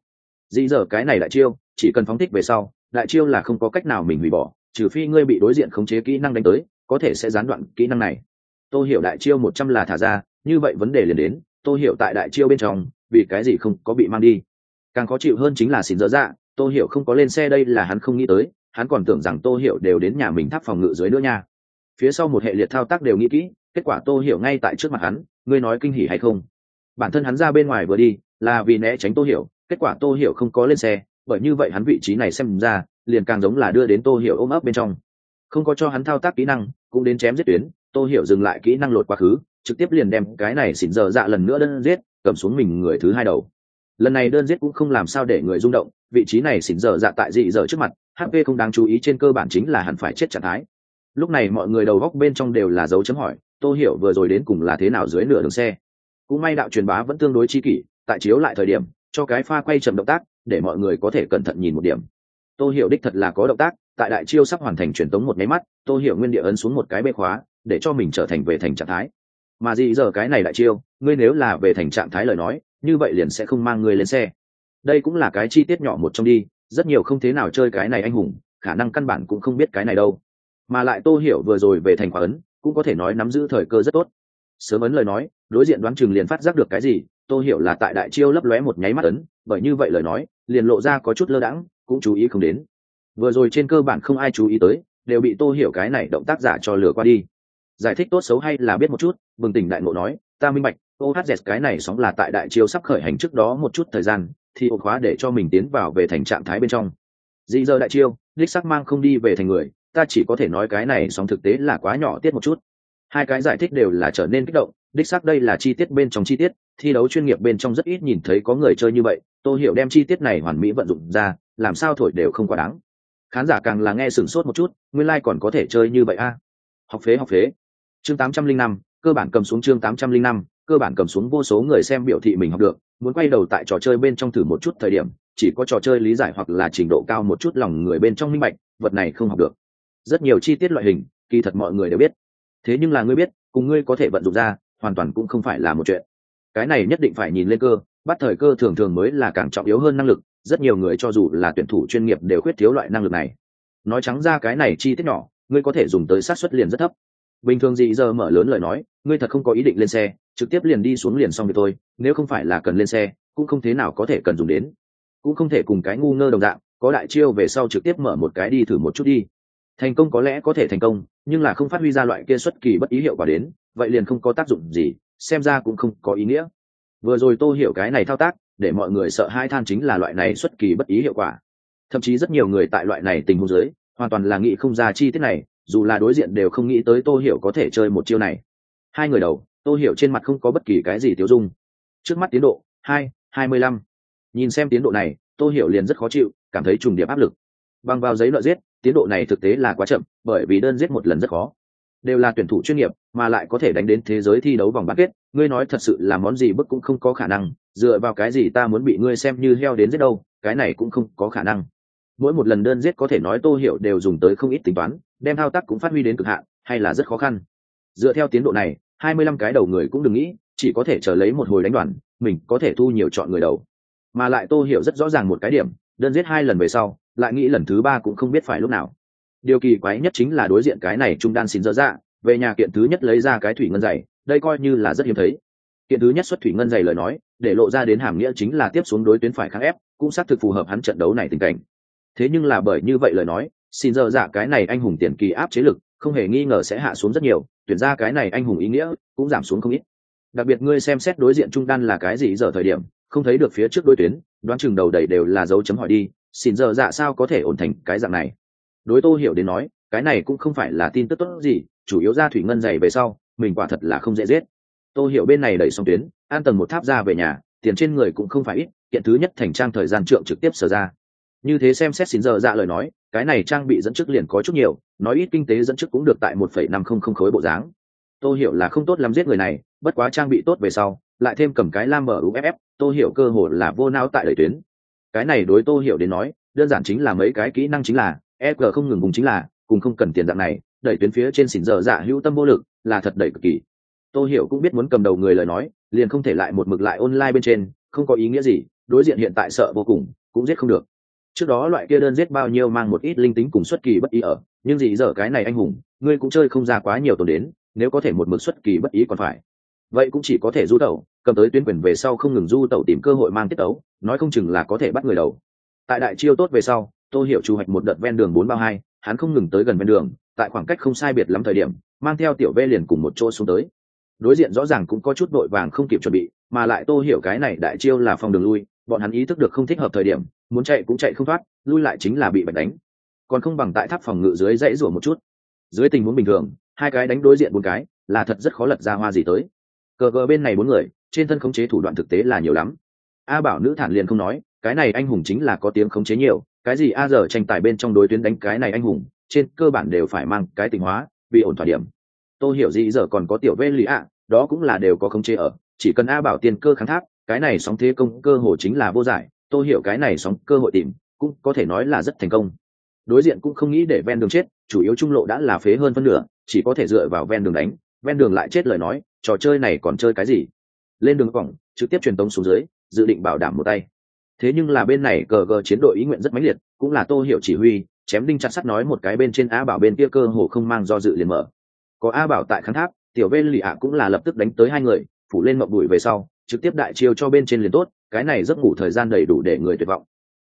Dĩ giờ cái này đại chiêu, chỉ cần phóng thích về sau, đại chiêu là không có cách nào mình hủy bỏ, trừ phi ngươi bị đối diện khống chế kỹ năng đánh tới, có thể sẽ gián đoạn kỹ năng này. Tô hiểu đại chiêu một trăm là thả ra, như vậy vấn đề liền đến, tô hiểu tại đại chiêu bên trong, vì cái gì không có bị mang đi? Càng khó chịu hơn chính là xin dỡ dạ tô hiểu không có lên xe đây là hắn không nghĩ tới, hắn còn tưởng rằng tô hiểu đều đến nhà mình tháp phòng ngự dưới nữa nha. Phía sau một hệ liệt thao tác đều nghĩ kỹ, kết quả tô hiểu ngay tại trước mặt hắn, ngươi nói kinh hỉ hay không? Bản thân hắn ra bên ngoài vừa đi, là vì né tránh tô hiểu kết quả tô hiểu không có lên xe, bởi như vậy hắn vị trí này xem ra, liền càng giống là đưa đến tô hiểu ôm ấp bên trong. Không có cho hắn thao tác kỹ năng, cũng đến chém giết tuyến, tô hiểu dừng lại kỹ năng lột quá khứ, trực tiếp liền đem cái này xỉn dở dạ lần nữa đơn giết, cầm xuống mình người thứ hai đầu. Lần này đơn giết cũng không làm sao để người rung động, vị trí này xỉn dở dạ tại dị dở trước mặt hp không đáng chú ý trên cơ bản chính là hẳn phải chết trạng thái. Lúc này mọi người đầu góc bên trong đều là dấu chấm hỏi, tô hiểu vừa rồi đến cùng là thế nào dưới nửa đường xe? Cũng may đạo truyền bá vẫn tương đối chi kỷ, tại chiếu lại thời điểm cho cái pha quay chậm động tác, để mọi người có thể cẩn thận nhìn một điểm. Tôi hiểu đích thật là có động tác, tại đại chiêu sắp hoàn thành truyền tống một máy mắt tôi hiểu nguyên địa ấn xuống một cái bê khóa, để cho mình trở thành về thành trạng thái. Mà gì giờ cái này đại chiêu, ngươi nếu là về thành trạng thái lời nói, như vậy liền sẽ không mang ngươi lên xe. Đây cũng là cái chi tiết nhỏ một trong đi, rất nhiều không thế nào chơi cái này anh hùng, khả năng căn bản cũng không biết cái này đâu. Mà lại tô hiểu vừa rồi về thành khóa ấn, cũng có thể nói nắm giữ thời cơ rất tốt. Sớm ấn lời nói, đối diện đoán chừng liền phát giác được cái gì tô hiểu là tại đại chiêu lấp lóe một nháy mắt ấn, bởi như vậy lời nói, liền lộ ra có chút lơ đãng, cũng chú ý không đến. Vừa rồi trên cơ bản không ai chú ý tới, đều bị tô hiểu cái này động tác giả cho lừa qua đi. Giải thích tốt xấu hay là biết một chút bừng tỉnh đại ngộ nói, ta minh bạch ohz cái này sóng là tại đại chiêu sắp khởi hành trước đó một chút thời gian, thì ổ khóa để cho mình tiến vào về thành trạng thái bên trong. Dị giờ đại chiêu, đích sắc mang không đi về thành người, ta chỉ có thể nói cái này sóng thực tế là quá nhỏ tiết một chút. Hai cái giải thích đều là trở nên kích động đích xác đây là chi tiết bên trong chi tiết, thi đấu chuyên nghiệp bên trong rất ít nhìn thấy có người chơi như vậy tôi hiểu đem chi tiết này hoàn mỹ vận dụng ra, làm sao thổi đều không quá đáng. Khán giả càng là nghe sửng sốt một chút, nguyên lai、like、còn có thể chơi như vậy a. Học phế học phế. Chương tám trăm linh năm, cơ bản cầm xuống chương tám trăm linh năm, cơ bản cầm xuống vô số người xem biểu thị mình học được, muốn quay đầu tại trò chơi bên trong thử một chút thời điểm, chỉ có trò chơi lý giải hoặc là trình độ cao một chút lòng người bên trong minh bạch, vật này không học được. Rất nhiều chi tiết loại hình, kỳ thật mọi người đều biết. Thế nhưng là ngươi biết, cùng ngươi có thể vận dụng ra hoàn toàn cũng không phải là một chuyện. Cái này nhất định phải nhìn lên cơ, bắt thời cơ thường thường mới là càng trọng yếu hơn năng lực, rất nhiều người cho dù là tuyển thủ chuyên nghiệp đều khuyết thiếu loại năng lực này. Nói trắng ra cái này chi tiết nhỏ, ngươi có thể dùng tới sát xuất liền rất thấp. Bình thường gì giờ mở lớn lời nói, ngươi thật không có ý định lên xe, trực tiếp liền đi xuống liền xong việc thôi, nếu không phải là cần lên xe, cũng không thế nào có thể cần dùng đến. Cũng không thể cùng cái ngu ngơ đồng dạng, có đại chiêu về sau trực tiếp mở một cái đi thử một chút đi. Thành công có lẽ có thể thành công, nhưng là không phát huy ra loại kia xuất kỳ bất ý hiệu quả đến vậy liền không có tác dụng gì, xem ra cũng không có ý nghĩa. Vừa rồi tô hiểu cái này thao tác, để mọi người sợ hai than chính là loại này xuất kỳ bất ý hiệu quả. Thậm chí rất nhiều người tại loại này tình huống dưới, hoàn toàn là nghĩ không ra chi tiết này, dù là đối diện đều không nghĩ tới tô hiểu có thể chơi một chiêu này. Hai người đầu, tô hiểu trên mặt không có bất kỳ cái gì tiêu dung. Trước mắt tiến độ, hai hai mươi lăm. Nhìn xem tiến độ này, tô hiểu liền rất khó chịu, cảm thấy trùng điệp áp lực. Bằng vào giấy loại giết, tiến độ này thực tế là quá chậm, bởi vì đơn giết một lần rất khó đều là tuyển thủ chuyên nghiệp, mà lại có thể đánh đến thế giới thi đấu vòng bán kết. Ngươi nói thật sự là món gì bức cũng không có khả năng, dựa vào cái gì ta muốn bị ngươi xem như heo đến giết đâu, cái này cũng không có khả năng. Mỗi một lần đơn giết có thể nói tô hiểu đều dùng tới không ít tính toán, đem thao tác cũng phát huy đến cực hạn, hay là rất khó khăn. Dựa theo tiến độ này, hai mươi lăm cái đầu người cũng đừng nghĩ, chỉ có thể chờ lấy một hồi đánh đoàn, mình có thể thu nhiều chọn người đầu. Mà lại tô hiểu rất rõ ràng một cái điểm, đơn giết hai lần về sau, lại nghĩ lần thứ ba cũng không biết phải lúc nào điều kỳ quái nhất chính là đối diện cái này trung đan xin dơ dạ về nhà kiện thứ nhất lấy ra cái thủy ngân dày, đây coi như là rất hiếm thấy. Kiện thứ nhất xuất thủy ngân dày lời nói, để lộ ra đến hàm nghĩa chính là tiếp xuống đối tuyến phải kháng ép, cũng xác thực phù hợp hắn trận đấu này tình cảnh. Thế nhưng là bởi như vậy lời nói, xin dơ dạ cái này anh hùng tiền kỳ áp chế lực, không hề nghi ngờ sẽ hạ xuống rất nhiều, tuyển ra cái này anh hùng ý nghĩa, cũng giảm xuống không ít. Đặc biệt ngươi xem xét đối diện trung đan là cái gì giờ thời điểm, không thấy được phía trước đối tuyến, đoán chừng đầu đầy đều là dấu chấm hỏi đi, xin giờ dạ sao có thể ổn thành cái dạng này? Đối tô hiểu đến nói, cái này cũng không phải là tin tức tốt gì, chủ yếu ra thủy ngân dày về sau, mình quả thật là không dễ giết. Tô hiểu bên này đẩy xong tuyến, an tầng một tháp ra về nhà, tiền trên người cũng không phải ít, kiện thứ nhất thành trang thời gian trượng trực tiếp sở ra. Như thế xem xét xin giờ dạ lời nói, cái này trang bị dẫn trước liền có chút nhiều, nói ít kinh tế dẫn trước cũng được tại một phẩy năm không không khối bộ dáng. Tô hiểu là không tốt làm giết người này, bất quá trang bị tốt về sau, lại thêm cầm cái lam mở uff tô hiểu cơ hội là vô não tại đời tuyến. Cái này đối tô hiểu đến nói, đơn giản chính là mấy cái kỹ năng chính là Eg không ngừng cùng chính là, cùng không cần tiền dạng này, đẩy tuyến phía trên xỉn giờ dạ hữu tâm vô lực, là thật đẩy cực kỳ. Tô hiểu cũng biết muốn cầm đầu người lời nói, liền không thể lại một mực lại online bên trên, không có ý nghĩa gì, đối diện hiện tại sợ vô cùng, cũng giết không được. Trước đó loại kia đơn giết bao nhiêu mang một ít linh tính cùng xuất kỳ bất ý ở, nhưng gì giờ cái này anh hùng, ngươi cũng chơi không ra quá nhiều tổn đến, nếu có thể một mực xuất kỳ bất ý còn phải. Vậy cũng chỉ có thể du tẩu, cầm tới tuyến quyền về sau không ngừng du tẩu tìm cơ hội mang tiết tấu, nói không chừng là có thể bắt người đầu. Tại đại chiêu tốt về sau tô hiểu chủ hoạch một đợt ven đường bốn bao hai, hắn không ngừng tới gần ven đường, tại khoảng cách không sai biệt lắm thời điểm, mang theo tiểu vê liền cùng một chỗ xuống tới. Đối diện rõ ràng cũng có chút vội vàng không kịp chuẩn bị, mà lại tô hiểu cái này đại chiêu là phòng đường lui, bọn hắn ý thức được không thích hợp thời điểm, muốn chạy cũng chạy không thoát, lui lại chính là bị bạch đánh. Còn không bằng tại tháp phòng ngự dưới dãy rủa một chút. Dưới tình huống bình thường, hai cái đánh đối diện bốn cái, là thật rất khó lật ra hoa gì tới. Cờ cờ bên này bốn người, trên thân khống chế thủ đoạn thực tế là nhiều lắm. A bảo nữ thản liền không nói, cái này anh hùng chính là có tiếng khống chế nhiều cái gì a giờ tranh tài bên trong đối tuyến đánh cái này anh hùng, trên cơ bản đều phải mang cái tình hóa, vì ổn thỏa điểm. Tôi hiểu gì giờ còn có tiểu vê lì ạ, đó cũng là đều có không chế ở, chỉ cần a bảo tiền cơ kháng tháp, cái này sóng thế công cơ hồ chính là vô giải tôi hiểu cái này sóng cơ hội tìm, cũng có thể nói là rất thành công. Đối diện cũng không nghĩ để ven đường chết, chủ yếu trung lộ đã là phế hơn phân nửa, chỉ có thể dựa vào ven đường đánh, ven đường lại chết lời nói, trò chơi này còn chơi cái gì? Lên đường vòng trực tiếp truyền tống xuống dưới, dự định bảo đảm một tay thế nhưng là bên này cờ gờ chiến đội ý nguyện rất mãnh liệt, cũng là tô hiểu chỉ huy, chém đinh chặt sắt nói một cái bên trên a bảo bên kia cơ hồ không mang do dự liền mở. Có a bảo tại kháng tháp, tiểu bên lì ạ cũng là lập tức đánh tới hai người, phủ lên mộng bụi về sau, trực tiếp đại chiêu cho bên trên liền tốt, cái này giấc ngủ thời gian đầy đủ để người tuyệt vọng.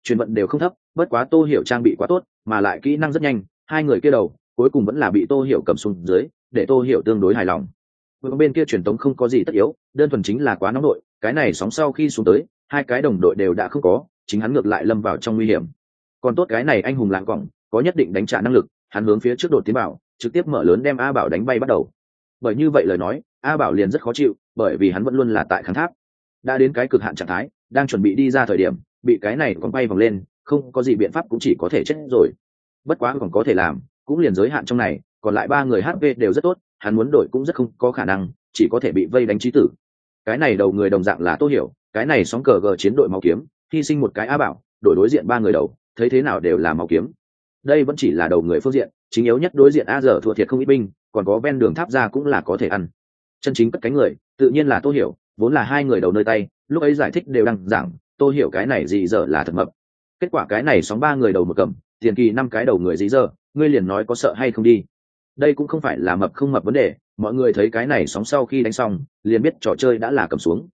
Truyền vận đều không thấp, bất quá tô hiểu trang bị quá tốt, mà lại kỹ năng rất nhanh, hai người kia đầu, cuối cùng vẫn là bị tô hiểu cầm xuống dưới, để tô hiểu tương đối hài lòng. Vương bên kia truyền tống không có gì tất yếu, đơn thuần chính là quá nóng nội, cái này sóng sau khi xuống tới hai cái đồng đội đều đã không có, chính hắn ngược lại lâm vào trong nguy hiểm. Còn tốt cái này anh hùng lạng cỏng có nhất định đánh trả năng lực, hắn hướng phía trước đột tiến bảo, trực tiếp mở lớn đem a bảo đánh bay bắt đầu. Bởi như vậy lời nói, a bảo liền rất khó chịu, bởi vì hắn vẫn luôn là tại kháng tháp. Đã đến cái cực hạn trạng thái, đang chuẩn bị đi ra thời điểm, bị cái này còn bay vòng lên, không có gì biện pháp cũng chỉ có thể chết rồi. Bất quá còn có thể làm, cũng liền giới hạn trong này, còn lại ba người hp đều rất tốt, hắn muốn đổi cũng rất không có khả năng, chỉ có thể bị vây đánh trí tử. Cái này đầu người đồng dạng là tô hiểu cái này sóng cờ gờ chiến đội máu kiếm, hy sinh một cái a bảo, đổi đối diện ba người đầu, thấy thế nào đều là máu kiếm. Đây vẫn chỉ là đầu người phương diện, chính yếu nhất đối diện a giờ thua thiệt không ít binh, còn có ven đường tháp ra cũng là có thể ăn. Chân chính cất cánh người, tự nhiên là tô hiểu, vốn là hai người đầu nơi tay, lúc ấy giải thích đều đăng giảng, tô hiểu cái này gì giờ là thật mập. Kết quả cái này sóng ba người đầu một cầm, tiền kỳ năm cái đầu người gì giờ, ngươi liền nói có sợ hay không đi. Đây cũng không phải là mập không mập vấn đề, mọi người thấy cái này sóng sau khi đánh xong, liền biết trò chơi đã là cầm xuống.